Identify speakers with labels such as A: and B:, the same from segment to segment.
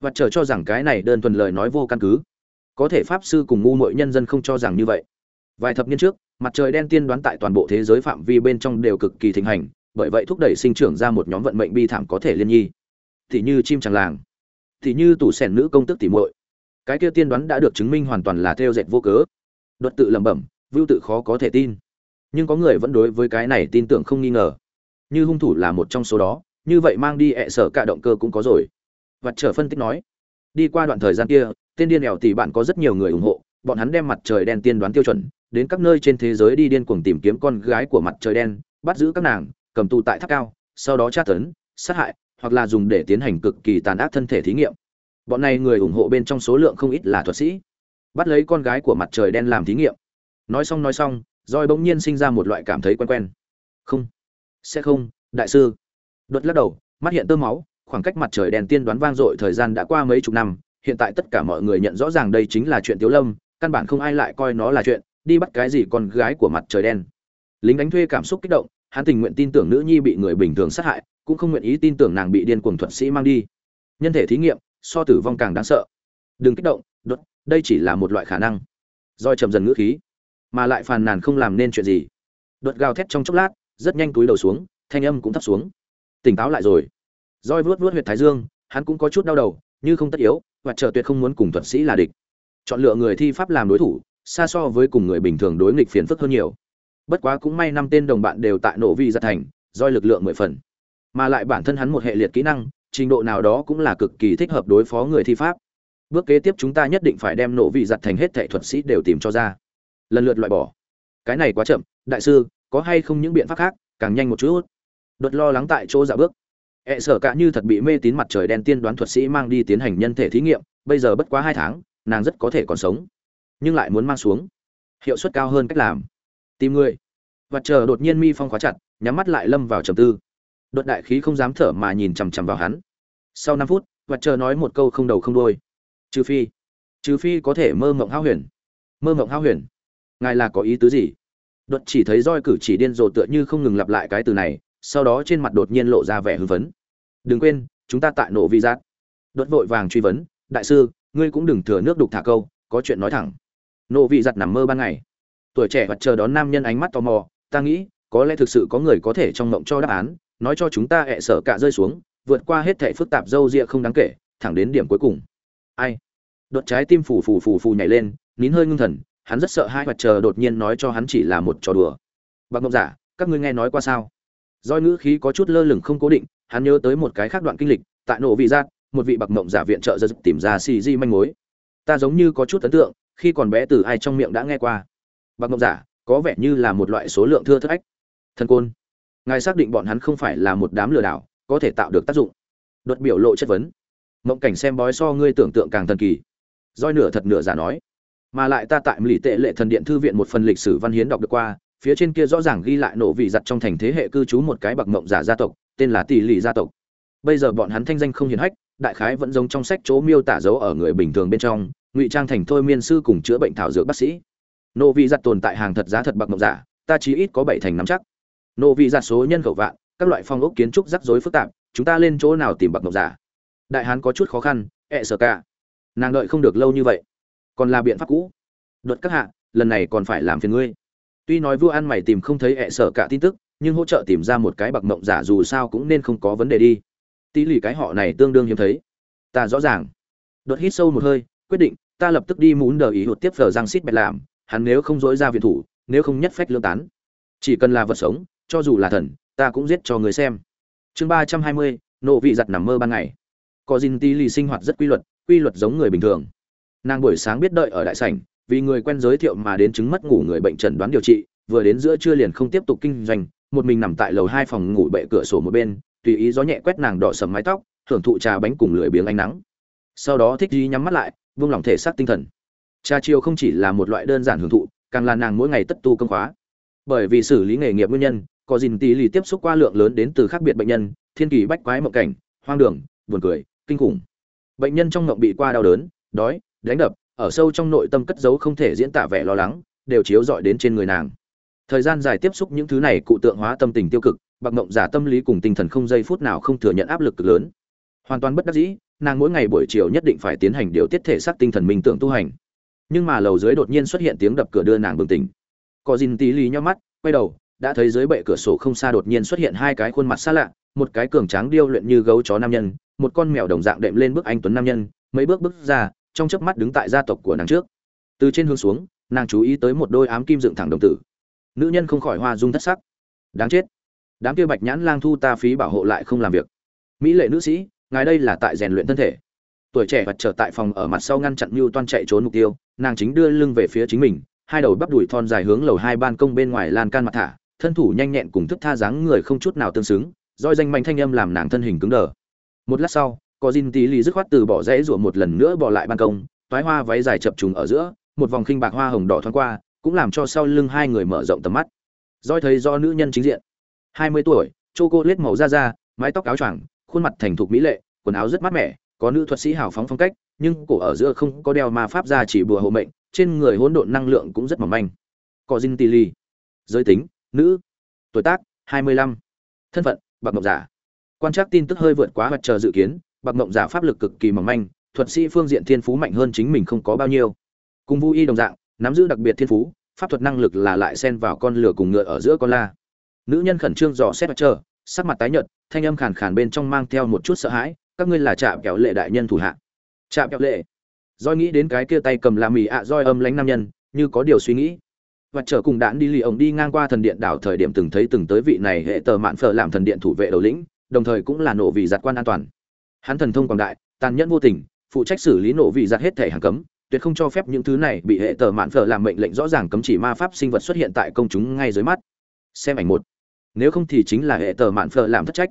A: và chờ cho rằng cái này đơn thuần lời nói vô căn cứ. Có thể pháp sư cùng ngu muội nhân dân không cho rằng như vậy. Vài thập niên trước, mặt trời đen tiên đoán tại toàn bộ thế giới phạm vi bên trong đều cực kỳ thịnh hành, bởi vậy thúc đẩy sinh trưởng ra một nhóm vận mệnh bi thảm có thể liên nhi. Thì như chim chẳng làng, thì như tủ sẻn nữ công tức tỉ muội. Cái kia tiên đoán đã được chứng minh hoàn toàn là theo dệt vô cớ. Luật tự lẩm bẩm, vưu tự khó có thể tin. Nhưng có người vẫn đối với cái này tin tưởng không nghi ngờ. Như hung thủ là một trong số đó, như vậy mang đi ẹ sở cả động cơ cũng có rồi. Vật trở phân tích nói. Đi qua đoạn thời gian kia, tên điên ẻo tỷ bạn có rất nhiều người ủng hộ, bọn hắn đem mặt trời đen tiên đoán tiêu chuẩn, đến các nơi trên thế giới đi điên cuồng tìm kiếm con gái của mặt trời đen, bắt giữ các nàng, cầm tù tại tháp cao, sau đó tra tấn, sát hại, hoặc là dùng để tiến hành cực kỳ tàn ác thân thể thí nghiệm. Bọn này người ủng hộ bên trong số lượng không ít là thuật sĩ. Bắt lấy con gái của mặt trời đen làm thí nghiệm. Nói xong nói xong roi bỗng nhiên sinh ra một loại cảm thấy quen quen. Không. Sẽ không, đại sư. Đột lắc đầu, mắt hiện tơ máu khoảng cách mặt trời đen tiên đoán vang dội thời gian đã qua mấy chục năm, hiện tại tất cả mọi người nhận rõ ràng đây chính là chuyện tiếu lâm, căn bản không ai lại coi nó là chuyện, đi bắt cái gì con gái của mặt trời đen. Lính đánh thuê cảm xúc kích động, hắn tình nguyện tin tưởng nữ nhi bị người bình thường sát hại, cũng không nguyện ý tin tưởng nàng bị điên cuồng thuật sĩ mang đi. Nhân thể thí nghiệm, so tử vong càng đáng sợ. Đừng kích động, đột, đây chỉ là một loại khả năng. Roi trầm dần ngữ khí. Mà lại phàn nàn không làm nên chuyện gì. Đột gào thét trong chốc lát, rất nhanh túi đầu xuống, thanh âm cũng thấp xuống. Tỉnh táo lại rồi roi vuốt vuốt huyệt thái dương, hắn cũng có chút đau đầu, như không tất yếu, và chờ tuyệt không muốn cùng thuật sĩ là địch. Chọn lựa người thi pháp làm đối thủ, xa so với cùng người bình thường đối nghịch phiền phức hơn nhiều. Bất quá cũng may năm tên đồng bạn đều tại nổ vi giật thành, roi lực lượng mười phần. Mà lại bản thân hắn một hệ liệt kỹ năng, trình độ nào đó cũng là cực kỳ thích hợp đối phó người thi pháp. Bước kế tiếp chúng ta nhất định phải đem nổ vị giặt thành hết thệ thuật sĩ đều tìm cho ra. Lần lượt loại bỏ. Cái này quá chậm, đại sư, có hay không những biện pháp khác, càng nhanh một chút. Đột lo lắng tại chỗ dạ bước e sở cả như thật bị mê tín mặt trời đen tiên đoán thuật sĩ mang đi tiến hành nhân thể thí nghiệm, bây giờ bất quá hai tháng, nàng rất có thể còn sống. Nhưng lại muốn mang xuống. Hiệu suất cao hơn cách làm. Tìm người. Và chờ đột nhiên mi phong khóa chặt, nhắm mắt lại lâm vào trầm tư. Đột đại khí không dám thở mà nhìn chằm chằm vào hắn. Sau năm phút, và chờ nói một câu không đầu không đôi trừ phi trừ phi có thể mơ mộng hao huyền. Mơ mộng hao huyền. Ngài là có ý tứ gì? Đột chỉ thấy roi cử chỉ điên rồ tựa như không ngừng lặp lại cái từ này sau đó trên mặt đột nhiên lộ ra vẻ hưng phấn. Đừng quên, chúng ta tại nổ vi giác. Đột vội vàng truy vấn, đại sư, ngươi cũng đừng thừa nước đục thả câu, có chuyện nói thẳng. Nổ vị giặt nằm mơ ban ngày. Tuổi trẻ vật chờ đón nam nhân ánh mắt tò mò, ta nghĩ, có lẽ thực sự có người có thể trong mộng cho đáp án, nói cho chúng ta hẹ sợ cả rơi xuống, vượt qua hết thảy phức tạp dâu dịa không đáng kể, thẳng đến điểm cuối cùng. Ai? Đột trái tim phù phù phù phù nhảy lên, nín hơi ngưng thần, hắn rất sợ hai vật chờ đột nhiên nói cho hắn chỉ là một trò đùa. Bạc ngọc giả các ngươi nghe nói qua sao? Doi ngữ khí có chút lơ lửng không cố định, hắn nhớ tới một cái khác đoạn kinh lịch, tại nổ vị giác, một vị bạc mộng giả viện trợ giúp tìm ra xì di manh mối. Ta giống như có chút ấn tượng, khi còn bé từ ai trong miệng đã nghe qua. Bạc mộng giả, có vẻ như là một loại số lượng thưa thất ách. Thần côn. Ngài xác định bọn hắn không phải là một đám lừa đảo, có thể tạo được tác dụng. Đột biểu lộ chất vấn. Mộng cảnh xem bói so ngươi tưởng tượng càng thần kỳ. Doi nửa thật nửa giả nói. Mà lại ta tại mỹ tệ lệ thần điện thư viện một phần lịch sử văn hiến đọc được qua phía trên kia rõ ràng ghi lại nổ vị giặt trong thành thế hệ cư trú một cái bậc mộng giả gia tộc, tên là tỷ lì gia tộc. Bây giờ bọn hắn thanh danh không hiền hách, đại khái vẫn giống trong sách chỗ miêu tả dấu ở người bình thường bên trong, ngụy trang thành thôi miên sư cùng chữa bệnh thảo dược bác sĩ. Nổ vị giặt tồn tại hàng thật giá thật bậc mộng giả, ta chí ít có bảy thành nắm chắc. Nổ vị giặt số nhân khẩu vạn, các loại phong ốc kiến trúc rắc rối phức tạp, chúng ta lên chỗ nào tìm bậc mộng giả? Đại hán có chút khó khăn, ẹ sợ cả nàng đợi không được lâu như vậy, còn là biện pháp cũ. Đột các hạ, lần này còn phải làm phiền ngươi tuy nói vua ăn mày tìm không thấy ẹ sở cả tin tức, nhưng hỗ trợ tìm ra một cái bạc mộng giả dù sao cũng nên không có vấn đề đi. Tỷ lì cái họ này tương đương hiếm thấy. Ta rõ ràng. Đột hít sâu một hơi, quyết định, ta lập tức đi muốn đờ ý hụt tiếp phở giang xít bẹt làm, hắn nếu không dối ra viện thủ, nếu không nhất phách lương tán. Chỉ cần là vật sống, cho dù là thần, ta cũng giết cho người xem. Chương ba trăm hai mươi, nộ vị giặt nằm mơ ban ngày. Có dinh Tỷ lì sinh hoạt rất quy luật quy luật giống người bình thường. Nàng buổi sáng biết đợi ở đại sảnh, vì người quen giới thiệu mà đến chứng mất ngủ người bệnh trần đoán điều trị vừa đến giữa trưa liền không tiếp tục kinh doanh, một mình nằm tại lầu hai phòng ngủ bệ cửa sổ một bên, tùy ý gió nhẹ quét nàng đỏ sẫm mái tóc, thưởng thụ trà bánh cùng lưỡi biếng ánh nắng. Sau đó thích gì nhắm mắt lại vương lòng thể xác tinh thần. Trà chiều không chỉ là một loại đơn giản hưởng thụ, càng là nàng mỗi ngày tất tu công khóa. Bởi vì xử lý nghề nghiệp nguyên nhân, có dìn tí lì tiếp xúc qua lượng lớn đến từ khác biệt bệnh nhân, thiên kỳ bách quái mộng cảnh, hoang đường, buồn cười, kinh khủng. Bệnh nhân trong mộng bị qua đau đớn, đói, đánh đập, ở sâu trong nội tâm cất giấu không thể diễn tả vẻ lo lắng, đều chiếu rọi đến trên người nàng thời gian dài tiếp xúc những thứ này cụ tượng hóa tâm tình tiêu cực, bạc mộng giả tâm lý cùng tinh thần không giây phút nào không thừa nhận áp lực cực lớn. Hoàn toàn bất đắc dĩ, nàng mỗi ngày buổi chiều nhất định phải tiến hành điều tiết thể xác tinh thần minh tưởng tu hành. Nhưng mà lầu dưới đột nhiên xuất hiện tiếng đập cửa đưa nàng bừng tỉnh. Có dìn tí lì nhó mắt, quay đầu, đã thấy dưới bệ cửa sổ không xa đột nhiên xuất hiện hai cái khuôn mặt xa lạ, một cái cường tráng điêu luyện như gấu chó nam nhân, một con mèo đồng dạng đệm lên bước anh tuấn nam nhân, mấy bước bước ra, trong chớp mắt đứng tại gia tộc của nàng trước. Từ trên hướng xuống, nàng chú ý tới một đôi ám kim dựng thẳng đồng tử nữ nhân không khỏi hoa dung thất sắc. Đáng chết. Đám kia bạch nhãn lang thu ta phí bảo hộ lại không làm việc. Mỹ lệ nữ sĩ, ngài đây là tại rèn luyện thân thể. Tuổi trẻ vật trở tại phòng ở mặt sau ngăn chặn mưu toan chạy trốn mục tiêu, nàng chính đưa lưng về phía chính mình, hai đầu bắp đùi thon dài hướng lầu hai ban công bên ngoài lan can mặt thả, thân thủ nhanh nhẹn cùng thức tha dáng người không chút nào tương xứng, roi danh mạnh thanh âm làm nàng thân hình cứng đờ. Một lát sau, có Jin tí lì dứt khoát từ bỏ rẽ rủa một lần nữa bỏ lại ban công, toái hoa váy dài chập trùng ở giữa, một vòng khinh bạc hoa hồng đỏ thoáng qua cũng làm cho sau lưng hai người mở rộng tầm mắt. Roi thấy do nữ nhân chính diện. Hai mươi tuổi chô cô lết màu da da, mái tóc áo choàng, khuôn mặt thành thục mỹ lệ, quần áo rất mát mẻ, có nữ thuật sĩ hào phóng phong cách, nhưng cổ ở giữa không có đeo ma pháp ra chỉ bùa hộ mệnh, trên người hỗn độn năng lượng cũng rất mỏng manh. Có Jin tí lì giới tính, nữ. Tuổi tác, hai mươi lăm. Thân phận, bạc mộng giả. Quan trắc tin tức hơi vượt quá mặt chờ dự kiến, bạc mộng giả pháp lực cực kỳ mỏng manh, thuật sĩ phương diện thiên phú mạnh hơn chính mình không có bao nhiêu. Cùng vu y đồng dạng nắm giữ đặc biệt thiên phú, pháp thuật năng lực là lại xen vào con lửa cùng ngựa ở giữa con la. Nữ nhân khẩn trương dò xét mặt trơ sắc mặt tái nhợt, thanh âm khàn khàn bên trong mang theo một chút sợ hãi, các ngươi là trạm kẹo lệ đại nhân thủ hạ. Trạm kẹo lệ. Doi nghĩ đến cái kia tay cầm làm mì ạ à roi âm lánh nam nhân, như có điều suy nghĩ. Và trở cùng đạn đi lì ổng đi ngang qua thần điện đảo thời điểm từng thấy từng tới vị này hệ tờ mạn phở làm thần điện thủ vệ đầu lĩnh, đồng thời cũng là nổ vị giặt quan an toàn. Hắn thần thông quảng đại, tàn nhẫn vô tình, phụ trách xử lý nổ vị giặt hết thể hàng cấm tuyệt không cho phép những thứ này bị hệ tờ mạn phở làm mệnh lệnh rõ ràng cấm chỉ ma pháp sinh vật xuất hiện tại công chúng ngay dưới mắt. Xem ảnh một. Nếu không thì chính là hệ tờ mạn phở làm thất trách.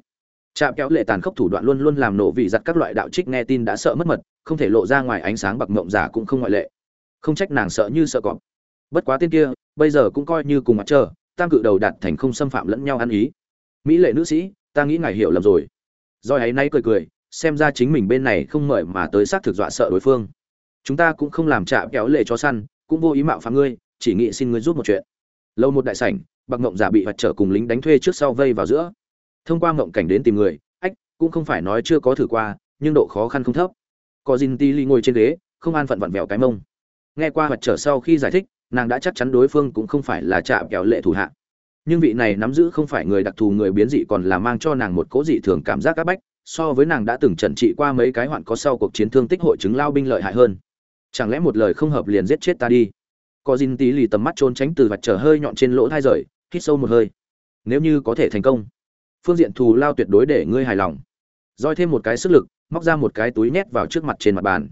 A: Chạm kéo lệ tàn khốc thủ đoạn luôn luôn làm nổ vị giặt các loại đạo trích nghe tin đã sợ mất mật, không thể lộ ra ngoài ánh sáng bạc mộng giả cũng không ngoại lệ. Không trách nàng sợ như sợ cọp. Bất quá tên kia, bây giờ cũng coi như cùng mặt trời, tam cự đầu đạt thành không xâm phạm lẫn nhau ăn ý. Mỹ lệ nữ sĩ, ta nghĩ ngài hiểu lầm rồi. Rồi ấy nay cười cười, xem ra chính mình bên này không mời mà tới xác thực dọa sợ đối phương chúng ta cũng không làm chạm kéo lệ cho săn cũng vô ý mạo phạm ngươi chỉ nghĩ xin ngươi giúp một chuyện lâu một đại sảnh bạc ngộng giả bị vật trở cùng lính đánh thuê trước sau vây vào giữa thông qua ngộng cảnh đến tìm người ách cũng không phải nói chưa có thử qua nhưng độ khó khăn không thấp có Jin Ti Ly ngồi trên ghế, không an phận vặn vẹo cái mông. Nghe qua vật trở sau khi giải thích, nàng đã chắc chắn đối phương cũng không phải là chạm kéo lệ thủ hạ. Nhưng vị này nắm giữ không phải người đặc thù người biến dị còn là mang cho nàng một cố dị thường cảm giác áp bách, so với nàng đã từng trần trị qua mấy cái hoạn có sau cuộc chiến thương tích hội chứng lao binh lợi hại hơn. Chẳng lẽ một lời không hợp liền giết chết ta đi? Có Jin Tí lì tầm mắt trốn tránh từ vạch trở hơi nhọn trên lỗ thai rời, hít sâu một hơi. Nếu như có thể thành công, phương diện thù lao tuyệt đối để ngươi hài lòng. roi thêm một cái sức lực, móc ra một cái túi nhét vào trước mặt trên mặt bàn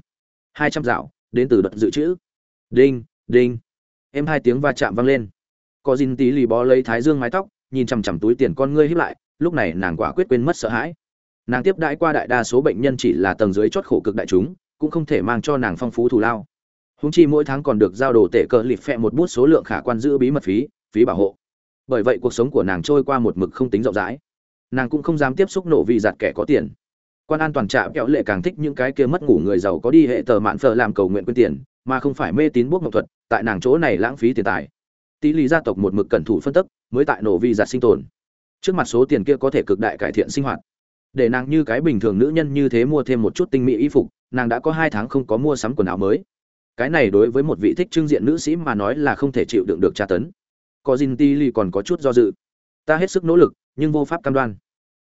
A: hai trăm dạo đến từ đợt dự trữ đinh đinh em hai tiếng va chạm vang lên có dìn tí lì bó lấy thái dương mái tóc nhìn chằm chằm túi tiền con ngươi hiếp lại lúc này nàng quả quyết quên mất sợ hãi nàng tiếp đãi qua đại đa số bệnh nhân chỉ là tầng dưới chót khổ cực đại chúng cũng không thể mang cho nàng phong phú thù lao. Húng chi mỗi tháng còn được giao đồ tệ cờ lịp phẹ một bút số lượng khả quan giữ bí mật phí phí bảo hộ. Bởi vậy cuộc sống của nàng trôi qua một mực không tính rộng rãi. Nàng cũng không dám tiếp xúc nổ vì giặt kẻ có tiền. Quan an toàn trạm kẹo lệ càng thích những cái kia mất ngủ người giàu có đi hệ tờ mạn phở làm cầu nguyện quyên tiền, mà không phải mê tín bốc ngọc thuật, tại nàng chỗ này lãng phí tiền tài. Tỷ lý gia tộc một mực cẩn thủ phân tức, mới tại nổ vi giặt sinh tồn. Trước mặt số tiền kia có thể cực đại cải thiện sinh hoạt để nàng như cái bình thường nữ nhân như thế mua thêm một chút tinh mỹ y phục, nàng đã có hai tháng không có mua sắm quần áo mới. Cái này đối với một vị thích trưng diện nữ sĩ mà nói là không thể chịu đựng được tra tấn. Có Jin Ti còn có chút do dự. Ta hết sức nỗ lực, nhưng vô pháp cam đoan.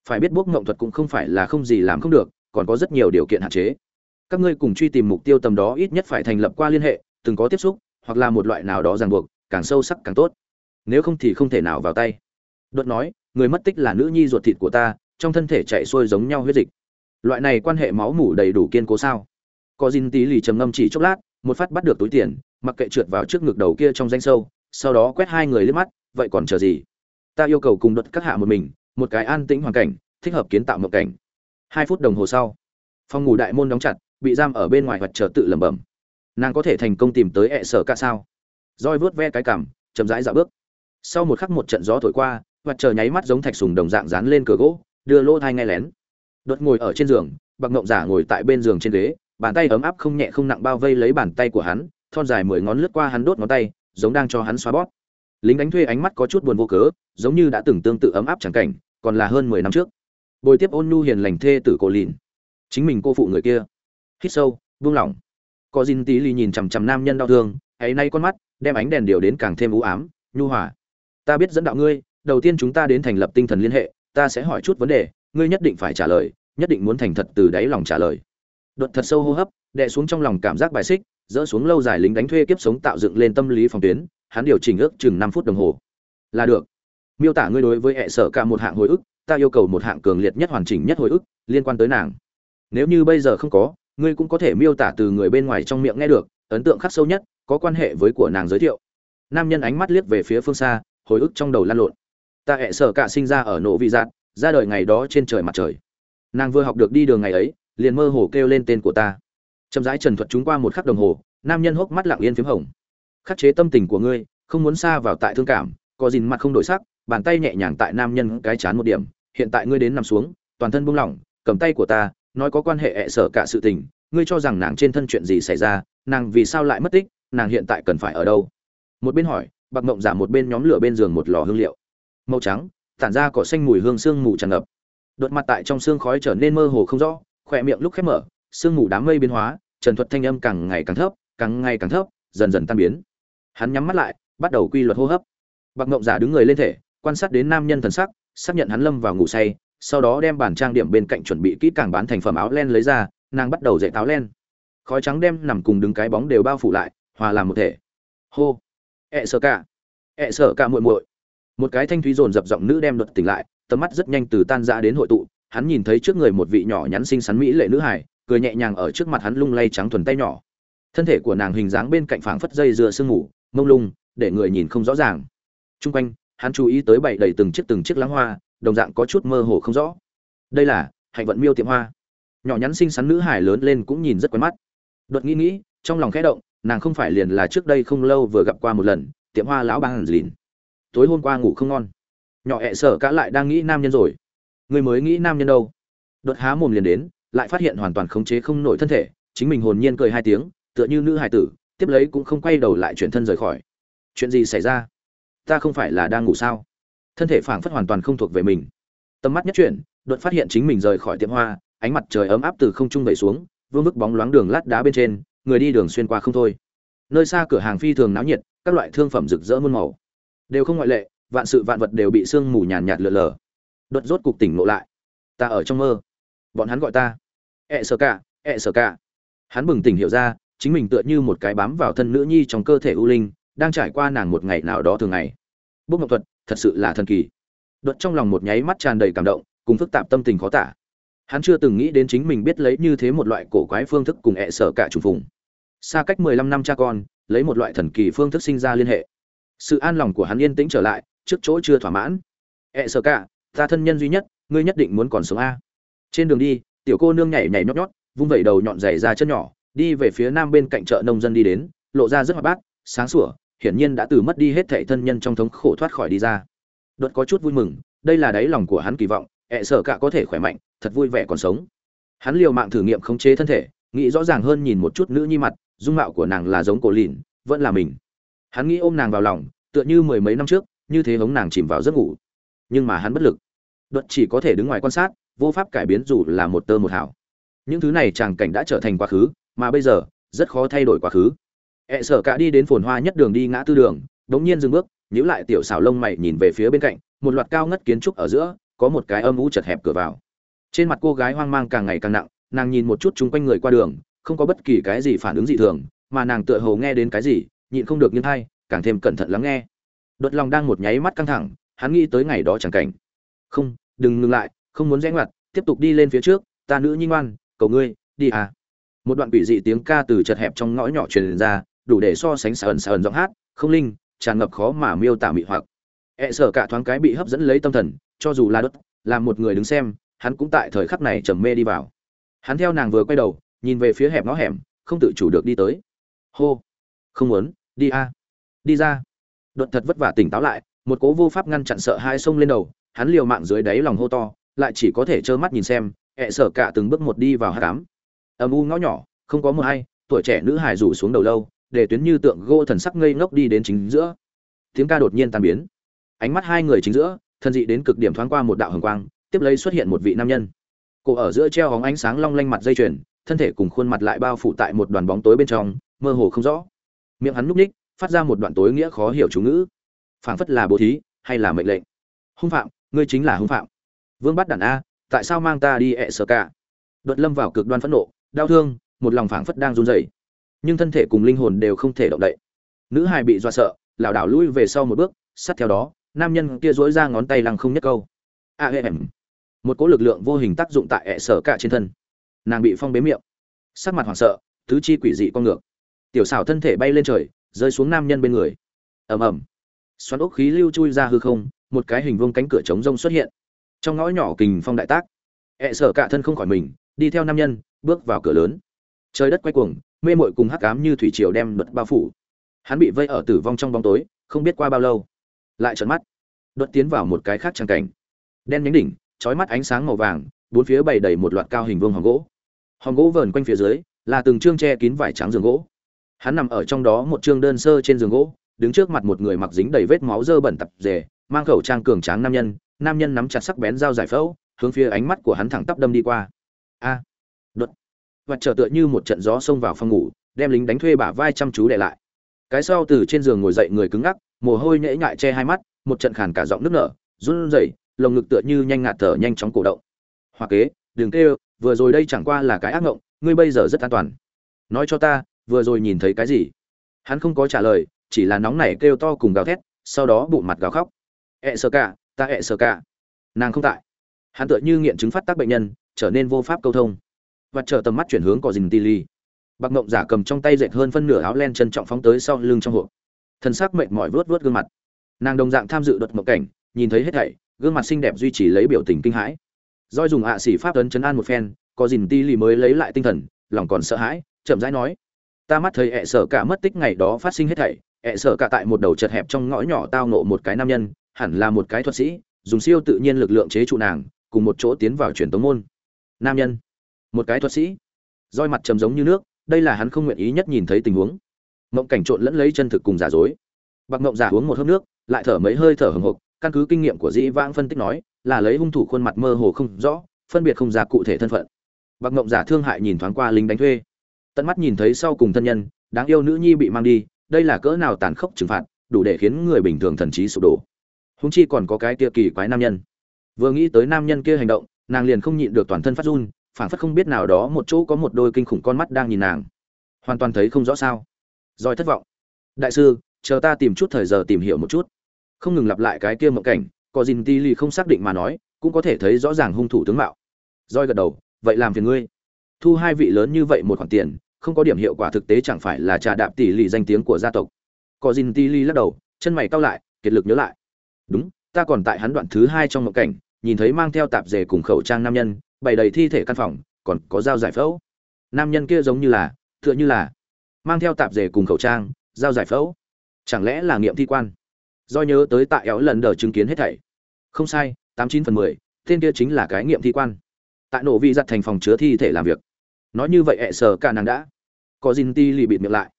A: Phải biết bốc ngộng thuật cũng không phải là không gì làm không được, còn có rất nhiều điều kiện hạn chế. Các ngươi cùng truy tìm mục tiêu tầm đó ít nhất phải thành lập qua liên hệ, từng có tiếp xúc, hoặc là một loại nào đó ràng buộc, càng sâu sắc càng tốt. Nếu không thì không thể nào vào tay. Đột nói, người mất tích là nữ nhi ruột thịt của ta trong thân thể chạy xuôi giống nhau huyết dịch. Loại này quan hệ máu mủ đầy đủ kiên cố sao? Có Jin tí lì trầm ngâm chỉ chốc lát, một phát bắt được túi tiền, mặc kệ trượt vào trước ngực đầu kia trong danh sâu, sau đó quét hai người liếc mắt, vậy còn chờ gì? Ta yêu cầu cùng đột các hạ một mình, một cái an tĩnh hoàn cảnh, thích hợp kiến tạo mộng cảnh. Hai phút đồng hồ sau, phòng ngủ đại môn đóng chặt, bị giam ở bên ngoài hoặc chờ tự lẩm bẩm. Nàng có thể thành công tìm tới ẹ sở ca sao? Roi vớt ve cái cằm, chậm rãi dạo bước. Sau một khắc một trận gió thổi qua, hoặc chờ nháy mắt giống thạch sùng đồng dạng dán lên cửa gỗ đưa lỗ thai ngay lén. Đột ngồi ở trên giường, bạc ngộng giả ngồi tại bên giường trên ghế, bàn tay ấm áp không nhẹ không nặng bao vây lấy bàn tay của hắn, thon dài mười ngón lướt qua hắn đốt ngón tay, giống đang cho hắn xoa bót lính đánh thuê ánh mắt có chút buồn vô cớ, giống như đã từng tương tự ấm áp chẳng cảnh, còn là hơn mười năm trước. Bồi tiếp ôn nhu hiền lành thê tử cổ lìn. Chính mình cô phụ người kia. Hít sâu, buông lỏng. Có dinh tí lì nhìn chằm chằm nam nhân đau thương ấy nay con mắt, đem ánh đèn điều đến càng thêm u ám, nhu hòa. Ta biết dẫn đạo ngươi, đầu tiên chúng ta đến thành lập tinh thần liên hệ ta sẽ hỏi chút vấn đề, ngươi nhất định phải trả lời, nhất định muốn thành thật từ đáy lòng trả lời. Đột thật sâu hô hấp, đè xuống trong lòng cảm giác bài xích, dỡ xuống lâu dài lính đánh thuê kiếp sống tạo dựng lên tâm lý phòng tuyến, hắn điều chỉnh ước chừng năm phút đồng hồ. Là được. Miêu tả ngươi đối với hệ sở cả một hạng hồi ức, ta yêu cầu một hạng cường liệt nhất hoàn chỉnh nhất hồi ức, liên quan tới nàng. Nếu như bây giờ không có, ngươi cũng có thể miêu tả từ người bên ngoài trong miệng nghe được, ấn tượng khắc sâu nhất, có quan hệ với của nàng giới thiệu. Nam nhân ánh mắt liếc về phía phương xa, hồi ức trong đầu lan lộn ta hệ sở cả sinh ra ở nổ vị giạt ra đời ngày đó trên trời mặt trời. Nàng vừa học được đi đường ngày ấy, liền mơ hồ kêu lên tên của ta. Chậm rãi trần thuật chúng qua một khắc đồng hồ, nam nhân hốc mắt lặng yên p h í m hồng. Khắc chế tâm tình của ngươi, không muốn xa vào tại thương cảm, có dìn mặt không đổi sắc, bàn tay nhẹ nhàng tại nam nhân cái chán một điểm, hiện tại ngươi đến nằm xuống, toàn thân buông lỏng, cầm tay của ta, nói có quan hệ hệ sở cả sự tình, ngươi cho rằng nàng trên thân chuyện gì xảy ra, nàng vì sao lại mất tích, nàng hiện tại cần phải ở đâu? Một bên hỏi, bạc mộng giả một bên nhóm lửa bên giường một lò hương liệu màu trắng, tản ra cỏ xanh mùi hương sương mù tràn ngập. Đột mặt tại trong xương khói trở nên mơ hồ không rõ, khỏe miệng lúc khép mở, sương mù đám mây biến hóa, trần thuật thanh âm càng ngày càng thấp, càng ngày càng thấp, dần dần tan biến. Hắn nhắm mắt lại, bắt đầu quy luật hô hấp. Bạc ngộng giả đứng người lên thể, quan sát đến nam nhân thần sắc, xác nhận hắn lâm vào ngủ say, sau đó đem bản trang điểm bên cạnh chuẩn bị kỹ càng bán thành phẩm áo len lấy ra, nàng bắt đầu dậy táo len. Khói trắng đem nằm cùng đứng cái bóng đều bao phủ lại, hòa làm một thể. Hô. Ẹ sợ cả. Ẹ sợ cả muội muội một cái thanh thúy dồn dập giọng nữ đem luật tỉnh lại, tầm mắt rất nhanh từ tan ra đến hội tụ, hắn nhìn thấy trước người một vị nhỏ nhắn xinh xắn mỹ lệ nữ hải cười nhẹ nhàng ở trước mặt hắn lung lay trắng thuần tay nhỏ. Thân thể của nàng hình dáng bên cạnh phảng phất dây dựa sương ngủ mông lung, để người nhìn không rõ ràng. Trung quanh, hắn chú ý tới bảy đầy từng chiếc từng chiếc lá hoa, đồng dạng có chút mơ hồ không rõ. Đây là hạnh vận miêu tiệm hoa. Nhỏ nhắn xinh xắn nữ hải lớn lên cũng nhìn rất quen mắt. Đột nghĩ nghĩ, trong lòng khẽ động, nàng không phải liền là trước đây không lâu vừa gặp qua một lần, tiệm hoa lão bang lìn tối hôm qua ngủ không ngon. Nhỏ hẹ sợ cả lại đang nghĩ nam nhân rồi. Người mới nghĩ nam nhân đâu? Đột há mồm liền đến, lại phát hiện hoàn toàn khống chế không nổi thân thể, chính mình hồn nhiên cười hai tiếng, tựa như nữ hải tử, tiếp lấy cũng không quay đầu lại chuyển thân rời khỏi. Chuyện gì xảy ra? Ta không phải là đang ngủ sao? Thân thể phảng phất hoàn toàn không thuộc về mình. Tầm mắt nhất chuyển, đột phát hiện chính mình rời khỏi tiệm hoa, ánh mặt trời ấm áp từ không trung vẩy xuống, vương bức bóng loáng đường lát đá bên trên, người đi đường xuyên qua không thôi. Nơi xa cửa hàng phi thường náo nhiệt, các loại thương phẩm rực rỡ muôn màu đều không ngoại lệ, vạn sự vạn vật đều bị sương mù nhàn nhạt lượn lờ. Đột rốt cục tỉnh ngộ lại. Ta ở trong mơ. Bọn hắn gọi ta. E ẹ sợ cả e ẹ sợ cả. Hắn bừng tỉnh hiểu ra, chính mình tựa như một cái bám vào thân nữ nhi trong cơ thể u linh, đang trải qua nàng một ngày nào đó thường ngày. Bốc ngọc thuật, thật sự là thần kỳ. Đột trong lòng một nháy mắt tràn đầy cảm động, cùng phức tạp tâm tình khó tả. Hắn chưa từng nghĩ đến chính mình biết lấy như thế một loại cổ quái phương thức cùng e ẹ sợ cả trùng phùng. Xa cách mười lăm năm cha con, lấy một loại thần kỳ phương thức sinh ra liên hệ sự an lòng của hắn yên tĩnh trở lại, trước chỗ chưa thỏa mãn. Ẹ sợ cả ta thân nhân duy nhất, ngươi nhất định muốn còn sống a. Trên đường đi, tiểu cô nương nhảy nhảy nhót nhót, vung vẩy đầu nhọn dày ra chân nhỏ, đi về phía nam bên cạnh chợ nông dân đi đến, lộ ra rất hoạt bát, sáng sủa, hiển nhiên đã từ mất đi hết thệ thân nhân trong thống khổ thoát khỏi đi ra. Đột có chút vui mừng, đây là đáy lòng của hắn kỳ vọng ẹ sợ cả có thể khỏe mạnh, thật vui vẻ còn sống. Hắn liều mạng thử nghiệm khống chế thân thể, nghĩ rõ ràng hơn nhìn một chút nữ nhi mặt, dung mạo của nàng là giống cổ lìn, vẫn là mình hắn nghĩ ôm nàng vào lòng, tựa như mười mấy năm trước, như thế hống nàng chìm vào giấc ngủ. Nhưng mà hắn bất lực. Đột chỉ có thể đứng ngoài quan sát, vô pháp cải biến dù là một tơ một hảo những thứ này chàng cảnh đã trở thành quá khứ, mà bây giờ, rất khó thay đổi quá khứ. E sợ cả đi đến phồn hoa nhất đường đi ngã tư đường, đống nhiên dừng bước, nhíu lại tiểu xảo lông mày nhìn về phía bên cạnh, một loạt cao ngất kiến trúc ở giữa, có một cái âm u chật hẹp cửa vào. Trên mặt cô gái hoang mang càng ngày càng nặng, nàng nhìn một chút chung quanh người qua đường, không có bất kỳ cái gì phản ứng dị thường, mà nàng tựa hồ nghe đến cái gì nhịn không được nghiêng thay càng thêm cẩn thận lắng nghe. Đột lòng đang một nháy mắt căng thẳng, hắn nghĩ tới ngày đó chẳng cảnh. Không, đừng ngừng lại, không muốn rẽ ngoặt, tiếp tục đi lên phía trước, ta nữ nhi ngoan, cầu ngươi, đi à. Một đoạn quỷ dị tiếng ca từ chật hẹp trong ngõ nhỏ truyền ra, đủ để so sánh sờn sờn giọng hát, không linh, tràn ngập khó mà miêu tả mị hoặc. E sợ cả thoáng cái bị hấp dẫn lấy tâm thần, cho dù là đất là một người đứng xem, hắn cũng tại thời khắc này trầm mê đi vào. Hắn theo nàng vừa quay đầu, nhìn về phía hẹp ngõ hẻm, không tự chủ được đi tới. Hô. Không muốn đi a. Đi ra. Đột thật vất vả tỉnh táo lại một cố vô pháp ngăn chặn sợ hai sông lên đầu hắn liều mạng dưới đáy lòng hô to lại chỉ có thể trơ mắt nhìn xem ẹ sợ cả từng bước một đi vào hát cám. Âm u ngõ nhỏ không có mưa hay, tuổi trẻ nữ hải rủ xuống đầu lâu để tuyến như tượng gỗ thần sắc ngây ngốc đi đến chính giữa. Tiếng ca đột nhiên tan biến. Ánh mắt hai người chính giữa thân dị đến cực điểm thoáng qua một đạo hồng quang tiếp lấy xuất hiện một vị nam nhân. Cổ ở giữa treo hóng ánh sáng long lanh mặt dây chuyền thân thể cùng khuôn mặt lại bao phủ tại một đoàn bóng tối bên trong mơ hồ không rõ miệng hắn núp ních, phát ra một đoạn tối nghĩa khó hiểu chú ngữ. Phảng phất là bố thí, hay là mệnh lệnh. Hung phạm, ngươi chính là hung phạm. Vương bắt đàn a, tại sao mang ta đi ẹ sơ cả? Đột lâm vào cực đoan phẫn nộ, đau thương, một lòng phảng phất đang run rẩy. Nhưng thân thể cùng linh hồn đều không thể động đậy. Nữ hài bị dọa sợ, lảo đảo lui về sau một bước, sát theo đó, nam nhân kia dối ra ngón tay lăng không nhất câu. A em một cỗ lực lượng vô hình tác dụng tại ẹ sở cả trên thân. Nàng bị phong bế miệng. Sắc mặt hoảng sợ, tứ chi quỷ dị con ngược tiểu xảo thân thể bay lên trời, rơi xuống nam nhân bên người. Ầm ầm. Xoắn ốc khí lưu chui ra hư không, một cái hình vuông cánh cửa trống rông xuất hiện. Trong ngõ nhỏ kình phong đại tác. E Ẹ sở cả thân không khỏi mình, đi theo nam nhân, bước vào cửa lớn. Trời đất quay cuồng, mê mội cùng hắc cám như thủy triều đem luật bao phủ. Hắn bị vây ở tử vong trong bóng tối, không biết qua bao lâu. Lại trợn mắt. Đột tiến vào một cái khác trang cảnh. Đen nhánh đỉnh trói mắt ánh sáng màu vàng, bốn phía bày đầy một loạt cao hình vuông hòn gỗ. Hòn gỗ vờn quanh phía dưới, là từng chương tre kín vải trắng giường gỗ hắn nằm ở trong đó một chương đơn sơ trên giường gỗ, đứng trước mặt một người mặc dính đầy vết máu dơ bẩn tập rề mang khẩu trang cường tráng nam nhân. Nam nhân nắm chặt sắc bén dao giải phẫu, hướng phía ánh mắt của hắn thẳng tắp đâm đi qua. A, đột. Và trở tựa như một trận gió xông vào phòng ngủ, đem lính đánh thuê bả vai chăm chú để lại. Cái sau từ trên giường ngồi dậy người cứng ngắc, mồ hôi nhễ nhại che hai mắt, một trận khàn cả giọng nước nở, run rẩy, lồng ngực tựa như nhanh ngạt thở nhanh chóng cổ động. Hoa kế, đừng kêu, vừa rồi đây chẳng qua là cái ác ngộng, ngươi bây giờ rất an toàn. Nói cho ta vừa rồi nhìn thấy cái gì? Hắn không có trả lời, chỉ là nóng nảy kêu to cùng gào thét, sau đó bụng mặt gào khóc. Ẹ sợ cả, ta ẹ sợ cả. Nàng không tại. Hắn tựa như nghiện chứng phát tác bệnh nhân, trở nên vô pháp câu thông. Và chờ tầm mắt chuyển hướng cỏ dình ti ly bạc mộng giả cầm trong tay dệt hơn phân nửa áo len trân trọng phóng tới sau lưng trong hộp. Thân xác mệt mỏi vớt vớt gương mặt. Nàng đồng dạng tham dự đợt mộng cảnh, nhìn thấy hết thảy, gương mặt xinh đẹp duy trì lấy biểu tình kinh hãi. Doi dùng ạ à xỉ pháp tấn chấn an một phen, có dình ti lì mới lấy lại tinh thần, lòng còn sợ hãi, chậm rãi nói ta mắt thấy ẹ sợ cả mất tích ngày đó phát sinh hết thảy, ẹ sợ cả tại một đầu chật hẹp trong ngõ nhỏ tao nộ một cái nam nhân, hẳn là một cái thuật sĩ, dùng siêu tự nhiên lực lượng chế trụ nàng, cùng một chỗ tiến vào truyền tống môn. Nam nhân, một cái thuật sĩ. Roi mặt trầm giống như nước, đây là hắn không nguyện ý nhất nhìn thấy tình huống. Mộng cảnh trộn lẫn lấy chân thực cùng giả dối. Bạc mộng giả uống một hớp nước, lại thở mấy hơi thở hừng hực, căn cứ kinh nghiệm của dĩ vãng phân tích nói, là lấy hung thủ khuôn mặt mơ hồ không rõ, phân biệt không ra cụ thể thân phận. Bạc mộng giả thương hại nhìn thoáng qua lính đánh thuê tận mắt nhìn thấy sau cùng thân nhân, đáng yêu nữ nhi bị mang đi, đây là cỡ nào tàn khốc trừng phạt, đủ để khiến người bình thường thần trí sụp đổ. Húng chi còn có cái kia kỳ quái nam nhân. Vừa nghĩ tới nam nhân kia hành động, nàng liền không nhịn được toàn thân phát run, phảng phất không biết nào đó một chỗ có một đôi kinh khủng con mắt đang nhìn nàng. Hoàn toàn thấy không rõ sao. Rồi thất vọng. Đại sư, chờ ta tìm chút thời giờ tìm hiểu một chút. Không ngừng lặp lại cái kia mộng cảnh, có dìn ti lì không xác định mà nói, cũng có thể thấy rõ ràng hung thủ tướng mạo. Roi gật đầu, vậy làm phiền ngươi. Thu hai vị lớn như vậy một khoản tiền không có điểm hiệu quả thực tế chẳng phải là trà đạp tỷ lì danh tiếng của gia tộc. Có dìn tỷ lì lắc đầu, chân mày cau lại, kiệt lực nhớ lại. Đúng, ta còn tại hắn đoạn thứ hai trong một cảnh, nhìn thấy mang theo tạp dề cùng khẩu trang nam nhân, bày đầy thi thể căn phòng, còn có dao giải phẫu. Nam nhân kia giống như là, tựa như là, mang theo tạp dề cùng khẩu trang, dao giải phẫu. Chẳng lẽ là nghiệm thi quan? Do nhớ tới tại éo lần đờ chứng kiến hết thảy. Không sai, tám chín phần mười, tên kia chính là cái nghiệm thi quan. Tại nổ vi giặt thành phòng chứa thi thể làm việc nói như vậy ẹ sờ cả nàng đã. Có dinh ti lì bịt miệng lại.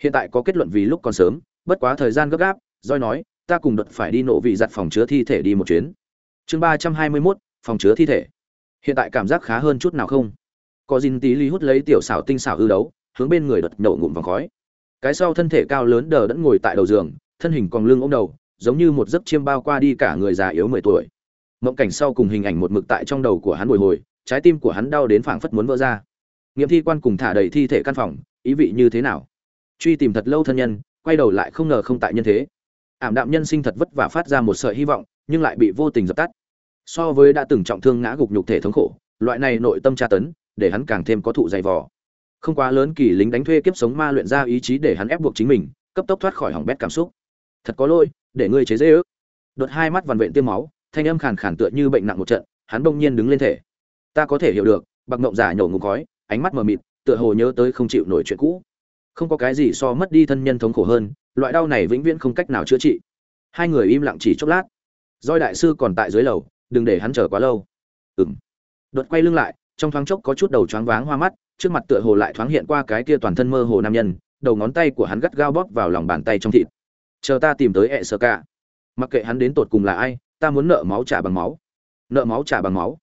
A: Hiện tại có kết luận vì lúc còn sớm, bất quá thời gian gấp gáp doi nói, ta cùng đợt phải đi nổ vị giặt phòng chứa thi thể đi một chuyến. Chương ba trăm hai mươi mốt, phòng chứa thi thể. Hiện tại cảm giác khá hơn chút nào không? Có dinh tí lý hút lấy tiểu xảo tinh xảo hư đấu, hướng bên người đợt nổ ngụm vòng khói. Cái sau thân thể cao lớn đờ đẫn ngồi tại đầu giường, thân hình còn lưng ôm đầu, giống như một giấc chiêm bao qua đi cả người già yếu mười tuổi. Mộng cảnh sau cùng hình ảnh một mực tại trong đầu của hắn bồi hồi, trái tim của hắn đau đến phảng phất muốn vỡ ra nghiệm thi quan cùng thả đầy thi thể căn phòng, ý vị như thế nào? Truy tìm thật lâu thân nhân, quay đầu lại không ngờ không tại nhân thế. Ảm đạm nhân sinh thật vất vả phát ra một sợi hy vọng, nhưng lại bị vô tình dập tắt. So với đã từng trọng thương ngã gục nhục thể thống khổ, loại này nội tâm tra tấn, để hắn càng thêm có thụ dày vò. Không quá lớn kỳ lính đánh thuê kiếp sống ma luyện ra ý chí để hắn ép buộc chính mình, cấp tốc thoát khỏi hỏng bét cảm xúc. Thật có lỗi, để ngươi chế dễ ước. Đột hai mắt vằn vện tiêm máu, thanh âm khàn khàn tựa như bệnh nặng một trận, hắn bỗng nhiên đứng lên thể. Ta có thể hiểu được, bạc ngộng giả nhổ ngủ khói ánh mắt mờ mịt, tựa hồ nhớ tới không chịu nổi chuyện cũ. Không có cái gì so mất đi thân nhân thống khổ hơn, loại đau này vĩnh viễn không cách nào chữa trị. Hai người im lặng chỉ chốc lát. Doi đại sư còn tại dưới lầu, đừng để hắn chờ quá lâu. Ừng đột quay lưng lại, trong thoáng chốc có chút đầu choáng váng hoa mắt, trước mặt tựa hồ lại thoáng hiện qua cái kia toàn thân mơ hồ nam nhân, đầu ngón tay của hắn gắt gao bóp vào lòng bàn tay trong thịt. Chờ ta tìm tới ẹ sơ cả mặc kệ hắn đến tột cùng là ai, ta muốn nợ máu trả bằng máu. Nợ máu trả bằng máu.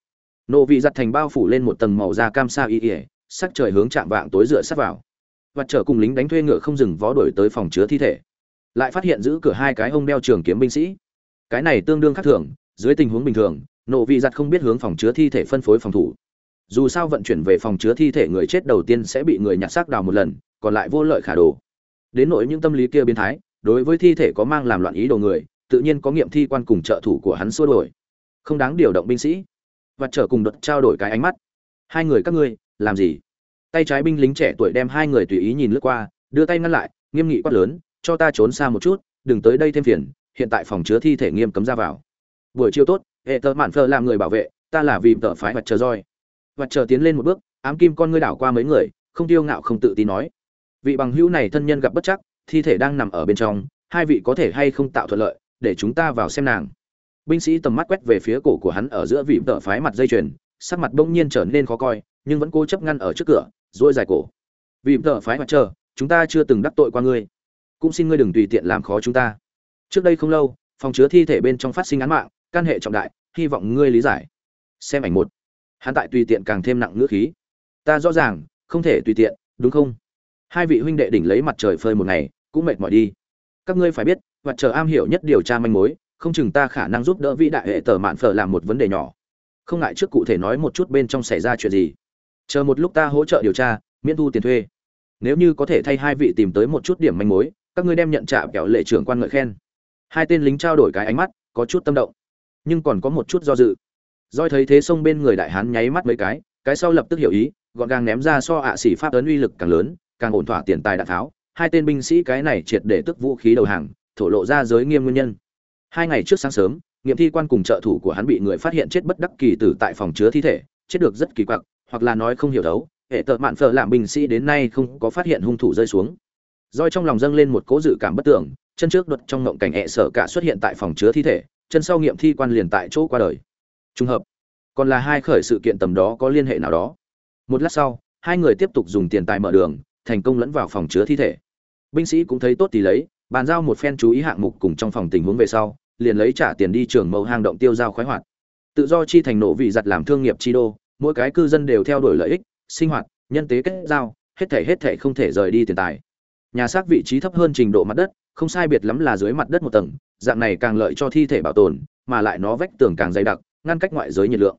A: Nộ vị giặt thành bao phủ lên một tầng màu da cam sa y ỉa sắc trời hướng chạm vạng tối dựa sát vào. Và chở cùng lính đánh thuê ngựa không dừng vó đổi tới phòng chứa thi thể. Lại phát hiện giữ cửa hai cái hông đeo trường kiếm binh sĩ. Cái này tương đương khác thường, dưới tình huống bình thường, nộ vị giặt không biết hướng phòng chứa thi thể phân phối phòng thủ. Dù sao vận chuyển về phòng chứa thi thể người chết đầu tiên sẽ bị người nhặt xác đào một lần, còn lại vô lợi khả đồ. Đến nỗi những tâm lý kia biến thái, đối với thi thể có mang làm loạn ý đồ người, tự nhiên có nghiệm thi quan cùng trợ thủ của hắn xua đổi không đáng điều động binh sĩ. Và trở cùng đợt trao đổi cái ánh mắt. Hai người các ngươi làm gì? Tay trái binh lính trẻ tuổi đem hai người tùy ý nhìn lướt qua, đưa tay ngăn lại, nghiêm nghị quát lớn, cho ta trốn xa một chút, đừng tới đây thêm phiền, hiện tại phòng chứa thi thể nghiêm cấm ra vào. Buổi chiều tốt, hệ tờ mạn phờ làm người bảo vệ, ta là vì tờ phái vật chờ roi. Vật chờ tiến lên một bước, ám kim con ngươi đảo qua mấy người, không tiêu ngạo không tự tin nói. Vị bằng hữu này thân nhân gặp bất chắc, thi thể đang nằm ở bên trong, hai vị có thể hay không tạo thuận lợi, để chúng ta vào xem nàng. Binh sĩ tầm mắt quét về phía cổ của hắn ở giữa vị tờ phái mặt dây chuyền, sắc mặt bỗng nhiên trở nên khó coi nhưng vẫn cố chấp ngăn ở trước cửa dỗi dài cổ. Vì tờ phái mặt chờ, chúng ta chưa từng đắc tội qua ngươi. Cũng xin ngươi đừng tùy tiện làm khó chúng ta. Trước đây không lâu, phòng chứa thi thể bên trong phát sinh án mạng căn hệ trọng đại, hy vọng ngươi lý giải. Xem ảnh một. Hắn tại tùy tiện càng thêm nặng ngữ khí. Ta rõ ràng, không thể tùy tiện, đúng không? Hai vị huynh đệ đỉnh lấy mặt trời phơi một ngày, cũng mệt mỏi đi. Các ngươi phải biết mặt trời am hiểu nhất điều tra manh mối, không chừng ta khả năng giúp đỡ vĩ đại hệ tờ mạn phở làm một vấn đề nhỏ. Không ngại trước cụ thể nói một chút bên trong xảy ra chuyện gì chờ một lúc ta hỗ trợ điều tra, miễn thu tiền thuê. Nếu như có thể thay hai vị tìm tới một chút điểm manh mối, các ngươi đem nhận trả kẹo lệ trưởng quan ngợi khen. Hai tên lính trao đổi cái ánh mắt, có chút tâm động, nhưng còn có một chút do dự. Doi thấy thế sông bên người đại hán nháy mắt mấy cái cái sau lập tức hiểu ý, gọn gàng ném ra so ạ xỉ pháp ấn uy lực càng lớn, càng ổn thỏa tiền tài đạn tháo. Hai tên binh sĩ cái này triệt để tức vũ khí đầu hàng, thổ lộ ra giới nghiêm nguyên nhân. Hai ngày trước sáng sớm, nghiệm thi quan cùng trợ thủ của hắn bị người phát hiện chết bất đắc kỳ tử tại phòng chứa thi thể, chết được rất kỳ quặc hoặc là nói không hiểu thấu, hệ tợ mạn phở làm binh sĩ đến nay không có phát hiện hung thủ rơi xuống. Roi trong lòng dâng lên một cố dự cảm bất tưởng, chân trước đột trong ngộng cảnh hệ sở cả xuất hiện tại phòng chứa thi thể, chân sau nghiệm thi quan liền tại chỗ qua đời. Trùng hợp, còn là hai khởi sự kiện tầm đó có liên hệ nào đó. Một lát sau, hai người tiếp tục dùng tiền tài mở đường, thành công lẫn vào phòng chứa thi thể. Binh sĩ cũng thấy tốt thì lấy, bàn giao một phen chú ý hạng mục cùng trong phòng tình huống về sau, liền lấy trả tiền đi trường mẫu hang động tiêu giao khoái hoạt. Tự do chi thành nổ vị giặt làm thương nghiệp chi đô mỗi cái cư dân đều theo đuổi lợi ích, sinh hoạt, nhân tế kết giao, hết thể hết thể không thể rời đi tiền tài. Nhà xác vị trí thấp hơn trình độ mặt đất, không sai biệt lắm là dưới mặt đất một tầng, dạng này càng lợi cho thi thể bảo tồn, mà lại nó vách tường càng dày đặc, ngăn cách ngoại giới nhiệt lượng.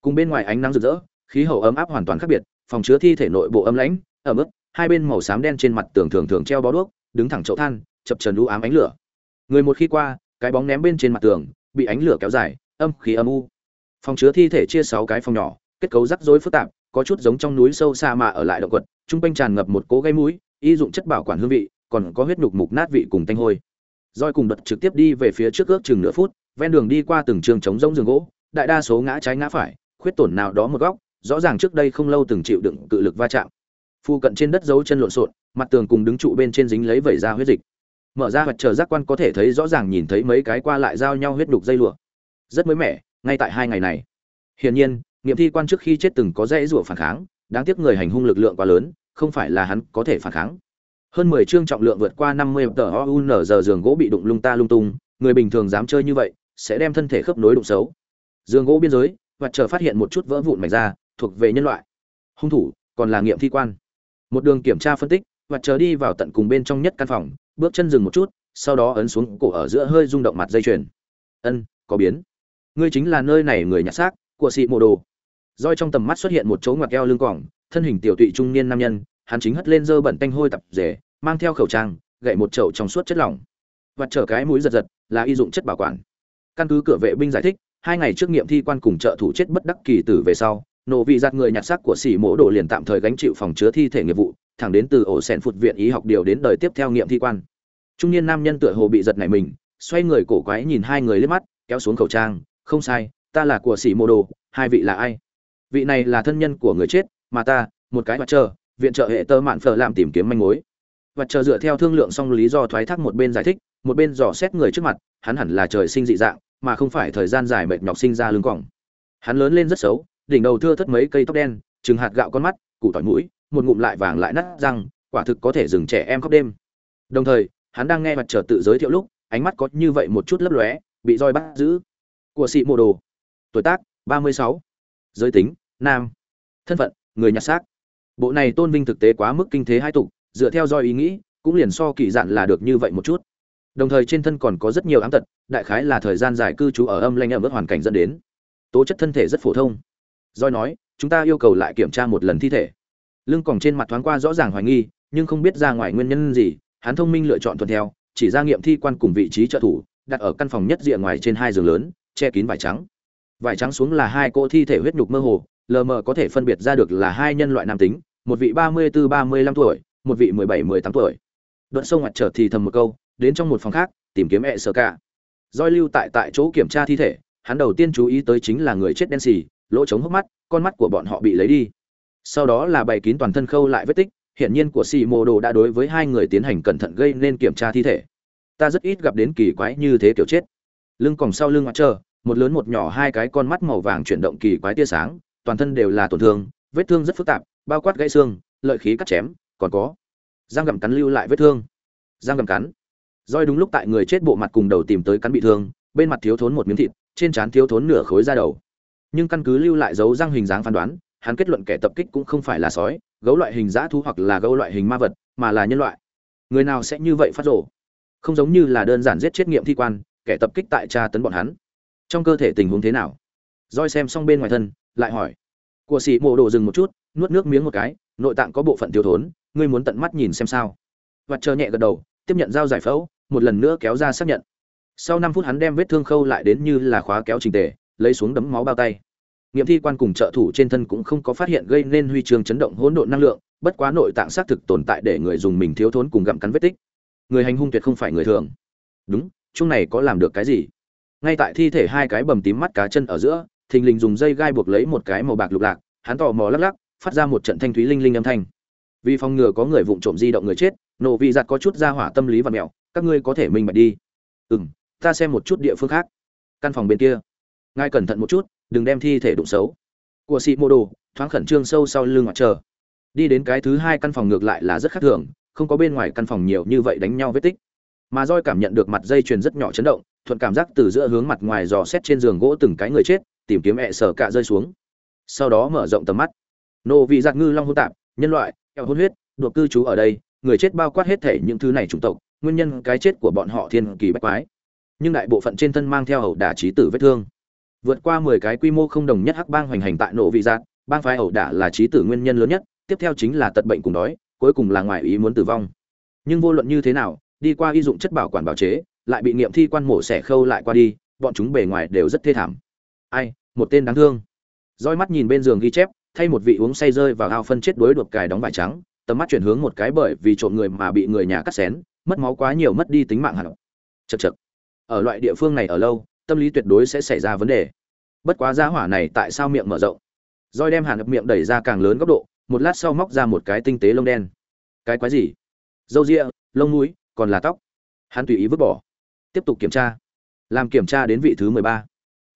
A: Cùng bên ngoài ánh nắng rực rỡ, khí hậu ấm áp hoàn toàn khác biệt, phòng chứa thi thể nội bộ ấm lãnh ở mức hai bên màu xám đen trên mặt tường thường thường treo bó đuốc, đứng thẳng chậu than, chập trần u ám ánh lửa. Người một khi qua, cái bóng ném bên trên mặt tường, bị ánh lửa kéo dài, âm khí âm u. Phòng chứa thi thể chia sáu cái phòng nhỏ kết cấu rắc rối phức tạp, có chút giống trong núi sâu xa mà ở lại động quật trung quanh tràn ngập một cỗ gây mũi, y dụng chất bảo quản hương vị, còn có huyết nhục mục nát vị cùng tanh hôi. Roi cùng đợt trực tiếp đi về phía trước ước chừng nửa phút, ven đường đi qua từng trường trống rỗng giường gỗ, đại đa số ngã trái ngã phải, khuyết tổn nào đó một góc, rõ ràng trước đây không lâu từng chịu đựng cự lực va chạm. Phu cận trên đất dấu chân lộn xộn, mặt tường cùng đứng trụ bên trên dính lấy vẩy ra huyết dịch. Mở ra hoặc chờ giác quan có thể thấy rõ ràng nhìn thấy mấy cái qua lại giao nhau huyết đục dây lụa. Rất mới mẻ, ngay tại hai ngày này. Hiển nhiên nghiệm thi quan trước khi chết từng có dễ rủa phản kháng, đáng tiếc người hành hung lực lượng quá lớn, không phải là hắn có thể phản kháng. Hơn mười chương trọng lượng vượt qua năm mươi tờ oun giờ giường gỗ bị đụng lung ta lung tung, người bình thường dám chơi như vậy, sẽ đem thân thể khớp nối đụng xấu. Giường gỗ biên giới, và chờ phát hiện một chút vỡ vụn mạch ra, thuộc về nhân loại. Hung thủ, còn là nghiệm thi quan. Một đường kiểm tra phân tích, và chờ đi vào tận cùng bên trong nhất căn phòng, bước chân dừng một chút, sau đó ấn xuống cổ ở giữa hơi rung động mặt dây chuyền. Ân, có biến. Ngươi chính là nơi này người nhặt xác của sĩ mô đồ roi trong tầm mắt xuất hiện một chỗ ngoặt keo lưng cỏng thân hình tiểu tụy trung niên nam nhân, hắn chính hất lên dơ bẩn tanh hôi tập rể, mang theo khẩu trang, gậy một chậu trong suốt chất lỏng. Vặt trở cái mũi giật giật, là y dụng chất bảo quản. Căn cứ cửa vệ binh giải thích, hai ngày trước nghiệm thi quan cùng trợ thủ chết bất đắc kỳ tử về sau, nổ vị giặt người nhặt xác của sĩ mỗ đồ liền tạm thời gánh chịu phòng chứa thi thể nghiệp vụ, thẳng đến từ ổ sẹn phụt viện y học điều đến đời tiếp theo nghiệm thi quan. Trung niên nam nhân tựa hồ bị giật này mình, xoay người cổ quái nhìn hai người liếc mắt, kéo xuống khẩu trang, không sai, ta là của sĩ mô đồ, hai vị là ai? Vị này là thân nhân của người chết, mà ta, một cái mặt chờ, viện trợ hệ tơ mạn phở làm tìm kiếm manh mối. Và chờ dựa theo thương lượng xong lý do thoái thác một bên giải thích, một bên dò xét người trước mặt, hắn hẳn là trời sinh dị dạng, mà không phải thời gian dài mệt nhọc sinh ra lưng cỏng hắn lớn lên rất xấu, đỉnh đầu thưa thất mấy cây tóc đen chừng hạt gạo con mắt, củ tỏi mũi, một ngụm lại vàng lại nát răng, quả thực có thể dừng trẻ em khóc đêm. Đồng thời, hắn đang nghe mặt trở tự giới thiệu lúc, ánh mắt có như vậy một chút lấp lóe, bị roi bắt giữ. Của sĩ mô đồ. Tuổi tác, ba mươi sáu. Giới tính nam. Thân phận, người nhặt xác. Bộ này tôn vinh thực tế quá mức kinh thế hai tục, dựa theo do ý nghĩ, cũng liền so kỳ dạn là được như vậy một chút. Đồng thời trên thân còn có rất nhiều ám tật, đại khái là thời gian dài cư trú ở âm lanh ở mức hoàn cảnh dẫn đến. Tố chất thân thể rất phổ thông. Doi nói, chúng ta yêu cầu lại kiểm tra một lần thi thể. Lưng còng trên mặt thoáng qua rõ ràng hoài nghi, nhưng không biết ra ngoài nguyên nhân gì, hắn thông minh lựa chọn thuận theo, chỉ ra nghiệm thi quan cùng vị trí trợ thủ, đặt ở căn phòng nhất diện ngoài trên hai giường lớn, che kín vải trắng. Vải trắng xuống là hai cỗ thi thể huyết nhục mơ hồ lờ mờ có thể phân biệt ra được là hai nhân loại nam tính, một vị ba mươi bốn ba mươi lăm tuổi, một vị mười bảy, mười tám tuổi. Đoạn sông mặt trở thì thầm một câu, đến trong một phòng khác, tìm kiếm ẹ sợ cả Doi lưu tại tại chỗ kiểm tra thi thể, hắn đầu tiên chú ý tới chính là người chết đen xì, lỗ trống hốc mắt, con mắt của bọn họ bị lấy đi. Sau đó là bày kín toàn thân khâu lại vết tích hiển nhiên của xì mô đồ đã đối với hai người tiến hành cẩn thận gây nên kiểm tra thi thể. Ta rất ít gặp đến kỳ quái như thế kiểu chết. Lưng còng sau lưng mặt trơ một lớn một nhỏ hai cái con mắt màu vàng chuyển động kỳ quái tia sáng toàn thân đều là tổn thương, vết thương rất phức tạp, bao quát gãy xương, lợi khí cắt chém, còn có răng gặm cắn lưu lại vết thương. Răng gặm cắn. Roi đúng lúc tại người chết bộ mặt cùng đầu tìm tới cắn bị thương, bên mặt thiếu thốn một miếng thịt, trên trán thiếu thốn nửa khối da đầu. Nhưng căn cứ lưu lại dấu răng hình dáng phán đoán, hắn kết luận kẻ tập kích cũng không phải là sói, gấu loại hình dã thú hoặc là gấu loại hình ma vật, mà là nhân loại. Người nào sẽ như vậy phát rổ không giống như là đơn giản giết chết nghiệm thi quan, kẻ tập kích tại tra tấn bọn hắn. Trong cơ thể tình huống thế nào? Roi xem xong bên ngoài thân lại hỏi. Của sĩ mộ đồ dừng một chút, nuốt nước miếng một cái, nội tạng có bộ phận thiếu thốn, ngươi muốn tận mắt nhìn xem sao. Vặt chờ nhẹ gật đầu, tiếp nhận dao giải phẫu, một lần nữa kéo ra xác nhận. Sau năm phút hắn đem vết thương khâu lại đến như là khóa kéo trình tề, lấy xuống đấm máu bao tay. Nghiệm thi quan cùng trợ thủ trên thân cũng không có phát hiện gây nên huy chương chấn động hỗn độn năng lượng, bất quá nội tạng xác thực tồn tại để người dùng mình thiếu thốn cùng gặm cắn vết tích. Người hành hung tuyệt không phải người thường. Đúng chung này có làm được cái gì? Ngay tại thi thể hai cái bầm tím mắt cá chân ở giữa thình lình dùng dây gai buộc lấy một cái màu bạc lục lạc, hắn tò mò lắc lắc, phát ra một trận thanh thúy linh linh âm thanh. Vì phòng ngừa có người vụng trộm di động người chết, nổ vị giặt có chút ra hỏa tâm lý và mẹo, các ngươi có thể minh bạch đi. Ừ m ta xem một chút địa phương khác. Căn phòng bên kia. Ngài cẩn thận một chút, đừng đem thi thể đụng xấu. Của sĩ mô đồ, thoáng khẩn trương sâu sau lưng mặt chờ đi đến cái thứ hai căn phòng ngược lại là rất khác thường, không có bên ngoài căn phòng nhiều như vậy đánh nhau vết tích. Mà roi cảm nhận được mặt dây chuyền rất nhỏ chấn động, thuận cảm giác từ giữa hướng mặt ngoài dò xét trên giường gỗ từng cái người chết tìm kiếm ẹ sở cạ rơi xuống. Sau đó mở rộng tầm mắt. Nô vị giặc ngư long hôn tạp, nhân loại eo hôn huyết đột cư trú ở đây, người chết bao quát hết thể những thứ này chủng tộc, nguyên nhân cái chết của bọn họ thiên kỳ bách quái. Nhưng đại bộ phận trên thân mang theo ẩu đả trí tử vết thương. Vượt qua mười cái quy mô không đồng nhất hắc bang hoành hành tại nộ vị giặc, bang phái ẩu đả là trí tử nguyên nhân lớn nhất, tiếp theo chính là tật bệnh cùng đói, cuối cùng là ngoài ý muốn tử vong. Nhưng vô luận như thế nào, đi qua y dụng chất bảo quản bảo chế, lại bị nghiệm thi quan mổ xẻ khâu lại qua đi, bọn chúng bề ngoài đều rất thê thảm ai, một tên đáng thương. Roi mắt nhìn bên giường ghi chép, thay một vị uống say rơi vào ao phân chết đuối đột cài đóng vải trắng, tầm mắt chuyển hướng một cái bởi vì trộm người mà bị người nhà cắt xén, mất máu quá nhiều mất đi tính mạng hẳn. Chật chật ở loại địa phương này ở lâu, tâm lý tuyệt đối sẽ xảy ra vấn đề. Bất quá giá hỏa này tại sao miệng mở rộng? Roi đem hàn miệng đẩy ra càng lớn góc độ, một lát sau móc ra một cái tinh tế lông đen. Cái quái gì? Dâu ria, lông mũi, còn là tóc. Hắn tùy ý vứt bỏ. Tiếp tục kiểm tra. Làm kiểm tra đến vị thứ mười ba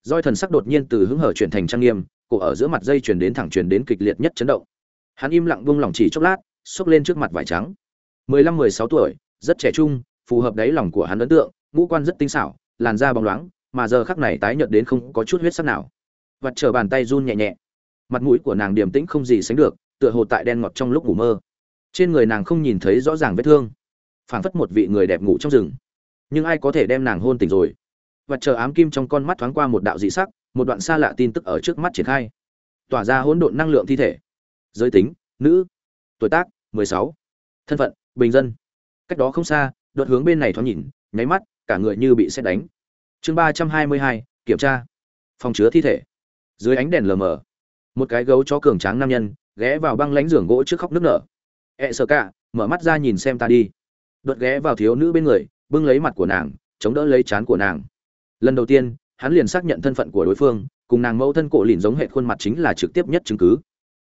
A: roi thần sắc đột nhiên từ hứng hở chuyển thành trang nghiêm, cổ ở giữa mặt dây chuyển đến thẳng chuyển đến kịch liệt nhất chấn động. Hắn im lặng buông lỏng chỉ chốc lát, xốc lên trước mặt vải trắng. Mười lăm, mười sáu tuổi, rất trẻ trung, phù hợp đáy lòng của hắn ấn tượng, ngũ quan rất tinh xảo, làn da bóng loáng, mà giờ khắc này tái nhợt đến không có chút huyết sắc nào. Vặt trở bàn tay run nhẹ nhẹ. Mặt mũi của nàng điềm tĩnh không gì sánh được, tựa hồ tại đen ngọt trong lúc ngủ mơ. Trên người nàng không nhìn thấy rõ ràng vết thương. Phảng phất một vị người đẹp ngủ trong rừng. Nhưng ai có thể đem nàng hôn tỉnh rồi? Và chờ ám kim trong con mắt thoáng qua một đạo dị sắc, một đoạn xa lạ tin tức ở trước mắt triển khai. Tỏa ra hỗn độn năng lượng thi thể. Giới tính, nữ. Tuổi tác 16. thân phận, bình dân. Cách đó không xa, đột hướng bên này thoáng nhìn, nháy mắt, cả người như bị xét đánh. Chương ba trăm hai mươi hai, kiểm tra. Phòng chứa thi thể. Dưới ánh đèn lờ mờ, một cái gấu chó cường tráng nam nhân ghé vào băng lánh giường gỗ trước khóc nước nở. Ẹ sợ cả, mở mắt ra nhìn xem ta đi. Đột ghé vào thiếu nữ bên người, bưng lấy mặt của nàng, chống đỡ lấy chán của nàng lần đầu tiên, hắn liền xác nhận thân phận của đối phương, cùng nàng mẫu thân cổ lìn giống hệ khuôn mặt chính là trực tiếp nhất chứng cứ.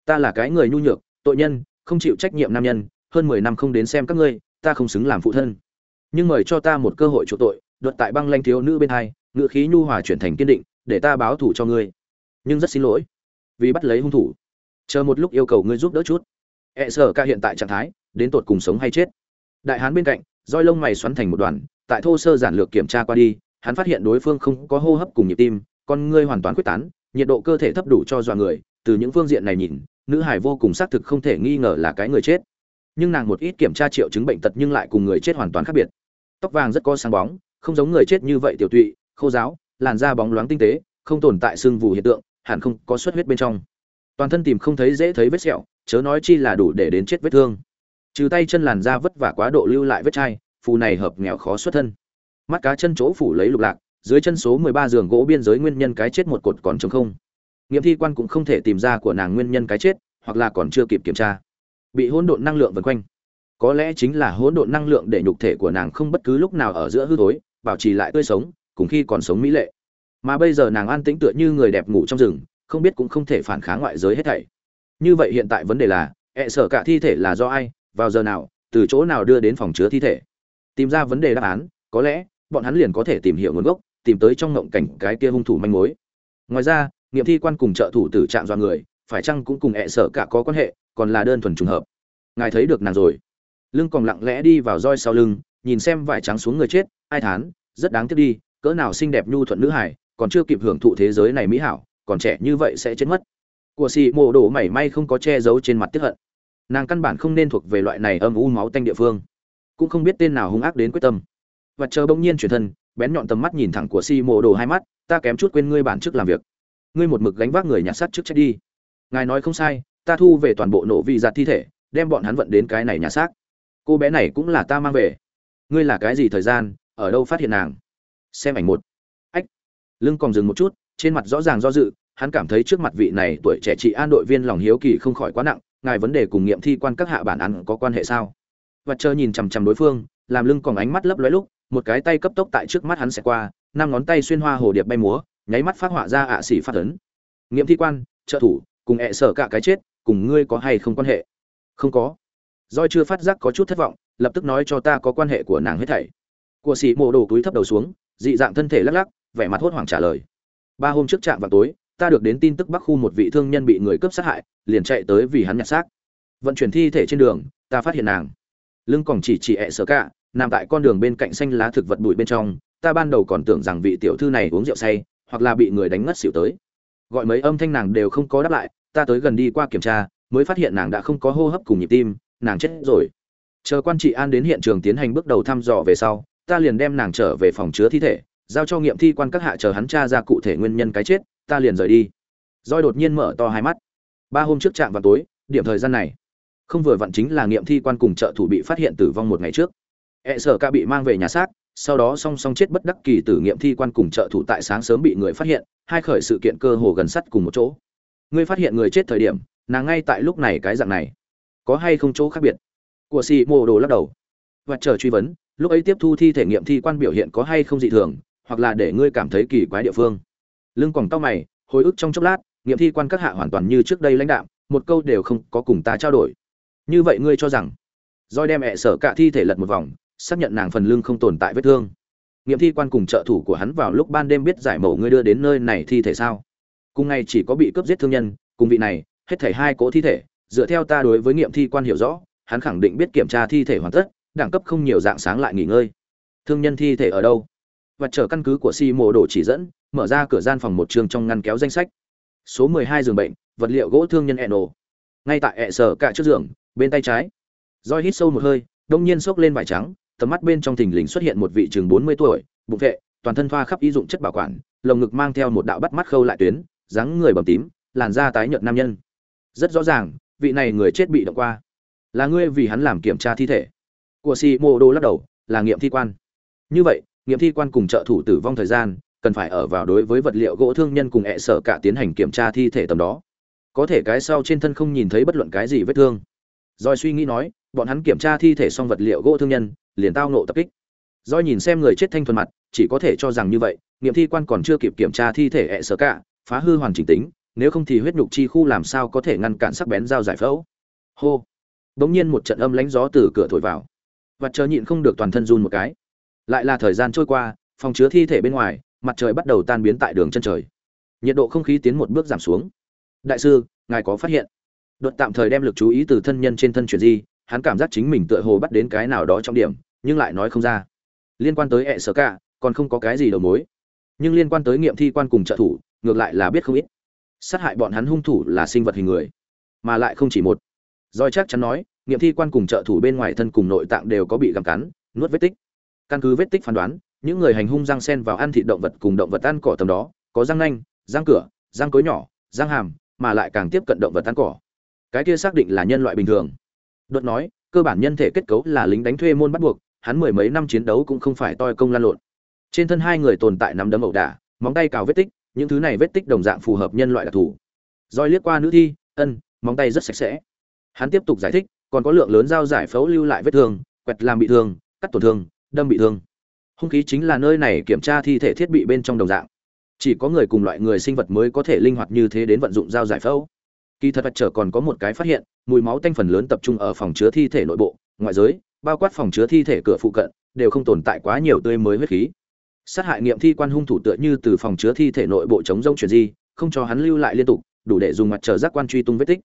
A: Ta là cái người nhu nhược, tội nhân, không chịu trách nhiệm nam nhân, hơn mười năm không đến xem các ngươi, ta không xứng làm phụ thân. Nhưng mời cho ta một cơ hội chỗ tội, đột tại băng lanh thiếu nữ bên hai, ngựa khí nhu hòa chuyển thành kiên định, để ta báo thủ cho ngươi. Nhưng rất xin lỗi, vì bắt lấy hung thủ. Chờ một lúc yêu cầu ngươi giúp đỡ chút. E sở ca hiện tại trạng thái, đến tột cùng sống hay chết. Đại hán bên cạnh, roi lông mày xoắn thành một đoàn, tại thô sơ giản lược kiểm tra qua đi hắn phát hiện đối phương không có hô hấp cùng nhịp tim, con ngươi hoàn toàn quyết tán, nhiệt độ cơ thể thấp đủ cho dọa người, từ những phương diện này nhìn, nữ hải vô cùng xác thực không thể nghi ngờ là cái người chết. Nhưng nàng một ít kiểm tra triệu chứng bệnh tật nhưng lại cùng người chết hoàn toàn khác biệt. Tóc vàng rất có sáng bóng, không giống người chết như vậy tiểu tụy, khô giáo làn da bóng loáng tinh tế, không tồn tại sưng vù hiện tượng, hẳn không có xuất huyết bên trong. Toàn thân tìm không thấy dễ thấy vết sẹo, chớ nói chi là đủ để đến chết vết thương. Trừ tay chân làn da vất vả quá độ lưu lại vết chai, phù này hợp nghèo khó xuất thân mắt cá chân chỗ phủ lấy lục lạc, dưới chân số 13 giường gỗ biên giới nguyên nhân cái chết một cột còn trống không. Nghiệm thi quan cũng không thể tìm ra của nàng nguyên nhân cái chết, hoặc là còn chưa kịp kiểm tra. Bị hỗn độn năng lượng vần quanh. Có lẽ chính là hỗn độn năng lượng để nhục thể của nàng không bất cứ lúc nào ở giữa hư tối bảo trì lại tươi sống, cùng khi còn sống mỹ lệ. Mà bây giờ nàng an tĩnh tựa như người đẹp ngủ trong rừng, không biết cũng không thể phản kháng ngoại giới hết thảy. Như vậy hiện tại vấn đề là e ẹ sở cả thi thể là do ai, vào giờ nào, từ chỗ nào đưa đến phòng chứa thi thể? Tìm ra vấn đề đáp án, có lẽ bọn hắn liền có thể tìm hiểu nguồn gốc, tìm tới trong ngộng cảnh cái kia hung thủ manh mối. Ngoài ra, nghiệm thi quan cùng trợ thủ tử trạng do người, phải chăng cũng cùng ẹ sở cả có quan hệ, còn là đơn thuần trùng hợp. Ngài thấy được nàng rồi. Lưng còn lặng lẽ đi vào roi sau lưng, nhìn xem vải trắng xuống người chết, ai thán, rất đáng tiếc đi, cỡ nào xinh đẹp nhu thuận nữ hải, còn chưa kịp hưởng thụ thế giới này mỹ hảo, còn trẻ như vậy sẽ chết mất. Của xì mộ đồ mảy may không có che giấu trên mặt tiếp hận. Nàng căn bản không nên thuộc về loại này âm u máu tanh địa phương. Cũng không biết tên nào hung ác đến quyết tâm và chờ bỗng nhiên chuyển thân, bén nhọn tầm mắt nhìn thẳng của si mộ đồ hai mắt, ta kém chút quên ngươi bản chức làm việc. Ngươi một mực gánh vác người nhặt sát trước chết đi. Ngài nói không sai, ta thu về toàn bộ nổ vị giặt thi thể, đem bọn hắn vận đến cái này nhà xác. Cô bé này cũng là ta mang về. Ngươi là cái gì thời gian, ở đâu phát hiện nàng? Xem ảnh một. Ách. Lưng còn dừng một chút, trên mặt rõ ràng do dự, hắn cảm thấy trước mặt vị này tuổi trẻ chị an đội viên lòng hiếu kỳ không khỏi quá nặng, ngài vấn đề cùng nghiệm thi quan các hạ bản án có quan hệ sao? Và chờ nhìn chằm chằm đối phương làm lưng còn ánh mắt lấp lóe lúc, một cái tay cấp tốc tại trước mắt hắn sẽ qua, năm ngón tay xuyên hoa hồ điệp bay múa, nháy mắt phát họa ra ạ xỉ phát ấn. Nghiệm thi quan, trợ thủ, cùng ẹ sở cả cái chết, cùng ngươi có hay không quan hệ? Không có. Doi chưa phát giác có chút thất vọng, lập tức nói cho ta có quan hệ của nàng hết thảy. Của sĩ mộ đồ túi thấp đầu xuống, dị dạng thân thể lắc lắc, vẻ mặt hốt hoảng trả lời. Ba hôm trước trạm vào tối, ta được đến tin tức bắc khu một vị thương nhân bị người cướp sát hại, liền chạy tới vì hắn nhặt xác. Vận chuyển thi thể trên đường, ta phát hiện nàng. Lưng còn chỉ chỉ ẹ sở cả nằm tại con đường bên cạnh xanh lá thực vật bụi bên trong, ta ban đầu còn tưởng rằng vị tiểu thư này uống rượu say, hoặc là bị người đánh ngất xỉu tới. Gọi mấy âm thanh nàng đều không có đáp lại, ta tới gần đi qua kiểm tra, mới phát hiện nàng đã không có hô hấp cùng nhịp tim, nàng chết rồi. Chờ quan trị an đến hiện trường tiến hành bước đầu thăm dò về sau, ta liền đem nàng trở về phòng chứa thi thể, giao cho nghiệm thi quan các hạ chờ hắn tra ra cụ thể nguyên nhân cái chết, ta liền rời đi. Roi đột nhiên mở to hai mắt. Ba hôm trước trạm vào tối, điểm thời gian này, không vừa vặn chính là nghiệm thi quan cùng trợ thủ bị phát hiện tử vong một ngày trước e sở ca bị mang về nhà xác, sau đó song song chết bất đắc kỳ tử nghiệm thi quan cùng trợ thủ tại sáng sớm bị người phát hiện, hai khởi sự kiện cơ hồ gần sắt cùng một chỗ. Ngươi phát hiện người chết thời điểm, nàng ngay tại lúc này cái dạng này. Có hay không chỗ khác biệt? Của si mô đồ lắc đầu. Và chờ truy vấn, lúc ấy tiếp thu thi thể nghiệm thi quan biểu hiện có hay không dị thường, hoặc là để ngươi cảm thấy kỳ quái địa phương. Lưng quẳng tao mày, hồi ức trong chốc lát, nghiệm thi quan các hạ hoàn toàn như trước đây lãnh đạo một câu đều không có cùng ta trao đổi. Như vậy ngươi cho rằng, roi đem ẹ sở cả thi thể lật một vòng xác nhận nàng phần lưng không tồn tại vết thương. Nghiệm thi quan cùng trợ thủ của hắn vào lúc ban đêm biết giải mẫu ngươi đưa đến nơi này thi thể sao? Cùng ngày chỉ có bị cướp giết thương nhân, cùng vị này, hết thảy hai cỗ thi thể, dựa theo ta đối với nghiệm thi quan hiểu rõ, hắn khẳng định biết kiểm tra thi thể hoàn tất, đẳng cấp không nhiều dạng sáng lại nghỉ ngơi. Thương nhân thi thể ở đâu? Và chờ căn cứ của si mồ đồ chỉ dẫn, mở ra cửa gian phòng một trường trong ngăn kéo danh sách. Số 12 giường bệnh, vật liệu gỗ thương nhân eno. Ngay tại ẹ sở cả trước giường, bên tay trái. Roi hít sâu một hơi, đông nhiên xốc lên vải trắng tầm mắt bên trong thình lình xuất hiện một vị chừng 40 tuổi, bụng vệ, toàn thân thoa khắp y dụng chất bảo quản, lồng ngực mang theo một đạo bắt mắt khâu lại tuyến, dáng người bầm tím, làn da tái nhợt nam nhân. Rất rõ ràng, vị này người chết bị động qua. Là ngươi vì hắn làm kiểm tra thi thể. Của si mô đồ lắc đầu, là nghiệm thi quan. Như vậy, nghiệm thi quan cùng trợ thủ tử vong thời gian, cần phải ở vào đối với vật liệu gỗ thương nhân cùng ệ sở cả tiến hành kiểm tra thi thể tầm đó. Có thể cái sau trên thân không nhìn thấy bất luận cái gì vết thương. Rồi suy nghĩ nói, bọn hắn kiểm tra thi thể xong vật liệu gỗ thương nhân liền tao nộ tập kích. Do nhìn xem người chết thanh thuần mặt, chỉ có thể cho rằng như vậy, nghiệm thi quan còn chưa kịp kiểm tra thi thể hẹ sở cả phá hư hoàn chỉnh tính, nếu không thì huyết nhục chi khu làm sao có thể ngăn cản sắc bén dao giải phẫu. Hô. Bỗng nhiên một trận âm lánh gió từ cửa thổi vào. Và chờ nhịn không được toàn thân run một cái. Lại là thời gian trôi qua, phòng chứa thi thể bên ngoài, mặt trời bắt đầu tan biến tại đường chân trời. Nhiệt độ không khí tiến một bước giảm xuống. Đại sư, ngài có phát hiện? Đột tạm thời đem lực chú ý từ thân nhân trên thân chuyển di, hắn cảm giác chính mình tựa hồ bắt đến cái nào đó trong điểm nhưng lại nói không ra. Liên quan tới hệ sở cả còn không có cái gì đầu mối. Nhưng liên quan tới nghiệm thi quan cùng trợ thủ, ngược lại là biết không ít. Sát hại bọn hắn hung thủ là sinh vật hình người, mà lại không chỉ một. Doi chắc chắn nói, nghiệm thi quan cùng trợ thủ bên ngoài thân cùng nội tạng đều có bị gặm cắn, nuốt vết tích. Căn cứ vết tích phán đoán, những người hành hung răng sen vào ăn thịt động vật cùng động vật ăn cỏ tầm đó, có răng nanh, răng cửa, răng cối nhỏ, răng hàm, mà lại càng tiếp cận động vật ăn cỏ. Cái kia xác định là nhân loại bình thường. Đột nói, cơ bản nhân thể kết cấu là lính đánh thuê môn bắt buộc hắn mười mấy năm chiến đấu cũng không phải toi công lan lộn. Trên thân hai người tồn tại nắm đấm ẩu đả, móng tay cào vết tích, những thứ này vết tích đồng dạng phù hợp nhân loại đặc thù. Roi liếc qua nữ thi, ân, móng tay rất sạch sẽ. Hắn tiếp tục giải thích, còn có lượng lớn dao giải phẫu lưu lại vết thương, quẹt làm bị thương, cắt tổn thương, đâm bị thương. Hung khí chính là nơi này kiểm tra thi thể thiết bị bên trong đồng dạng. Chỉ có người cùng loại người sinh vật mới có thể linh hoạt như thế đến vận dụng dao giải phẫu. Kỳ thật vật trở còn có một cái phát hiện, mùi máu tanh phần lớn tập trung ở phòng chứa thi thể nội bộ, ngoại giới bao quát phòng chứa thi thể cửa phụ cận, đều không tồn tại quá nhiều tươi mới huyết khí. Sát hại nghiệm thi quan hung thủ tựa như từ phòng chứa thi thể nội bộ chống rông chuyển di, không cho hắn lưu lại liên tục, đủ để dùng mặt trời giác quan truy tung vết tích.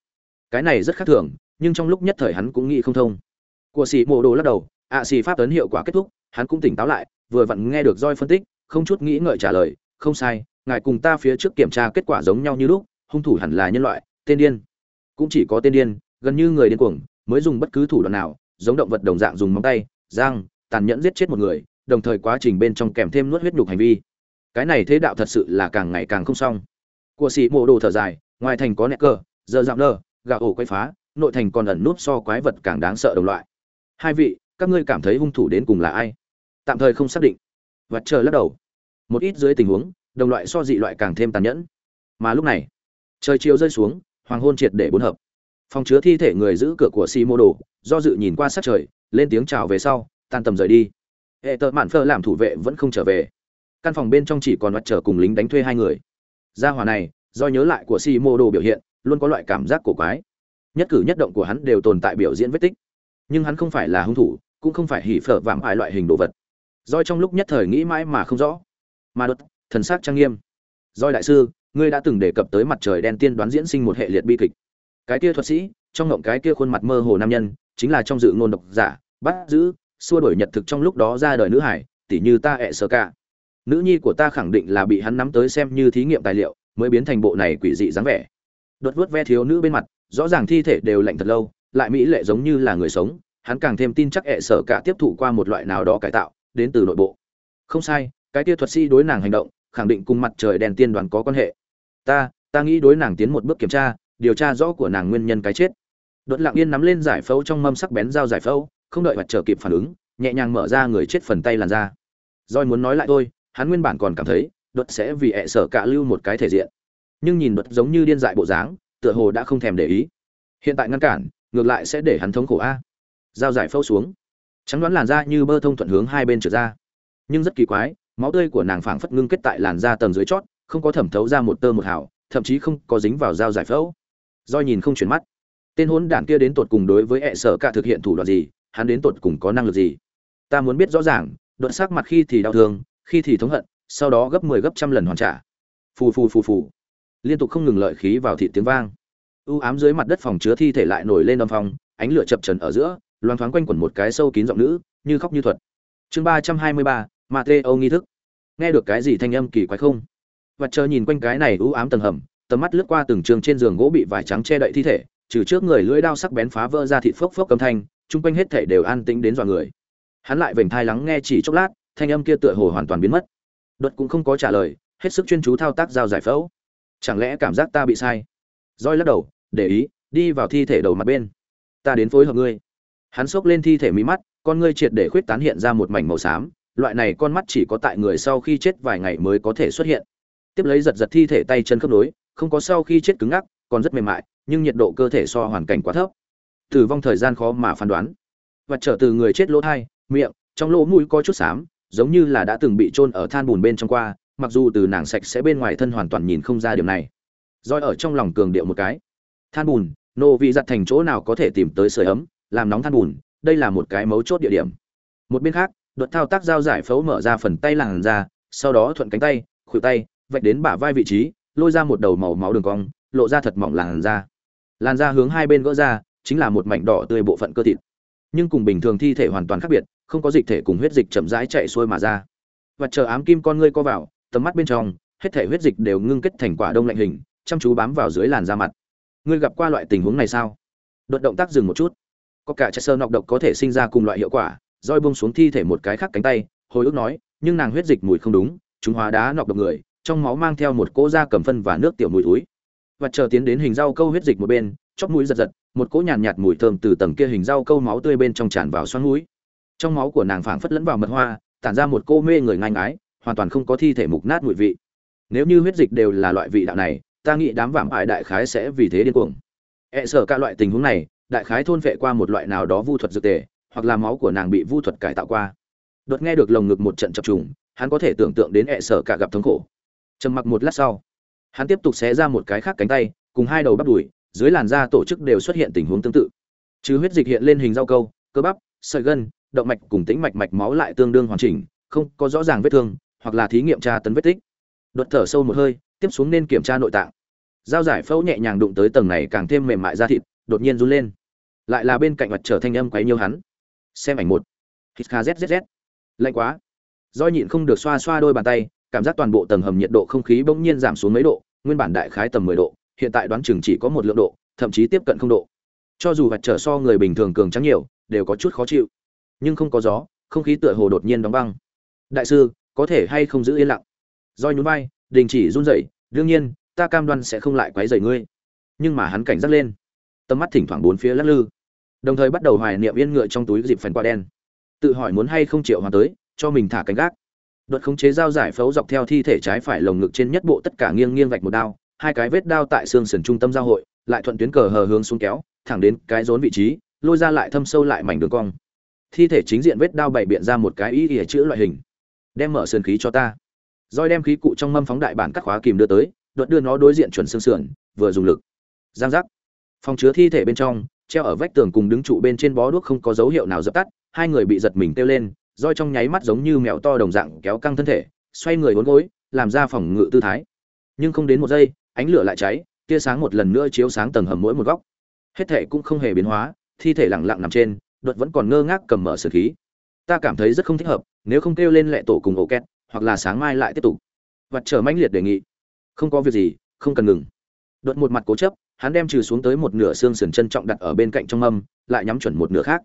A: Cái này rất khác thường, nhưng trong lúc nhất thời hắn cũng nghĩ không thông. Của sĩ mộ đồ lắc đầu, ạ xì pháp tấn hiệu quả kết thúc, hắn cũng tỉnh táo lại, vừa vặn nghe được roi phân tích, không chút nghĩ ngợi trả lời, không sai, ngài cùng ta phía trước kiểm tra kết quả giống nhau như lúc, hung thủ hẳn là nhân loại, tên điên. Cũng chỉ có tên điên, gần như người điên cuồng, mới dùng bất cứ thủ đoạn nào giống động vật đồng dạng dùng móng tay, răng, tàn nhẫn giết chết một người, đồng thời quá trình bên trong kèm thêm nuốt huyết nhục hành vi. Cái này thế đạo thật sự là càng ngày càng không xong. Của sĩ mộ đồ thở dài, ngoài thành có nẹt cơ giờ dạng nơ gạo ổ quay phá, nội thành còn ẩn núp so quái vật càng đáng sợ đồng loại. Hai vị, các ngươi cảm thấy hung thủ đến cùng là ai? Tạm thời không xác định. Vật chờ lắc đầu. Một ít dưới tình huống, đồng loại so dị loại càng thêm tàn nhẫn. Mà lúc này, trời chiều rơi xuống, hoàng hôn triệt để bốn hợp. Phòng chứa thi thể người giữ cửa của si mô đồ do dự nhìn qua sát trời, lên tiếng chào về sau, tan tầm rời đi. Hệ tợ mạn phơ làm thủ vệ vẫn không trở về. Căn phòng bên trong chỉ còn mặt trở cùng lính đánh thuê hai người. Gia hòa này, do nhớ lại của si mô đồ biểu hiện, luôn có loại cảm giác cổ quái. Nhất cử nhất động của hắn đều tồn tại biểu diễn vết tích. Nhưng hắn không phải là hung thủ, cũng không phải hỉ phở vạm ải loại hình đồ vật. Doi trong lúc nhất thời nghĩ mãi mà không rõ. Mà đột thần sắc trang nghiêm. Doi đại sư, ngươi đã từng đề cập tới mặt trời đen tiên đoán diễn sinh một hệ liệt bi kịch. Cái kia thuật sĩ, trong ngộng cái kia khuôn mặt mơ hồ nam nhân chính là trong dự ngôn độc giả, bắt giữ, xua đổi nhật thực trong lúc đó ra đời nữ hải tỷ như ta ẹ sơ cả. Nữ nhi của ta khẳng định là bị hắn nắm tới xem như thí nghiệm tài liệu, mới biến thành bộ này quỷ dị dáng vẻ. Đột vớt ve thiếu nữ bên mặt, rõ ràng thi thể đều lạnh thật lâu, lại mỹ lệ giống như là người sống, hắn càng thêm tin chắc ẹ sở cả tiếp thụ qua một loại nào đó cải tạo, đến từ nội bộ. Không sai, cái tia thuật sĩ đối nàng hành động, khẳng định cùng mặt trời đèn tiên đoàn có quan hệ. Ta ta nghĩ đối nàng tiến một bước kiểm tra, điều tra rõ của nàng nguyên nhân cái chết đột lặng yên nắm lên giải phẫu trong mâm sắc bén dao giải phẫu, không đợi mặt trời kịp phản ứng, nhẹ nhàng mở ra người chết phần tay làn ra roi muốn nói lại thôi, hắn nguyên bản còn cảm thấy, đột sẽ vì ẹ sở cả lưu một cái thể diện. Nhưng nhìn đột giống như điên dại bộ dáng, tựa hồ đã không thèm để ý. Hiện tại ngăn cản, ngược lại sẽ để hắn thống khổ a. Dao giải phẫu xuống. Trắng đoán làn da như bơ thông thuận hướng hai bên trở ra. Nhưng rất kỳ quái, máu tươi của nàng phảng phất ngưng kết tại làn da tầng dưới chót, không có thẩm thấu ra một tơ một hào, thậm chí không có dính vào dao giải phẫu. Doi nhìn không chuyển mắt tên hốn đản kia đến tột cùng đối với hệ sở cả thực hiện thủ đoạn gì, hắn đến tột cùng có năng lực gì? Ta muốn biết rõ ràng, đột sắc mặt khi thì đau thương, khi thì thống hận, sau đó gấp 10 gấp trăm lần hoàn trả. Phù phù phù phù. Liên tục không ngừng lợi khí vào thị tiếng vang. U ám dưới mặt đất phòng chứa thi thể lại nổi lên âm phong, ánh lửa chập trần ở giữa, loang thoáng quanh quẩn một cái sâu kín giọng nữ, như khóc như thuật. Chương ba trăm hai mươi ba nghi thức. Nghe được cái gì thanh âm kỳ quái không? Vật chờ nhìn quanh cái này u ám tầng hầm, tầm mắt lướt qua từng trường trên giường gỗ bị vải trắng che đậy thi thể trừ trước người lưỡi đao sắc bén phá vỡ ra thịt phốc phốc âm thanh, chung quanh hết thể đều an tĩnh đến dọa người. Hắn lại vểnh thai lắng nghe chỉ chốc lát, thanh âm kia tựa hồ hoàn toàn biến mất. Đột cũng không có trả lời, hết sức chuyên chú thao tác giao giải phẫu. Chẳng lẽ cảm giác ta bị sai? Roi lắc đầu, để ý, đi vào thi thể đầu mặt bên. Ta đến phối hợp ngươi. Hắn xốc lên thi thể mí mắt, con ngươi triệt để khuyết tán hiện ra một mảnh màu xám, loại này con mắt chỉ có tại người sau khi chết vài ngày mới có thể xuất hiện. Tiếp lấy giật giật thi thể tay chân khớp nối, không có sau khi chết cứng ngắc, còn rất mềm mại nhưng nhiệt độ cơ thể so hoàn cảnh quá thấp. Tử vong thời gian khó mà phán đoán. Và trở từ người chết lỗ thai, miệng, trong lỗ mũi có chút xám, giống như là đã từng bị trôn ở than bùn bên trong qua, mặc dù từ nàng sạch sẽ bên ngoài thân hoàn toàn nhìn không ra điều này. Roi ở trong lòng cường điệu một cái. Than bùn, nô vị giặt thành chỗ nào có thể tìm tới sưởi ấm, làm nóng than bùn, đây là một cái mấu chốt địa điểm. Một bên khác đột thao tác dao giải phẫu mở ra phần tay làn ra sau đó thuận cánh tay, khuỷu tay, vạch đến bả vai vị trí, lôi ra một đầu màu máu đường cong, lộ ra thật mỏng làn da làn da hướng hai bên gỡ ra, chính là một mảnh đỏ tươi bộ phận cơ thịt. Nhưng cùng bình thường thi thể hoàn toàn khác biệt, không có dịch thể cùng huyết dịch chậm rãi chạy xuôi mà ra. Và chờ ám kim con ngươi co vào, tầm mắt bên trong, hết thể huyết dịch đều ngưng kết thành quả đông lạnh hình, chăm chú bám vào dưới làn da mặt. Ngươi gặp qua loại tình huống này sao? Đột động tác dừng một chút. Có cả chất sơ nọc độc có thể sinh ra cùng loại hiệu quả, roi bông xuống thi thể một cái khác cánh tay, hồi ức nói, nhưng nàng huyết dịch mùi không đúng, chúng hóa đá nọc độc người, trong máu mang theo một cỗ da cầm phân và nước tiểu mùi túi và chờ tiến đến hình rau câu huyết dịch một bên chóp mũi giật giật một cỗ nhàn nhạt, nhạt mùi thơm từ tầng kia hình rau câu máu tươi bên trong tràn vào xoắn mũi. Trong máu của nàng phảng phất lẫn vào mật hoa tản ra một cô mê người ngang ái hoàn toàn không có thi thể mục nát mùi vị. Nếu như huyết dịch đều là loại vị đạo này ta nghĩ đám vạm ải đại khái sẽ vì thế điên cuồng. E sợ cả loại tình huống này đại khái thôn phệ qua một loại nào đó vu thuật dược tề hoặc là máu của nàng bị vu thuật cải tạo qua. Đột nghe được lồng ngực một trận chập trùng hắn có thể tưởng tượng đến e sợ cả gặp thống khổ. Trầm mặc một lát sau hắn tiếp tục xé ra một cái khác cánh tay, cùng hai đầu bắp đùi, dưới làn da tổ chức đều xuất hiện tình huống tương tự. Chứ huyết dịch hiện lên hình rau câu, cơ bắp, sợi gân, động mạch cùng tĩnh mạch mạch máu lại tương đương hoàn chỉnh, không có rõ ràng vết thương, hoặc là thí nghiệm tra tấn vết tích. Đột thở sâu một hơi, tiếp xuống nên kiểm tra nội tạng. Dao giải phẫu nhẹ nhàng đụng tới tầng này càng thêm mềm mại da thịt, đột nhiên run lên. Lại là bên cạnh mặt trở thanh âm quấy nhiều hắn. Xem ảnh một. Hít kha zzz lạnh quá. Do nhịn không được xoa xoa đôi bàn tay cảm giác toàn bộ tầng hầm nhiệt độ không khí bỗng nhiên giảm xuống mấy độ, nguyên bản đại khái tầm mười độ, hiện tại đoán chừng chỉ có một lượng độ, thậm chí tiếp cận không độ. Cho dù vạch trở so người bình thường cường trắng nhiều, đều có chút khó chịu. Nhưng không có gió, không khí tựa hồ đột nhiên đóng băng. Đại sư, có thể hay không giữ yên lặng? Roi nhún vai, đình chỉ run rẩy, đương nhiên, ta cam đoan sẽ không lại quấy rầy ngươi. Nhưng mà hắn cảnh giác lên. Tầm mắt thỉnh thoảng bốn phía lắc lư. Đồng thời bắt đầu hoài niệm yên ngựa trong túi dịp phần qua đen. Tự hỏi muốn hay không triệu hòa tới, cho mình thả cánh gác đột khống chế dao giải phẫu dọc theo thi thể trái phải lồng ngực trên nhất bộ tất cả nghiêng nghiêng vạch một đao, hai cái vết đao tại xương sườn trung tâm giao hội, lại thuận tuyến cờ hờ hướng xuống kéo, thẳng đến cái rốn vị trí, lôi ra lại thâm sâu lại mảnh đường cong. Thi thể chính diện vết đao bảy biện ra một cái ý ỉa chữ loại hình. Đem mở sườn khí cho ta. Roi đem khí cụ trong mâm phóng đại bản cắt khóa kìm đưa tới, đột đưa nó đối diện chuẩn xương sườn, vừa dùng lực. Giang giác. Phòng chứa thi thể bên trong, treo ở vách tường cùng đứng trụ bên trên bó đuốc không có dấu hiệu nào dập tắt, hai người bị giật mình kêu lên roi trong nháy mắt giống như mèo to đồng dạng kéo căng thân thể xoay người uốn gối làm ra phòng ngự tư thái. Nhưng không đến một giây ánh lửa lại cháy tia sáng một lần nữa chiếu sáng tầng hầm mỗi một góc. Hết thể cũng không hề biến hóa thi thể lặng lặng nằm trên đột vẫn còn ngơ ngác cầm mở sườn khí. Ta cảm thấy rất không thích hợp nếu không kêu lên lệ tổ cùng ổ két hoặc là sáng mai lại tiếp tục. Vật trở mãnh liệt đề nghị. Không có việc gì không cần ngừng. Đột một mặt cố chấp hắn đem trừ xuống tới một nửa xương sườn chân trọng đặt ở bên cạnh trong âm, lại nhắm chuẩn một nửa khác.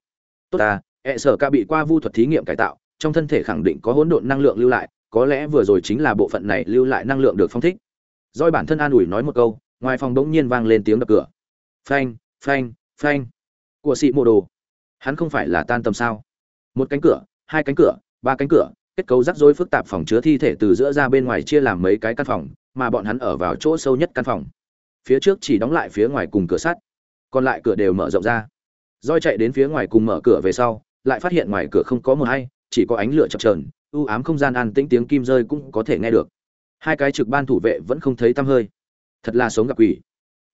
A: Tốt ta E sở ca bị qua vu thuật thí nghiệm cải tạo, trong thân thể khẳng định có hỗn độn năng lượng lưu lại, có lẽ vừa rồi chính là bộ phận này lưu lại năng lượng được phong thích. Doi bản thân an ủi nói một câu, ngoài phòng bỗng nhiên vang lên tiếng đập cửa. Phanh phanh phanh. Của sĩ mô đồ. Hắn không phải là tan tầm sao? Một cánh cửa, hai cánh cửa, ba cánh cửa, kết cấu rắc rối phức tạp phòng chứa thi thể từ giữa ra bên ngoài chia làm mấy cái căn phòng, mà bọn hắn ở vào chỗ sâu nhất căn phòng. Phía trước chỉ đóng lại phía ngoài cùng cửa sắt. Còn lại cửa đều mở rộng ra. Roi chạy đến phía ngoài cùng mở cửa về sau lại phát hiện ngoài cửa không có một hay, chỉ có ánh lửa chập trờn u ám không gian an tĩnh tiếng kim rơi cũng có thể nghe được. Hai cái trực ban thủ vệ vẫn không thấy tăm hơi. Thật là sống gặp quỷ.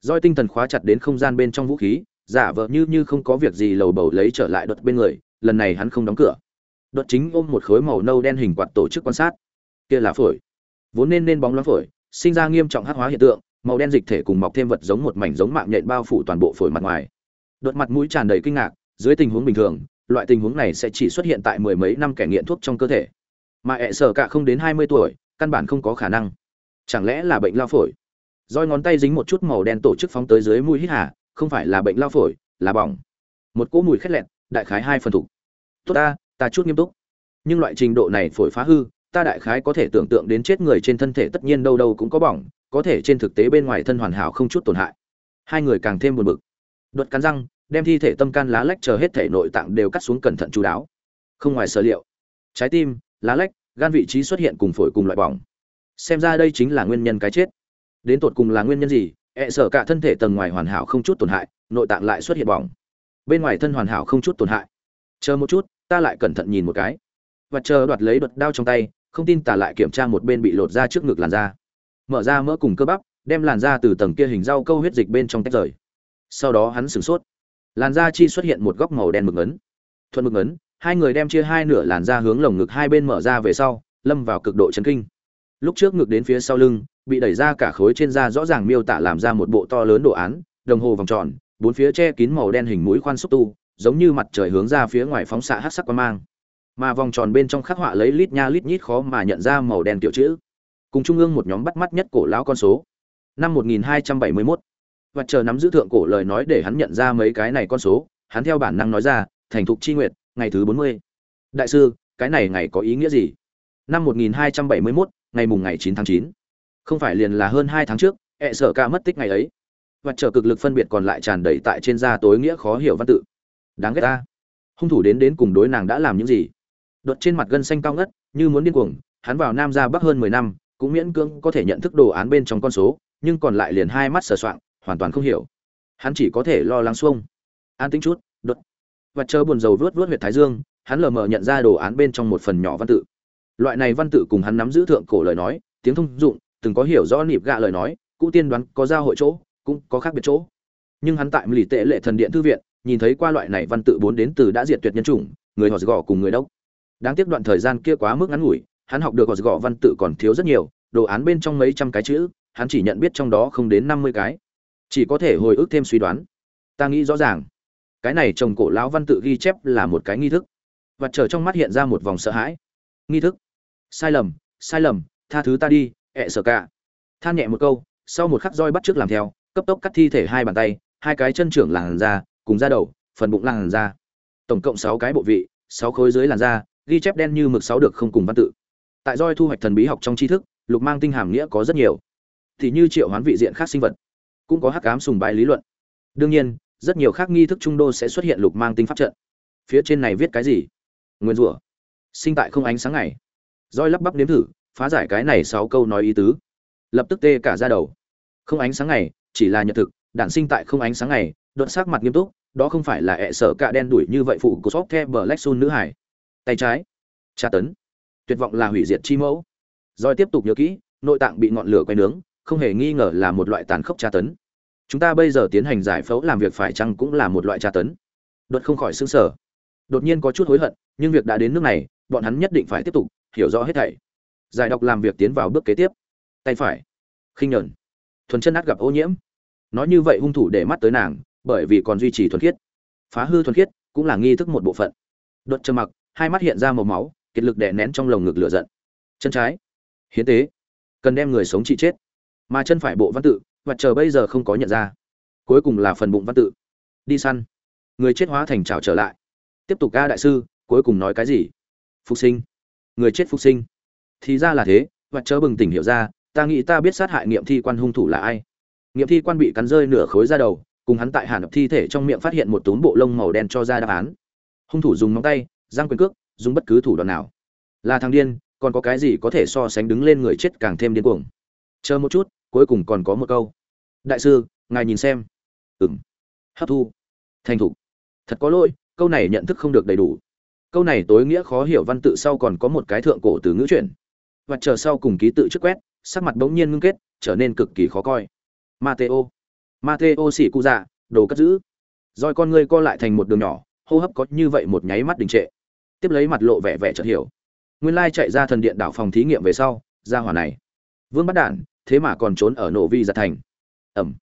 A: Roi tinh thần khóa chặt đến không gian bên trong vũ khí, giả vờ như như không có việc gì lầu bầu lấy trở lại đột bên người, lần này hắn không đóng cửa. Đột chính ôm một khối màu nâu đen hình quạt tổ chức quan sát. Kia là phổi. Vốn nên nên bóng loáng phổi, sinh ra nghiêm trọng hắc hóa hiện tượng, màu đen dịch thể cùng mọc thêm vật giống một mảnh giống mạng nhện bao phủ toàn bộ phổi mặt ngoài. Đột mặt mũi tràn đầy kinh ngạc, dưới tình huống bình thường loại tình huống này sẽ chỉ xuất hiện tại mười mấy năm kẻ nghiện thuốc trong cơ thể. Mà ẹ sở cả không đến hai mươi tuổi, căn bản không có khả năng. Chẳng lẽ là bệnh lao phổi? Roi ngón tay dính một chút màu đen tổ chức phóng tới dưới mũi hít hà, không phải là bệnh lao phổi, là bỏng. Một cỗ mùi khét lẹn đại khái hai phần thủ. Tốt ta ta chút nghiêm túc. Nhưng loại trình độ này phổi phá hư, ta đại khái có thể tưởng tượng đến chết người trên thân thể tất nhiên đâu đâu cũng có bỏng, có thể trên thực tế bên ngoài thân hoàn hảo không chút tổn hại. Hai người càng thêm buồn bực đột cắn răng, đem thi thể tâm can lá lách chờ hết thể nội tạng đều cắt xuống cẩn thận chú đáo. Không ngoài sở liệu. Trái tim, lá lách, gan vị trí xuất hiện cùng phổi cùng loại bỏng. Xem ra đây chính là nguyên nhân cái chết. Đến tột cùng là nguyên nhân gì e ẹ sở cả thân thể tầng ngoài hoàn hảo không chút tổn hại, nội tạng lại xuất hiện bỏng. Bên ngoài thân hoàn hảo không chút tổn hại. Chờ một chút, ta lại cẩn thận nhìn một cái. Và chờ đoạt lấy đột đao trong tay, không tin tả lại kiểm tra một bên bị lột ra trước ngực làn da. Mở ra mỡ cùng cơ bắp, đem làn da từ tầng kia hình rau câu huyết dịch bên trong tách rời sau đó hắn sửng sốt. Làn da chi xuất hiện một góc màu đen mực ấn. Thuận mực ấn, hai người đem chia hai nửa làn da hướng lồng ngực hai bên mở ra về sau, lâm vào cực độ chấn kinh. Lúc trước ngực đến phía sau lưng, bị đẩy ra cả khối trên da rõ ràng miêu tả làm ra một bộ to lớn đồ án, đồng hồ vòng tròn, bốn phía che kín màu đen hình mũi khoan xúc tu, giống như mặt trời hướng ra phía ngoài phóng xạ hắc sắc quang mang. Mà vòng tròn bên trong khắc họa lấy lít nha lít nhít khó mà nhận ra màu đen tiểu chữ. Cùng trung ương một nhóm bắt mắt nhất cổ lão con số. Năm 1271. Và chờ nắm giữ thượng cổ lời nói để hắn nhận ra mấy cái này con số, hắn theo bản năng nói ra, thành thục chi nguyệt, ngày thứ 40. Đại sư, cái này ngày có ý nghĩa gì? Năm 1271, ngày mùng ngày chín tháng chín. Không phải liền là hơn hai tháng trước, ẹ sợ ca mất tích ngày ấy. Và chờ cực lực phân biệt còn lại tràn đầy tại trên da tối nghĩa khó hiểu văn tự. Đáng ghét ta. Hung thủ đến đến cùng đối nàng đã làm những gì? Đột trên mặt gân xanh cao ngất, như muốn điên cuồng, hắn vào Nam gia Bắc hơn 10 năm, cũng miễn cưỡng có thể nhận thức đồ án bên trong con số, nhưng còn lại liền hai mắt sờ soạng, hoàn toàn không hiểu. Hắn chỉ có thể lo lắng xuông. An tĩnh chút, đốt Và chờ buồn rầu vướt vướt huyệt thái dương, hắn lờ mờ nhận ra đồ án bên trong một phần nhỏ văn tự. Loại này văn tự cùng hắn nắm giữ thượng cổ lời nói, tiếng thông dụng, từng có hiểu rõ nịp gạ lời nói, cũ tiên đoán có giao hội chỗ, cũng có khác biệt chỗ. Nhưng hắn tại lì tệ lệ thần điện thư viện, nhìn thấy qua loại này văn tự bốn đến từ đã diệt tuyệt nhân chủng, người họ gõ cùng người đốc. Đáng tiếc đoạn thời gian kia quá mức ngắn ngủi, hắn học được gõ văn tự còn thiếu rất nhiều, đồ án bên trong mấy trăm cái chữ, hắn chỉ nhận biết trong đó không đến năm mươi cái. Chỉ có thể hồi ức thêm suy đoán. Ta nghĩ rõ ràng, cái này chồng cổ lão văn tự ghi chép là một cái nghi thức. Và trở trong mắt hiện ra một vòng sợ hãi. Nghi thức? Sai lầm, sai lầm, tha thứ ta đi, ẹ sợ cả. Than nhẹ một câu, sau một khắc roi bắt trước làm theo, cấp tốc cắt thi thể hai bàn tay, hai cái chân trưởng làn da, cùng da đầu, phần bụng làn da. Tổng cộng sáu cái bộ vị, sáu khối dưới làn da, ghi chép đen như mực sáu được không cùng văn tự tại roi thu hoạch thần bí học trong tri thức lục mang tinh hàm nghĩa có rất nhiều thì như triệu hoán vị diện khác sinh vật cũng có hắc ám sùng bái lý luận. Đương nhiên, rất nhiều khác nghi thức trung đô sẽ xuất hiện lục mang tinh pháp trận. Phía trên này viết cái gì? Nguyên rủa. Sinh tại không ánh sáng ngày. Roi lắp bắp nếm thử, phá giải cái này sáu câu nói ý tứ. Lập tức tê cả ra đầu. Không ánh sáng ngày, chỉ là nhật thực, đản sinh tại không ánh sáng ngày, đột sắc mặt nghiêm túc, đó không phải là ẹ sở cạ đen đuổi như vậy phụ của sóc the black sun nữ hải. Tay trái. Tra tấn. Tuyệt vọng là hủy diệt chi mẫu. Roi tiếp tục nhớ kỹ, nội tạng bị ngọn lửa quay nướng không hề nghi ngờ là một loại tàn khốc tra tấn. Chúng ta bây giờ tiến hành giải phẫu làm việc phải chăng cũng là một loại tra tấn. Đột không khỏi xương sở đột nhiên có chút hối hận, nhưng việc đã đến nước này, bọn hắn nhất định phải tiếp tục, hiểu rõ hết thảy. Giải đọc làm việc tiến vào bước kế tiếp. Tay phải. Khinh nhẫn. Thuần chân át gặp ô nhiễm. Nói như vậy hung thủ để mắt tới nàng, bởi vì còn duy trì thuần khiết. Phá hư thuần khiết cũng là nghi thức một bộ phận. Đột trầm mặc, hai mắt hiện ra màu máu, kiệt lực đè nén trong lồng ngực lửa giận. Chân trái. Hiến tế. Cần đem người sống trị chết mà chân phải bộ văn tự, và chờ bây giờ không có nhận ra. Cuối cùng là phần bụng văn tự. Đi săn. Người chết hóa thành trào trở lại. Tiếp tục ca đại sư, cuối cùng nói cái gì? Phục sinh. Người chết phục sinh. Thì ra là thế, và chờ bừng tỉnh hiểu ra, ta nghĩ ta biết sát hại nghiệm thi quan hung thủ là ai. Nghiệm thi quan bị cắn rơi nửa khối ra đầu, cùng hắn tại hàn thi thể trong miệng phát hiện một túm bộ lông màu đen cho ra đáp án. Hung thủ dùng móng tay, giang quyền cước, dùng bất cứ thủ đoạn nào. Là thằng điên, còn có cái gì có thể so sánh đứng lên người chết càng thêm điên cuồng. Chờ một chút cuối cùng còn có một câu. Đại sư, ngài nhìn xem. Ừng hấp thu. Thành thục. Thật có lỗi, câu này nhận thức không được đầy đủ. Câu này tối nghĩa khó hiểu văn tự sau còn có một cái thượng cổ từ ngữ chuyển. Và chờ sau cùng ký tự trước quét, sắc mặt bỗng nhiên ngưng kết, trở nên cực kỳ khó coi. Mateo. Mateo xỉ cụ dạ đồ cất giữ. Roi con ngươi co lại thành một đường nhỏ, hô hấp có như vậy một nháy mắt đình trệ. Tiếp lấy mặt lộ vẻ vẻ chợt hiểu. Nguyên lai chạy ra thần điện đảo phòng thí nghiệm về sau, ra hỏa này. Vương bắt đản thế mà còn trốn ở nổ vi giặt thành. Ẩm.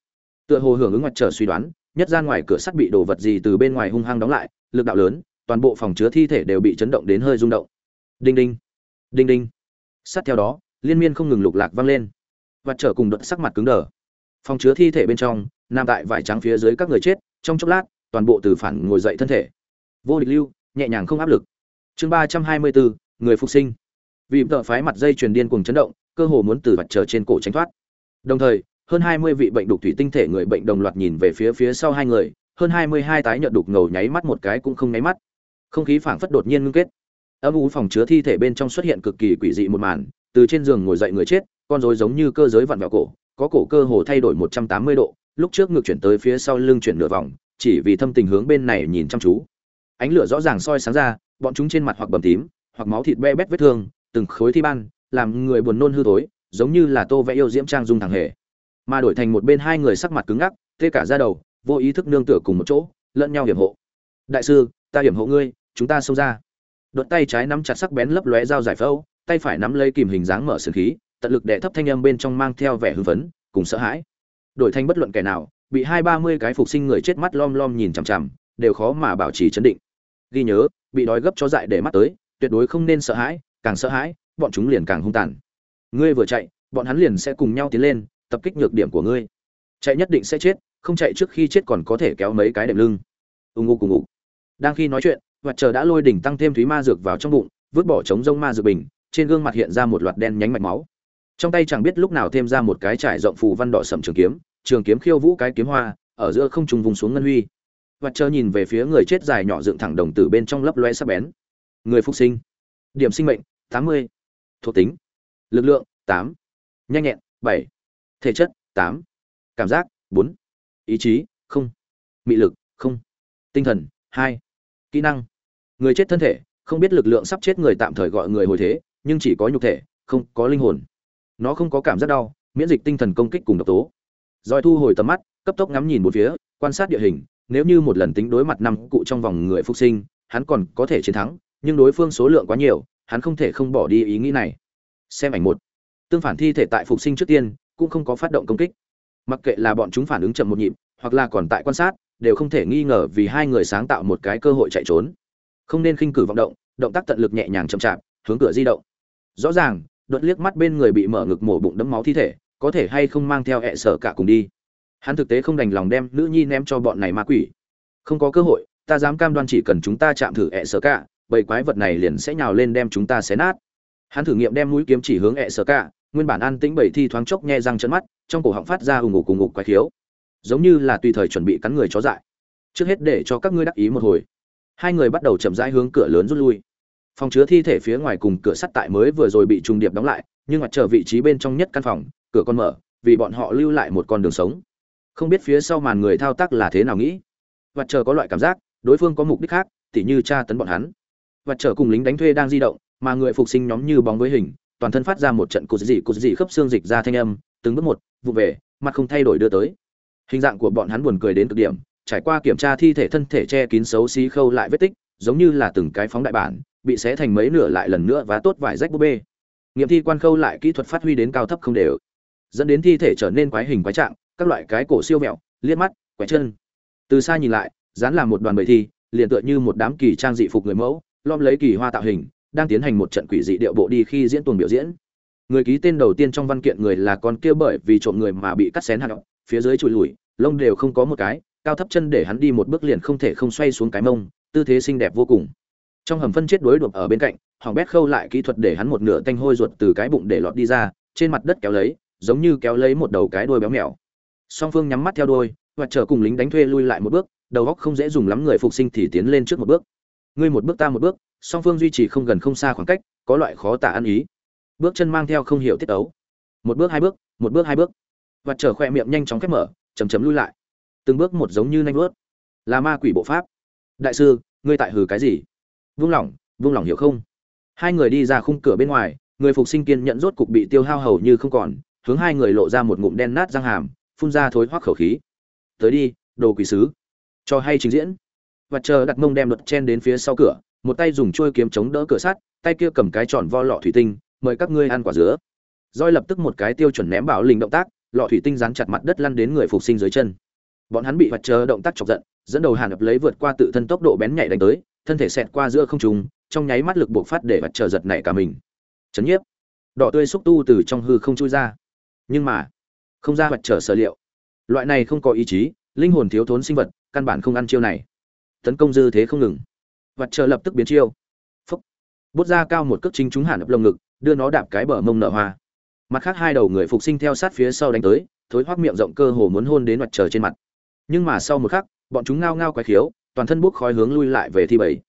A: Tựa hồ hưởng ứng mặt trở suy đoán, nhất ra ngoài cửa sắt bị đồ vật gì từ bên ngoài hung hăng đóng lại, lực đạo lớn, toàn bộ phòng chứa thi thể đều bị chấn động đến hơi rung động. Đinh đinh. Đinh đinh. Sát theo đó, liên miên không ngừng lục lạc vang lên. Và trở cùng đợt sắc mặt cứng đờ. Phòng chứa thi thể bên trong, nằm tại vải trắng phía dưới các người chết, trong chốc lát, toàn bộ từ phản ngồi dậy thân thể. Vô địch lưu, nhẹ nhàng không áp lực. Chương ba trăm hai mươi bốn, người phục sinh. Vì tợ phái mặt dây truyền điên cùng chấn động cơ hồ muốn từ mặt chờ trên cổ tránh thoát. Đồng thời, hơn hai mươi vị bệnh đục thủy tinh thể người bệnh đồng loạt nhìn về phía phía sau hai người, hơn hai mươi hai tái nhợt đục ngầu nháy mắt một cái cũng không nháy mắt. Không khí phảng phất đột nhiên ngưng kết. Âm u phòng chứa thi thể bên trong xuất hiện cực kỳ quỷ dị một màn, từ trên giường ngồi dậy người chết, con rối giống như cơ giới vặn vẹo cổ, có cổ cơ hồ thay đổi một trăm tám mươi độ, lúc trước ngược chuyển tới phía sau lưng chuyển nửa vòng, chỉ vì thâm tình hướng bên này nhìn chăm chú. Ánh lửa rõ ràng soi sáng ra, bọn chúng trên mặt hoặc bầm tím, hoặc máu thịt be bét vết thương, từng khối thi ban làm người buồn nôn hư thối, giống như là tô vẽ yêu diễm trang dung thẳng hề. Mà đổi thành một bên hai người sắc mặt cứng ngắc, tê cả ra đầu, vô ý thức nương tựa cùng một chỗ, lẫn nhau hiểm hộ. Đại sư, ta hiểm hộ ngươi, chúng ta xông ra. Đột tay trái nắm chặt sắc bén lấp lóe dao giải phẫu, tay phải nắm lấy kìm hình dáng mở sườn khí, tận lực đè thấp thanh âm bên trong mang theo vẻ hưng phấn, cùng sợ hãi. Đổi thành bất luận kẻ nào, bị hai ba mươi cái phục sinh người chết mắt lom lom nhìn chằm chằm, đều khó mà bảo trì chấn định. Ghi nhớ, bị đói gấp cho dại để mắt tới, tuyệt đối không nên sợ hãi, càng sợ hãi bọn chúng liền càng hung tàn. Ngươi vừa chạy, bọn hắn liền sẽ cùng nhau tiến lên, tập kích nhược điểm của ngươi. Chạy nhất định sẽ chết, không chạy trước khi chết còn có thể kéo mấy cái đệm lưng. Ưng ngô cùng ngủ. Đang khi nói chuyện Vật trời đã lôi đỉnh tăng thêm thúy ma dược vào trong bụng, vứt bỏ chống rông ma dược bình, trên gương mặt hiện ra một loạt đen nhánh mạch máu. Trong tay chẳng biết lúc nào thêm ra một cái trải rộng phù văn đỏ sậm trường kiếm trường kiếm khiêu vũ cái kiếm hoa, ở giữa không trùng vùng xuống ngân huy. Vật trời nhìn về phía người chết dài nhỏ dựng thẳng đồng tử bên trong lấp loe sắc bén. Người phục sinh. Điểm sinh mệnh, tám mươi thuộc tính. Lực lượng, tám. Nhanh nhẹn, bảy. Thể chất, tám. Cảm giác, bốn. Ý chí, không. Mị lực, không. Tinh thần, hai. Kỹ năng. Người chết thân thể, không biết lực lượng sắp chết người tạm thời gọi người hồi thế, nhưng chỉ có nhục thể, không có linh hồn. Nó không có cảm giác đau, miễn dịch tinh thần công kích cùng độc tố. Rồi thu hồi tầm mắt, cấp tốc ngắm nhìn một phía, quan sát địa hình, nếu như một lần tính đối mặt năm cụ trong vòng người phục sinh, hắn còn có thể chiến thắng, nhưng đối phương số lượng quá nhiều hắn không thể không bỏ đi ý nghĩ này. Xem ảnh một. Tương phản thi thể tại phục sinh trước tiên, cũng không có phát động công kích. Mặc kệ là bọn chúng phản ứng chậm một nhịp, hoặc là còn tại quan sát, đều không thể nghi ngờ vì hai người sáng tạo một cái cơ hội chạy trốn. Không nên khinh cử vọng động động tác tận lực nhẹ nhàng chậm chạp, hướng cửa di động. Rõ ràng đột liếc mắt bên người bị mở ngực mổ bụng đẫm máu thi thể, có thể hay không mang theo hẹ sở cả cùng đi. Hắn thực tế không đành lòng đem nữ nhi ném cho bọn này ma quỷ. Không có cơ hội, ta dám cam đoan chỉ cần chúng ta chạm thử hẹ sở cả bầy quái vật này liền sẽ nhào lên đem chúng ta xé nát. Hắn thử nghiệm đem mũi kiếm chỉ hướng ẹ sở cả nguyên bản an tĩnh bầy thi thoáng chốc nhe răng trợn mắt, trong cổ họng phát ra ù ngục cùng ngục quái khiếu. Giống như là tùy thời chuẩn bị cắn người chó dại. Trước hết để cho các ngươi đắc ý một hồi. Hai người bắt đầu chậm rãi hướng cửa lớn rút lui. Phòng chứa thi thể phía ngoài cùng cửa sắt tại mới vừa rồi bị trùng điệp đóng lại, nhưng mặt trở vị trí bên trong nhất căn phòng, cửa còn mở, vì bọn họ lưu lại một con đường sống. Không biết phía sau màn người thao tác là thế nào nghĩ. Vật chờ có loại cảm giác, đối phương có mục đích khác, tỉ như tra tấn bọn hắn vật trở cùng lính đánh thuê đang di động, mà người phục sinh nhóm như bóng với hình, toàn thân phát ra một trận cụt dị cụt dị khớp xương dịch ra thanh âm, từng bước một, vụ về, mặt không thay đổi đưa tới. Hình dạng của bọn hắn buồn cười đến cực điểm, trải qua kiểm tra thi thể thân thể che kín xấu xí khâu lại vết tích, giống như là từng cái phóng đại bản, bị xé thành mấy nửa lại lần nữa và tốt vải rách búp bê. Nghiệm thi quan khâu lại kỹ thuật phát huy đến cao thấp không đều, dẫn đến thi thể trở nên quái hình quái trạng, các loại cái cổ siêu vẹo, liếc mắt quái chân. Từ xa nhìn lại, dán làm một đoàn bầy thi, liền tựa như một đám kỳ trang dị phục người mẫu lom lấy kỳ hoa tạo hình, đang tiến hành một trận quỷ dị điệu bộ đi khi diễn tuồng biểu diễn. Người ký tên đầu tiên trong văn kiện người là con kia bởi vì trộm người mà bị cắt xén hạt phía dưới trụi lùi lông đều không có một cái, cao thấp chân để hắn đi một bước liền không thể không xoay xuống cái mông, tư thế xinh đẹp vô cùng. Trong hầm phân chết đối đột ở bên cạnh hỏng bét khâu lại kỹ thuật để hắn một nửa tanh hôi ruột từ cái bụng để lọt đi ra, trên mặt đất kéo lấy, giống như kéo lấy một đầu cái đuôi béo mèo. Song phương nhắm mắt theo đuôi, và chờ cùng lính đánh thuê lui lại một bước, đầu góc không dễ dùng lắm người phục sinh thì tiến lên trước một bước ngươi một bước ta một bước, song phương duy trì không gần không xa khoảng cách, có loại khó tả ăn ý. Bước chân mang theo không hiểu tiết ấu một bước hai bước, một bước hai bước. Và trở khoe miệng nhanh chóng khép mở chầm chấm lui lại. Từng bước một giống như nanh bước là ma quỷ bộ pháp. Đại sư, ngươi tại hừ cái gì? Vung lỏng vung lỏng hiểu không? Hai người đi ra khung cửa bên ngoài, người phục sinh kiên nhận rốt cục bị tiêu hao hầu như không còn, hướng hai người lộ ra một ngụm đen nát răng hàm, phun ra thối hoác khẩu khí. Tới đi, đồ quỷ sứ. Cho hay trình diễn và chờ đặt mông đem luật chen đến phía sau cửa, một tay dùng trôi kiếm chống đỡ cửa sắt, tay kia cầm cái tròn vo lọ thủy tinh, mời các ngươi ăn quả dứa. Roi lập tức một cái tiêu chuẩn ném bảo linh động tác, lọ thủy tinh dán chặt mặt đất lăn đến người phục sinh dưới chân. Bọn hắn bị vật chờ động tác chọc giận, dẫn đầu hàn ập lấy vượt qua tự thân tốc độ bén nhạy đánh tới, thân thể xẹt qua giữa không trung, trong nháy mắt lực buộc phát để vật chờ giật nảy cả mình. Chấn nhiếp. Đỏ tươi xúc tu từ trong hư không chui ra. Nhưng mà, không ra vật chờ sở liệu. Loại này không có ý chí, linh hồn thiếu thốn sinh vật, căn bản không ăn chiêu này tấn công dư thế không ngừng. Vặt chờ lập tức biến chiêu. Phúc. Bút ra cao một cước chính chúng hàn ập lồng ngực, đưa nó đạp cái bờ mông nở hoa. Mặt khác hai đầu người phục sinh theo sát phía sau đánh tới, thối hoác miệng rộng cơ hồ muốn hôn đến mặt trời trên mặt. Nhưng mà sau một khắc, bọn chúng ngao ngao quái khiếu, toàn thân bốc khói hướng lui lại về thi bảy.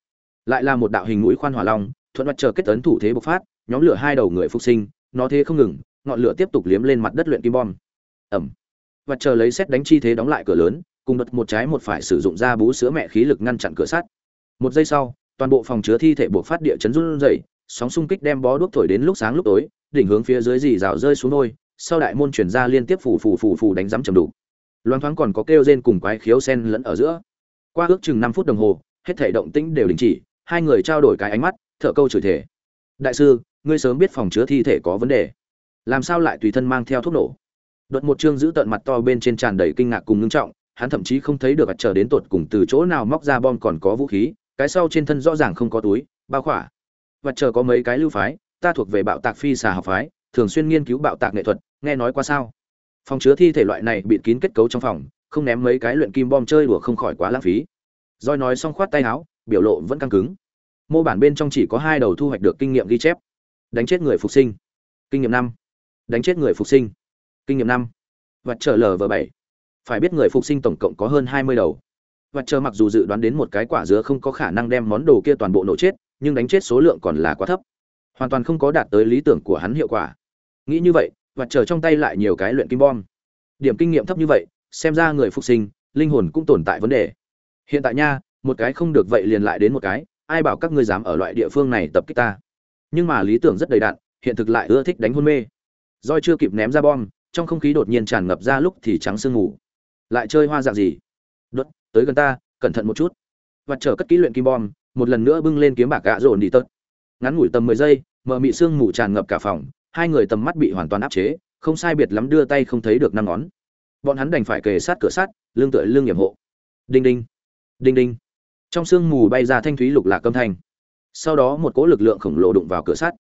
A: Lại là một đạo hình mũi khoan hỏa long, thuận mặt trời kết tấn thủ thế bộc phát, nhóm lửa hai đầu người phục sinh, nó thế không ngừng, ngọn lửa tiếp tục liếm lên mặt đất luyện kim bom. Ẩm. Mặt trời lấy xét đánh chi thế đóng lại cửa lớn cùng đợt một trái một phải sử dụng ra bú sữa mẹ khí lực ngăn chặn cửa sắt. Một giây sau, toàn bộ phòng chứa thi thể buộc phát địa chấn run rẩy, sóng xung kích đem bó đuốc thổi đến lúc sáng lúc tối, đỉnh hướng phía dưới dì rào rơi xuống nôi, sau đại môn chuyển ra liên tiếp phủ phủ phủ phủ đánh giấm trầm đủ. Loan thoáng còn có kêu rên cùng quái khiếu sen lẫn ở giữa. Qua ước chừng năm phút đồng hồ, hết thể động tĩnh đều đình chỉ, hai người trao đổi cái ánh mắt thợ câu chửi thể đại sư, ngươi sớm biết phòng chứa thi thể có vấn đề. Làm sao lại tùy thân mang theo thuốc nổ? Đột một chương giữ tận mặt to bên trên tràn đầy kinh ngạc cùng ngưng trọng hắn thậm chí không thấy được chờ đến tột cùng từ chỗ nào móc ra bom còn có vũ khí, cái sau trên thân rõ ràng không có túi, bao khỏa. Và chờ có mấy cái lưu phái, ta thuộc về bạo tạc phi xà học phái, thường xuyên nghiên cứu bạo tạc nghệ thuật, nghe nói qua sao? Phòng chứa thi thể loại này bịt kín kết cấu trong phòng, không ném mấy cái luyện kim bom chơi đùa không khỏi quá lãng phí. Roi nói xong khoát tay áo, biểu lộ vẫn căng cứng. Mô bản bên trong chỉ có hai đầu thu hoạch được kinh nghiệm ghi chép. Đánh chết người phục sinh. Kinh nghiệm năm. Đánh chết người phục sinh. Kinh nghiệm năm. Và chờ lv bảy phải biết người phục sinh tổng cộng có hơn hai mươi đầu. Và chờ mặc dù dự đoán đến một cái quả dứa không có khả năng đem món đồ kia toàn bộ nổ chết, nhưng đánh chết số lượng còn là quá thấp. Hoàn toàn không có đạt tới lý tưởng của hắn hiệu quả. Nghĩ như vậy, và chờ trong tay lại nhiều cái luyện kim bom. Điểm kinh nghiệm thấp như vậy, xem ra người phục sinh, linh hồn cũng tồn tại vấn đề. Hiện tại nha, một cái không được vậy liền lại đến một cái, ai bảo các ngươi dám ở loại địa phương này tập kích ta. Nhưng mà lý tưởng rất đầy đạn hiện thực lại ưa thích đánh hôn mê. Roi chưa kịp ném ra bom, trong không khí đột nhiên tràn ngập ra lúc thì trắng sương ngủ lại chơi hoa dạng gì? Đốt, tới gần ta, cẩn thận một chút. Và chờ cất kỹ luyện kim bom, một lần nữa bưng lên kiếm bạc gạ rộn đi tớt. Ngắn ngủi tầm mười giây, mờ mị sương mù tràn ngập cả phòng, hai người tầm mắt bị hoàn toàn áp chế, không sai biệt lắm đưa tay không thấy được năm ngón. Bọn hắn đành phải kề sát cửa sắt lương tựa lương nhiệm hộ. Đinh đinh đinh đinh. Trong sương mù bay ra thanh thúy lục lạc âm thanh. Sau đó một cỗ lực lượng khổng lồ đụng vào cửa sắt.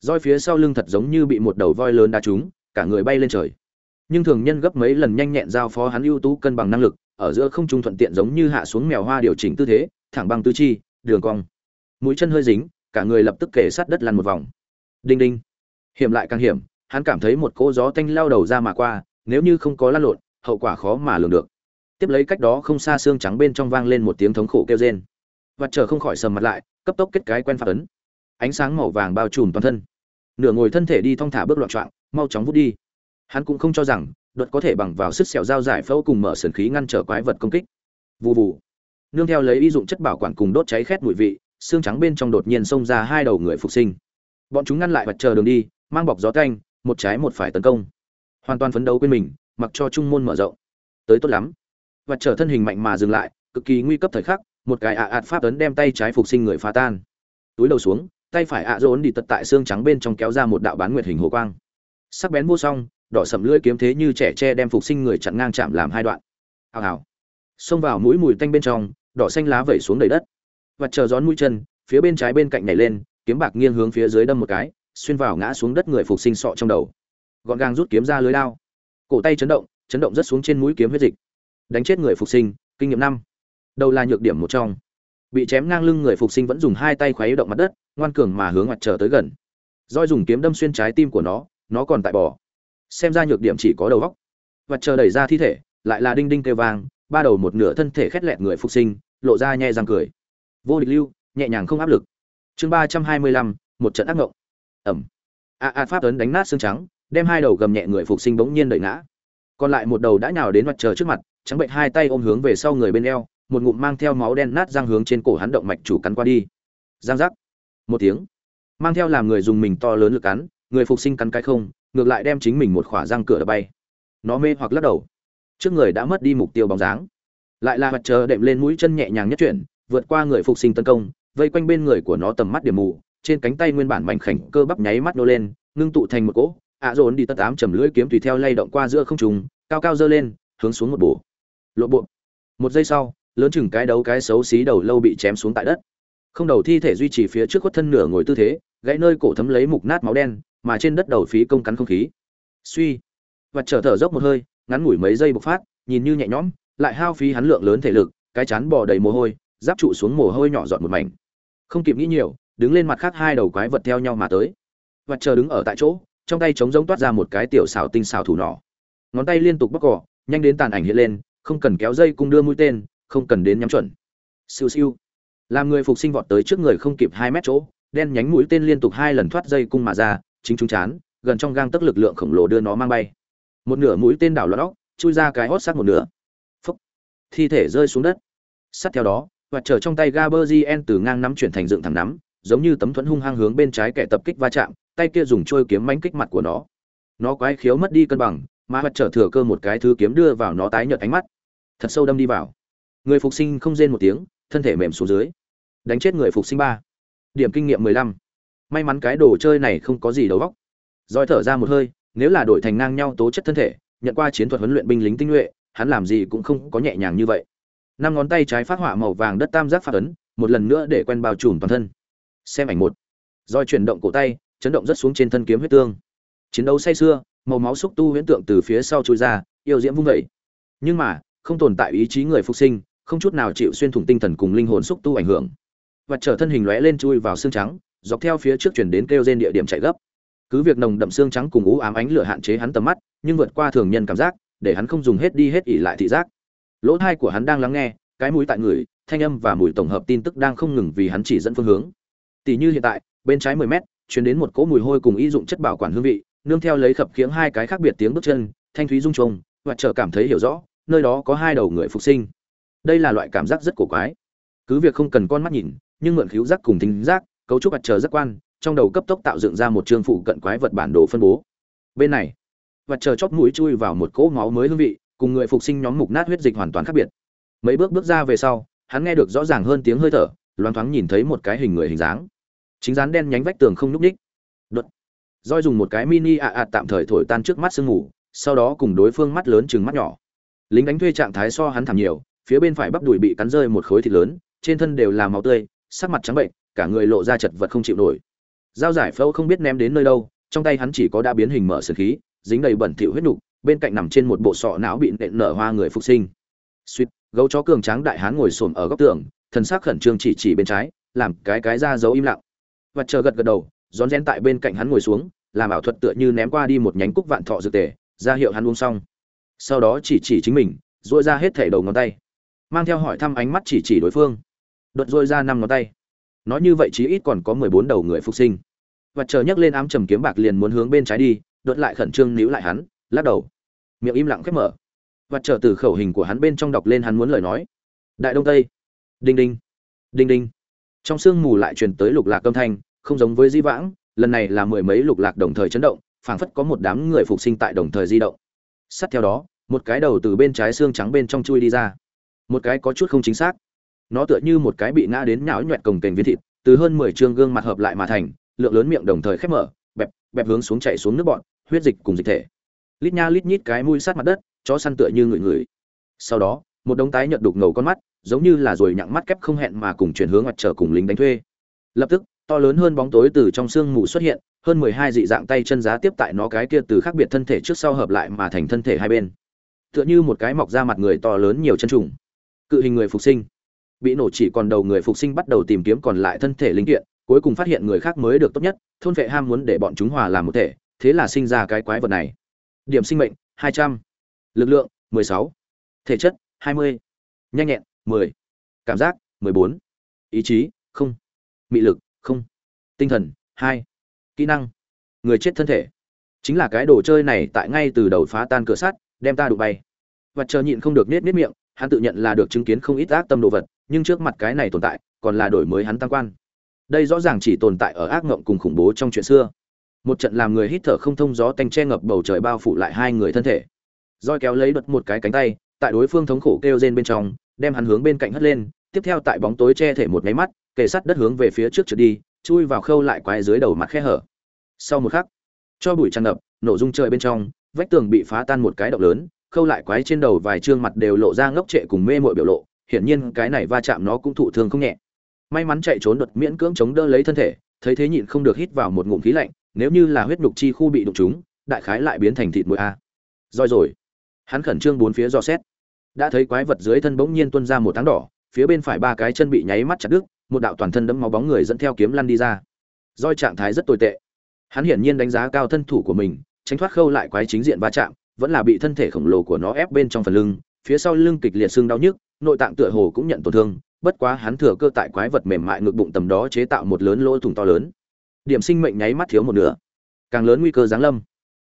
A: Roi phía sau lưng thật giống như bị một đầu voi lớn đá trúng, cả người bay lên trời nhưng thường nhân gấp mấy lần nhanh nhẹn giao phó hắn ưu tú cân bằng năng lực, ở giữa không trung thuận tiện giống như hạ xuống mèo hoa điều chỉnh tư thế, thẳng bằng tư chi, đường cong. Mũi chân hơi dính, cả người lập tức kề sát đất lăn một vòng. Đinh đinh. Hiểm lại càng hiểm, hắn cảm thấy một cỗ gió tanh lao đầu ra mà qua, nếu như không có lăn lộn, hậu quả khó mà lường được. Tiếp lấy cách đó không xa xương trắng bên trong vang lên một tiếng thống khổ kêu rên. Vặt trở không khỏi sầm mặt lại, cấp tốc kết cái quen phạt ấn. Ánh sáng màu vàng bao trùm toàn thân. Nửa ngồi thân thể đi thong thả bước loạn trọng mau chóng vút đi hắn cũng không cho rằng luật có thể bằng vào sức sẹo dao giải phẫu cùng mở sườn khí ngăn trở quái vật công kích. Vù vù. Nương theo lấy y dụng chất bảo quản cùng đốt cháy khét mùi vị, xương trắng bên trong đột nhiên xông ra hai đầu người phục sinh. Bọn chúng ngăn lại vật chờ đường đi, mang bọc gió canh, một trái một phải tấn công. Hoàn toàn phấn đấu quên mình, mặc cho trung môn mở rộng. Tới tốt lắm. Vật chờ thân hình mạnh mà dừng lại, cực kỳ nguy cấp thời khắc, một cái ạ ạt pháp tấn đem tay trái phục sinh người phá tan. Túi đầu xuống, tay phải ạ rốn đi tật tại xương trắng bên trong kéo ra một đạo bán nguyệt hình hồ quang. Sắc bén vô song đỏ sầm lưỡi kiếm thế như trẻ tre đem phục sinh người chặn ngang chạm làm hai đoạn. Hào hào. Xông vào mũi mùi tanh bên trong, đỏ xanh lá vẩy xuống đầy đất. Và chờ gión mũi chân, phía bên trái bên cạnh nhảy lên, kiếm bạc nghiêng hướng phía dưới đâm một cái, xuyên vào ngã xuống đất người phục sinh sọ trong đầu. Gọn gàng rút kiếm ra lưới đao. Cổ tay chấn động chấn động rất xuống trên mũi kiếm huyết dịch. Đánh chết người phục sinh, kinh nghiệm năm. Đầu là nhược điểm một trong. Bị chém ngang lưng người phục sinh vẫn dùng hai tay khuấy động mặt đất, ngoan cường mà hướng mặt trời tới gần. Roi dùng kiếm đâm xuyên trái tim của nó nó còn tại bỏ xem ra nhược điểm chỉ có đầu góc và chờ đẩy ra thi thể, lại là đinh đinh kêu vang, ba đầu một nửa thân thể khét lẹt người phục sinh, lộ ra nhẹ răng cười. Vô địch lưu, nhẹ nhàng không áp lực. Chương ba trăm hai mươi lăm, một trận ác ngộng ẩm. A a pháp tấn đánh nát xương trắng, đem hai đầu gầm nhẹ người phục sinh bỗng nhiên đẩy ngã. Còn lại một đầu đã nhào đến mặt trời trước mặt, trắng bệnh hai tay ôm hướng về sau người bên eo, một ngụm mang theo máu đen nát răng hướng trên cổ hắn động mạch chủ cắn qua đi. Giang giác. Một tiếng. Mang theo làm người dùng mình to lớn lực cắn, người phục sinh cắn cái không ngược lại đem chính mình một khỏa răng cửa đập bay. Nó mê hoặc lắc đầu. Trước người đã mất đi mục tiêu bóng dáng. Lại là mặt trời đệm lên mũi chân nhẹ nhàng nhất chuyển, vượt qua người phục sinh tấn công, vây quanh bên người của nó tầm mắt điểm mù, trên cánh tay nguyên bản mảnh khảnh cơ bắp nháy mắt nô lên, ngưng tụ thành một cỗ, ạ dồn đi tất tám chầm lưỡi kiếm tùy theo lay động qua giữa không trùng cao cao dơ lên, hướng xuống một bổ. Lộ bộ. Một giây sau, lớn chừng cái đấu cái xấu xí đầu lâu bị chém xuống tại đất. Không đầu thi thể duy trì phía trước khuất thân nửa ngồi tư thế, gãy nơi cổ thấm lấy mục nát máu đen mà trên đất đầu phí công cắn không khí. Suy, và trở thở dốc một hơi, ngắn ngủi mấy giây bộc phát, nhìn như nhẹ nhõm, lại hao phí hắn lượng lớn thể lực, cái chán bò đầy mồ hôi, giáp trụ xuống mồ hôi nhỏ giọt một mảnh. Không kịp nghĩ nhiều, đứng lên mặt khác hai đầu quái vật theo nhau mà tới. Và chờ đứng ở tại chỗ, trong tay trống giống toát ra một cái tiểu xảo tinh xảo thủ nỏ. Ngón tay liên tục bóc cỏ, nhanh đến tàn ảnh hiện lên, không cần kéo dây cung đưa mũi tên, không cần đến nhắm chuẩn. Siêu siêu. Làm người phục sinh vọt tới trước người không kịp hai mét chỗ, đen nhánh mũi tên liên tục hai lần thoát dây cung mà ra chính chúng chán, gần trong gang tấc lực lượng khổng lồ đưa nó mang bay. Một nửa mũi tên đảo lót chui ra cái hót sát một nửa. Phúc. Thi thể rơi xuống đất. Sát theo đó, và trở trong tay Gaberzien từ ngang nắm chuyển thành dựng thẳng nắm, giống như tấm thuẫn hung hăng hướng bên trái kẻ tập kích va chạm, tay kia dùng trôi kiếm mánh kích mặt của nó. Nó quái khiếu mất đi cân bằng, mà vật trở thừa cơ một cái thứ kiếm đưa vào nó tái nhợt ánh mắt. Thật sâu đâm đi vào. Người phục sinh không rên một tiếng, thân thể mềm xuống dưới. Đánh chết người phục sinh ba. Điểm kinh nghiệm mười lăm may mắn cái đồ chơi này không có gì đầu vóc roi thở ra một hơi, nếu là đổi thành ngang nhau tố chất thân thể, nhận qua chiến thuật huấn luyện binh lính tinh nhuệ, hắn làm gì cũng không có nhẹ nhàng như vậy. Năm ngón tay trái phát họa màu vàng đất tam giác phát ấn, một lần nữa để quen bao trùm toàn thân. Xem ảnh một. Roi chuyển động cổ tay, chấn động rất xuống trên thân kiếm huyết tương. Chiến đấu say xưa màu máu xúc tu huyễn tượng từ phía sau chui ra, yêu diễm vung vẩy nhưng mà, không tồn tại ý chí người phục sinh, không chút nào chịu xuyên thủng tinh thần cùng linh hồn xúc tu ảnh hưởng. Và trở thân hình lóe lên chui vào xương trắng dọc theo phía trước chuyển đến kêu trên địa điểm chạy gấp. Cứ việc nồng đậm xương trắng cùng u ám ánh lửa hạn chế hắn tầm mắt, nhưng vượt qua thường nhân cảm giác, để hắn không dùng hết đi hết ỉ lại thị giác. Lỗ thai của hắn đang lắng nghe, cái mũi tại người, thanh âm và mùi tổng hợp tin tức đang không ngừng vì hắn chỉ dẫn phương hướng. Tỷ như hiện tại, bên trái 10 mét, chuyển đến một cỗ mùi hôi cùng y dụng chất bảo quản hương vị, nương theo lấy khập khiễng hai cái khác biệt tiếng bước chân, thanh thúy rung trông và chờ cảm thấy hiểu rõ, nơi đó có hai đầu người phục sinh. Đây là loại cảm giác rất cổ quái. Cứ việc không cần con mắt nhìn, nhưng mượn khiếu giác cùng thính giác cấu trúc mặt trời rất quan, trong đầu cấp tốc tạo dựng ra một chương phụ cận quái vật bản đồ phân bố. Bên này, vật chờ chóp mũi chui vào một cỗ máu mới hương vị, cùng người phục sinh nhóm mục nát huyết dịch hoàn toàn khác biệt. Mấy bước bước ra về sau, hắn nghe được rõ ràng hơn tiếng hơi thở, loáng thoáng nhìn thấy một cái hình người hình dáng. Chính dán đen nhánh vách tường không nhúc ních đột. Roi dùng một cái mini ạ ạ tạm thời thổi tan trước mắt sương mù, sau đó cùng đối phương mắt lớn chừng mắt nhỏ. Lính đánh thuê trạng thái so hắn thảm nhiều, phía bên phải bắp đùi bị cắn rơi một khối thịt lớn, trên thân đều là máu tươi, sắc mặt trắng bệnh cả người lộ ra chật vật không chịu nổi. Dao giải phẫu không biết ném đến nơi đâu, trong tay hắn chỉ có đã biến hình mở sườn khí, dính đầy bẩn thỉu huyết nục, bên cạnh nằm trên một bộ sọ não bị nện nở hoa người phục sinh. Suýt, gấu chó cường tráng đại hán ngồi xổm ở góc tường, thần sắc khẩn trương chỉ chỉ bên trái, làm cái cái ra dấu im lặng. Và chờ gật gật đầu, rón rén tại bên cạnh hắn ngồi xuống, làm ảo thuật tựa như ném qua đi một nhánh cúc vạn thọ dược tề, ra hiệu hắn uống xong. Sau đó chỉ chỉ chính mình dội ra hết thể đầu ngón tay. Mang theo hỏi thăm ánh mắt chỉ chỉ đối phương. Đột dội ra năm ngón tay nói như vậy chí ít còn có mười bốn đầu người phục sinh. Và chờ nhấc lên ám trầm kiếm bạc liền muốn hướng bên trái đi, đột lại khẩn trương níu lại hắn, lắc đầu. Miệng im lặng khép mở. Và chờ từ khẩu hình của hắn bên trong đọc lên hắn muốn lời nói. Đại đông tây. Đinh đinh. Đinh đinh. Trong sương mù lại truyền tới lục lạc âm thanh, không giống với di vãng, lần này là mười mấy lục lạc đồng thời chấn động, phảng phất có một đám người phục sinh tại đồng thời di động. Sát theo đó, một cái đầu từ bên trái xương trắng bên trong chui đi ra. Một cái có chút không chính xác nó tựa như một cái bị ngã đến nhão nhoẹt cồng kềnh viên thịt, từ hơn mười chương gương mặt hợp lại mà thành, lượng lớn miệng đồng thời khép mở, bẹp bẹp hướng xuống chạy xuống nước bọn, huyết dịch cùng dịch thể. Lít nha lít nhít cái mũi sát mặt đất, chó săn tựa như người người sau đó, một đống tái nhợt đục ngầu con mắt, giống như là rồi nhặng mắt kép không hẹn mà cùng chuyển hướng mặt trở cùng lính đánh thuê. Lập tức, to lớn hơn bóng tối từ trong sương mù xuất hiện, hơn mười hai dị dạng tay chân giá tiếp tại nó cái kia từ khác biệt thân thể trước sau hợp lại mà thành thân thể hai bên. Tựa như một cái mọc ra mặt người to lớn nhiều chân trùng. Cự hình người phục sinh bị nổ chỉ còn đầu người phục sinh bắt đầu tìm kiếm còn lại thân thể linh kiện, cuối cùng phát hiện người khác mới được tốt nhất, thôn vệ ham muốn để bọn chúng hòa làm một thể, thế là sinh ra cái quái vật này điểm sinh mệnh 200. lực lượng 16. thể chất 20. nhanh nhẹn 10. cảm giác 14. ý chí, không mị lực, không tinh thần 2. kỹ năng, người chết thân thể chính là cái đồ chơi này tại ngay từ đầu phá tan cửa sắt, đem ta đụng bay và chờ nhịn không được nết nết miệng, hắn tự nhận là được chứng kiến không ít ác tâm đồ vật nhưng trước mặt cái này tồn tại, còn là đổi mới hắn tăng quan. Đây rõ ràng chỉ tồn tại ở ác ngộng cùng khủng bố trong chuyện xưa. Một trận làm người hít thở không thông gió tanh che ngập bầu trời bao phủ lại hai người thân thể. Roi kéo lấy đợt một cái cánh tay, tại đối phương thống khổ kêu rên bên trong, đem hắn hướng bên cạnh hất lên, tiếp theo tại bóng tối che thể một nháy mắt, kề sắt đất hướng về phía trước trượt đi, chui vào khâu lại quái dưới đầu mặt khe hở. Sau một khắc, cho bụi tràn ngập, nổ rung trời bên trong, vách tường bị phá tan một cái động lớn, khâu lại quái trên đầu vài trương mặt đều lộ ra ngốc trệ cùng mê mội biểu lộ hiển nhiên cái này va chạm nó cũng thụ thương không nhẹ. May mắn chạy trốn đột miễn cưỡng chống đỡ lấy thân thể, thấy thế nhịn không được hít vào một ngụm khí lạnh, nếu như là huyết nhục chi khu bị đụng chúng đại khái lại biến thành thịt mũi a. Rồi rồi. Hắn khẩn trương bốn phía dò xét. Đã thấy quái vật dưới thân bỗng nhiên tuôn ra một tháng đỏ, phía bên phải ba cái chân bị nháy mắt chặt đứt, một đạo toàn thân đẫm máu bóng người dẫn theo kiếm lăn đi ra. Doi trạng thái rất tồi tệ. Hắn hiển nhiên đánh giá cao thân thủ của mình, tránh thoát khâu lại quái chính diện va chạm, vẫn là bị thân thể khổng lồ của nó ép bên trong phần lưng, phía sau lưng kịch liệt xương đau nhức nội tạng tựa hồ cũng nhận tổn thương, bất quá hắn thừa cơ tại quái vật mềm mại ngực bụng tầm đó chế tạo một lớn lỗ thủng to lớn. Điểm sinh mệnh nháy mắt thiếu một nửa. Càng lớn nguy cơ giáng lâm.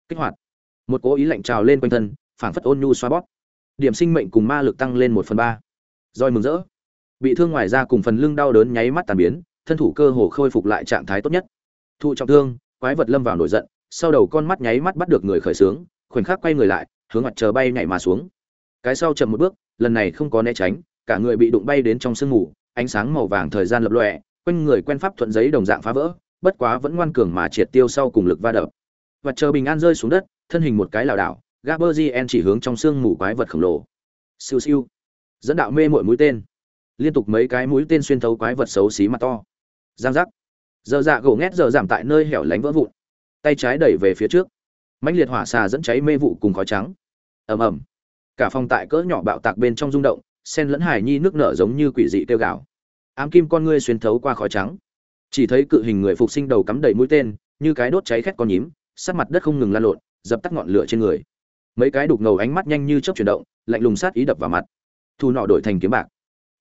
A: Kích hoạt. Một cố ý lạnh trào lên quanh thân, phảng phất ôn nhu xoa bóp. Điểm sinh mệnh cùng ma lực tăng lên một phần ba. Roi mừng rỡ. Bị thương ngoài ra cùng phần lưng đau đớn nháy mắt tàn biến, thân thủ cơ hồ khôi phục lại trạng thái tốt nhất. Thụ trọng thương, quái vật lâm vào nổi giận, sau đầu con mắt nháy mắt bắt được người khởi sướng, khoảnh khắc quay người lại, hướng mặt chờ bay nhảy mà xuống cái sau chậm một bước, lần này không có né tránh, cả người bị đụng bay đến trong sương mù, ánh sáng màu vàng thời gian lập lòe, quanh người quen pháp thuận giấy đồng dạng phá vỡ, bất quá vẫn ngoan cường mà triệt tiêu sau cùng lực va đập. Và chờ bình an rơi xuống đất, thân hình một cái lảo đảo gaberzien chỉ hướng trong sương mù quái vật khổng lồ. Siêu siêu. Dẫn đạo mê mội mũi tên. Liên tục mấy cái mũi tên xuyên thấu quái vật xấu xí mặt to. Giang giác. Giờ dạ gỗ ngét giờ giảm tại nơi hẻo lánh vỡ vụn. Tay trái đẩy về phía trước. Mãnh liệt hỏa xà dẫn cháy mê vụ cùng khói trắng. Ầm ầm cả phòng tại cỡ nhỏ bạo tạc bên trong rung động, sen lẫn hải nhi nước nở giống như quỷ dị tiêu gạo ám kim con ngươi xuyên thấu qua khói trắng. Chỉ thấy cự hình người phục sinh đầu cắm đầy mũi tên, như cái đốt cháy khét con nhím sát mặt đất không ngừng lan lộn, dập tắt ngọn lửa trên người. Mấy cái đục ngầu ánh mắt nhanh như chớp chuyển động, lạnh lùng sát ý đập vào mặt. Thu nọ đổi thành kiếm bạc.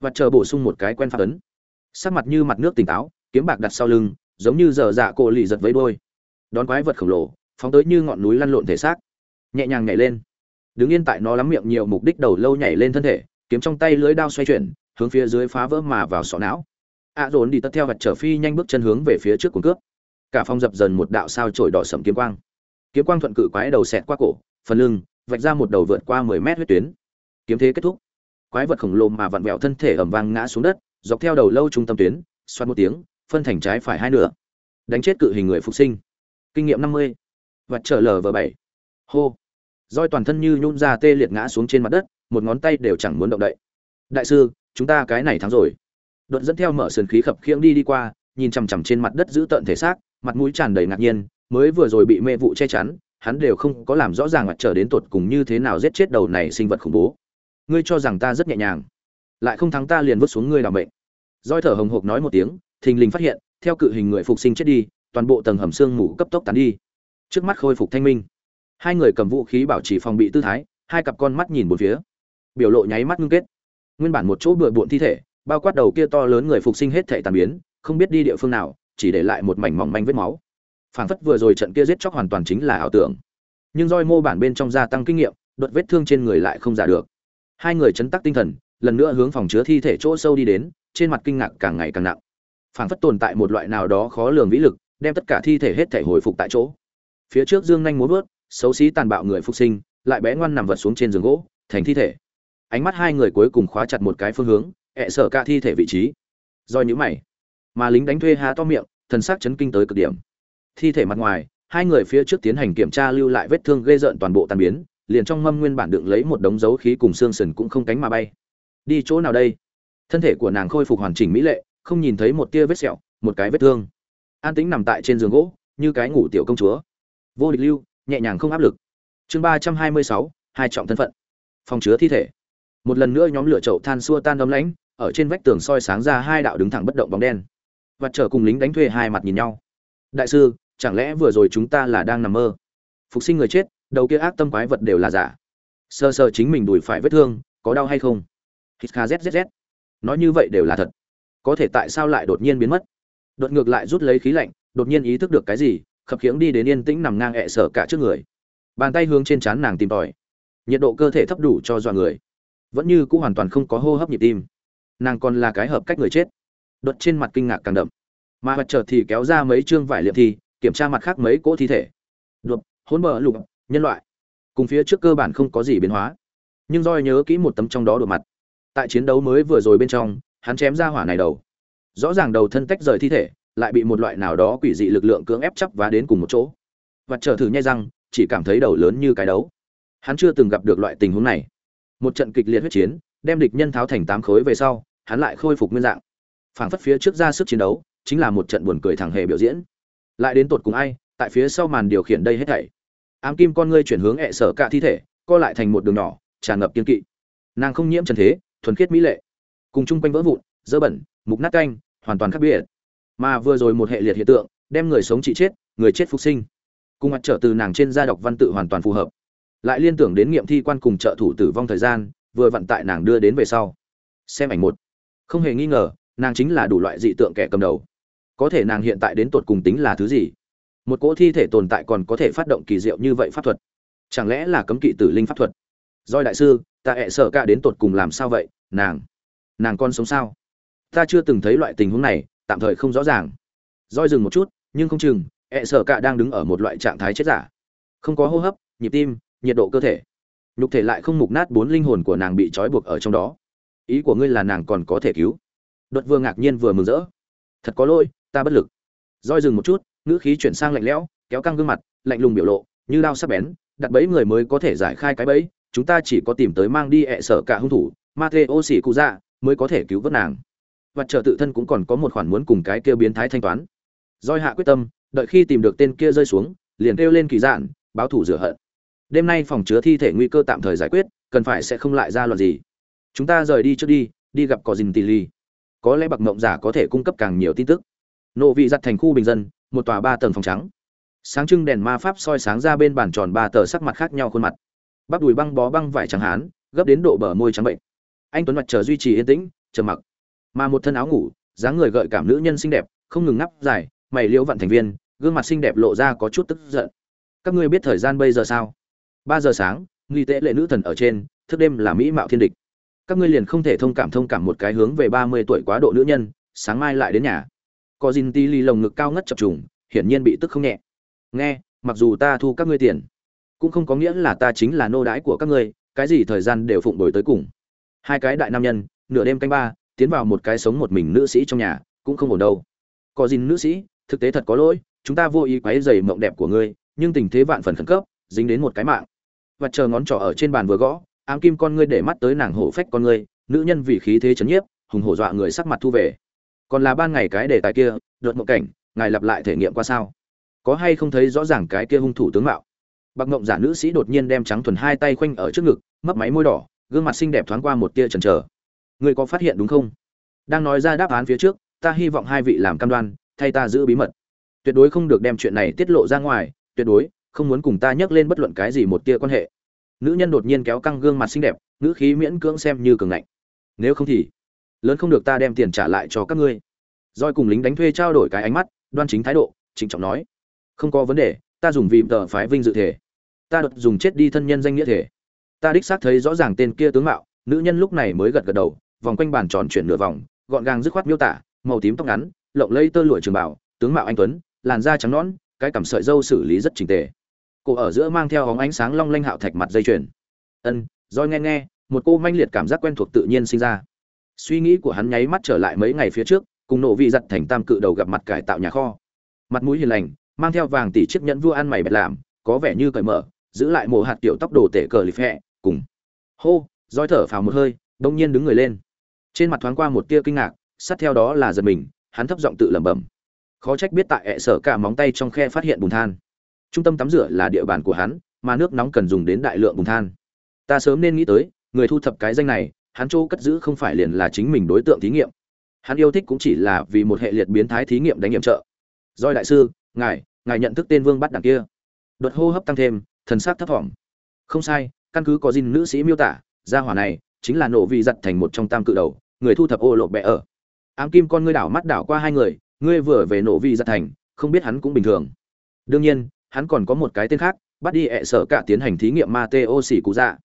A: Và chờ bổ sung một cái quen phát ấn. Sắc mặt như mặt nước tỉnh táo, kiếm bạc đặt sau lưng, giống như dở dạ cổ lì giật với đôi đón quái vật khổng lồ, phóng tới như ngọn núi lăn lộn thể xác. Nhẹ nhàng nhảy lên đứng yên tại nó lắm miệng nhiều mục đích đầu lâu nhảy lên thân thể, kiếm trong tay lưới đao xoay chuyển, hướng phía dưới phá vỡ mà vào sọ não. A à dồn đi tất theo vật trở phi nhanh bước chân hướng về phía trước cuồng cướp cả phong dập dần một đạo sao trổi đỏ sầm kiếm quang. Kiếm quang thuận cự quái đầu xẹt qua cổ, phần lưng, vạch ra một đầu vượt qua mười mét huyết tuyến. Kiếm thế kết thúc. Quái vật khổng lồ mà vặn vẹo thân thể ẩm vang ngã xuống đất, dọc theo đầu lâu trung tâm tuyến, xoát một tiếng, phân thành trái phải hai nửa. Đánh chết cự hình người phục sinh. Kinh nghiệm năm mươi. Vật trở lở vờ bảy. Hô roi toàn thân như nhún ra tê liệt ngã xuống trên mặt đất, một ngón tay đều chẳng muốn động đậy. Đại sư, chúng ta cái này thắng rồi. Đột dẫn theo mở sườn khí khập khiễng đi đi qua, nhìn chằm chằm trên mặt đất giữ tận thể xác, mặt mũi tràn đầy ngạc nhiên, mới vừa rồi bị mê vụ che chắn, hắn đều không có làm rõ ràng mặt trở đến tột cùng như thế nào giết chết đầu này sinh vật khủng bố. Ngươi cho rằng ta rất nhẹ nhàng, lại không thắng ta liền vứt xuống ngươi làm bệnh roi thở hồng hộc nói một tiếng, thình lình phát hiện, theo cự hình người phục sinh chết đi, toàn bộ tầng hầm xương mù cấp tốc tán đi. Trước mắt khôi phục thanh minh hai người cầm vũ khí bảo trì phòng bị tư thái, hai cặp con mắt nhìn một phía. Biểu lộ nháy mắt ngưng kết. Nguyên bản một chỗ bừa bộn thi thể, bao quát đầu kia to lớn người phục sinh hết thể tàn biến, không biết đi địa phương nào, chỉ để lại một mảnh mỏng manh vết máu. Phảng phất vừa rồi trận kia giết chóc hoàn toàn chính là ảo tưởng. Nhưng roi mô bản bên trong gia tăng kinh nghiệm, đột vết thương trên người lại không giả được. Hai người chấn tắc tinh thần, lần nữa hướng phòng chứa thi thể chỗ sâu đi đến, trên mặt kinh ngạc càng ngày càng nặng. Phảng phất tồn tại một loại nào đó khó lường vĩ lực, đem tất cả thi thể hết thể hồi phục tại chỗ. Phía trước dương nhanh muốn vớt xấu xí tàn bạo người phục sinh, lại bé ngoan nằm vật xuống trên giường gỗ, thành thi thể. Ánh mắt hai người cuối cùng khóa chặt một cái phương hướng, ẹ sợ cả thi thể vị trí. Do những mày. Mà lính đánh thuê há to miệng, thần sắc chấn kinh tới cực điểm. Thi thể mặt ngoài, hai người phía trước tiến hành kiểm tra lưu lại vết thương gây rợn toàn bộ tàn biến, liền trong mâm nguyên bản đựng lấy một đống dấu khí cùng xương sườn cũng không cánh mà bay. Đi chỗ nào đây? Thân thể của nàng khôi phục hoàn chỉnh mỹ lệ, không nhìn thấy một tia vết sẹo, một cái vết thương. An tĩnh nằm tại trên giường gỗ, như cái ngủ tiểu công chúa. Vô địch lưu nhẹ nhàng không áp lực. Chương ba trăm hai mươi sáu, hai trọng thân phận. Phòng chứa thi thể. Một lần nữa nhóm lửa chậu than xua tan đấm lãnh, ở trên vách tường soi sáng ra hai đạo đứng thẳng bất động bóng đen. Và trở cùng lính đánh thuê hai mặt nhìn nhau. Đại sư, chẳng lẽ vừa rồi chúng ta là đang nằm mơ? Phục sinh người chết, đầu kia ác tâm quái vật đều là giả. Sơ sơ chính mình đùi phải vết thương, có đau hay không? Hít kha zzz nói như vậy đều là thật. Có thể tại sao lại đột nhiên biến mất? Đột ngược lại rút lấy khí lạnh, đột nhiên ý thức được cái gì khập khiễng đi đến yên tĩnh nằm ngang ẹ sở cả trước người. Bàn tay hướng trên trán nàng tìm tòi. Nhiệt độ cơ thể thấp đủ cho dọa người. Vẫn như cũng hoàn toàn không có hô hấp nhịp tim. Nàng còn là cái hợp cách người chết. Đột trên mặt kinh ngạc càng đậm. Mà mặt trở thì kéo ra mấy chương vải liệm thi, kiểm tra mặt khác mấy cỗ thi thể. Đột, hỗn bờ lục, nhân loại. Cùng phía trước cơ bản không có gì biến hóa. Nhưng roi nhớ kỹ một tấm trong đó đột mặt. Tại chiến đấu mới vừa rồi bên trong, hắn chém ra hỏa này đầu. Rõ ràng đầu thân tách rời thi thể lại bị một loại nào đó quỷ dị lực lượng cưỡng ép chấp và đến cùng một chỗ. Và trở thử nhai răng, chỉ cảm thấy đầu lớn như cái đấu. Hắn chưa từng gặp được loại tình huống này. Một trận kịch liệt huyết chiến, đem địch nhân tháo thành tám khối về sau, hắn lại khôi phục nguyên dạng. Phảng phất phía trước ra sức chiến đấu, chính là một trận buồn cười thẳng hề biểu diễn. Lại đến tột cùng ai, tại phía sau màn điều khiển đây hết thảy. Ám kim con ngươi chuyển hướng hẹ sở cả thi thể, co lại thành một đường nhỏ, tràn ngập kiên kỵ. Nàng không nhiễm trần thế, thuần khiết mỹ lệ. Cùng chung quanh vỡ vụn, dơ bẩn, mục nát canh, hoàn toàn khác biệt mà vừa rồi một hệ liệt hiện tượng, đem người sống trị chết, người chết phục sinh. Cùng mặt trở từ nàng trên gia đọc văn tự hoàn toàn phù hợp. Lại liên tưởng đến nghiệm thi quan cùng trợ thủ tử vong thời gian, vừa vận tại nàng đưa đến về sau. Xem ảnh một. Không hề nghi ngờ, nàng chính là đủ loại dị tượng kẻ cầm đầu. Có thể nàng hiện tại đến tột cùng tính là thứ gì? Một cỗ thi thể tồn tại còn có thể phát động kỳ diệu như vậy pháp thuật? Chẳng lẽ là cấm kỵ tử linh pháp thuật? Doi đại sư, ta hẹ sợ cả đến tột cùng làm sao vậy? Nàng. Nàng con sống sao? Ta chưa từng thấy loại tình huống này tạm thời không rõ ràng. Roi dừng một chút, nhưng không chừng hẹ sợ cả đang đứng ở một loại trạng thái chết giả. Không có hô hấp, nhịp tim, nhiệt độ cơ thể. Nhục thể lại không mục nát bốn linh hồn của nàng bị trói buộc ở trong đó. Ý của ngươi là nàng còn có thể cứu. Đột vừa ngạc nhiên vừa mừng rỡ. Thật có lỗi, ta bất lực. Roi dừng một chút, ngữ khí chuyển sang lạnh lẽo, kéo căng gương mặt, lạnh lùng biểu lộ, như lao sắc bén, đặt bẫy người mới có thể giải khai cái bẫy, chúng ta chỉ có tìm tới mang đi ẹ sở cả hung thủ, Mateo xỉ cụ dạ mới có thể cứu vớt nàng và chờ tự thân cũng còn có một khoản muốn cùng cái kia biến thái thanh toán. Doi hạ quyết tâm, đợi khi tìm được tên kia rơi xuống, liền kêu lên kỳ dạn, báo thủ rửa hận. Đêm nay phòng chứa thi thể nguy cơ tạm thời giải quyết, cần phải sẽ không lại ra loạn gì. Chúng ta rời đi trước đi đi gặp cò dình tỷ ly có lẽ bậc mộng giả có thể cung cấp càng nhiều tin tức. Nộ vị giặt thành khu bình dân, một tòa ba tầng phòng trắng. Sáng trưng đèn ma pháp soi sáng ra bên bàn tròn ba tờ sắc mặt khác nhau khuôn mặt. Bắp đùi băng bó băng vải trắng hán, gấp đến độ bờ môi trắng bệnh. Anh tuấn mặt chờ duy trì yên tĩnh chờ mặc mà một thân áo ngủ, dáng người gợi cảm nữ nhân xinh đẹp, không ngừng ngắp dài, mày liễu vặn thành viên, gương mặt xinh đẹp lộ ra có chút tức giận. Các ngươi biết thời gian bây giờ sao? Ba giờ sáng, nghi tễ lệ nữ thần ở trên, thức đêm là mỹ mạo thiên địch. Các ngươi liền không thể thông cảm thông cảm một cái hướng về ba mươi tuổi quá độ nữ nhân, sáng mai lại đến nhà. Có dinh ti ly lồng ngực cao ngất chập trùng, hiển nhiên bị tức không nhẹ. Nghe, mặc dù ta thu các ngươi tiền, cũng không có nghĩa là ta chính là nô đái của các ngươi, cái gì thời gian đều phụng đổi tới cùng. Hai cái đại nam nhân, nửa đêm canh ba tiến vào một cái sống một mình nữ sĩ trong nhà, cũng không ổn đâu. Có gì nữ sĩ, thực tế thật có lỗi, chúng ta vô ý quấy dày mộng đẹp của ngươi, nhưng tình thế vạn phần khẩn cấp, dính đến một cái mạng. Và chờ ngón trỏ ở trên bàn vừa gõ, ám kim con ngươi để mắt tới nàng hổ phách con ngươi, nữ nhân vì khí thế chấn nhiếp, hùng hổ dọa người sắc mặt thu về. Còn là ban ngày cái đề tài kia đợt mộng cảnh, ngài lặp lại thể nghiệm qua sao? Có hay không thấy rõ ràng cái kia hung thủ tướng mạo? Bạc ngộng giả nữ sĩ đột nhiên đem trắng thuần hai tay khoanh ở trước ngực, mấp máy môi đỏ, gương mặt xinh đẹp thoáng qua một tia chần chờ người có phát hiện đúng không? Đang nói ra đáp án phía trước, ta hy vọng hai vị làm cam đoan, thay ta giữ bí mật. Tuyệt đối không được đem chuyện này tiết lộ ra ngoài, tuyệt đối không muốn cùng ta nhắc lên bất luận cái gì một tia quan hệ. Nữ nhân đột nhiên kéo căng gương mặt xinh đẹp nữ khí miễn cưỡng xem như cường ngạnh. Nếu không thì, lớn không được ta đem tiền trả lại cho các ngươi. Rồi cùng lính đánh thuê trao đổi cái ánh mắt, đoan chính thái độ, trịnh trọng nói. Không có vấn đề, ta dùng vì tờ phái vinh dự thể. Ta đột dùng chết đi thân nhân danh nghĩa thể. Ta đích xác thấy rõ ràng tên kia tướng mạo, nữ nhân lúc này mới gật gật đầu vòng quanh bàn tròn chuyển nửa vòng, gọn gàng dứt khoát miêu tả, màu tím tóc ngắn, lộng lây tơ lụa trường bảo tướng mạo anh tuấn, làn da trắng nõn, cái cằm sợi dâu xử lý rất trình tề. Cổ ở giữa mang theo hóng ánh sáng long lanh hạo thạch mặt dây chuyền. Ân roi nghe nghe, một cô manh liệt cảm giác quen thuộc tự nhiên sinh ra. Suy nghĩ của hắn nháy mắt trở lại mấy ngày phía trước, cùng nổ vị giặt thành tam cự đầu gặp mặt cải tạo nhà kho. Mặt mũi hiền lành, mang theo vàng tỷ chiếc nhẫn vua ăn mày bẹt làm, có vẻ như cởi mở, giữ lại mồ hạt tiểu tóc đồ tể cờ lì phẹ, cùng. Hô roi thở phào một hơi, đông nhiên đứng người lên trên mặt thoáng qua một tia kinh ngạc, sát theo đó là giật mình, hắn thấp giọng tự lẩm bẩm. Khó trách biết tại ẹ sở cả móng tay trong khe phát hiện bùn than. Trung tâm tắm rửa là địa bàn của hắn, mà nước nóng cần dùng đến đại lượng bùn than. Ta sớm nên nghĩ tới, người thu thập cái danh này, hắn chỗ cất giữ không phải liền là chính mình đối tượng thí nghiệm. Hắn yêu thích cũng chỉ là vì một hệ liệt biến thái thí nghiệm đánh nghiệm trợ. Doi đại sư, ngài ngài nhận thức tên vương bắt đằng kia. Đột hô hấp tăng thêm, thần sắc thấp thỏm không sai, căn cứ có dinh nữ sĩ miêu tả, gia hỏa này chính là nổ vị giật thành một trong tam cự đầu người thu thập ô lộp bẹ ở. Ám kim con ngươi đảo mắt đảo qua hai người, ngươi vừa về nổ vi giật thành, không biết hắn cũng bình thường. Đương nhiên, hắn còn có một cái tên khác, bắt đi ẹ sợ cả tiến hành thí nghiệm ma tê ô xỉ cụ dạ.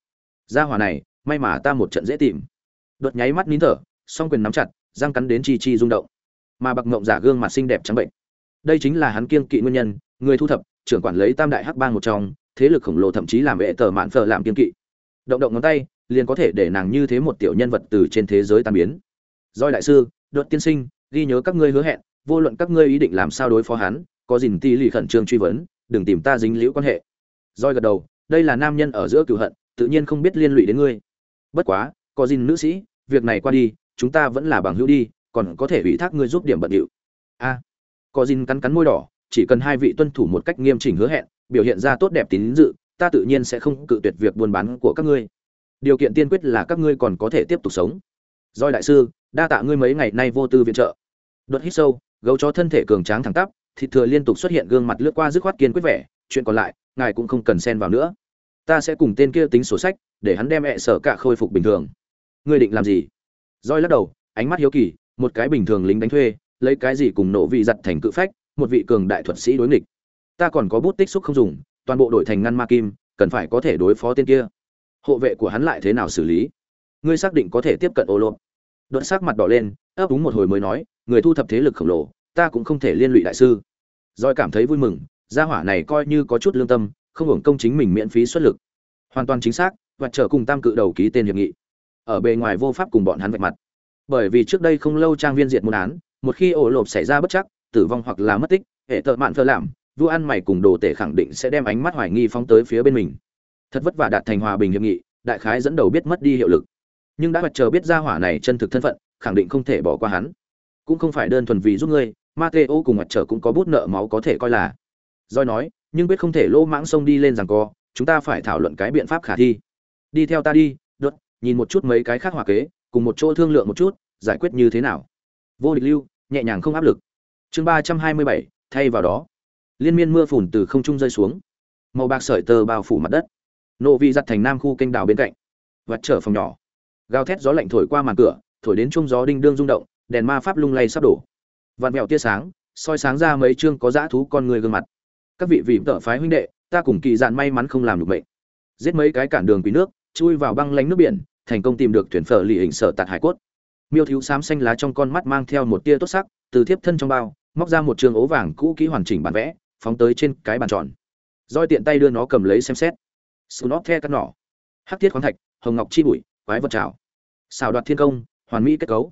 A: Gia hỏa này, may mà ta một trận dễ tìm. Đột nháy mắt nín thở, song quyền nắm chặt, răng cắn đến chi chi rung động. Mà bạc ngộng giả gương mặt xinh đẹp trắng bệnh. Đây chính là hắn kiêng kỵ nguyên nhân, người thu thập, trưởng quản lấy tam đại hắc bang một trong, thế lực khổng lồ thậm chí làm vệ tờ mạn phở làm kiêng kỵ. Động động ngón tay liền có thể để nàng như thế một tiểu nhân vật từ trên thế giới tan biến. Doi đại sư, đột tiên sinh, ghi nhớ các ngươi hứa hẹn, vô luận các ngươi ý định làm sao đối phó hắn, có dình ti lì khẩn trương truy vấn, đừng tìm ta dính liễu quan hệ. Roi gật đầu, đây là nam nhân ở giữa cựu hận, tự nhiên không biết liên lụy đến ngươi. Bất quá, có dình nữ sĩ, việc này qua đi, chúng ta vẫn là bằng hữu đi, còn có thể ủy thác ngươi giúp điểm bận điệu. A, có dình cắn cắn môi đỏ, chỉ cần hai vị tuân thủ một cách nghiêm chỉnh hứa hẹn, biểu hiện ra tốt đẹp tín dự, ta tự nhiên sẽ không cự tuyệt việc buôn bán của các ngươi điều kiện tiên quyết là các ngươi còn có thể tiếp tục sống. Doi đại sư, đa tạ ngươi mấy ngày nay vô tư viện trợ. Đột hít sâu, gấu chó thân thể cường tráng thẳng tắp, thịt thừa liên tục xuất hiện gương mặt lướt qua dứt khoát kiên quyết vẻ, chuyện còn lại, ngài cũng không cần xen vào nữa. Ta sẽ cùng tên kia tính sổ sách, để hắn đem hẹ sở cả khôi phục bình thường. Ngươi định làm gì? Roi lắc đầu, ánh mắt hiếu kỳ, một cái bình thường lính đánh thuê, lấy cái gì cùng nổ vị giặt thành cự phách, một vị cường đại thuật sĩ đối nghịch. Ta còn có bút tích xúc không dùng, toàn bộ đội thành ngăn ma kim, cần phải có thể đối phó tên kia hộ vệ của hắn lại thế nào xử lý ngươi xác định có thể tiếp cận ô lộp đột sắc mặt đỏ lên ấp úng một hồi mới nói người thu thập thế lực khổng lồ ta cũng không thể liên lụy đại sư Doi cảm thấy vui mừng, gia hỏa này coi như có chút lương tâm, không hưởng công chính mình miễn phí xuất lực. Hoàn toàn chính xác, và trở cùng tam cự đầu ký tên hiệp nghị. Ở bề ngoài vô pháp cùng bọn hắn vạch mặt. Bởi vì trước đây không lâu trang viên diệt môn án, một khi ổ lộp xảy ra bất chắc, tử vong hoặc là mất tích, hệ tợ mạn phơ làm, vua ăn mày cùng đồ tể khẳng định sẽ đem ánh mắt hoài nghi phóng tới phía bên mình. Thật vất vả đạt thành hòa bình hiệp nghị, đại khái dẫn đầu biết mất đi hiệu lực. Nhưng đã mặt chờ biết gia hỏa này chân thực thân phận, khẳng định không thể bỏ qua hắn. Cũng không phải đơn thuần vì giúp ngươi, Mateo cùng mặt trở cũng có bút nợ máu có thể coi là. Doi nói, nhưng biết không thể lỗ mãng sông đi lên rằng co chúng ta phải thảo luận cái biện pháp khả thi đi theo ta đi đốt nhìn một chút mấy cái khác hòa kế cùng một chỗ thương lượng một chút giải quyết như thế nào vô địch lưu nhẹ nhàng không áp lực chương ba trăm hai mươi bảy thay vào đó liên miên mưa phùn từ không trung rơi xuống màu bạc sợi tơ bao phủ mặt đất nộ vị giặt thành nam khu kênh đào bên cạnh. Vặt trở phòng nhỏ. Gào thét gió lạnh thổi qua màn cửa, thổi đến chung gió đinh đương rung động, đèn ma pháp lung lay sắp đổ. Vạt mẹo tia sáng, soi sáng ra mấy chương có dã thú con người gương mặt. Các vị vị tợ phái huynh đệ, ta cùng kỳ dạn may mắn không làm được mệnh. Giết mấy cái cản đường quý nước, chui vào băng lánh nước biển, thành công tìm được thuyền phở lì hình sở tạt hải cốt. Miêu thiếu xám xanh lá trong con mắt mang theo một tia tốt sắc, từ thiếp thân trong bao, móc ra một trường ố vàng cũ kỹ hoàn chỉnh bản vẽ, phóng tới trên cái bàn tròn. Roi tiện tay đưa nó cầm lấy xem xét sù nóp the cắt nỏ. Hắc thiết khoáng thạch, hồng ngọc chi bụi, quái vật trào. Xào đoạt thiên công, hoàn mỹ kết cấu.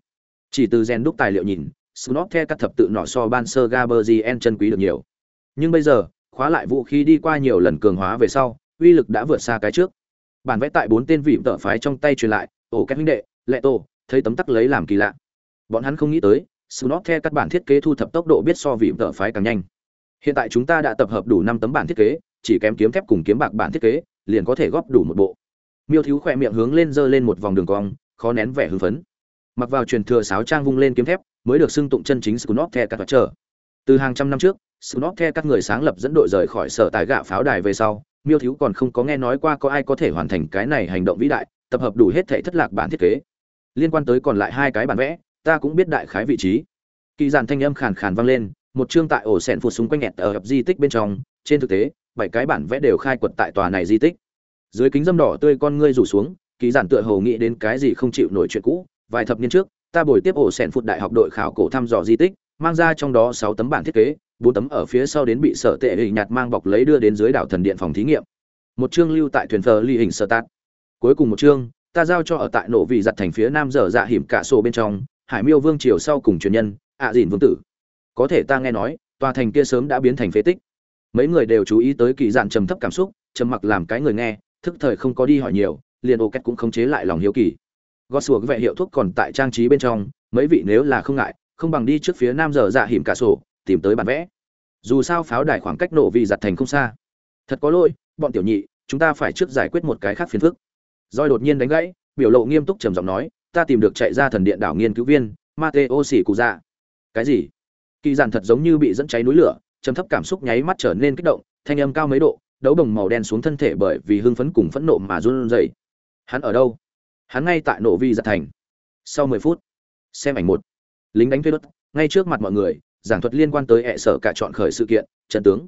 A: Chỉ từ rèn đúc tài liệu nhìn sù nóp the cắt thập tự nỏ so ban sơ gaberzien chân quý được nhiều. Nhưng bây giờ, khóa lại vũ khí đi qua nhiều lần cường hóa về sau, uy lực đã vượt xa cái trước. Bản vẽ tại bốn tên vị tợ phái trong tay truyền lại, ổ các huynh đệ, lệ tô thấy tấm tắc lấy làm kỳ lạ. Bọn hắn không nghĩ tới Snot the các bản thiết kế thu thập tốc độ biết so vị tợ phái càng nhanh. Hiện tại chúng ta đã tập hợp đủ năm tấm bản thiết kế, chỉ kém kiếm thép cùng kiếm bạc bản thiết kế liền có thể góp đủ một bộ. Miêu thiếu khỏe miệng hướng lên giơ lên một vòng đường cong, khó nén vẻ hưng phấn. Mặc vào truyền thừa sáo trang vung lên kiếm thép, mới được xưng tụng chân chính Snot the các trở từ hàng trăm năm trước Snot the các người sáng lập dẫn đội rời khỏi sở tài gạ pháo đài về sau, miêu thiếu còn không có nghe nói qua có ai có thể hoàn thành cái này hành động vĩ đại, tập hợp đủ hết thể thất lạc bản thiết kế. Liên quan tới còn lại hai cái bản vẽ, ta cũng biết đại khái vị trí. Kỳ giản thanh âm khàn khàn vang lên, một chương tại ổ sẹn phụt súng quanh nghẹt ở hợp di tích bên trong, trên thực tế bảy cái bản vẽ đều khai quật tại tòa này di tích. Dưới kính dâm đỏ tươi con ngươi rủ xuống, ký giản tựa hồ nghĩ đến cái gì không chịu nổi chuyện cũ. Vài thập niên trước, ta bồi tiếp ổ sẹn phụt đại học đội khảo cổ thăm dò di tích, mang ra trong đó sáu tấm bản thiết kế, bốn tấm ở phía sau đến bị sở tệ hình nhạt mang bọc lấy đưa đến dưới đảo thần điện phòng thí nghiệm. Một chương lưu tại thuyền thờ ly hình sơ tát cuối cùng một chương, ta giao cho ở tại nổ vị giặt thành phía nam dở dạ hiểm cả sổ bên trong, hải miêu vương triều sau cùng truyền nhân, ạ à dìn vương tử. Có thể ta nghe nói, tòa thành kia sớm đã biến thành phế tích mấy người đều chú ý tới kỳ dạn trầm thấp cảm xúc, trầm mặc làm cái người nghe, thức thời không có đi hỏi nhiều, liền ô két cũng không chế lại lòng hiếu kỳ. Gót xuống vệ hiệu thuốc còn tại trang trí bên trong, mấy vị nếu là không ngại, không bằng đi trước phía nam dở dạ hiểm cả sổ, tìm tới bản vẽ. Dù sao pháo đài khoảng cách nổ vì giặt thành không xa. Thật có lỗi, bọn tiểu nhị, chúng ta phải trước giải quyết một cái khác phiền phức. Roi đột nhiên đánh gãy, biểu lộ nghiêm túc trầm giọng nói, ta tìm được chạy ra thần điện đảo nghiên cứu viên, mateo xỉ cụ dạ cái gì? Kỳ giản thật giống như bị dẫn cháy núi lửa trầm thấp cảm xúc nháy mắt trở nên kích động, thanh âm cao mấy độ, đấu đồng màu đen xuống thân thể bởi vì hưng phấn cùng phẫn nộ mà run rẩy. Hắn ở đâu? Hắn ngay tại nổ vi giật thành. Sau mười phút, xem ảnh một. Lính đánh thuê đất ngay trước mặt mọi người, giảng thuật liên quan tới hệ sở cả chọn khởi sự kiện, trận tướng.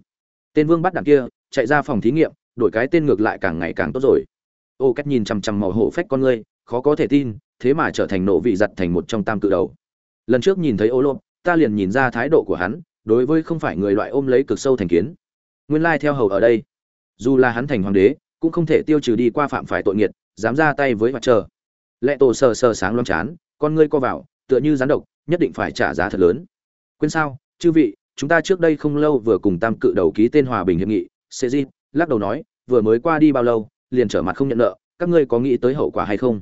A: Tên vương bắt đằng kia, chạy ra phòng thí nghiệm, đổi cái tên ngược lại càng ngày càng tốt rồi. Ô, cách nhìn chằm chằm màu hổ phách con ngươi, khó có thể tin, thế mà trở thành nộ vị giật thành một trong tam cự đầu. Lần trước nhìn thấy ô lô ta liền nhìn ra thái độ của hắn đối với không phải người loại ôm lấy cực sâu thành kiến. Nguyên lai theo hầu ở đây. Dù là hắn thành hoàng đế, cũng không thể tiêu trừ đi qua phạm phải tội nghiệt, dám ra tay với mặt trời. Lệ tổ sờ sờ sáng loang chán, con ngươi co vào, tựa như rắn độc, nhất định phải trả giá thật lớn. Quên sao, chư vị, chúng ta trước đây không lâu vừa cùng tam cự đầu ký tên hòa bình hiệp nghị sẽ di lắc đầu nói, vừa mới qua đi bao lâu, liền trở mặt không nhận nợ, các ngươi có nghĩ tới hậu quả hay không?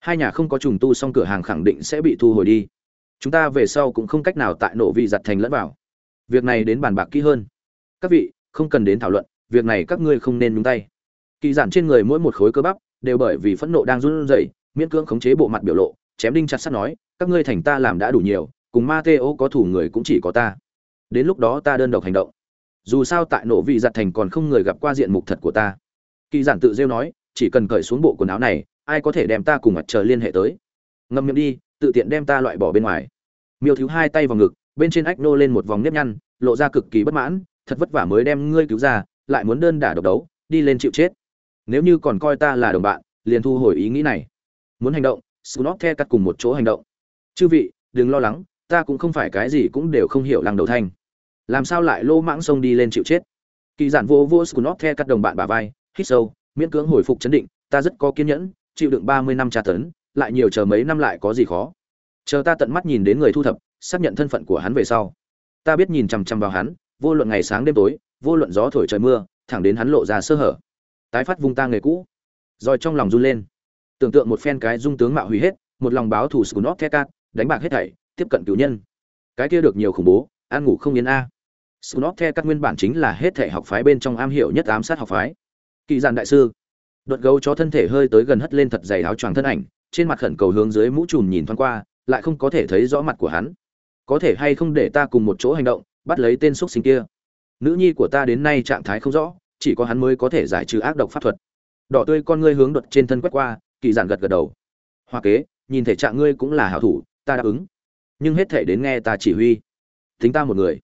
A: Hai nhà không có trùng tu xong cửa hàng khẳng định sẽ bị thu hồi đi. Chúng ta về sau cũng không cách nào tại nộ vị giặt thành lẫn vào việc này đến bàn bạc kỹ hơn các vị không cần đến thảo luận việc này các ngươi không nên nhúng tay kỳ giản trên người mỗi một khối cơ bắp đều bởi vì phẫn nộ đang run rẩy miễn cưỡng khống chế bộ mặt biểu lộ chém đinh chặt sắt nói các ngươi thành ta làm đã đủ nhiều cùng Mateo có thủ người cũng chỉ có ta. Đến lúc đó ta đơn độc hành động. Dù sao tại nổ vị giặt thành còn không người gặp qua diện mục thật của ta. Kỳ giản tự rêu nói, chỉ cần cởi xuống bộ quần áo này, ai có thể đem ta cùng mặt trời liên hệ tới. Ngâm miệng đi, tự tiện đem ta loại bỏ bên ngoài. Miêu thứ hai tay vào ngực, bên trên ách nô lên một vòng nếp nhăn, lộ ra cực kỳ bất mãn, thật vất vả mới đem ngươi cứu ra, lại muốn đơn đả độc đấu, đi lên chịu chết. Nếu như còn coi ta là đồng bạn, liền thu hồi ý nghĩ này. Muốn hành động, Snot The cắt cùng một chỗ hành động. Chư vị, đừng lo lắng, ta cũng không phải cái gì cũng đều không hiểu lăng đầu thanh làm sao lại lô mãng sông đi lên chịu chết kỳ giản vô vô scunop the cắt đồng bạn bà vai hít sâu miễn cưỡng hồi phục chấn định ta rất có kiên nhẫn chịu đựng ba mươi năm tra tấn lại nhiều chờ mấy năm lại có gì khó chờ ta tận mắt nhìn đến người thu thập xác nhận thân phận của hắn về sau. Ta biết nhìn chằm chằm vào hắn vô luận ngày sáng đêm tối vô luận gió thổi trời mưa thẳng đến hắn lộ ra sơ hở. Tái phát vung ta nghề cũ. Rồi trong lòng run lên. Tưởng tượng một phen cái dung tướng mạo hủy hết một lòng báo thù scunop the đánh bạc hết thảy tiếp cận cửu nhân. Cái kia được nhiều khủng bố ăn ngủ không yên a. Snothe các nguyên bản chính là hết thể học phái bên trong am hiểu nhất ám sát học phái. Kỳ giản đại sư, đột gấu chó thân thể hơi tới gần hất lên thật dày áo choàng thân ảnh, trên mặt khẩn cầu hướng dưới mũ trùm nhìn thoáng qua, lại không có thể thấy rõ mặt của hắn. Có thể hay không để ta cùng một chỗ hành động, bắt lấy tên xuất sinh kia. Nữ nhi của ta đến nay trạng thái không rõ, chỉ có hắn mới có thể giải trừ ác độc pháp thuật. Đỏ tươi con ngươi hướng đột trên thân quét qua, kỳ giản gật gật đầu. Hoa kế, nhìn thể trạng ngươi cũng là hảo thủ, ta đáp ứng. Nhưng hết thể đến nghe ta chỉ huy. Tính ta một người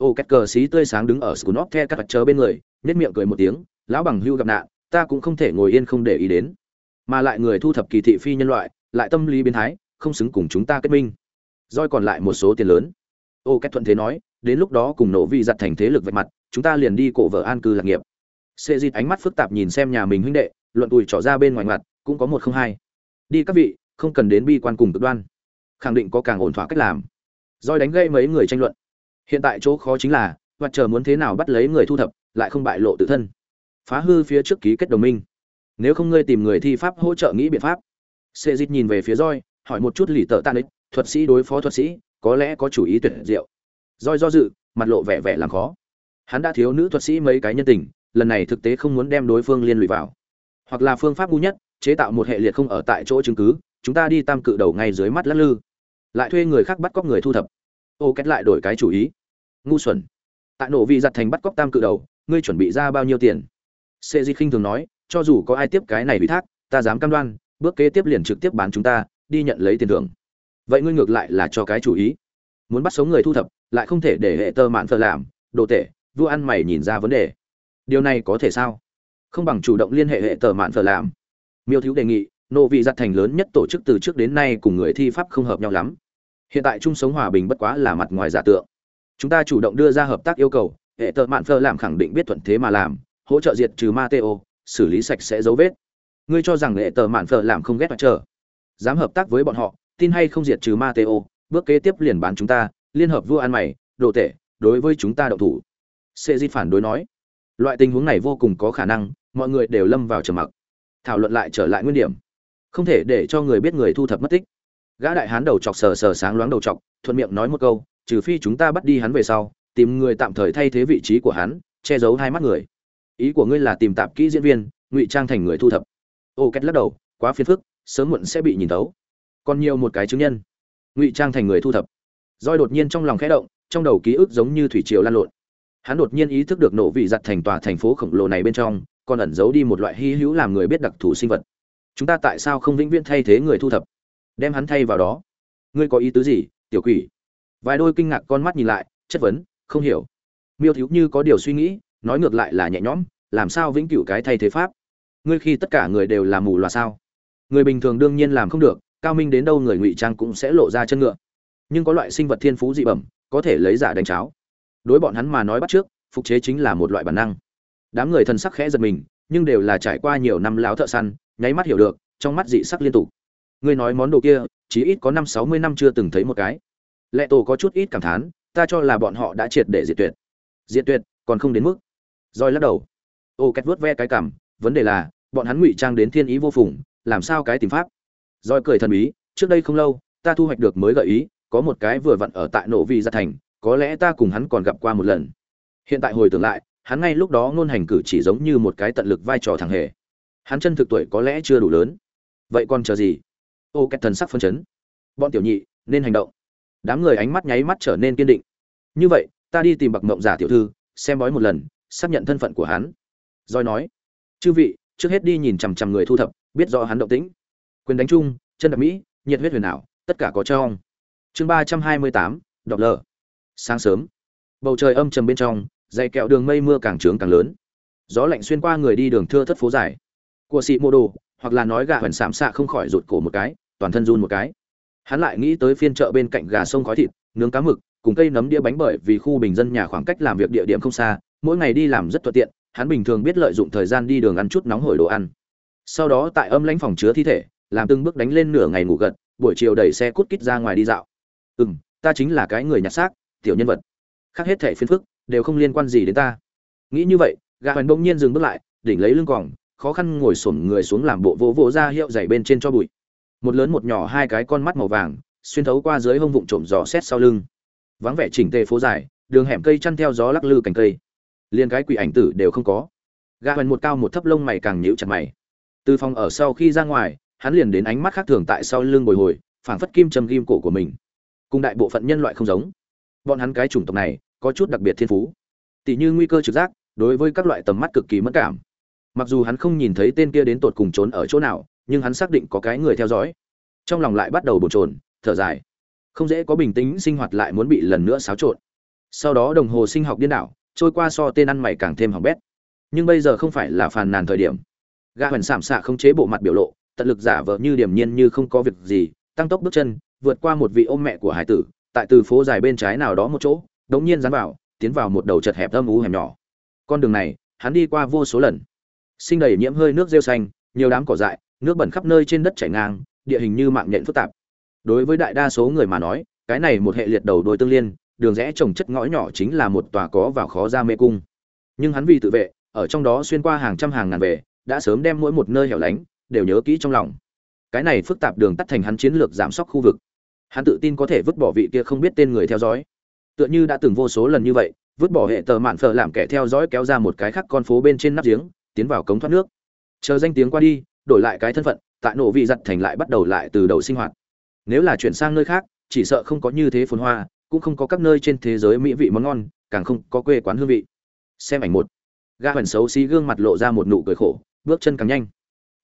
A: ô két cờ xí tươi sáng đứng ở scunop the các vật chờ bên người nhất miệng cười một tiếng lão bằng hưu gặp nạn ta cũng không thể ngồi yên không để ý đến mà lại người thu thập kỳ thị phi nhân loại lại tâm lý biến thái không xứng cùng chúng ta kết minh roi còn lại một số tiền lớn. Ô két thuận thế nói, đến lúc đó cùng nổ vi giặt thành thế lực vạch mặt, chúng ta liền đi cổ vợ an cư lạc nghiệp. Sệ dịt ánh mắt phức tạp nhìn xem nhà mình huynh đệ, luận tùi trỏ ra bên ngoài mặt, cũng có một không hai. Đi các vị, không cần đến bi quan cùng cực đoan. Khẳng định có càng ổn thỏa cách làm. Roi đánh gây mấy người tranh luận. Hiện tại chỗ khó chính là, hoặc chờ muốn thế nào bắt lấy người thu thập, lại không bại lộ tự thân. Phá hư phía trước ký kết đồng minh. Nếu không ngươi tìm người thi pháp hỗ trợ nghĩ biện pháp. Sệ dịt nhìn về phía roi, hỏi một chút lì tợ tan ích thuật sĩ đối phó thuật sĩ, có lẽ có chủ ý tuyệt diệu. Roi do dự, mặt lộ vẻ vẻ làm khó. Hắn đã thiếu nữ thuật sĩ mấy cái nhân tình, lần này thực tế không muốn đem đối phương liên lụy vào. Hoặc là phương pháp ngu nhất, chế tạo một hệ liệt không ở tại chỗ chứng cứ, chúng ta đi tam cự đầu ngay dưới mắt lắc lư. Lại thuê người khác bắt cóc người thu thập. Ô, kết lại đổi cái chủ ý. Ngu xuẩn. Tại nổ vị giặt thành bắt cóc tam cự đầu, ngươi chuẩn bị ra bao nhiêu tiền? Sệ di khinh thường nói, cho dù có ai tiếp cái này bị thác, ta dám cam đoan, bước kế tiếp liền trực tiếp bán chúng ta, đi nhận lấy tiền thưởng vậy ngươi ngược lại là cho cái chủ ý. Muốn bắt sống người thu thập, lại không thể để hệ tơ mạn phờ làm, đồ tể, vua ăn mày nhìn ra vấn đề. Điều này có thể sao? Không bằng chủ động liên hệ hệ tờ mạn phờ làm. Miêu thiếu đề nghị nộ vị giặt thành lớn nhất tổ chức từ trước đến nay cùng người thi pháp không hợp nhau lắm. Hiện tại chung sống hòa bình bất quá là mặt ngoài giả tượng. Chúng ta chủ động đưa ra hợp tác yêu cầu, hệ tờ mạn phơ làm khẳng định biết thuận thế mà làm, hỗ trợ diệt trừ mateo, xử lý sạch sẽ dấu vết. Ngươi cho rằng hệ tờ mạn phở làm không ghét mặt trở dám hợp tác với bọn họ tin hay không diệt trừ mateo bước kế tiếp liền bán chúng ta, liên hợp vua ăn mày, đồ tể, đối với chúng ta động thủ. Sẽ di phản đối nói. Loại tình huống này vô cùng có khả năng, mọi người đều lâm vào trầm mặc. Thảo luận lại trở lại nguyên điểm. Không thể để cho người biết người thu thập mất tích. Gã đại hán đầu chọc sờ sờ sáng loáng đầu chọc, thuận miệng nói một câu, trừ phi chúng ta bắt đi hắn về sau, tìm người tạm thời thay thế vị trí của hắn, che giấu hai mắt người. Ý của ngươi là tìm tạp kỹ diễn viên, ngụy trang thành người thu thập. Ô két lắc đầu, quá phiền phức, sớm muộn sẽ bị nhìn thấu còn nhiều một cái chứng nhân. Ngụy trang thành người thu thập. Roi đột nhiên trong lòng khẽ động, trong đầu ký ức giống như thủy triều lan lộn. Hắn đột nhiên ý thức được nổ vị giặt thành tòa thành phố khổng lồ này bên trong, còn ẩn giấu đi một loại hy hữu làm người biết đặc thù sinh vật. Chúng ta tại sao không vĩnh viễn thay thế người thu thập? Đem hắn thay vào đó. Ngươi có ý tứ gì, tiểu quỷ? Vài đôi kinh ngạc con mắt nhìn lại, chất vấn, không hiểu. Miêu thiếu như có điều suy nghĩ, nói ngược lại là nhẹ nhõm, làm sao vĩnh cửu cái thay thế pháp? Ngươi khi tất cả người đều làm mù loà sao? Người bình thường đương nhiên làm không được cao minh đến đâu người ngụy trang cũng sẽ lộ ra chân ngựa. Nhưng có loại sinh vật thiên phú dị bẩm, có thể lấy giả đánh cháo. Đối bọn hắn mà nói bắt trước, phục chế chính là một loại bản năng. Đám người thần sắc khẽ giật mình, nhưng đều là trải qua nhiều năm láo thợ săn, nháy mắt hiểu được, trong mắt dị sắc liên tục. Ngươi nói món đồ kia chí ít có năm sáu mươi năm chưa từng thấy một cái. Lệ tổ có chút ít cảm thán, ta cho là bọn họ đã triệt để diệt tuyệt. Diệt tuyệt, còn không đến mức. Roi lắc đầu. Ô két vuốt ve cái cảm, vấn đề là, bọn hắn ngụy trang đến thiên ý vô phùng, làm sao cái tìm pháp? Roi cười thần bí, trước đây không lâu, ta thu hoạch được mới gợi ý, có một cái vừa vặn ở tại nổ vị gia thành, có lẽ ta cùng hắn còn gặp qua một lần. Hiện tại hồi tưởng lại, hắn ngay lúc đó ngôn hành cử chỉ giống như một cái tận lực vai trò thằng hề. Hắn chân thực tuổi có lẽ chưa đủ lớn. Vậy còn chờ gì? Ô két thần sắc phân chấn. Bọn tiểu nhị, nên hành động. Đám người ánh mắt nháy mắt trở nên kiên định. Như vậy, ta đi tìm bậc mộng giả tiểu thư, xem bói một lần, xác nhận thân phận của hắn. Rồi nói. Chư vị, trước hết đi nhìn chằm chằm người thu thập, biết rõ hắn động tĩnh quyền đánh chung, chân đập mỹ, nhiệt huyết huyền ảo, tất cả có trong. Chương ba trăm hai mươi tám, đọc lờ sáng sớm, bầu trời âm trầm bên trong, dày kẹo đường mây mưa càng trướng càng lớn. Gió lạnh xuyên qua người đi đường thưa thất phố dài. Của sĩ mô đồ, hoặc là nói gà huyền sạm xạ không khỏi rụt cổ một cái, toàn thân run một cái. Hắn lại nghĩ tới phiên chợ bên cạnh gà sông khói thịt, nướng cá mực, cùng cây nấm đĩa bánh bởi vì khu bình dân nhà khoảng cách làm việc địa điểm không xa, mỗi ngày đi làm rất thuận tiện, hắn bình thường biết lợi dụng thời gian đi đường ăn chút nóng hổi đồ ăn. Sau đó tại âm lãnh phòng chứa thi thể làm từng bước đánh lên nửa ngày ngủ gật, buổi chiều đẩy xe cút kít ra ngoài đi dạo. Ừ m ta chính là cái người nhặt xác, tiểu nhân vật. Khác hết thẻ phiền phức, đều không liên quan gì đến ta. Nghĩ như vậy gà hoành bỗng nhiên dừng bước lại, đỉnh lấy lưng còng, khó khăn ngồi xổm người xuống làm bộ vỗ vỗ ra hiệu dày bên trên cho bụi. Một lớn một nhỏ hai cái con mắt màu vàng, xuyên thấu qua dưới hông vụn trộm giò xét sau lưng. Vắng vẻ chỉnh tề phố dài, đường hẻm cây chăn theo gió lắc lư cành cây. Liền cái quỷ ảnh tử đều không có. Gà hoành một cao một thấp lông mày càng nhíu chặt mày. Từ phòng ở sau khi ra ngoài hắn liền đến ánh mắt khác thường tại sau lưng bồi hồi, phảng phất kim châm ghim cổ của mình. Cùng đại bộ phận nhân loại không giống. Bọn hắn cái chủng tộc này, có chút đặc biệt thiên phú. Tỷ như nguy cơ trực giác, đối với các loại tầm mắt cực kỳ mất cảm. Mặc dù hắn không nhìn thấy tên kia đến tột cùng trốn ở chỗ nào, nhưng hắn xác định có cái người theo dõi. Trong lòng lại bắt đầu bồn trồn thở dài. Không dễ có bình tĩnh sinh hoạt lại muốn bị lần nữa xáo trộn. Sau đó đồng hồ sinh học điên đảo, trôi qua so tên ăn mày càng thêm hỏng bét. Nhưng bây giờ không phải là phàn nàn thời điểm. Gã hoành sảm xạ không chế bộ mặt biểu lộ tận lực giả vờ như điềm nhiên như không có việc gì, tăng tốc bước chân, vượt qua một vị ôm mẹ của hải tử, tại từ phố dài bên trái nào đó một chỗ, đống nhiên dán vào, tiến vào một đầu chật hẹp âm ú hẻm nhỏ. Con đường này, hắn đi qua vô số lần. Sinh đầy nhiễm hơi nước rêu xanh, nhiều đám cỏ dại, nước bẩn khắp nơi trên đất chảy ngang, địa hình như mạng nhện phức tạp. Đối với đại đa số người mà nói, cái này một hệ liệt đầu đôi tương liên, đường rẽ trồng chất ngõ nhỏ chính là một tòa có vào khó ra mê cung. Nhưng hắn vì tự vệ, ở trong đó xuyên qua hàng trăm hàng ngàn về đã sớm đem mỗi một nơi hẻo lánh đều nhớ kỹ trong lòng. Cái này phức tạp đường tắt thành hắn chiến lược giảm sóc khu vực. Hắn tự tin có thể vứt bỏ vị kia không biết tên người theo dõi. Tựa như đã từng vô số lần như vậy, vứt bỏ hệ tờ mạn phở làm kẻ theo dõi kéo ra một cái khác con phố bên trên nắp giếng, tiến vào cống thoát nước. Chờ danh tiếng qua đi, đổi lại cái thân phận, tại nổ vị giặt thành lại bắt đầu lại từ đầu sinh hoạt. Nếu là chuyển sang nơi khác, chỉ sợ không có như thế phồn hoa, cũng không có các nơi trên thế giới mỹ vị món ngon, càng không có quê quán hương vị. Xem ảnh một. Ga hoành xấu xí gương mặt lộ ra một nụ cười khổ, bước chân càng nhanh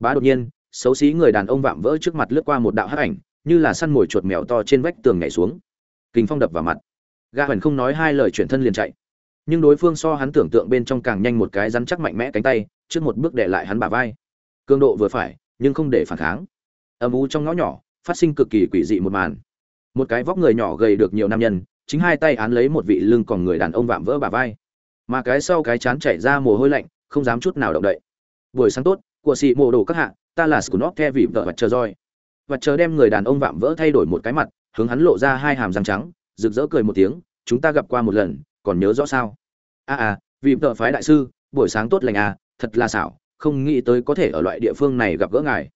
A: bá đột nhiên, xấu xí người đàn ông vạm vỡ trước mặt lướt qua một đạo hắc ảnh, như là săn mồi chuột mèo to trên vách tường nhảy xuống. Kình phong đập vào mặt. Ga huyền không nói hai lời chuyển thân liền chạy. Nhưng đối phương so hắn tưởng tượng bên trong càng nhanh một cái rắn chắc mạnh mẽ cánh tay, trước một bước để lại hắn bả vai. Cường độ vừa phải, nhưng không để phản kháng. Âm u trong ngõ nhỏ, phát sinh cực kỳ quỷ dị một màn. Một cái vóc người nhỏ gầy được nhiều nam nhân, chính hai tay án lấy một vị lưng còn người đàn ông vạm vỡ bả vai. Mà cái sau cái chán chảy ra mồ hôi lạnh, không dám chút nào động đậy. Buổi sáng tốt của sĩ mộ đồ các hạ ta là scunop the vị vợ vật chờ roi vật chờ đem người đàn ông vạm vỡ thay đổi một cái mặt hướng hắn lộ ra hai hàm răng trắng rực rỡ cười một tiếng chúng ta gặp qua một lần còn nhớ rõ sao? A à, à vì vợ phái đại sư buổi sáng tốt lành à thật là xảo không nghĩ tới có thể ở loại địa phương này gặp gỡ ngài.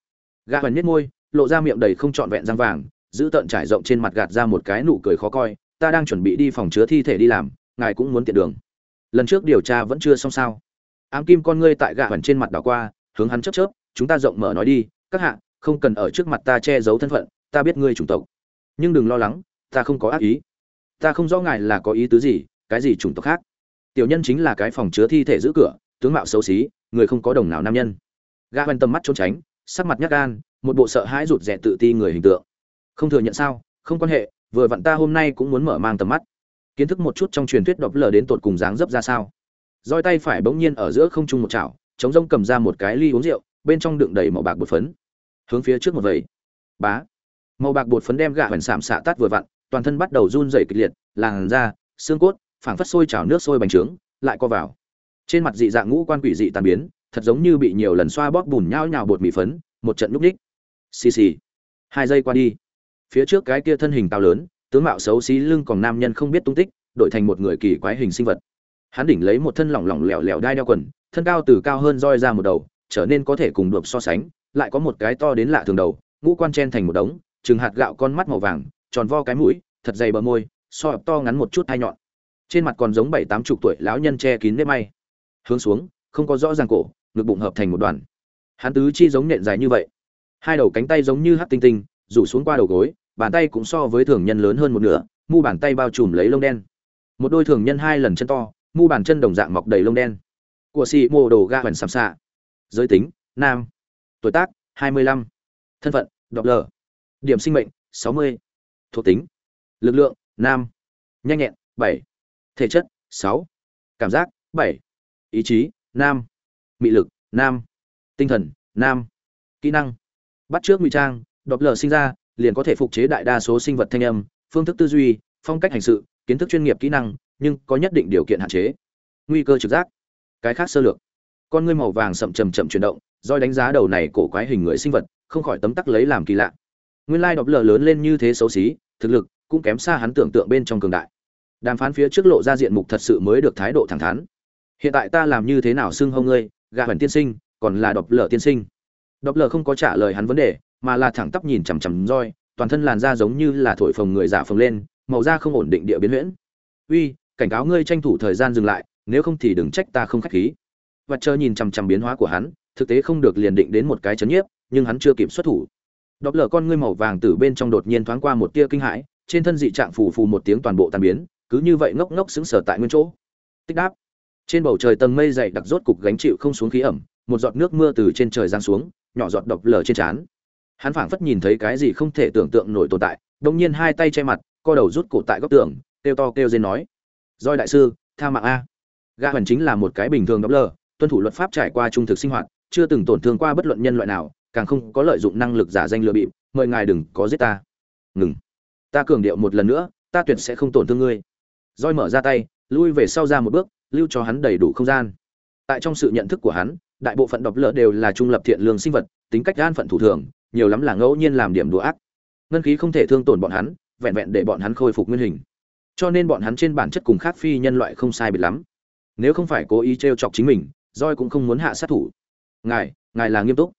A: Gã hoành nhất môi lộ ra miệng đầy không trọn vẹn răng vàng giữ tợn trải rộng trên mặt gạt ra một cái nụ cười khó coi ta đang chuẩn bị đi phòng chứa thi thể đi làm ngài cũng muốn tiện đường. Lần trước điều tra vẫn chưa xong sao? Ám kim con ngươi tại gã hoành trên mặt đảo qua hướng hắn chớp chớp, chúng ta rộng mở nói đi, các hạ, không cần ở trước mặt ta che giấu thân phận, ta biết ngươi chủng tộc. Nhưng đừng lo lắng, ta không có ác ý. Ta không rõ ngài là có ý tứ gì, cái gì chủng tộc khác. Tiểu nhân chính là cái phòng chứa thi thể giữ cửa, tướng mạo xấu xí, người không có đồng nào nam nhân. Ga văn tầm mắt trốn tránh, sắc mặt nhát gan, một bộ sợ hãi rụt rè tự ti người hình tượng. Không thừa nhận sao, không quan hệ, vừa vặn ta hôm nay cũng muốn mở mang tầm mắt. Kiến thức một chút trong truyền thuyết đọc lờ đến tột cùng dáng dấp ra sao. Roi tay phải bỗng nhiên ở giữa không trung một chảo chống rông cầm ra một cái ly uống rượu, bên trong đựng đầy màu bạc bột phấn. Hướng phía trước một vẩy bá. Màu bạc bột phấn đem gạ hoành sảm xạ tát vừa vặn, toàn thân bắt đầu run rẩy kịch liệt, làn da, xương cốt, phảng phất sôi chảo nước sôi bành trướng, lại co vào. Trên mặt dị dạng ngũ quan quỷ dị tàn biến, thật giống như bị nhiều lần xoa bóp bùn nhão nhào bột mì phấn, một trận núp ních xì xì. Hai giây qua đi. Phía trước cái kia thân hình cao lớn, tướng mạo xấu xí lưng còn nam nhân không biết tung tích, đổi thành một người kỳ quái hình sinh vật. Hắn đỉnh lấy một thân lỏng lỏng lẻo lẻo đai đeo quần thân cao từ cao hơn roi ra một đầu, trở nên có thể cùng đuộc so sánh, lại có một cái to đến lạ thường đầu, ngũ quan chen thành một đống chừng hạt gạo con mắt màu vàng, tròn vo cái mũi, thật dày bờ môi, so to ngắn một chút hai nhọn. Trên mặt còn giống bảy tám chục tuổi lão nhân che kín nếp may. Hướng xuống, không có rõ ràng cổ, ngực bụng hợp thành một đoàn. Hắn tứ chi giống nện dài như vậy. Hai đầu cánh tay giống như hát tinh tinh, rủ xuống qua đầu gối, bàn tay cũng so với thường nhân lớn hơn một nửa, mu bàn tay bao trùm lấy lông đen. Một đôi thường nhân hai lần chân to, mu bàn chân đồng dạng mọc đầy lông đen của sĩ mô đồ ga hoành sàm xạ giới tính, nam. Tuổi tác, hai mươi lăm. Thân phận đọc lờ. Điểm sinh mệnh, sáu mươi. Thuộc tính, lực lượng, nam. Nhanh nhẹn 7. thể chất 6. cảm giác 7. ý chí, nam. Mị lực, nam. Tinh thần, nam. Kỹ năng. Bắt trước ngụy trang đọc lờ sinh ra, liền có thể phục chế đại đa số sinh vật thanh âm, phương thức tư duy, phong cách hành sự, kiến thức chuyên nghiệp kỹ năng, nhưng có nhất định điều kiện hạn chế. Nguy cơ trực giác cái khác sơ lược. Con ngươi màu vàng sậm chầm chậm chuyển động doi đánh giá đầu này cổ quái hình người sinh vật, không khỏi tấm tắc lấy làm kỳ lạ. Nguyên lai đọc lờ lớn lên như thế xấu xí, thực lực cũng kém xa hắn tưởng tượng bên trong cường đại. Đàm phán phía trước lộ ra diện mục thật sự mới được thái độ thẳng thắn. Hiện tại ta làm như thế nào xưng hông ngươi, gà hẳn tiên sinh, còn là đọc lờ tiên sinh? Đọc lờ không có trả lời hắn vấn đề, mà là thẳng tắp nhìn chằm chằm roi, toàn thân làn da giống như là thổi phồng người giả phồng lên, màu da không ổn định địa biến huyễn. Uy, cảnh cáo ngươi tranh thủ thời gian dừng lại nếu không thì đừng trách ta không khách khí. Và chờ nhìn chằm chằm biến hóa của hắn, thực tế không được liền định đến một cái chấn nhiếp, nhưng hắn chưa kịp xuất thủ. Đọc lở con ngươi màu vàng từ bên trong đột nhiên thoáng qua một tia kinh hãi, trên thân dị trạng phù phù một tiếng toàn bộ tan biến, cứ như vậy ngốc ngốc xứng sở tại nguyên chỗ. Tích đáp. Trên bầu trời tầng mây dày đặc rốt cục gánh chịu không xuống khí ẩm, một giọt nước mưa từ trên trời giáng xuống, nhỏ giọt độc lở trên trán. Hắn phảng phất nhìn thấy cái gì không thể tưởng tượng nổi tồn tại đông nhiên hai tay che mặt, co đầu rút cổ tại góc tường, kêu to kêu dên nói. Roi đại sư, tha mạng a gã hoàn chính là một cái bình thường độc lờ, tuân thủ luật pháp trải qua trung thực sinh hoạt, chưa từng tổn thương qua bất luận nhân loại nào, càng không có lợi dụng năng lực giả danh lừa bịp, mời ngài đừng có giết ta. Ngừng. Ta cường điệu một lần nữa, ta tuyệt sẽ không tổn thương ngươi. Roi mở ra tay, lui về sau ra một bước, lưu cho hắn đầy đủ không gian. Tại trong sự nhận thức của hắn, đại bộ phận độc lỡ đều là trung lập thiện lương sinh vật, tính cách gan phận thủ thường, nhiều lắm là ngẫu nhiên làm điểm đùa ác. Ngân khí không thể thương tổn bọn hắn, vẹn vẹn để bọn hắn khôi phục nguyên hình. Cho nên bọn hắn trên bản chất cùng khác phi nhân loại không sai biệt lắm nếu không phải cố ý t chọc chính mình roi cũng không muốn hạ sát thủ. Ngài ngài là nghiêm túc.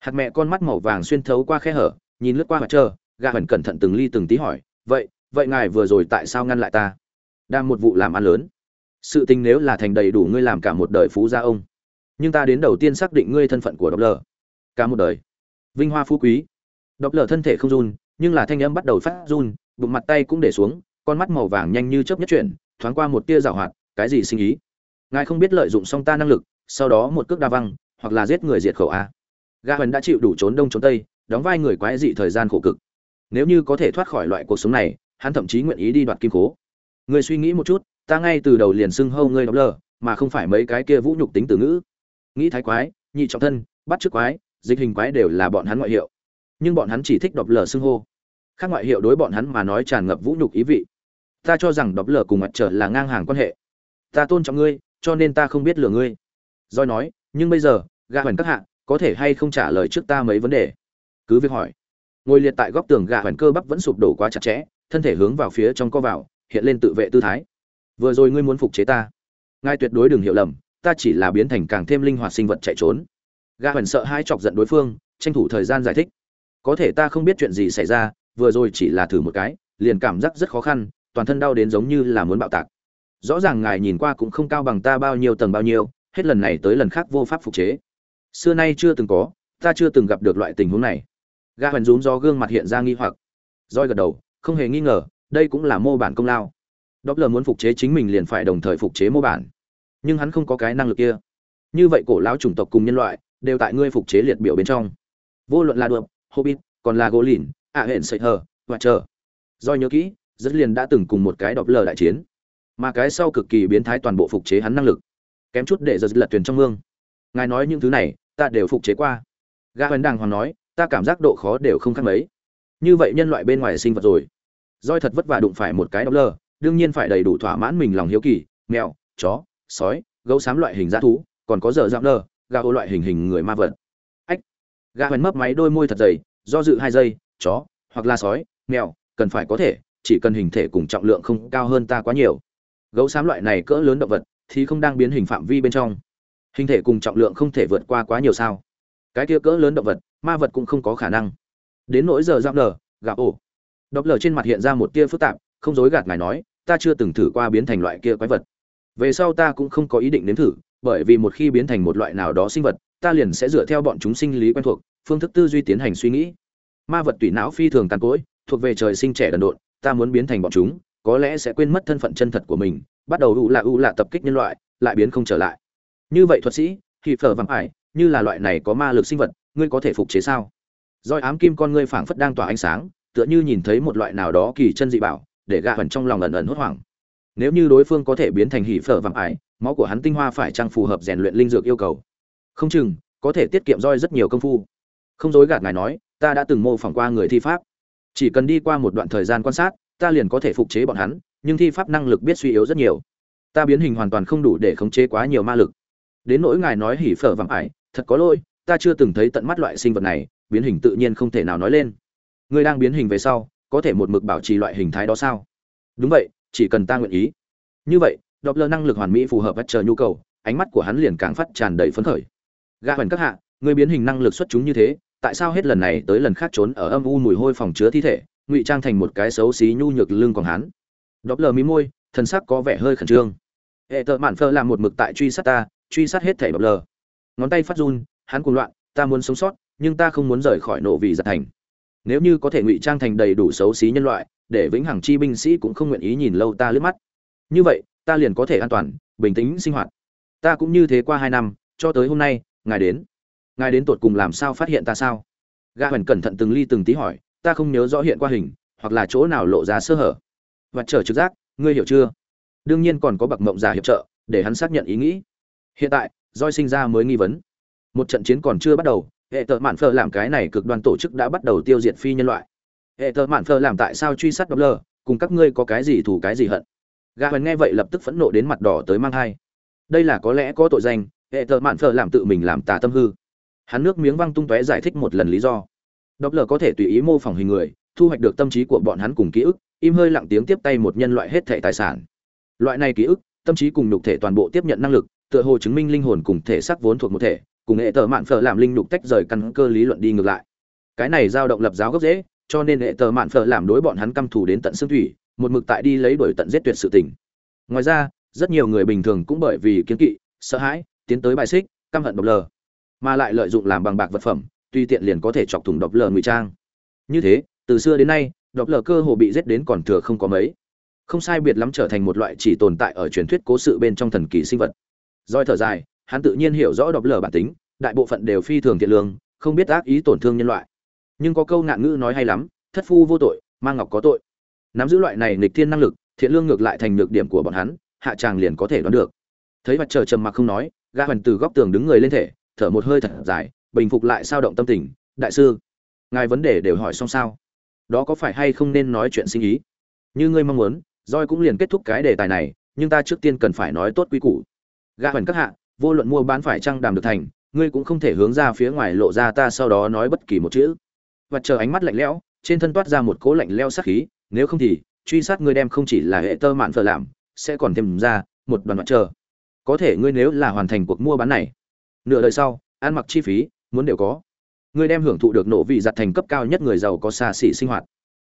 A: Hạt mẹ con mắt màu vàng xuyên thấu qua khe hở, nhìn lướt qua mặt trơ gà hẩn cẩn thận từng ly từng tí hỏi, vậy vậy ngài vừa rồi tại sao ngăn lại ta? Đang một vụ làm ăn lớn. Sự tình nếu là thành đầy đủ ngươi làm cả một đời phú gia ông, nhưng ta đến đầu tiên xác định ngươi thân phận của độc lờ. Cả một đời. Vinh hoa phú quý. Độc lờ thân thể không run, nhưng là thanh âm bắt đầu phát run, bụng mặt tay cũng để xuống, con mắt màu vàng nhanh như chớp nhất chuyển, thoáng qua một tia rào hoạt, cái gì sinh ý? Ngài không biết lợi dụng song ta năng lực, sau đó một cước đa văng, hoặc là giết người diệt khẩu a. Ga Huyền đã chịu đủ trốn đông trốn tây, đóng vai người quái dị thời gian khổ cực. Nếu như có thể thoát khỏi loại cuộc sống này, hắn thậm chí nguyện ý đi đoạt kim cố người suy nghĩ một chút, ta ngay từ đầu liền xưng hâu ngươi đọc lờ, mà không phải mấy cái kia vũ nhục tính từ ngữ. Nghĩ thái quái, nhị trọng thân, bắt chước quái, dịch hình quái đều là bọn hắn ngoại hiệu. Nhưng bọn hắn chỉ thích đọc lờ xưng hô. Khác ngoại hiệu đối bọn hắn mà nói tràn ngập vũ nhục ý vị. Ta cho rằng đọc lờ cùng mặt trở là ngang hàng quan hệ. Ta tôn trọng ngươi cho nên ta không biết lừa ngươi. Doi nói, nhưng bây giờ gà hoành các hạ, có thể hay không trả lời trước ta mấy vấn đề? Cứ việc hỏi. Ngồi liệt tại góc tường gà hoành cơ bắp vẫn sụp đổ quá chặt chẽ, thân thể hướng vào phía trong co vào, hiện lên tự vệ tư thái. Vừa rồi ngươi muốn phục chế ta. Ngài tuyệt đối đừng hiểu lầm, ta chỉ là biến thành càng thêm linh hoạt sinh vật chạy trốn. Gà hoành sợ hai chọc giận đối phương, tranh thủ thời gian giải thích. Có thể ta không biết chuyện gì xảy ra, vừa rồi chỉ là thử một cái, liền cảm giác rất khó khăn, toàn thân đau đến giống như là muốn bạo tạc rõ ràng ngài nhìn qua cũng không cao bằng ta bao nhiêu tầng bao nhiêu, hết lần này tới lần khác vô pháp phục chế. Xưa nay chưa từng có, ta chưa từng gặp được loại tình huống này. Ga hoành rúm do gương mặt hiện ra nghi hoặc. Roi gật đầu, không hề nghi ngờ, đây cũng là mô bản công lao. Đốc lờ muốn phục chế chính mình liền phải đồng thời phục chế mô bản. Nhưng hắn không có cái năng lực kia. Như vậy cổ lão chủng tộc cùng nhân loại đều tại ngươi phục chế liệt biểu bên trong. Vô luận là đượm hobbit, còn là gỗ lìn ạ hẹn sợi hờ và chờ do nhớ kỹ, rất liền đã từng cùng một cái đọc lờ đại chiến mà cái sau cực kỳ biến thái toàn bộ phục chế hắn năng lực. Kém chút để giật lật thuyền trong mương. Ngài nói những thứ này, ta đều phục chế qua. Gã hoành đàng hoàng nói, ta cảm giác độ khó đều không khác mấy. Như vậy nhân loại bên ngoài sinh vật rồi. Roi thật vất vả đụng phải một cái đ lơ, đương nhiên phải đầy đủ thỏa mãn mình lòng hiếu kỳ, mèo, chó, sói, gấu xám loại hình g thú, còn có giờ dạng lơ, gà ô loại hình hình người ma vật. Ách! Gà hoành mấp máy đôi môi thật dày, do dự hai giây, chó hoặc là sói, mèo, cần phải có thể, chỉ cần hình thể cùng trọng lượng không cao hơn ta quá nhiều gấu xám loại này cỡ lớn động vật thì không đang biến hình phạm vi bên trong. Hình thể cùng trọng lượng không thể vượt qua quá nhiều sao. Cái kia cỡ lớn động vật, ma vật cũng không có khả năng. Đến nỗi giờ giáp nở gà ổ. Độc lở trên mặt hiện ra một tia phức tạp, không dối gạt ngài nói, ta chưa từng thử qua biến thành loại kia quái vật. Về sau ta cũng không có ý định nếm thử, bởi vì một khi biến thành một loại nào đó sinh vật, ta liền sẽ dựa theo bọn chúng sinh lý quen thuộc, phương thức tư duy tiến hành suy nghĩ. Ma vật tủy não phi thường tàn cỗi, thuộc về trời sinh trẻ đần độn, ta muốn biến thành bọn chúng có lẽ sẽ quên mất thân phận chân thật của mình, bắt đầu u lạ u lạ tập kích nhân loại, lại biến không trở lại. Như vậy thuật sĩ, thì phở vắng ải, như là loại này có ma lực sinh vật, ngươi có thể phục chế sao? Roi ám kim con ngươi phảng phất đang tỏa ánh sáng, tựa như nhìn thấy một loại nào đó kỳ chân dị bảo, để gạ hẳn trong lòng ẩn ẩn hốt hoảng. Nếu như đối phương có thể biến thành hỉ phở vàng ải, máu của hắn tinh hoa phải trang phù hợp rèn luyện linh dược yêu cầu? Không chừng, có thể tiết kiệm roi rất nhiều công phu. Không dối gạt ngài nói, ta đã từng mô phỏng qua người thi pháp. Chỉ cần đi qua một đoạn thời gian quan sát ta liền có thể phục chế bọn hắn, nhưng thi pháp năng lực biết suy yếu rất nhiều. Ta biến hình hoàn toàn không đủ để khống chế quá nhiều ma lực. Đến nỗi ngài nói hỉ phở vàng ải, thật có lỗi, ta chưa từng thấy tận mắt loại sinh vật này, biến hình tự nhiên không thể nào nói lên. Ngươi đang biến hình về sau, có thể một mực bảo trì loại hình thái đó sao? Đúng vậy, chỉ cần ta nguyện ý. Như vậy đọc lơ năng lực hoàn mỹ phù hợp bất chờ nhu cầu, ánh mắt của hắn liền càng phát tràn đầy phấn khởi. Ga hoành các hạ người biến hình năng lực xuất chúng như thế, tại sao hết lần này tới lần khác trốn ở âm u mùi hôi phòng chứa thi thể? Ngụy trang thành một cái xấu xí nhu nhược lưng còn hắn đọc lờ mí môi thân sắc có vẻ hơi khẩn trương. Hệ thợ mạn phơ làm một mực tại truy sát ta, truy sát hết thẻ bập lờ. Ngón tay phát run, hắn cuồng loạn, ta muốn sống sót, nhưng ta không muốn rời khỏi nổ vì giặt thành. Nếu như có thể ngụy trang thành đầy đủ xấu xí nhân loại, để vĩnh hằng chi binh sĩ cũng không nguyện ý nhìn lâu ta lướt mắt. Như vậy, ta liền có thể an toàn, bình tĩnh sinh hoạt. Ta cũng như thế qua hai năm, cho tới hôm nay, ngài đến. Ngài đến tột cùng làm sao phát hiện ta sao? Ga hoành cẩn thận từng ly từng tí hỏi ta không nhớ rõ hiện qua hình, hoặc là chỗ nào lộ ra sơ hở. Và trở trực giác, ngươi hiểu chưa? Đương nhiên còn có bậc mộng giả hiệp trợ, để hắn xác nhận ý nghĩ. Hiện tại doi sinh ra mới nghi vấn. Một trận chiến còn chưa bắt đầu, hệ tợ mạn phờ làm cái này cực đoan tổ chức đã bắt đầu tiêu diệt phi nhân loại. Hệ tợ mạn phờ làm tại sao truy sát đ lờ, cùng các ngươi có cái gì thủ cái gì hận? Gà huyền nghe vậy lập tức phẫn nộ đến mặt đỏ tới mang thai. Đây là có lẽ có tội danh, hệ tợ mạn phờ làm tự mình làm tà tâm hư. Hắn nước miếng văng tung tóe giải thích một lần lý do độc lờ có thể tùy ý mô phỏng hình người, thu hoạch được tâm trí của bọn hắn cùng ký ức, im hơi lặng tiếng tiếp tay một nhân loại hết thể tài sản. Loại này ký ức, tâm trí cùng nhục thể toàn bộ tiếp nhận năng lực, tựa hồ chứng minh linh hồn cùng thể xác vốn thuộc một thể, cùng hệ tờ mạn phở làm linh nhục tách rời căn cơ lý luận đi ngược lại. Cái này dao động lập giáo gốc dễ, cho nên hệ tờ mạn phở làm đối bọn hắn căm thù đến tận xương thủy, một mực tại đi lấy đuổi tận giết tuyệt sự tình. Ngoài ra, rất nhiều người bình thường cũng bởi vì kiến kỵ, sợ hãi, tiến tới bài xích, căm hận độc lờ mà lại lợi dụng làm bằng bạc vật phẩm tuy tiện liền có thể chọc thủng độc lờ ngụy trang. Như thế, từ xưa đến nay, độc lờ cơ hồ bị giết đến còn thừa không có mấy. Không sai biệt lắm trở thành một loại chỉ tồn tại ở truyền thuyết cố sự bên trong thần kỳ sinh vật. Roi thở dài, hắn tự nhiên hiểu rõ độc lờ bản tính, đại bộ phận đều phi thường thiện lương, không biết ác ý tổn thương nhân loại. Nhưng có câu ngạn ngữ nói hay lắm, thất phu vô tội mang ngọc có tội. Nắm giữ loại này nghịch thiên năng lực, thiện lương ngược lại thành nhược điểm của bọn hắn, hạ tràng liền có thể đoán được. Thấy mặt trời trầm mặc không nói ga hoành từ góc tường đứng người lên thể, thở một hơi thật dài bình phục lại sao động tâm tình, đại sư, ngài vấn đề đều hỏi xong sao? Đó có phải hay không nên nói chuyện sinh ý? Như ngươi mong muốn roi cũng liền kết thúc cái đề tài này, nhưng ta trước tiên cần phải nói tốt quy củ. Gạ hoành các hạ, vô luận mua bán phải trăng đàm được thành, ngươi cũng không thể hướng ra phía ngoài lộ ra ta sau đó nói bất kỳ một chữ. Và chờ ánh mắt lạnh lẽo, trên thân toát ra một cỗ lạnh leo sát khí, nếu không thì, truy sát ngươi đem không chỉ là hệ tơ mạn phở làm, sẽ còn thêm ra một đoàn mặt chờ có thể ngươi nếu là hoàn thành cuộc mua bán này, nửa đời sau, ăn mặc chi phí muốn đều có. Ngươi đem hưởng thụ được nổ vị giặt thành cấp cao nhất người giàu có xa xỉ sinh hoạt.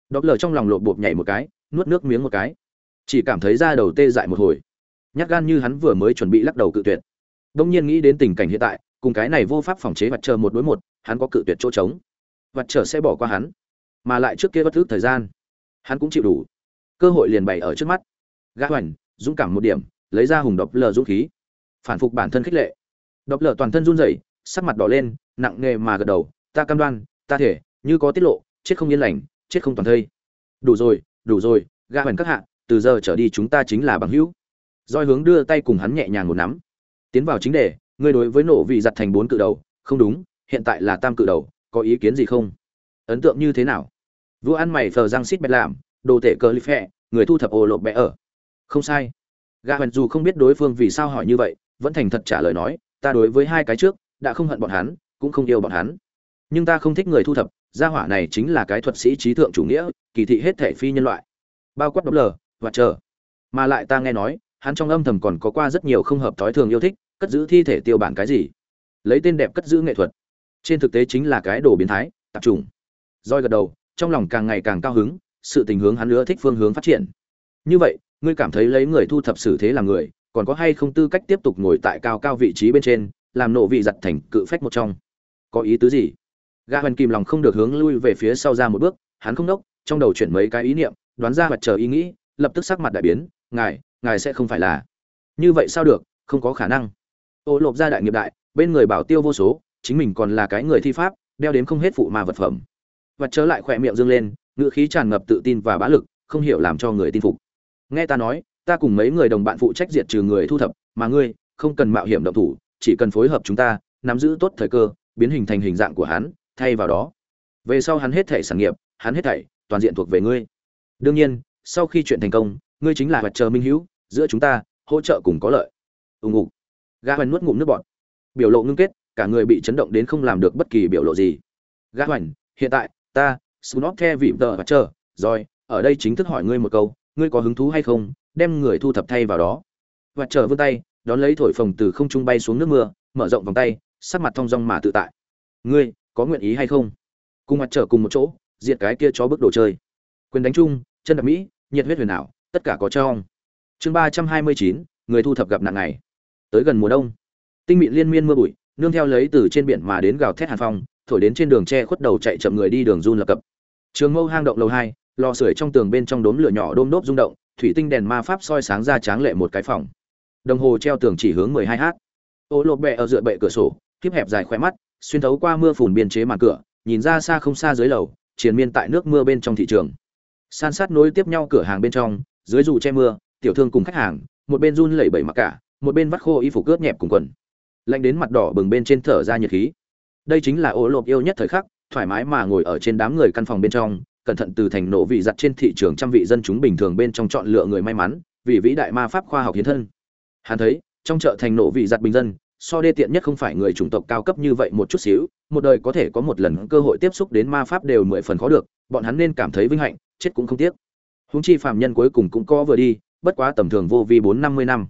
A: Đọc lờ trong lòng lộp bộp nhảy một cái, nuốt nước miếng một cái. Chỉ cảm thấy da đầu tê dại một hồi. Nhát gan như hắn vừa mới chuẩn bị lắc đầu cự tuyệt. Đông nhiên nghĩ đến tình cảnh hiện tại, cùng cái này vô pháp phòng chế vật chờ một đối một, hắn có cự tuyệt chỗ trống. Vật chờ sẽ bỏ qua hắn, mà lại trước kia bất thức thời gian, hắn cũng chịu đủ. Cơ hội liền bày ở trước mắt. Gã hoành, dũng cảm một điểm, lấy ra hùng độc lờ dũng khí. Phản phục bản thân khích lệ. Độc lờ toàn thân run rẩy sắc mặt đỏ lên, nặng nề mà gật đầu, ta cam đoan, ta thể, như có tiết lộ, chết không yên lành, chết không toàn thây. Đủ rồi đủ rồi, Ga hoành các hạ, từ giờ trở đi chúng ta chính là bằng hữu. Roi hướng đưa tay cùng hắn nhẹ nhàng một nắm. Tiến vào chính đề, ngươi đối với nổ vị giặt thành bốn cự đầu, không đúng, hiện tại là tam cự đầu, có ý kiến gì không? Ấn tượng như thế nào? Vua ăn mày phờ răng xít bẹt làm đồ tể cờ lip hẹ người thu thập ồ lộp bẹ ở. Không sai. Ga hoành dù không biết đối phương vì sao hỏi như vậy, vẫn thành thật trả lời nói, ta đối với hai cái trước đã không hận bọn hắn, cũng không yêu bọn hắn. Nhưng ta không thích người thu thập, gia hỏa này chính là cái thuật sĩ trí thượng chủ nghĩa, kỳ thị hết thể phi nhân loại. Bao quát đ lờ, và chờ. Mà lại ta nghe nói, hắn trong âm thầm còn có qua rất nhiều không hợp thói thường yêu thích, cất giữ thi thể tiêu bản cái gì. Lấy tên đẹp cất giữ nghệ thuật. Trên thực tế chính là cái đồ biến thái, tạp trùng. roi gật đầu, trong lòng càng ngày càng cao hứng, sự tình hướng hắn nữa thích phương hướng phát triển. Như vậy, ngươi cảm thấy lấy người thu thập xử thế làm người, còn có hay không tư cách tiếp tục ngồi tại cao cao vị trí bên trên làm nộ vị giặt thành cự phách một trong. Có ý tứ gì? Gã hoành kìm lòng không được hướng lui về phía sau ra một bước, hắn không đốc, trong đầu chuyển mấy cái ý niệm, đoán ra mặt chờ ý nghĩ, lập tức sắc mặt đại biến, ngài ngài sẽ không phải là. Như vậy sao được, không có khả năng. Ô lộp ra đại nghiệp đại, bên người bảo tiêu vô số, chính mình còn là cái người thi pháp, đeo đến không hết phụ mà vật phẩm. Và chớ lại khỏe miệng dương lên, ngữ khí tràn ngập tự tin và bá lực, không hiểu làm cho người tin phục. Nghe ta nói, ta cùng mấy người đồng bạn phụ trách diệt trừ người thu thập, mà ngươi không cần mạo hiểm động thủ chỉ cần phối hợp chúng ta, nắm giữ tốt thời cơ, biến hình thành hình dạng của hắn, thay vào đó. Về sau hắn hết thảy sản nghiệp, hắn hết thảy, toàn diện thuộc về ngươi. Đương nhiên, sau khi chuyện thành công, ngươi chính là vật chờ minh hữu, giữa chúng ta, hỗ trợ cùng có lợi. Ùng ục gã hoành nuốt ngụm nước bọt. Biểu lộ ngưng kết, cả người bị chấn động đến không làm được bất kỳ biểu lộ gì. Gã hoành, hiện tại, ta snot the vị tờ và chờ, rồi, ở đây chính thức hỏi ngươi một câu, ngươi có hứng thú hay không, đem người thu thập thay vào đó. Và chờ vươn tay đón lấy thổi phồng từ không trung bay xuống nước mưa, mở rộng vòng tay, sắc mặt thong dong mà tự tại. Ngươi, có nguyện ý hay không? Cùng mặt trở cùng một chỗ, diệt cái kia cho bước đồ chơi. Quyền đánh chung, chân đập mỹ, nhiệt huyết huyền ảo, tất cả có trong chương ba trăm hai mươi chín, người thu thập gặp nạn ngày. Tới gần mùa đông. Tinh mịn liên miên mưa bụi, nương theo lấy từ trên biển mà đến gào thét hàn phong, thổi đến trên đường tre khuất đầu chạy chậm người đi đường run lập cập. Trường mâu hang động lầu hai, lò sưởi trong tường bên trong đốm lửa nhỏ đôm đốp rung động, thủy tinh đèn ma pháp soi sáng ra tráng lệ một cái phòng đồng hồ treo tường chỉ hướng mười hai h ô lộp bẹ ở dựa bệ cửa sổ, kiếp hẹp dài khỏe mắt, xuyên thấu qua mưa phùn biên chế màn cửa, nhìn ra xa không xa dưới lầu, triền miên tại nước mưa bên trong thị trường. San sát nối tiếp nhau cửa hàng bên trong, dưới dù che mưa, tiểu thương cùng khách hàng, một bên run lẩy bẩy mặc cả, một bên vắt khô y phục cướp nhẹp cùng quần. Lạnh đến mặt đỏ bừng bên trên thở ra nhiệt khí. Đây chính là ổ lộp yêu nhất thời khắc, thoải mái mà ngồi ở trên đám người căn phòng bên trong, cẩn thận từ thành nổ vị giặt trên thị trường trăm vị dân chúng bình thường bên trong chọn lựa người may mắn, vì vĩ đại ma pháp khoa học hiến thân hắn thấy, trong chợ thành nổ vị giặt bình dân, so đê tiện nhất không phải người chủng tộc cao cấp như vậy một chút xíu, một đời có thể có một lần cơ hội tiếp xúc đến ma pháp đều mười phần khó được, bọn hắn nên cảm thấy vinh hạnh, chết cũng không tiếc. Húng chi phạm nhân cuối cùng cũng có vừa đi, bất quá tầm thường vô vi bốn năm mươi năm.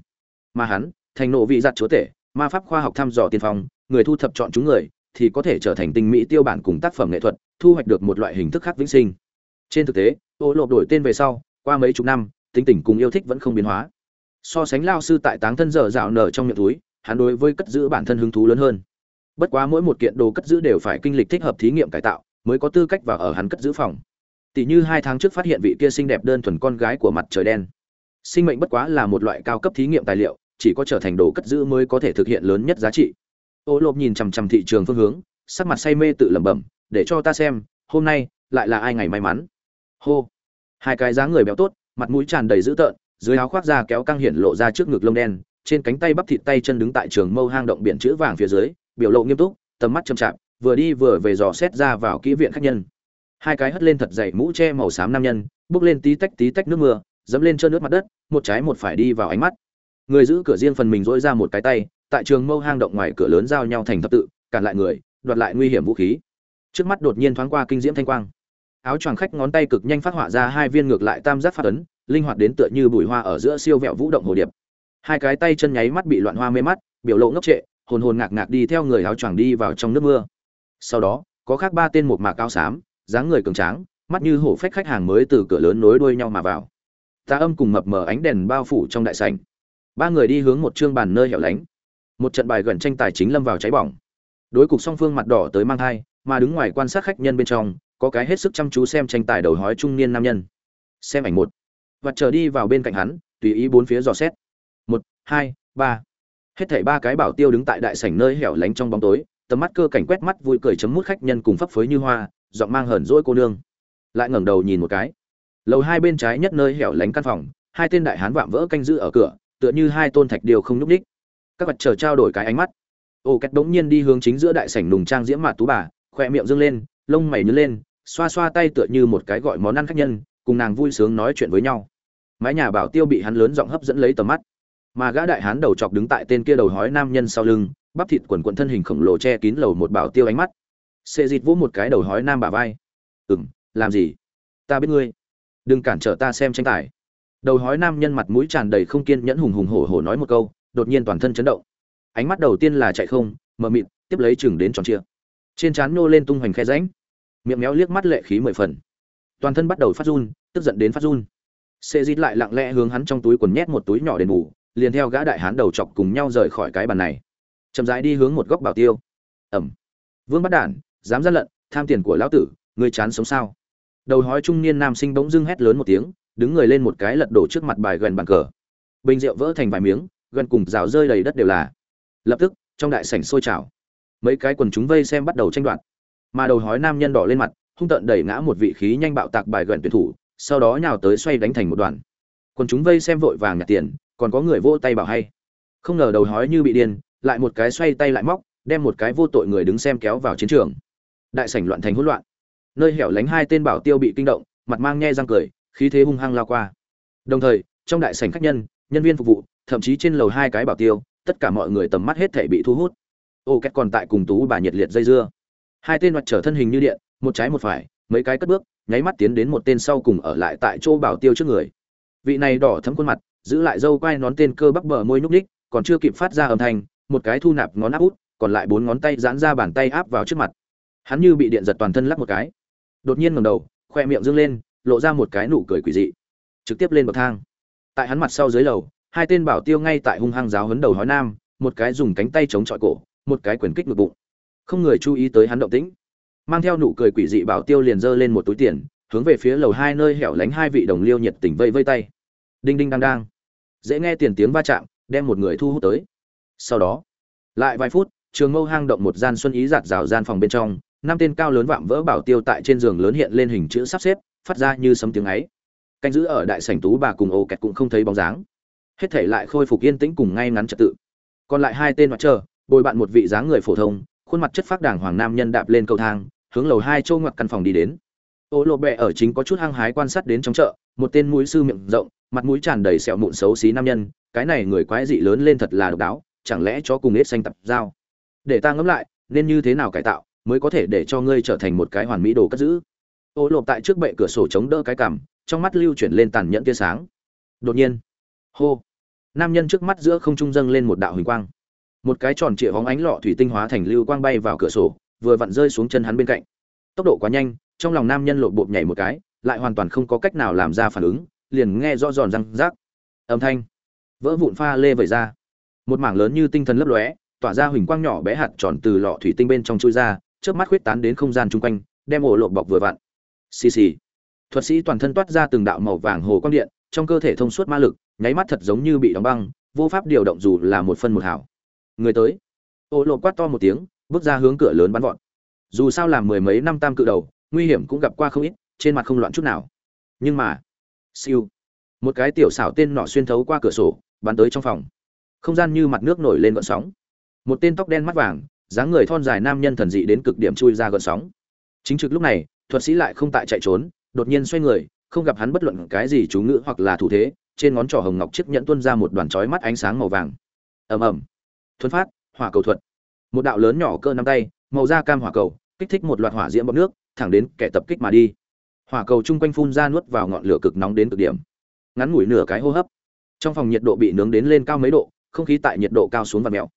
A: Mà hắn, thành nộ vị giặt chúa tể, ma pháp khoa học thăm dò tiên phong, người thu thập chọn chúng người, thì có thể trở thành tinh mỹ tiêu bản cùng tác phẩm nghệ thuật, thu hoạch được một loại hình thức khác vĩnh sinh. Trên thực tế, ô lộp đổi tên về sau, qua mấy chục năm, tính tình cùng yêu thích vẫn không biến hóa so sánh lao sư tại táng thân dở dạo nở trong miệng túi, hắn đối với cất giữ bản thân hứng thú lớn hơn. Bất quá mỗi một kiện đồ cất giữ đều phải kinh lịch thích hợp thí nghiệm cải tạo, mới có tư cách vào ở hắn cất giữ phòng. Tỷ như hai tháng trước phát hiện vị kia xinh đẹp đơn thuần con gái của mặt trời đen. Sinh mệnh bất quá là một loại cao cấp thí nghiệm tài liệu, chỉ có trở thành đồ cất giữ mới có thể thực hiện lớn nhất giá trị. Ô lộp nhìn chằm chằm thị trường phương hướng, sắc mặt say mê tự lẩm bẩm, để cho ta xem, hôm nay lại là ai ngày may mắn? Hô. Hai cái dáng người béo tốt, mặt mũi tràn đầy dữ tợn dưới áo khoác da kéo căng hiện lộ ra trước ngực lông đen trên cánh tay bắp thịt tay chân đứng tại trường mâu hang động biển chữ vàng phía dưới biểu lộ nghiêm túc tầm mắt chăm chạm, vừa đi vừa về dò xét ra vào kỹ viện khách nhân. Hai cái hất lên thật dày mũ che màu xám nam nhân bước lên tí tách tí tách nước mưa dẫm lên trơn nước mặt đất một trái một phải đi vào ánh mắt. Người giữ cửa riêng phần mình dỗi ra một cái tay tại trường mâu hang động ngoài cửa lớn giao nhau thành thập tự cản lại người đoạt lại nguy hiểm vũ khí. Trước mắt đột nhiên thoáng qua kinh diễm thanh quang. Áo choàng khách ngón tay cực nhanh phát họa ra hai viên ngược lại tam giác phát ấn linh hoạt đến tựa như bụi hoa ở giữa siêu vẹo vũ động hồ điệp. Hai cái tay chân nháy mắt bị loạn hoa mê mắt, biểu lộ ngốc trệ, hồn hồn ngạc ngạc đi theo người áo choàng đi vào trong nước mưa. Sau đó, có khác ba tên một mạc cao xám, dáng người cường tráng, mắt như hổ phách khách hàng mới từ cửa lớn nối đuôi nhau mà vào. Ta âm cùng mập mờ ánh đèn bao phủ trong đại sảnh. Ba người đi hướng một trương bàn nơi hẻo lánh. Một trận bài gần tranh tài chính lâm vào cháy bỏng. Đối cục song phương mặt đỏ tới mang thai, mà đứng ngoài quan sát khách nhân bên trong, có cái hết sức chăm chú xem tranh tài đầu hói trung niên nam nhân. Xem ảnh một vật chờ đi vào bên cạnh hắn, tùy ý bốn phía dò xét. Một, hai, ba. Hết thảy ba cái bảo tiêu đứng tại đại sảnh nơi hẻo lánh trong bóng tối, tầm mắt cơ cảnh quét mắt vui cười chấm mút khách nhân cùng phấp phới như hoa, giọng mang hờn dỗi cô nương. Lại ngẩng đầu nhìn một cái. Lầu hai bên trái nhất nơi hẻo lánh căn phòng, hai tên đại hán vạm vỡ canh giữ ở cửa, tựa như hai tôn thạch điều không nhúc nhích. các vật chờ trao đổi cái ánh mắt. Ô két đống nhiên đi hướng chính giữa đại sảnh nùng trang diễm mạt tú bà khóe miệng dương lên, lông mày nhướng lên, xoa xoa tay tựa như một cái gọi món ăn khách nhân cùng nàng vui sướng nói chuyện với nhau. Mái nhà bảo tiêu bị hắn lớn giọng hấp dẫn lấy tầm mắt. Mà gã đại hán đầu chọc đứng tại tên kia đầu hói nam nhân sau lưng bắp thịt quần quần thân hình khổng lồ che kín lầu một bảo tiêu ánh mắt. Xê dịt vỗ một cái đầu hói nam bà vai. Ừm, làm gì? Ta biết ngươi. Đừng cản trở ta xem tranh tài. Đầu hói nam nhân mặt mũi tràn đầy không kiên nhẫn hùng hùng hổ hổ nói một câu đột nhiên toàn thân chấn động. Ánh mắt đầu tiên là chạy không mờ mịt tiếp lấy chừng đến tròn chia trên trán nô lên tung hoành khe ránh miệng méo liếc mắt lệ khí mười phần toàn thân bắt đầu phát run, tức giận đến phát run. Xê dít lại lặng lẽ hướng hắn trong túi quần nhét một túi nhỏ đền bù, liền theo gã đại hán đầu chọc cùng nhau rời khỏi cái bàn này. Chậm rãi đi hướng một góc bảo tiêu. Ẩm. Vương bắt đản, dám gian lận, tham tiền của lão tử, ngươi chán sống sao? Đầu hói trung niên nam sinh bỗng dưng hét lớn một tiếng, đứng người lên một cái lật đổ trước mặt bài gần bàn cờ. Bình rượu vỡ thành vài miếng, gần cùng rào rơi đầy đất đều là. Lập tức, trong đại sảnh sôi trào. Mấy cái quần chúng vây xem bắt đầu tranh đoạt. Mà đầu hói nam nhân đỏ lên mặt hung tận đẩy ngã một vị khí nhanh bạo tạc bài gần tuyển thủ, sau đó nhào tới xoay đánh thành một đoàn. Còn chúng vây xem vội vàng nhặt tiền, còn có người vỗ tay bảo hay. Không ngờ đầu hói như bị điên, lại một cái xoay tay lại móc, đem một cái vô tội người đứng xem kéo vào chiến trường. Đại sảnh loạn thành hỗn loạn. Nơi hẻo lánh hai tên bảo tiêu bị kinh động, mặt mang nhe răng cười, khí thế hung hăng lao qua. Đồng thời, trong đại sảnh khách nhân nhân viên phục vụ, thậm chí trên lầu hai cái bảo tiêu, tất cả mọi người tầm mắt hết thảy bị thu hút. Ô, két còn tại cùng tú bà nhiệt liệt dây dưa. Hai tên hoạt trở thân hình như điện một trái một phải, mấy cái cất bước, nháy mắt tiến đến một tên sau cùng ở lại tại chỗ bảo tiêu trước người. Vị này đỏ thấm khuôn mặt, giữ lại dâu quai nón tên cơ bắp bờ môi nhúc ních còn chưa kịp phát ra âm thanh, một cái thu nạp ngón áp út, còn lại bốn ngón tay giãn ra bàn tay áp vào trước mặt. Hắn như bị điện giật toàn thân lắc một cái. Đột nhiên ngầm đầu, khoe miệng dương lên, lộ ra một cái nụ cười quỷ dị. Trực tiếp lên bậc thang. Tại hắn mặt sau dưới lầu, hai tên bảo tiêu ngay tại hung hăng giáo hấn đầu hói nam, một cái dùng cánh tay chống chọi cổ, một cái quyền kích ngực bụng. Không người chú ý tới hắn động tĩnh mang theo nụ cười quỷ dị bảo tiêu liền giơ lên một túi tiền, hướng về phía lầu hai nơi hẻo lánh hai vị đồng liêu nhiệt tình vây vây tay. Đinh đinh đang đang. Dễ nghe tiền tiếng va chạm, đem một người thu hút tới. Sau đó, lại vài phút, trường mâu hang động một gian xuân ý giạt rào gian phòng bên trong, năm tên cao lớn vạm vỡ bảo tiêu tại trên giường lớn hiện lên hình chữ sắp xếp, phát ra như sấm tiếng ấy. Canh giữ ở đại sảnh tú bà cùng ô kẹt cũng không thấy bóng dáng. Hết thể lại khôi phục yên tĩnh cùng ngay ngắn trật tự. Còn lại hai tên mặt chờ bồi bạn một vị dáng người phổ thông, khuôn mặt chất phác đảng hoàng nam nhân đạp lên cầu thang hướng lầu hai châu ngoặt căn phòng đi đến. Ô lộ bẹ ở chính có chút hăng hái quan sát đến trong chợ, một tên mũi sư miệng rộng, mặt mũi tràn đầy sẹo mụn xấu xí nam nhân, cái này người quái dị lớn lên thật là độc đáo, chẳng lẽ cho cùng ít xanh tập giao? Để ta ngẫm lại, nên như thế nào cải tạo mới có thể để cho ngươi trở thành một cái hoàn mỹ đồ cất giữ? Ô lộp tại trước bệ cửa sổ chống đỡ cái cằm, trong mắt lưu chuyển lên tàn nhẫn tia sáng. Đột nhiên, hô, nam nhân trước mắt giữa không trung dâng lên một đạo huỳnh quang. Một cái tròn trịa hóng ánh lọ thủy tinh hóa thành lưu quang bay vào cửa sổ vừa vặn rơi xuống chân hắn bên cạnh. Tốc độ quá nhanh, trong lòng nam nhân lộp bộp nhảy một cái, lại hoàn toàn không có cách nào làm ra phản ứng, liền nghe rõ giòn răng rác. Âm thanh. Vỡ vụn pha lê vẩy ra. Một mảng lớn như tinh thần lấp lóe, tỏa ra huỳnh quang nhỏ bé hạt tròn từ lọ thủy tinh bên trong chui ra trước mắt khuyết tán đến không gian chung quanh, đem ổ lộp bọc vừa vặn. Xì xì. Thuật sĩ toàn thân toát ra từng đạo màu vàng hồ quang điện, trong cơ thể thông suốt ma lực, nháy mắt thật giống như bị đóng băng, vô pháp điều động dù là một phân một hảo. Người tới. Ổ lộp quát to một tiếng bước ra hướng cửa lớn bắn vọt. Dù sao làm mười mấy năm tam cự đầu, nguy hiểm cũng gặp qua không ít, trên mặt không loạn chút nào. Nhưng mà, siêu, một cái tiểu xảo tên nọ xuyên thấu qua cửa sổ, bắn tới trong phòng. Không gian như mặt nước nổi lên gợn sóng. Một tên tóc đen mắt vàng, dáng người thon dài nam nhân thần dị đến cực điểm chui ra gợn sóng. Chính trực lúc này, thuật sĩ lại không tại chạy trốn, đột nhiên xoay người, không gặp hắn bất luận cái gì chú ngữ hoặc là thủ thế, trên ngón trỏ hồng ngọc chiếc nhẫn tuôn ra một đoàn chói mắt ánh sáng màu vàng. Ầm ầm. Thuấn phát, hỏa cầu thuật một đạo lớn nhỏ cơ năm tay, màu da cam hỏa cầu, kích thích một loạt hỏa diễm bọc nước, thẳng đến kẻ tập kích mà đi. Hỏa cầu chung quanh phun ra nuốt vào ngọn lửa cực nóng đến cực điểm. Ngắn ngủi nửa cái hô hấp. Trong phòng nhiệt độ bị nướng đến lên cao mấy độ, không khí tại nhiệt độ cao xuống và mèo.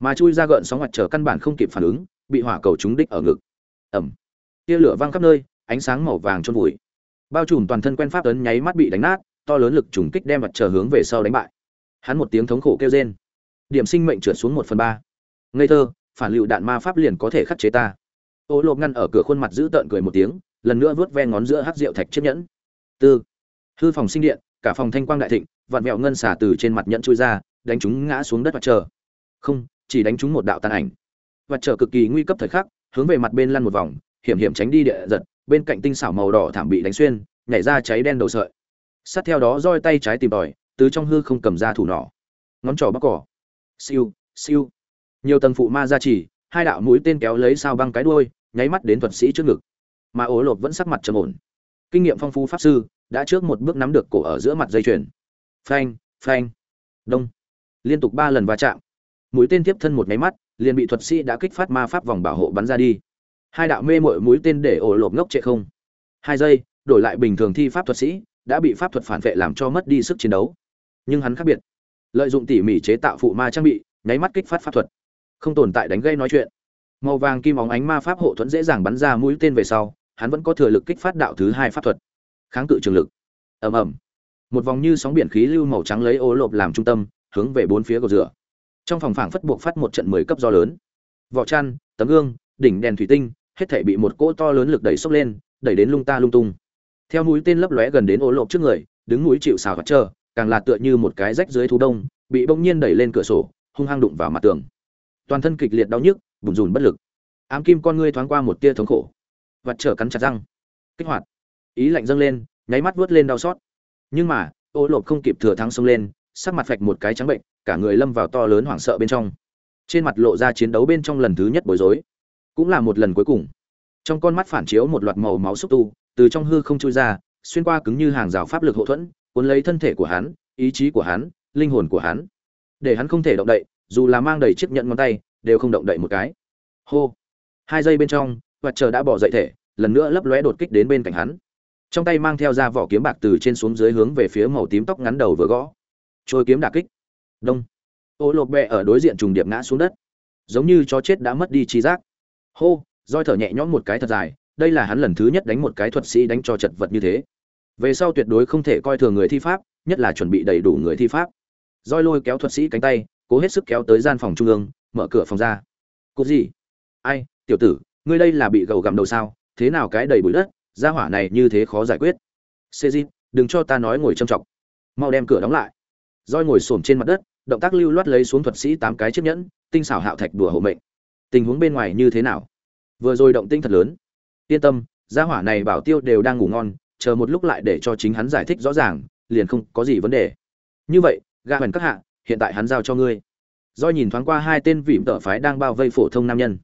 A: Mà chui ra gợn sóng mặt trời căn bản không kịp phản ứng, bị hỏa cầu trúng đích ở ngực. Ẩm tia lửa văng khắp nơi, ánh sáng màu vàng trôn vùi. Bao trùm toàn thân quen pháp ấn nháy mắt bị đánh nát, to lớn lực trùng kích đem mặt trời hướng về sau đánh bại. Hắn một tiếng thống khổ kêu rên. Điểm sinh mệnh trượt xuống một phần ba ngây thơ, phản lựu đạn ma pháp liền có thể khắc chế ta. Ô lộp ngăn ở cửa khuôn mặt giữ tợn cười một tiếng, lần nữa vớt ve ngón giữa hát rượu thạch chiếc nhẫn. Tư. Hư phòng sinh điện, cả phòng thanh quang đại thịnh, vạn vẹo ngân xả từ trên mặt nhẫn chui ra, đánh chúng ngã xuống đất mặt trời. Không, chỉ đánh chúng một đạo tàn ảnh. Mặt trời cực kỳ nguy cấp thời khắc, hướng về mặt bên lăn một vòng, hiểm hiểm tránh đi địa giật, bên cạnh tinh xảo màu đỏ thảm bị đánh xuyên, nhảy ra cháy đen đầu sợi. Sát theo đó roi tay trái tìm tòi, từ trong hư không cầm ra thủ nỏ. Ngón trỏ bắc cỏ. Siêu siêu nhiều tầng phụ ma ra chỉ hai đạo mũi tên kéo lấy sao băng cái đuôi, nháy mắt đến thuật sĩ trước ngực. Mà ố lột vẫn sắc mặt trầm ổn. Kinh nghiệm phong phú pháp sư, đã trước một bước nắm được cổ ở giữa mặt dây chuyền. Phanh phanh. Đông. Liên tục ba lần va chạm. Mũi tên tiếp thân một máy mắt, liền bị thuật sĩ đã kích phát ma pháp vòng bảo hộ bắn ra đi. Hai đạo mê mội mũi tên để ổ lộp ngốc trệ không. Hai giây, đổi lại bình thường thi pháp thuật sĩ, đã bị pháp thuật phản vệ làm cho mất đi sức chiến đấu. Nhưng hắn khác biệt. Lợi dụng tỉ mỉ chế tạo phụ ma trang bị, nháy mắt kích phát pháp thuật không tồn tại đánh gây nói chuyện. Màu vàng kim óng ánh ma pháp hộ thuẫn dễ dàng bắn ra mũi tên về sau, hắn vẫn có thừa lực kích phát đạo thứ hai pháp thuật. Kháng cự trường lực. Ầm ầm. Một vòng như sóng biển khí lưu màu trắng lấy ô lộp làm trung tâm, hướng về bốn phía cầu rửa. Trong phòng phảng phất buộc phát một trận mười cấp do lớn. Vỏ chăn, tấm gương, đỉnh đèn thủy tinh, hết thể bị một cỗ to lớn lực đẩy sốc lên, đẩy đến lung ta lung tung. Theo mũi tên lấp lóe gần đến ô lộp trước người, đứng mũi chịu xào và chờ, càng là tựa như một cái rách dưới thú đông, bị bỗng nhiên đẩy lên cửa sổ, hung hăng đụng vào mặt tường toàn thân kịch liệt đau nhức, bùn rùn bất lực. Ám kim con ngươi thoáng qua một tia thống khổ. Vặt trở cắn chặt răng. Kích hoạt. Ý lạnh dâng lên, nháy mắt vuốt lên đau xót. Nhưng mà, ô lộp không kịp thừa thắng xông lên, sắc mặt phạch một cái trắng bệnh, cả người lâm vào to lớn hoảng sợ bên trong. Trên mặt lộ ra chiến đấu bên trong lần thứ nhất bối rối. Cũng là một lần cuối cùng. Trong con mắt phản chiếu một loạt màu máu xúc tu, từ trong hư không trôi ra, xuyên qua cứng như hàng rào pháp lực hậu thuẫn, cuốn lấy thân thể của hắn, ý chí của hắn, linh hồn của hắn. Để hắn không thể động đậy dù là mang đầy chiếc nhẫn ngón tay, đều không động đậy một cái. Hô. Hai giây bên trong vật chờ đã bỏ dậy thể, lần nữa lấp lóe đột kích đến bên cạnh hắn. Trong tay mang theo ra vỏ kiếm bạc từ trên xuống dưới hướng về phía màu tím tóc ngắn đầu vừa gõ. Trôi kiếm đả kích. Đông. Ô lộp bẹ ở đối diện trùng điệp ngã xuống đất. Giống như chó chết đã mất đi trí giác. Hô, roi thở nhẹ nhõm một cái thật dài, đây là hắn lần thứ nhất đánh một cái thuật sĩ đánh cho chật vật như thế. Về sau tuyệt đối không thể coi thường người thi pháp, nhất là chuẩn bị đầy đủ người thi pháp. Roi lôi kéo thuật sĩ cánh tay cố hết sức kéo tới gian phòng trung ương, mở cửa phòng ra. Cô gì? Ai, tiểu tử, ngươi đây là bị gầu gặm đầu sao? Thế nào cái đầy bụi đất? Gia hỏa này như thế khó giải quyết. Xê di, đừng cho ta nói ngồi châm chọc. Mau đem cửa đóng lại. Roi ngồi xổm trên mặt đất, động tác lưu loát lấy xuống thuật sĩ tám cái chiếc nhẫn, tinh xảo hạo thạch đùa hộ mệnh. Tình huống bên ngoài như thế nào? Vừa rồi động tinh thật lớn. Yên tâm, gia hỏa này bảo tiêu đều đang ngủ ngon, chờ một lúc lại để cho chính hắn giải thích rõ ràng, liền không có gì vấn đề. Như vậy, gà huyền các hạ hiện tại hắn giao cho ngươi. Do nhìn thoáng qua hai tên vịm tợ phái đang bao vây phổ thông nam nhân.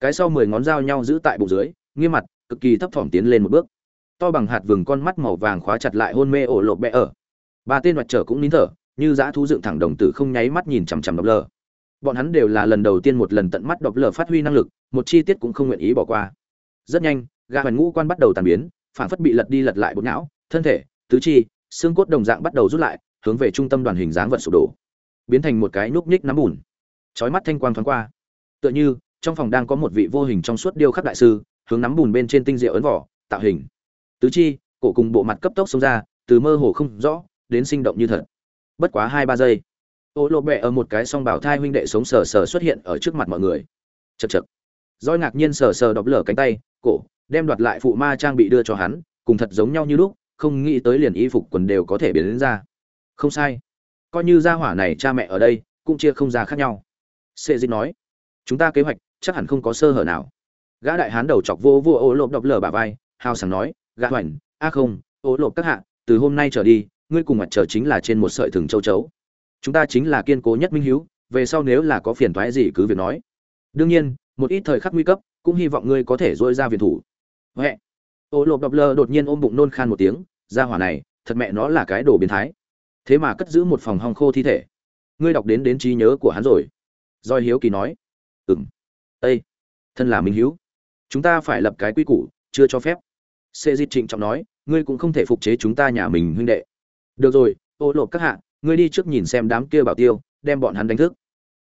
A: Cái sau mười ngón dao nhau giữ tại bụng dưới, nghiêm mặt, cực kỳ thấp thỏm tiến lên một bước. To bằng hạt vừng con mắt màu vàng khóa chặt lại hôn mê ổ lộp bẹ ở. Ba tên mặt trở cũng nín thở, như dã thú dựng thẳng đồng tử không nháy mắt nhìn chằm chằm độc lờ. Bọn hắn đều là lần đầu tiên một lần tận mắt độc lờ phát huy năng lực, một chi tiết cũng không nguyện ý bỏ qua. Rất nhanh gà hoàn ngũ quan bắt đầu tàn biến phản phất bị lật đi lật lại bột não, thân thể, tứ chi, xương cốt đồng dạng bắt đầu rút lại, hướng về trung tâm đoàn hình dáng vật sụp đổ biến thành một cái núp nhích nắm bùn. Chói mắt thanh quang thoáng qua. Tựa như, trong phòng đang có một vị vô hình trong suốt điêu khắc đại sư, hướng nắm bùn bên trên tinh diệu ấn vỏ, tạo hình. Tứ chi, cổ cùng bộ mặt cấp tốc xông ra, từ mơ hồ không rõ, đến sinh động như thật. Bất quá hai ba giây, ô lộ bẹ ở một cái song bảo thai huynh đệ sống sờ sờ xuất hiện ở trước mặt mọi người. Chật chật roi ngạc nhiên sờ sờ đọc lở cánh tay, cổ, đem đoạt lại phụ ma trang bị đưa cho hắn, cùng thật giống nhau như lúc, không nghĩ tới liền y phục quần đều có thể biến đến ra. Không sai coi như gia hỏa này cha mẹ ở đây, cũng chia không ra khác nhau. Sệ dịch nói, chúng ta kế hoạch, chắc hẳn không có sơ hở nào. Gã đại hán đầu chọc vô vô ô lộp đập lờ bà vai, hào sảng nói, gã hoành, a không, ô lộp các hạ, từ hôm nay trở đi, ngươi cùng mặt trời chính là trên một sợi thừng châu chấu. Chúng ta chính là kiên cố nhất minh hiếu về sau nếu là có phiền toái gì cứ việc nói. Đương nhiên, một ít thời khắc nguy cấp, cũng hy vọng ngươi có thể dôi ra viện thủ. Huệ. Ô lộp đập lờ đột nhiên ôm bụng nôn khan một tiếng ra hỏa này, thật mẹ nó là cái đồ biến thái thế mà cất giữ một phòng hong khô thi thể. Ngươi đọc đến đến trí nhớ của hắn rồi. Doi hiếu kỳ nói. Ừng ây thân là minh hiếu. Chúng ta phải lập cái quy củ, chưa cho phép. Sệ di trịnh trọng nói, ngươi cũng không thể phục chế chúng ta nhà mình huynh đệ. Được rồi, ô lộp các hạ, ngươi đi trước nhìn xem đám kia bảo tiêu, đem bọn hắn đánh thức.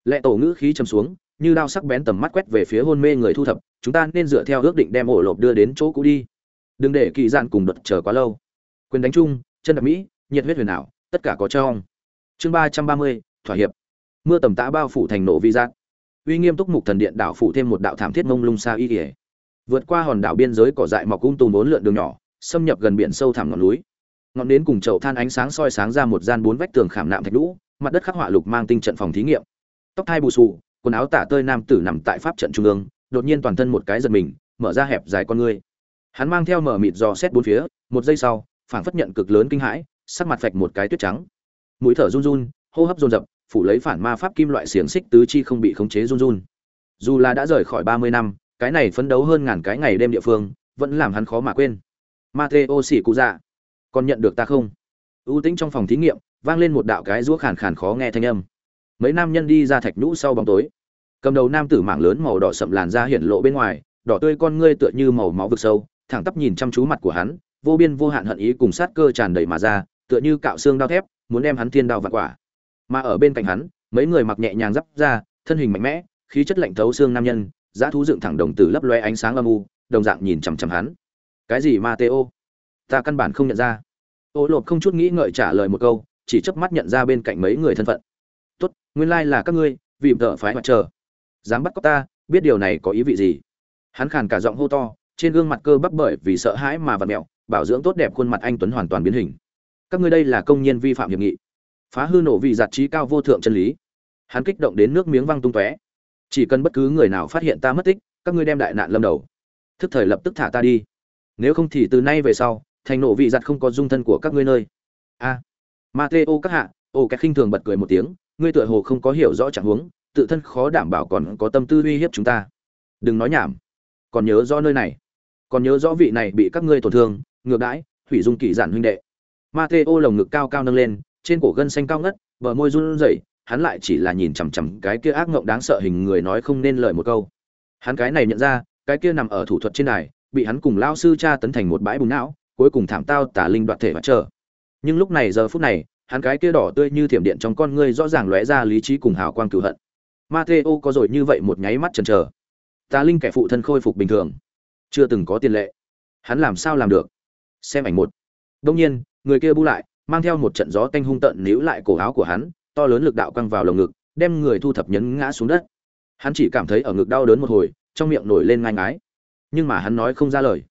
A: Lệ tổ ngữ khí chầm xuống, như đao sắc bén tầm mắt quét về phía hôn mê người thu thập, chúng ta nên dựa theo ước định đem ổ lộp đưa đến chỗ cũ đi. Đừng để kỳ dạn cùng đợt chờ quá lâu. Quyền đánh chung, chân đập mỹ, nhiệt huyết huyền ảo tất cả có trong chương ba trăm ba mươi, thỏa hiệp. Mưa tầm tã bao phủ thành nổ vi giác. Uy nghiêm túc mục thần điện đảo phủ thêm một đạo thảm thiết mông lung xa y ỉa vượt qua hòn đảo biên giới cỏ dại mọc cung tùm bốn lượn đường nhỏ, xâm nhập gần biển sâu thẳm ngọn núi. Ngọn nến cùng chậu than ánh sáng soi sáng ra một gian bốn vách tường khảm nạm thạch lũ mặt đất khắc họa lục mang tinh trận phòng thí nghiệm. Tóc thai bù xù, quần áo tả tơi nam tử nằm tại pháp trận trung ương, đột nhiên toàn thân một cái giật mình, mở ra hẹp dài con ngươi. Hắn mang theo mở mịt dò xét bốn phía, một giây sau, phảng phất nhận cực lớn kinh hãi sắc mặt phạch một cái tuyết trắng. Mũi thở run run, hô hấp dồn dập, phủ lấy phản ma pháp kim loại xiềng xích tứ chi không bị khống chế run run. Dù là đã rời khỏi ba mươi năm, cái này phấn đấu hơn ngàn cái ngày đêm địa phương, vẫn làm hắn khó mà quên. Mateo xỉ cụ dạ còn nhận được ta không? Ưu tĩnh trong phòng thí nghiệm, vang lên một đạo cái rũa khàn khàn khó nghe thanh âm. Mấy nam nhân đi ra thạch nhũ sau bóng tối. Cầm đầu nam tử mảng lớn màu đỏ sậm làn da hiển lộ bên ngoài, đỏ tươi con ngươi tựa như màu máu vực sâu, thẳng tắp nhìn chăm chú mặt của hắn, vô biên vô hạn hận ý cùng sát cơ tràn đầy mà ra tựa như cạo xương đao thép, muốn đem hắn thiên đao vặt quả. Mà ở bên cạnh hắn, mấy người mặc nhẹ nhàng giáp ra, thân hình mạnh mẽ, khí chất lạnh thấu xương nam nhân giá thú dựng thẳng đồng tử lấp loe ánh sáng âm u, đồng dạng nhìn chằm chằm hắn. Cái gì, mateo? Ta căn bản không nhận ra. Ô lộp không chút nghĩ ngợi trả lời một câu, chỉ chớp mắt nhận ra bên cạnh mấy người thân phận. Tốt, nguyên lai là các ngươi, vì vợ phái mặt chờ. Dám bắt cóc ta, biết điều này có ý vị gì? Hắn khàn cả giọng hô to, trên gương mặt cơ bắp bởi vì sợ hãi mà vặt mẹo, bảo dưỡng tốt đẹp khuôn mặt anh tuấn hoàn toàn biến hình các ngươi đây là công nhân vi phạm hiệp nghị. Phá hư nổ vì giặt trí cao vô thượng chân lý. Hắn kích động đến nước miếng văng tung tóe. Chỉ cần bất cứ người nào phát hiện ta mất tích các ngươi đem đại nạn lâm đầu. Thức thời lập tức thả ta đi. Nếu không thì từ nay về sau thành nổ vị giặt không có dung thân của các ngươi nơi. A. À, mateo các hạ ô cái khinh thường bật cười một tiếng ngươi tựa hồ không có hiểu rõ trạng huống tự thân khó đảm bảo còn có tâm tư uy hiếp chúng ta. Đừng nói nhảm. Còn nhớ rõ nơi này. Còn nhớ rõ vị này bị các ngươi tổn thương ngược đãi hủy dung kỳ giản huynh đệ mateo lồng ngực cao cao nâng lên, trên cổ gân xanh cao ngất, bờ môi run rẩy, hắn lại chỉ là nhìn chằm chằm cái kia ác ngộng đáng sợ hình người nói không nên lời một câu. Hắn cái này nhận ra, cái kia nằm ở thủ thuật trên đài, bị hắn cùng Lão sư cha tấn thành một bãi bùn não, cuối cùng thảm tao tả linh đoạt thể và chờ. Nhưng lúc này giờ phút này, hắn cái kia đỏ tươi như thiểm điện trong con ngươi rõ ràng lóe ra lý trí cùng hào quang cửu hận. Mateo có rồi như vậy một nháy mắt chần chờ. Tà linh kẻ phụ thân khôi phục bình thường. Chưa từng có tiền lệ. Hắn làm sao làm được? Xem ảnh một. Đương nhiên người kia bu lại, mang theo một trận gió tanh hung tận níu lại cổ áo của hắn, to lớn lực đạo căng vào lồng ngực, đem người thu thập nhấn ngã xuống đất. Hắn chỉ cảm thấy ở ngực đau đớn một hồi, trong miệng nổi lên ngai ngái. Nhưng mà hắn nói không ra lời.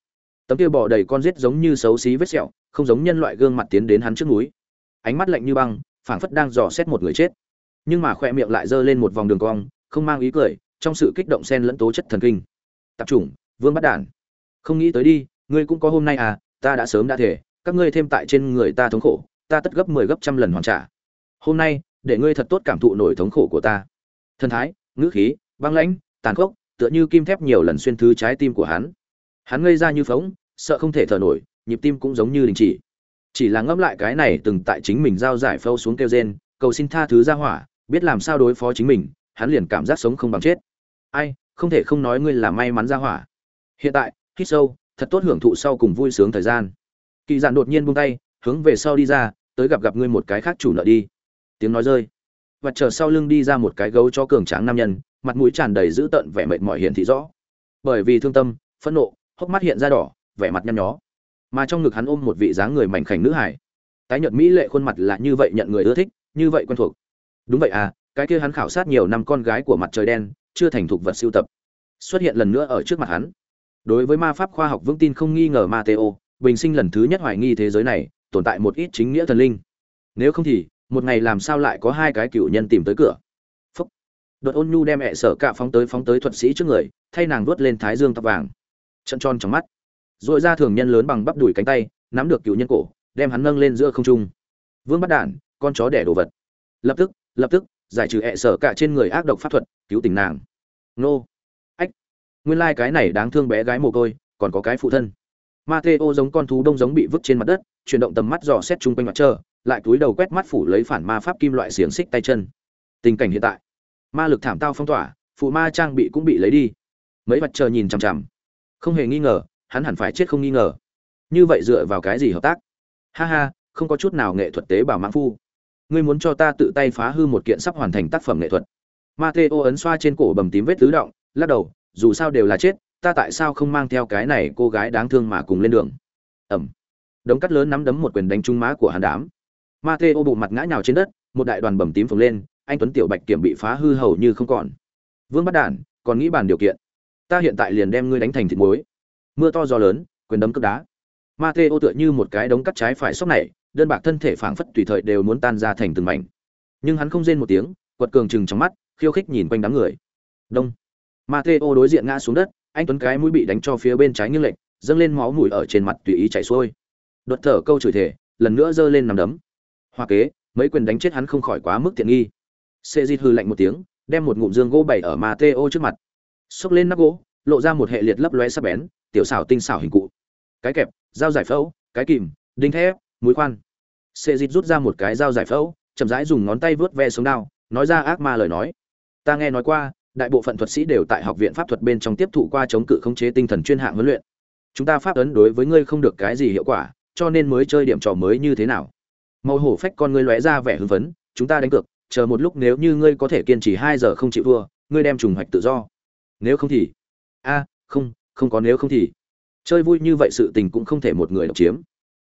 A: Tấm kia bò đầy con rết giống như xấu xí vết sẹo, không giống nhân loại gương mặt tiến đến hắn trước núi. Ánh mắt lạnh như băng, phảng phất đang dò xét một người chết. Nhưng mà khoe miệng lại giơ lên một vòng đường cong, không mang ý cười, trong sự kích động xen lẫn tố chất thần kinh. Tập trung vương bắt đản không nghĩ tới đi, ngươi cũng có hôm nay à ta đã sớm đã thể các ngươi thêm tại trên người ta thống khổ, ta tất gấp mười 10 gấp trăm lần hoàn trả. Hôm nay, để ngươi thật tốt cảm thụ nổi thống khổ của ta. Thần thái, ngữ khí, băng lãnh, tàn khốc, tựa như kim thép nhiều lần xuyên thứ trái tim của hắn. Hắn ngây ra như phóng, sợ không thể thở nổi, nhịp tim cũng giống như đình chỉ. Chỉ là ngẫm lại cái này từng tại chính mình giao giải phâu xuống kêu rên, cầu xin tha thứ ra hỏa, biết làm sao đối phó chính mình, hắn liền cảm giác sống không bằng chết. Ai, không thể không nói ngươi là may mắn ra hỏa. Hiện tại, hít sâu, thật tốt hưởng thụ sau cùng vui sướng thời gian kỳ dạn đột nhiên buông tay hướng về sau đi ra tới gặp gặp ngươi một cái khác chủ nợ đi. Tiếng nói rơi. Và chờ sau lưng đi ra một cái gấu cho cường tráng nam nhân mặt mũi tràn đầy dữ tợn vẻ mệt mỏi hiện thị rõ. Bởi vì thương tâm phẫn nộ hốc mắt hiện ra đỏ vẻ mặt nhăn nhó. Mà trong ngực hắn ôm một vị dáng người mảnh khảnh nữ hải. Tái nhợt mỹ lệ khuôn mặt là như vậy nhận người ưa thích như vậy quen thuộc. Đúng vậy à cái kia hắn khảo sát nhiều năm con gái của mặt trời đen chưa thành thục vật siêu tập. Xuất hiện lần nữa ở trước mặt hắn. Đối với ma pháp khoa học vững tin không nghi ngờ Mateo, bình sinh lần thứ nhất hoài nghi thế giới này, tồn tại một ít chính nghĩa thần linh. Nếu không thì, một ngày làm sao lại có hai cái cựu nhân tìm tới cửa? Phúc. Đột ôn nhu đem ẹ sở cạ phóng tới phóng tới thuật sĩ trước người, thay nàng đuốt lên thái dương tóc vàng. Trận tròn trong mắt. Dội ra thường nhân lớn bằng bắp đùi cánh tay, nắm được cựu nhân cổ, đem hắn nâng lên giữa không trung. Vương bắt đản con chó đẻ đồ vật. Lập tức lập tức, giải trừ hẹ sở cạ trên người ác độc pháp thuật, cứu tình nàng. Nô. Ách. Nguyên lai cái này đáng thương bé gái mồ côi, còn có cái phụ thân. Mateo giống con thú đông giống bị vứt trên mặt đất, chuyển động tầm mắt dò xét chung quanh mặt trời, lại cúi đầu quét mắt phủ lấy phản ma pháp kim loại xiềng xích tay chân. Tình cảnh hiện tại, ma lực thảm tao phong tỏa, phụ ma trang bị cũng bị lấy đi. Mấy mặt trời nhìn chằm chằm, không hề nghi ngờ, hắn hẳn phải chết không nghi ngờ. Như vậy dựa vào cái gì hợp tác? Ha ha, không có chút nào nghệ thuật tế bảo mãng phu. Ngươi muốn cho ta tự tay phá hư một kiện sắp hoàn thành tác phẩm nghệ thuật? Mateo ấn xoa trên cổ bầm tím vết tứ động, lắc đầu, dù sao đều là chết, ta tại sao không mang theo cái này cô gái đáng thương mà cùng lên đường? Ẩm. Đống cắt lớn nắm đấm một quyền đánh trúng má của hắn đám. Mateo bụng mặt ngã nhào trên đất, một đại đoàn bầm tím phồng lên, anh tuấn tiểu bạch kiểm bị phá hư hầu như không còn. Vương bắt đản, còn nghĩ bàn điều kiện. Ta hiện tại liền đem ngươi đánh thành thịt muối. Mưa to gió lớn, quyền đấm cướp đá. Mateo tựa như một cái đống cắt trái phải sóc này, đơn bạc thân thể phảng phất tùy thời đều muốn tan ra thành từng mảnh. Nhưng hắn không rên một tiếng, quật cường chừng trong mắt, khiêu khích nhìn quanh đám người. Đông. Mateo đối diện ngã xuống đất anh tuấn cái mũi bị đánh cho phía bên trái nghiêng lệch, dâng lên máu mũi ở trên mặt tùy ý chảy xuôi. Đột thở câu chửi thể lần nữa giơ lên nằm đấm. Hoa kế, mấy quyền đánh chết hắn không khỏi quá mức tiện nghi. Xê di hư lạnh một tiếng, đem một ngụm dương gỗ bày ở mateo trước mặt. Xốc lên nắp gỗ, lộ ra một hệ liệt lấp lóe sắc bén, tiểu xảo tinh xảo hình cụ. Cái kẹp, dao giải phẫu, cái kìm, đinh thép, mũi khoan. Xê di rút ra một cái dao giải phẫu, chậm rãi dùng ngón tay vớt ve sống đao, nói ra ác ma lời nói. Ta nghe nói qua đại bộ phận thuật sĩ đều tại học viện pháp thuật bên trong tiếp thụ qua chống cự khống chế tinh thần chuyên hạng huấn luyện. Chúng ta pháp ấn đối với ngươi không được cái gì hiệu quả, cho nên mới chơi điểm trò mới như thế nào? Màu hổ phách con ngươi lóe ra vẻ hưng phấn, chúng ta đánh cược, chờ một lúc nếu như ngươi có thể kiên trì hai giờ không chịu thua, ngươi đem trùng hoạch tự do. Nếu không thì? A, không không có nếu không thì. Chơi vui như vậy sự tình cũng không thể một người độc chiếm.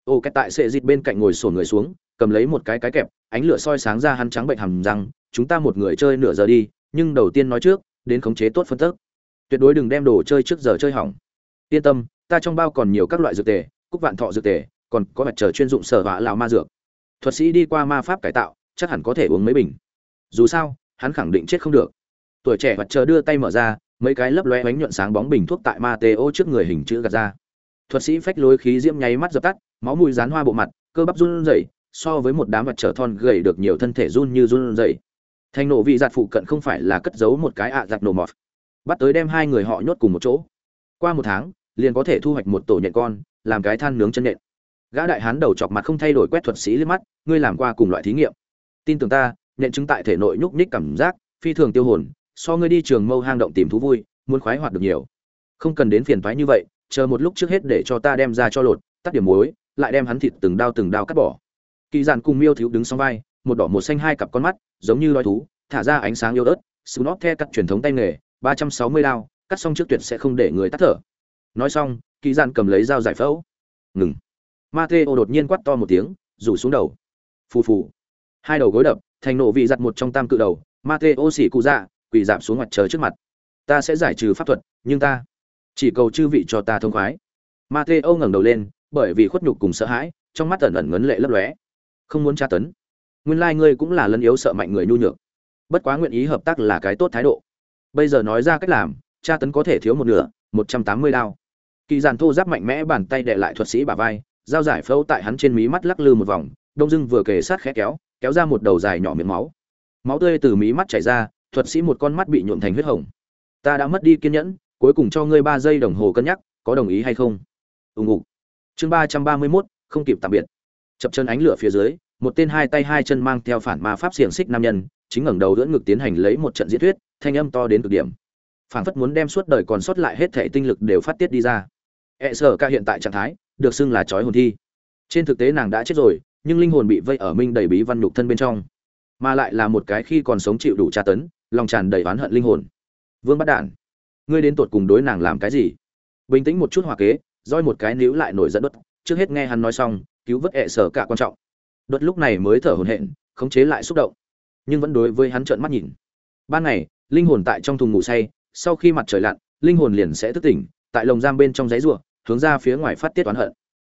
A: Ô cách tại sệ dịt bên cạnh ngồi sổn người xuống, cầm lấy một cái cái kẹp, ánh lửa soi sáng ra hắn trắng bệnh hầm răng, chúng ta một người chơi nửa giờ đi nhưng đầu tiên nói trước đến khống chế tốt phân tức. Tuyệt đối đừng đem đồ chơi trước giờ chơi hỏng. Yên tâm ta trong bao còn nhiều các loại dược tề cúc vạn thọ dược tề còn có mặt trời chuyên dụng sở hỏa lào ma dược. Thuật sĩ đi qua ma pháp cải tạo chắc hẳn có thể uống mấy bình. Dù sao hắn khẳng định chết không được. Tuổi trẻ mặt trời đưa tay mở ra mấy cái lấp lóe bánh nhuận sáng bóng bình thuốc tại ma tê ô trước người hình chữ gạt ra. Thuật sĩ phách lối khí diễm nháy mắt dập tắt, máu mùi rán hoa bộ mặt, cơ bắp run rẩy, so với một đám mặt trở thon gầy được nhiều thân thể run như run rẩy thành nổ vị giặt phụ cận không phải là cất giấu một cái ạ giặt nổ mọt. Bắt tới đem hai người họ nhốt cùng một chỗ. Qua một tháng, liền có thể thu hoạch một tổ nhện con, làm cái than nướng chân nhện. Gã đại hán đầu chọc mặt không thay đổi quét thuật sĩ liếc mắt, ngươi làm qua cùng loại thí nghiệm. Tin tưởng ta, nhện chứng tại thể nội nhúc nhích cảm giác, phi thường tiêu hồn, so ngươi đi trường mâu hang động tìm thú vui, muốn khoái hoạt được nhiều. Không cần đến phiền thoái như vậy, chờ một lúc trước hết để cho ta đem ra cho lột, tắt điểm muối, lại đem hắn thịt từng đao từng đao cắt bỏ. Kỳ giản cùng miêu thiếu đứng sau vai, một đỏ một xanh hai cặp con mắt giống như loài thú thả ra ánh sáng yếu ớt sừng nót the cắt truyền thống tay nghề ba trăm sáu mươi đao cắt xong trước tuyệt sẽ không để người tắt thở nói xong kỳ gian cầm lấy dao giải phẫu ngừng Mateo đột nhiên quát to một tiếng, rủ xuống đầu. Phù phù. Hai đầu gối đập, thành nổ vị giật một trong tam cự đầu, Mateo xỉ cụ dạ, quỳ giảm xuống mặt trời trước mặt. Ta sẽ giải trừ pháp thuật, nhưng ta chỉ cầu chư vị cho ta thông khoái. Mateo ngẩng đầu lên, bởi vì khuất nhục cùng sợ hãi, trong mắt ẩn ẩn ngấn lệ lấp lóe. Không muốn tra tấn. Nguyên lai like ngươi cũng là lân yếu sợ mạnh người nhu nhược. Bất quá nguyện ý hợp tác là cái tốt thái độ. Bây giờ nói ra cách làm, tra tấn có thể thiếu một nửa, một trăm tám mươi đao. Kỳ giàn thô giáp mạnh mẽ bàn tay đệ lại thuật sĩ bả vai, dao giải phẫu tại hắn trên mí mắt lắc lư một vòng, đông dưng vừa kề sát khẽ kéo, kéo ra một đầu dài nhỏ miệng máu. Máu tươi từ mí mắt chảy ra, thuật sĩ một con mắt bị nhuộm thành huyết hồng. Ta đã mất đi kiên nhẫn, cuối cùng cho ngươi ba giây đồng hồ cân nhắc, có đồng ý hay không? Ùng ục. Chương ba trăm ba mươi mốt không kịp tạm biệt. Chập chân ánh lửa phía dưới, một tên hai tay hai chân mang theo phản ma pháp xiềng xích nam nhân, chính ngẩng đầu dưỡng ngực tiến hành lấy một trận diễn thuyết, thanh âm to đến cực điểm. Phản phất muốn đem suốt đời còn sót lại hết thể tinh lực đều phát tiết đi ra. E sở ca hiện tại trạng thái, được xưng là chói hồn thi. Trên thực tế nàng đã chết rồi, nhưng linh hồn bị vây ở minh đầy bí văn nhục thân bên trong, mà lại là một cái khi còn sống chịu đủ tra tấn, lòng tràn đầy oán hận linh hồn. Vương bắt Đản, ngươi đến tuột cùng đối nàng làm cái gì? Bình tĩnh một chút hòa kế, roi một cái níu lại nổi giận đốt, trước hết nghe hắn nói xong, cứu vớt ệ sở cả quan trọng đột lúc này mới thở hổn hển, khống chế lại xúc động, nhưng vẫn đối với hắn trợn mắt nhìn. Ban ngày, linh hồn tại trong thùng ngủ say, sau khi mặt trời lặn, linh hồn liền sẽ thức tỉnh, tại lồng giam bên trong giấy rùa, hướng ra phía ngoài phát tiết oán hận.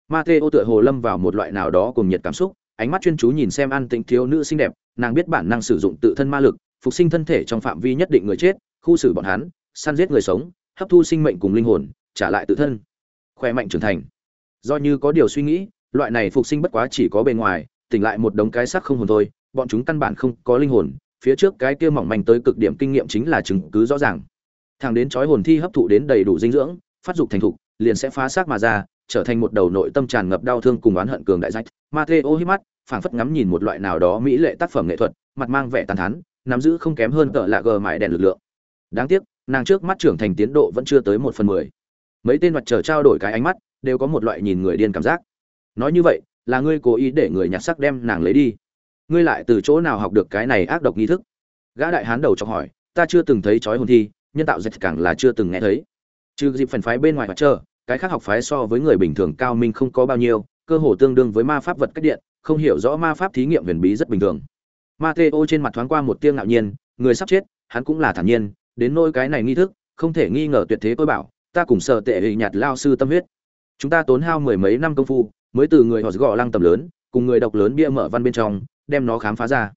A: Mateo tựa hồ lâm vào một loại nào đó cùng nhiệt cảm xúc, ánh mắt chuyên chú nhìn xem an tĩnh thiếu nữ xinh đẹp, nàng biết bản năng sử dụng tự thân ma lực, phục sinh thân thể trong phạm vi nhất định người chết, khu xử bọn hắn, săn giết người sống, hấp thu sinh mệnh cùng linh hồn, trả lại tự thân. Khỏe mạnh trưởng thành. Do như có điều suy nghĩ, loại này phục sinh bất quá chỉ có bề ngoài, tỉnh lại một đống cái xác không hồn thôi, bọn chúng căn bản không có linh hồn, phía trước cái kia mỏng manh tới cực điểm kinh nghiệm chính là chứng cứ rõ ràng. Thằng đến chói hồn thi hấp thụ đến đầy đủ dinh dưỡng, phát dục thành thục, liền sẽ phá xác mà ra, trở thành một đầu nội tâm tràn ngập đau thương cùng oán hận cường đại rách. Mateo Himat, mắt, phảng phất ngắm nhìn một loại nào đó mỹ lệ tác phẩm nghệ thuật, mặt mang vẻ tàn thán, nắm giữ không kém hơn cỡ lạ gờ mại đèn lực lượng. Đáng tiếc, nàng trước mắt trưởng thành tiến độ vẫn chưa tới một phần mười. Mấy tên mặt trở trao đổi cái ánh mắt, đều có một loại nhìn người điên cảm giác. Nói như vậy, là ngươi cố ý để người nhặt sắc đem nàng lấy đi. Ngươi lại từ chỗ nào học được cái này ác độc nghi thức? Gã đại hán đầu chọc hỏi, ta chưa từng thấy chói hồn thi, nhân tạo dịch càng là chưa từng nghe thấy. Trừ dịp phần phái bên ngoài mặt chờ, cái khác học phái so với người bình thường cao minh không có bao nhiêu cơ hồ tương đương với ma pháp vật cách điện không hiểu rõ ma pháp thí nghiệm huyền bí rất bình thường mateo trên mặt thoáng qua một tia ngạo nhiên người sắp chết hắn cũng là thản nhiên đến nỗi cái này nghi thức không thể nghi ngờ tuyệt thế tôi bảo ta cùng sợ tệ hình nhạt lao sư tâm huyết chúng ta tốn hao mười mấy năm công phu mới từ người họ gõ lăng tầm lớn, cùng người độc lớn bia mở văn bên trong, đem nó khám phá ra.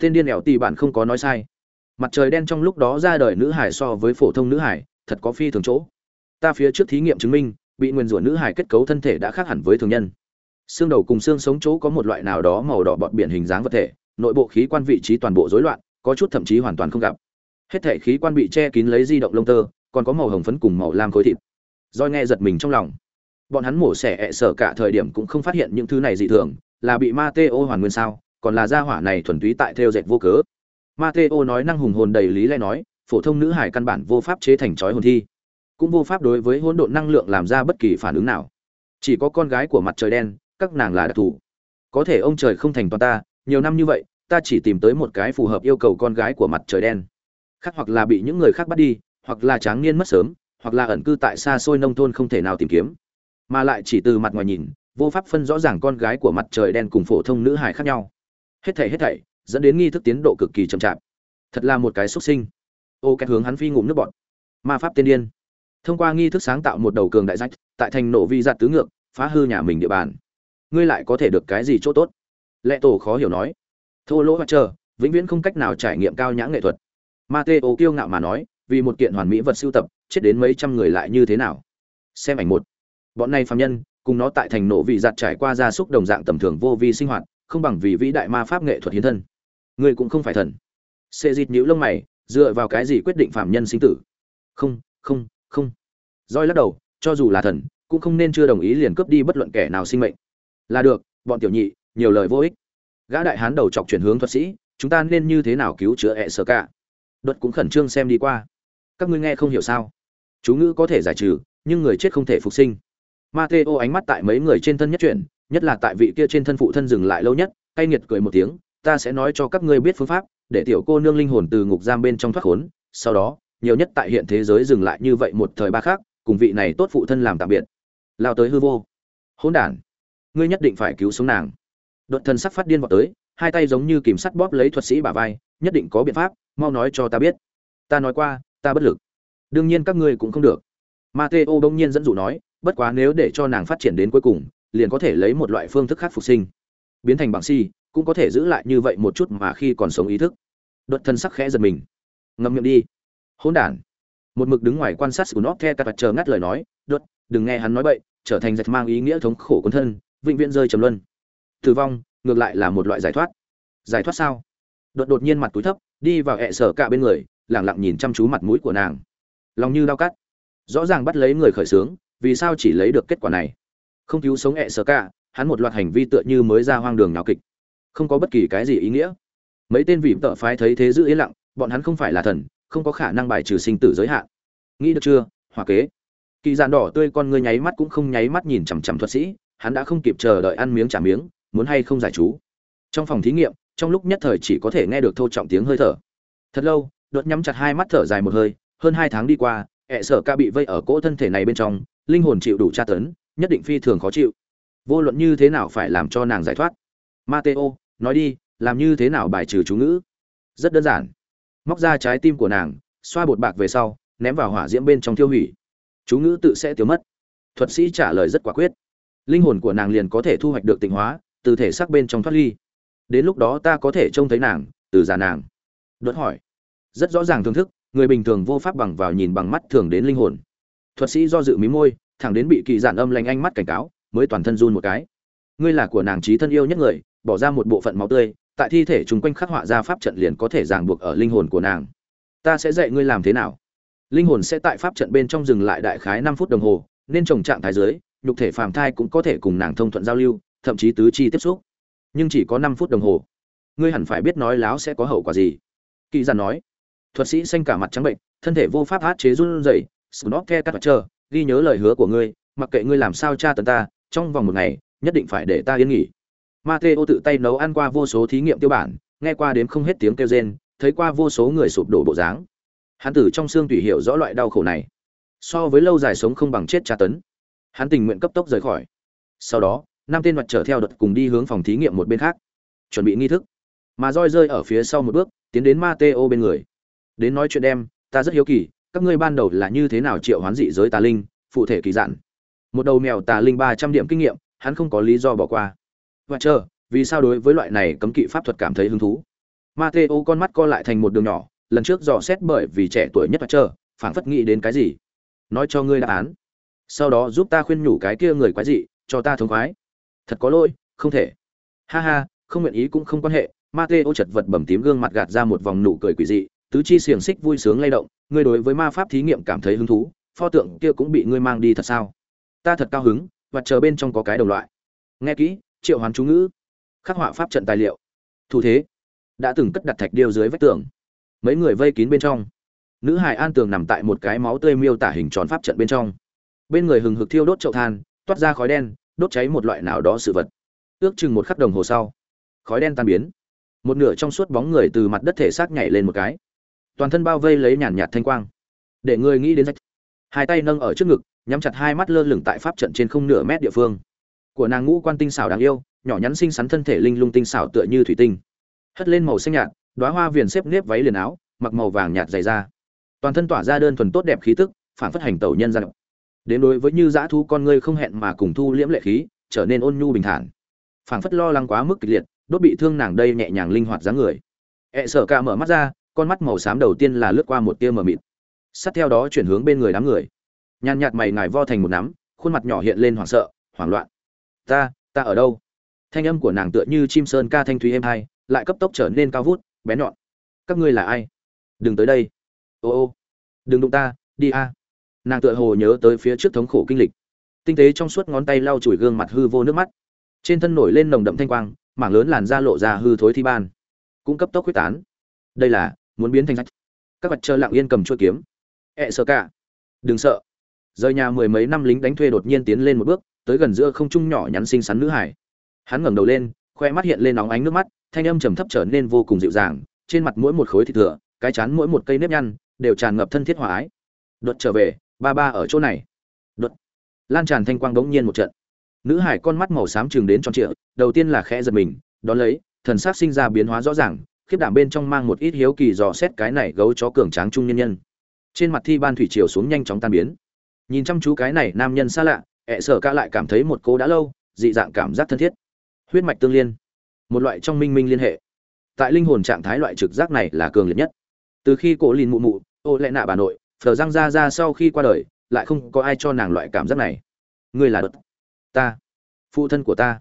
A: Tên điên ẻo tì bạn không có nói sai. Mặt trời đen trong lúc đó ra đời nữ hải so với phổ thông nữ hải, thật có phi thường chỗ. Ta phía trước thí nghiệm chứng minh, bị nguyên rủa nữ hải kết cấu thân thể đã khác hẳn với thường nhân. Xương đầu cùng xương sống chỗ có một loại nào đó màu đỏ bọt biển hình dáng vật thể, nội bộ khí quan vị trí toàn bộ rối loạn, có chút thậm chí hoàn toàn không gặp. Hết thể khí quan bị che kín lấy di động lông tơ, còn có màu hồng phấn cùng màu lam khối thịt. Roi nghe giật mình trong lòng bọn hắn mổ xẻ ẹ sở cả thời điểm cũng không phát hiện những thứ này dị thường, là bị Mateo hoàn nguyên sao, còn là gia hỏa này thuần túy tại theo dệt vô cớ. Mateo nói năng hùng hồn đầy lý lẽ nói, phổ thông nữ hải căn bản vô pháp chế thành trói hồn thi, cũng vô pháp đối với hỗn độn năng lượng làm ra bất kỳ phản ứng nào. Chỉ có con gái của mặt trời đen, các nàng là đặc thù. Có thể ông trời không thành toàn ta, nhiều năm như vậy, ta chỉ tìm tới một cái phù hợp yêu cầu con gái của mặt trời đen. Khác hoặc là bị những người khác bắt đi, hoặc là tráng niên mất sớm, hoặc là ẩn cư tại xa xôi nông thôn không thể nào tìm kiếm mà lại chỉ từ mặt ngoài nhìn, vô pháp phân rõ ràng con gái của mặt trời đen cùng phổ thông nữ hài khác nhau. Hết thảy hết thảy, dẫn đến nghi thức tiến độ cực kỳ chậm chạp. Thật là một cái xuất sinh. Ô cái hướng hắn phi ngụm nước bọt. Ma pháp tiên điên. Thông qua nghi thức sáng tạo một đầu cường đại rách, tại thành nổ vi giạt tứ ngược, phá hư nhà mình địa bàn. Ngươi lại có thể được cái gì chỗ tốt? Lệ tổ khó hiểu nói. Thô lỗ mặt chờ, vĩnh viễn không cách nào trải nghiệm cao nhã nghệ thuật. Mateo kiêu ngạo mà nói, vì một kiện hoàn mỹ vật sưu tập, chết đến mấy trăm người lại như thế nào? Xem ảnh một bọn này phạm nhân, cùng nó tại thành nổ vị giặt trải qua gia súc đồng dạng tầm thường vô vi sinh hoạt, không bằng vì vĩ đại ma pháp nghệ thuật hiến thân. Ngươi cũng không phải thần. Xê dịt nhũ lông mày, dựa vào cái gì quyết định phạm nhân sinh tử? Không không không. Roi lắc đầu, cho dù là thần, cũng không nên chưa đồng ý liền cướp đi bất luận kẻ nào sinh mệnh. Là được, bọn tiểu nhị, nhiều lời vô ích. Gã đại hán đầu chọc chuyển hướng thuật sĩ, chúng ta nên như thế nào cứu chữa ẹ sơ cả? Đột cũng khẩn trương xem đi qua. Các ngươi nghe không hiểu sao? Chú ngữ có thể giải trừ, nhưng người chết không thể phục sinh. Mateo ánh mắt tại mấy người trên thân nhất chuyển, nhất là tại vị kia trên thân phụ thân dừng lại lâu nhất, cay nghiệt cười một tiếng, ta sẽ nói cho các ngươi biết phương pháp, để tiểu cô nương linh hồn từ ngục giam bên trong thoát khốn, sau đó, nhiều nhất tại hiện thế giới dừng lại như vậy một thời ba khác, cùng vị này tốt phụ thân làm tạm biệt. Lao tới hư vô. Hỗn đản, ngươi nhất định phải cứu sống nàng. Đột thân sắc phát điên vọt tới, hai tay giống như kìm sắt bóp lấy thuật sĩ bả vai, nhất định có biện pháp, mau nói cho ta biết. Ta nói qua, ta bất lực. Đương nhiên các ngươi cũng không được. Mateo đông nhiên dẫn dụ nói bất quá nếu để cho nàng phát triển đến cuối cùng, liền có thể lấy một loại phương thức khác phục sinh. Biến thành bằng si, cũng có thể giữ lại như vậy một chút mà khi còn sống ý thức. Đột thân sắc khẽ giật mình. Ngậm miệng đi. Hỗn đản. Một mực đứng ngoài quan sát của nó the cắt chờ ngắt lời nói, đột, đừng nghe hắn nói bậy, trở thành giặc mang ý nghĩa thống khổ quân thân, vĩnh viễn rơi trầm luân. Tử vong, ngược lại là một loại giải thoát. Giải thoát sao? Đột đột nhiên mặt túi thấp, đi vào hẹ sở cả bên người lẳng lặng nhìn chăm chú mặt mũi của nàng. Lòng như đau cắt. Rõ ràng bắt lấy người khởi sướng vì sao chỉ lấy được kết quả này? Không cứu sống hẹ sơ cả hắn một loạt hành vi tựa như mới ra hoang đường nào kịch. Không có bất kỳ cái gì ý nghĩa. Mấy tên vị tợ phái thấy thế giữ yên lặng, bọn hắn không phải là thần, không có khả năng bài trừ sinh tử giới hạn. Nghĩ được chưa hòa kế? Kỳ giàn đỏ tươi con ngươi nháy mắt cũng không nháy mắt nhìn chằm chằm thuật sĩ, hắn đã không kịp chờ đợi ăn miếng trả miếng, muốn hay không giải chú. Trong phòng thí nghiệm, trong lúc nhất thời chỉ có thể nghe được thô trọng tiếng hơi thở. Thật lâu, đột nhắm chặt hai mắt thở dài một hơi, hơn hai tháng đi qua ẹ sở ca bị vây ở cỗ thân thể này bên trong linh hồn chịu đủ tra tấn, nhất định phi thường khó chịu. Vô luận như thế nào phải làm cho nàng giải thoát? Mateo, nói đi, làm như thế nào bài trừ chú ngữ? Rất đơn giản. Móc ra trái tim của nàng, xoa bột bạc về sau, ném vào hỏa diễm bên trong tiêu hủy. Chú ngữ tự sẽ tiêu mất. Thuật sĩ trả lời rất quả quyết. Linh hồn của nàng liền có thể thu hoạch được tịnh hóa, từ thể xác bên trong thoát ly. Đến lúc đó ta có thể trông thấy nàng, từ già nàng. Đốt hỏi. Rất rõ ràng thưởng thức, người bình thường vô pháp bằng vào nhìn bằng mắt thường đến linh hồn thuật sĩ do dự mí môi, thẳng đến bị kỳ giản âm lành anh mắt cảnh cáo, mới toàn thân run một cái. Ngươi là của nàng trí thân yêu nhất người, bỏ ra một bộ phận máu tươi, tại thi thể chúng quanh khắc họa ra pháp trận liền có thể ràng buộc ở linh hồn của nàng. Ta sẽ dạy ngươi làm thế nào. Linh hồn sẽ tại pháp trận bên trong dừng lại đại khái năm phút đồng hồ, nên trồng trạng thái dưới, nhục thể phàm thai cũng có thể cùng nàng thông thuận giao lưu, thậm chí tứ chi tiếp xúc. Nhưng chỉ có năm phút đồng hồ. Ngươi hẳn phải biết nói láo sẽ có hậu quả gì. Kỳ giản nói, thuật sĩ xanh cả mặt trắng bệnh, thân thể vô pháp át chế run rẩy snot the cắt chờ ghi nhớ lời hứa của ngươi mặc kệ ngươi làm sao tra tấn ta trong vòng một ngày nhất định phải để ta yên nghỉ Mateo tự tay nấu ăn qua vô số thí nghiệm tiêu bản, nghe qua đến không hết tiếng kêu rên, thấy qua vô số người sụp đổ bộ dáng. Hắn tử trong xương tùy hiểu rõ loại đau khổ này. So với lâu dài sống không bằng chết tra tấn, hắn tình nguyện cấp tốc rời khỏi. Sau đó, năm tên mặt trở theo đợt cùng đi hướng phòng thí nghiệm một bên khác, chuẩn bị nghi thức. Mà roi rơi ở phía sau một bước, tiến đến Mateo bên người. Đến nói chuyện đem, ta rất hiếu kỳ, các ngươi ban đầu là như thế nào triệu hoán dị giới tà linh, phụ thể kỳ dặn. Một đầu mèo tà linh 300 điểm kinh nghiệm, hắn không có lý do bỏ qua. Và chờ vì sao đối với loại này cấm kỵ pháp thuật cảm thấy hứng thú? Mateo con mắt co lại thành một đường nhỏ lần trước dò xét bởi vì trẻ tuổi nhất và chờ phảng phất nghĩ đến cái gì? Nói cho ngươi đáp án. Sau đó giúp ta khuyên nhủ cái kia người quái dị cho ta thống khoái. Thật có lỗi không thể. Ha ha không nguyện ý cũng không quan hệ. Mateo chật vật bầm tím gương mặt gạt ra một vòng nụ cười quỷ dị tứ chi xiềng xích vui sướng lay động ngươi đối với ma pháp thí nghiệm cảm thấy hứng thú, pho tượng kia cũng bị ngươi mang đi thật sao? Ta thật cao hứng, và chờ bên trong có cái đồng loại. Nghe kỹ, triệu hoán chú ngữ. Khắc họa pháp trận tài liệu. Thủ thế. Đã từng cất đặt thạch điêu dưới vách tường. Mấy người vây kín bên trong. Nữ hải an tường nằm tại một cái máu tươi miêu tả hình tròn pháp trận bên trong. Bên người hừng hực thiêu đốt chậu than, toát ra khói đen, đốt cháy một loại nào đó sự vật. Ước chừng một khắc đồng hồ sau, khói đen tan biến. Một nửa trong suốt bóng người từ mặt đất thể xác nhảy lên một cái toàn thân bao vây lấy nhàn nhạt thanh quang. Để người nghĩ đến rách. Hai tay nâng ở trước ngực, nhắm chặt hai mắt lơ lửng tại pháp trận trên không nửa mét địa phương. Của nàng ngũ quan tinh xảo đáng yêu, nhỏ nhắn xinh xắn thân thể linh lung tinh xảo tựa như thủy tinh. Hất lên màu xanh nhạt, đóa hoa viền xếp nếp váy liền áo, mặc màu vàng nhạt dày da. Toàn thân tỏa ra đơn thuần tốt đẹp khí tức, phản phất hành tẩu nhân gian. Đến đối với như dã thu con ngươi không hẹn mà cùng thu liễm lệ khí, trở nên ôn nhu bình thản. Phản phất lo lắng quá mức kịch liệt, đốt bị thương nàng đây nhẹ nhàng linh hoạt dáng người. Ẹ sở cả mở mắt ra con mắt màu xám đầu tiên là lướt qua một tia mờ mịt. Sát theo đó chuyển hướng bên người đám người. Nhàn nhạt mày ngài vo thành một nắm, khuôn mặt nhỏ hiện lên hoảng sợ, hoảng loạn. Ta ta ở đâu? Thanh âm của nàng tựa như chim sơn ca thanh thúy êm hai, lại cấp tốc trở nên cao vút, bé nhọn. Các ngươi là ai? Đừng tới đây. Ô ô, đừng đụng ta, đi a. Nàng tựa hồ nhớ tới phía trước thống khổ kinh lịch. Tinh tế trong suốt ngón tay lau chùi gương mặt hư vô nước mắt. Trên thân nổi lên nồng đậm thanh quang, mảng lớn làn da lộ ra hư thối thi ban, cũng cấp tốc quyết tán. Đây là muốn biến thành rách. Các vật chờ lặng yên cầm chuôi kiếm. Ẹ sợ cả. Đừng sợ. Rời nhà mười mấy năm lính đánh thuê đột nhiên tiến lên một bước, tới gần giữa không trung nhỏ nhắn xinh xắn nữ hải. Hắn ngẩng đầu lên, khoe mắt hiện lên nóng ánh nước mắt, thanh âm trầm thấp trở nên vô cùng dịu dàng, trên mặt mỗi một khối thịt thừa, cái chán mỗi một cây nếp nhăn, đều tràn ngập thân thiết hòa ái. Đột trở về, ba ba ở chỗ này. Đột. Lan tràn thanh quang đống nhiên một trận. Nữ hải con mắt màu xám chừng đến tròn trịa, đầu tiên là khẽ giật mình, đón lấy, thần sắc sinh ra biến hóa rõ ràng khiếp đảm bên trong mang một ít hiếu kỳ dò xét cái này gấu chó cường tráng trung nhân nhân. Trên mặt thi ban thủy triều xuống nhanh chóng tan biến. Nhìn chăm chú cái này nam nhân xa lạ, ẹ sở ca lại cảm thấy một cô đã lâu, dị dạng cảm giác thân thiết. Huyết mạch tương liên. Một loại trong minh minh liên hệ. Tại linh hồn trạng thái loại trực giác này là cường liệt nhất. Từ khi cổ lìn mụ mụ, ô lẽ nạ bà nội phờ răng ra ra sau khi qua đời, lại không có ai cho nàng loại cảm giác này. Ngươi là đột. Ta. Phụ thân của ta.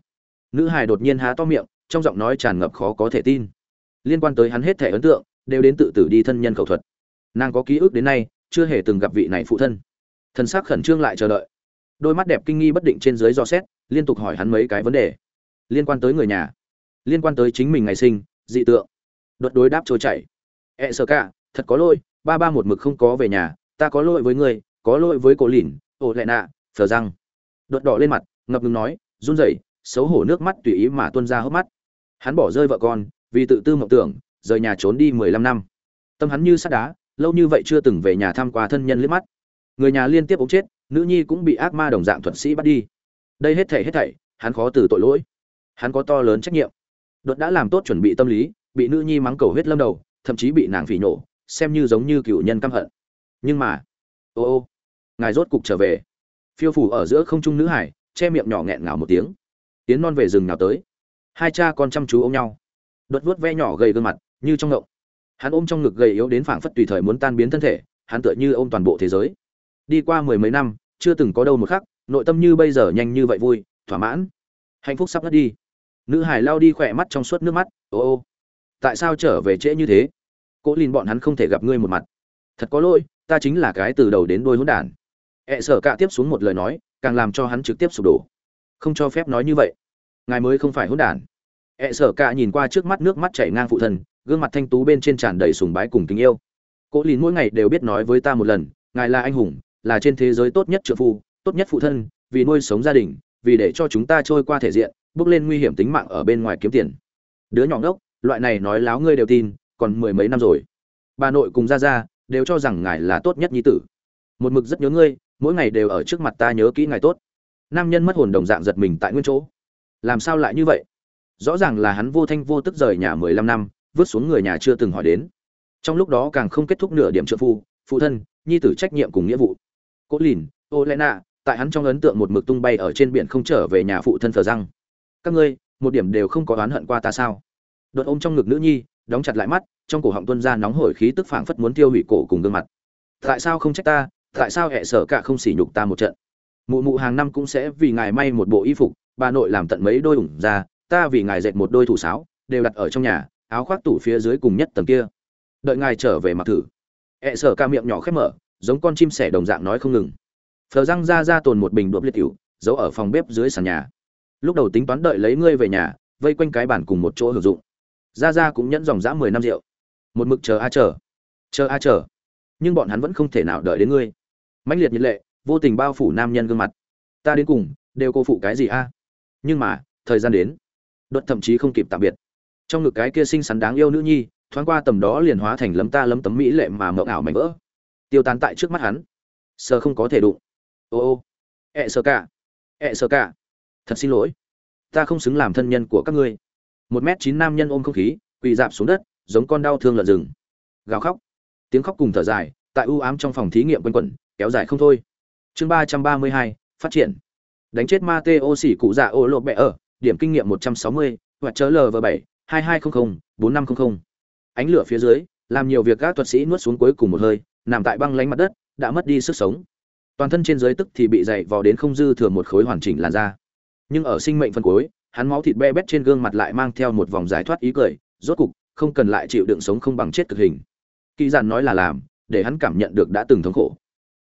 A: Nữ hài đột nhiên há to miệng, trong giọng nói tràn ngập khó có thể tin liên quan tới hắn hết thể ấn tượng, đều đến tự tử đi thân nhân khẩu thuật. Nàng có ký ức đến nay, chưa hề từng gặp vị này phụ thân. Thân xác khẩn trương lại chờ đợi. Đôi mắt đẹp kinh nghi bất định trên dưới do xét, liên tục hỏi hắn mấy cái vấn đề. Liên quan tới người nhà. Liên quan tới chính mình ngày sinh, dị tượng. Đột đối đáp trôi chảy. Ẹ e sợ cả thật có lỗi, ba ba một mực không có về nhà, ta có lỗi với người có lỗi với cổ lìn ồ lẹ nạ, phờ răng. Đột đỏ lên mặt, ngập ngừng nói, run rẩy, xấu hổ nước mắt tùy ý mà tuôn ra hốc mắt. Hắn bỏ rơi vợ con vì tự tư mộng tưởng, rời nhà trốn đi mười lăm năm. Tâm hắn như sắt đá, lâu như vậy chưa từng về nhà thăm qua thân nhân liếc mắt. Người nhà liên tiếp ống chết, nữ nhi cũng bị ác ma đồng dạng thuật sĩ bắt đi. Đây hết thảy hết thảy, hắn khó từ tội lỗi. Hắn có to lớn trách nhiệm. Đột đã làm tốt chuẩn bị tâm lý, bị nữ nhi mắng cầu huyết lâm đầu, thậm chí bị nàng phỉ nổ xem như giống như cựu nhân căm hận. Nhưng mà, ô ô, ngài rốt cục trở về. Phiêu phủ ở giữa không trung nữ hải, che miệng nhỏ nghẹn ngào một tiếng. Tiến non về rừng nào tới. Hai cha con chăm chú ôm nhau đột vuốt ve nhỏ gầy gương mặt, như trong ngộng. Hắn ôm trong ngực gầy yếu đến phảng phất tùy thời muốn tan biến thân thể, hắn tựa như ôm toàn bộ thế giới. Đi qua mười mấy năm, chưa từng có đâu một khắc, nội tâm như bây giờ nhanh như vậy vui, thỏa mãn. Hạnh phúc sắp ngất đi. Nữ hải lao đi khỏe mắt trong suốt nước mắt, ô ô, tại sao trở về trễ như thế? Cố lìn bọn hắn không thể gặp ngươi một mặt. Thật có lỗi, ta chính là cái từ đầu đến đôi hỗn đản. Ẹ sở cạ tiếp xuống một lời nói, càng làm cho hắn trực tiếp sụp đổ. Không cho phép nói như vậy. Ngài mới không phải hỗn đản ẹ sở cả nhìn qua trước mắt nước mắt chảy ngang phụ thân, gương mặt thanh tú bên trên tràn đầy sùng bái cùng tình yêu. Cố lìn mỗi ngày đều biết nói với ta một lần, ngài là anh hùng, là trên thế giới tốt nhất trợ phu, tốt nhất phụ thân, vì nuôi sống gia đình, vì để cho chúng ta trôi qua thể diện, bước lên nguy hiểm tính mạng ở bên ngoài kiếm tiền. Đứa nhỏ ngốc, loại này nói láo ngươi đều tin, còn mười mấy năm rồi. Bà nội cùng ra ra đều cho rằng ngài là tốt nhất nhi tử. Một mực rất nhớ ngươi, mỗi ngày đều ở trước mặt ta nhớ kỹ ngài tốt. Nam nhân mất hồn đồng dạng giật mình tại nguyên chỗ. Làm sao lại như vậy? Rõ ràng là hắn vô thanh vô tức rời nhà mười lăm năm, vứt xuống người nhà chưa từng hỏi đến. Trong lúc đó càng không kết thúc nửa điểm trợ phu, phụ thân, nhi tử trách nhiệm cùng nghĩa vụ. Cố lìn, ô lẽ nạ, tại hắn trong ấn tượng một mực tung bay ở trên biển không trở về nhà phụ thân thờ răng. Các ngươi, một điểm đều không có oán hận qua ta sao? Đột ôm trong ngực nữ nhi, đóng chặt lại mắt, trong cổ họng tuân ra nóng hổi khí tức phảng phất muốn tiêu hủy cổ cùng gương mặt. Tại sao không trách ta? Tại sao hệ sở cả không sỉ nhục ta một trận? Mụ mụ hàng năm cũng sẽ vì ngài may một bộ y phục, bà nội làm tận mấy đôi ủng ra ta vì ngài dệt một đôi thủ sáo, đều đặt ở trong nhà, áo khoác tủ phía dưới cùng nhất tầng kia. Đợi ngài trở về mặc thử. E Hệ sở ca miệng nhỏ khép mở, giống con chim sẻ đồng dạng nói không ngừng. Phờ răng ra ra tồn một bình đuộm liệt cựu giấu ở phòng bếp dưới sàn nhà. Lúc đầu tính toán đợi lấy ngươi về nhà, vây quanh cái bản cùng một chỗ hưởng dụng. Ra ra cũng nhẫn dòng dã mười năm rượu. Một mực chờ a chờ. Chờ a chờ. Nhưng bọn hắn vẫn không thể nào đợi đến ngươi. Mãnh liệt nhiệt lệ, vô tình bao phủ nam nhân gương mặt. Ta đến cùng, đều cô phụ cái gì a? Nhưng mà, thời gian đến đột thậm chí không kịp tạm biệt. Trong ngực cái kia xinh xắn đáng yêu nữ nhi, thoáng qua tầm đó liền hóa thành lấm ta lấm tấm mỹ lệ mà mộng ảo mảnh vỡ. Tiêu tán tại trước mắt hắn. Sờ không có thể đụng. Ô ô. Ẹ sơ cả. Ẹ sơ cả. Thật xin lỗi. Ta không xứng làm thân nhân của các ngươi. Một m chín nam nhân ôm không khí, quỳ dạp xuống đất, giống con đau thương lợn rừng. Gào khóc. Tiếng khóc cùng thở dài, tại u ám trong phòng thí nghiệm quanh quẩn, kéo dài không thôi. Chương ba trăm ba mươi hai, phát triển. Đánh chết ma tê ô xỉ cụ dạ ô lộ bẹ ở điểm kinh nghiệm một trăm sáu mươi hoặc chớ lv bảy hai hai trăm linh bốn năm trăm linh ánh lửa phía dưới làm nhiều việc các thuật sĩ nuốt xuống cuối cùng một hơi nằm tại băng lánh mặt đất đã mất đi sức sống. Toàn thân trên dưới tức thì bị dày vò đến không dư thừa một khối hoàn chỉnh làn da. Nhưng ở sinh mệnh phân cuối hắn máu thịt be bét trên gương mặt lại mang theo một vòng giải thoát ý cười rốt cục không cần lại chịu đựng sống không bằng chết cực hình. Kỳ giản nói là làm để hắn cảm nhận được đã từng thống khổ.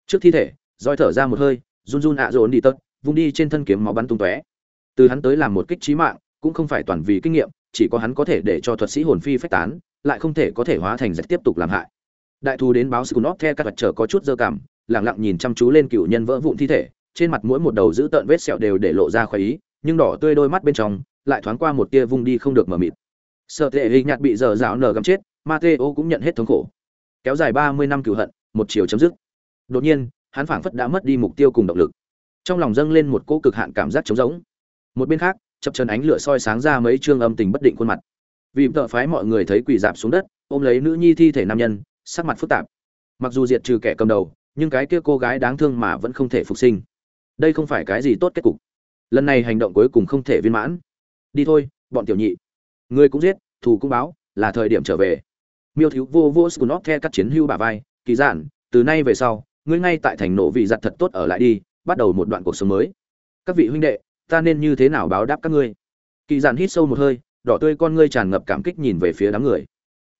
A: Trước thi thể roi thở ra một hơi run run ạ à đi tất, vung đi trên thân kiếm máu bắn tung tóe từ hắn tới làm một kích trí mạng, cũng không phải toàn vì kinh nghiệm, chỉ có hắn có thể để cho thuật sĩ hồn phi phách tán, lại không thể có thể hóa thành giặc tiếp tục làm hại. Đại thù đến báo scunop nốt các vật trở có chút dơ cảm lẳng lặng nhìn chăm chú lên cựu nhân vỡ vụn thi thể, trên mặt mỗi một đầu giữ tợn vết sẹo đều để lộ ra khỏi ý, nhưng đỏ tươi đôi mắt bên trong lại thoáng qua một tia vung đi không được mở mịt. Sợ tệ hình nhạt bị dở dạo nở gắm chết, mateo cũng nhận hết thống khổ. Kéo dài ba mươi năm cựu hận, một chiều chấm dứt. Đột nhiên, hắn phảng phất đã mất đi mục tiêu cùng động lực. Trong lòng dâng lên một cỗ cực hạn cảm giác trống rỗng một bên khác, chập chân ánh lửa soi sáng ra mấy chương âm tình bất định khuôn mặt. Vì tợ phái mọi người thấy quỳ dạp xuống đất, ôm lấy nữ nhi thi thể nam nhân, sắc mặt phức tạp. Mặc dù diệt trừ kẻ cầm đầu, nhưng cái kia cô gái đáng thương mà vẫn không thể phục sinh. Đây không phải cái gì tốt kết cục. Lần này hành động cuối cùng không thể viên mãn. Đi thôi, bọn tiểu nhị. Người cũng giết, thù cũng báo, là thời điểm trở về. Miêu thiếu vô vô scunop the các chiến hưu bà vai, kỳ giản, từ nay về sau, ngươi ngay tại thành nổ vị giặt thật tốt ở lại đi, bắt đầu một đoạn cuộc sống mới. Các vị huynh đệ ta nên như thế nào báo đáp các ngươi? Kỳ giản hít sâu một hơi, đỏ tươi con ngươi tràn ngập cảm kích nhìn về phía đám người.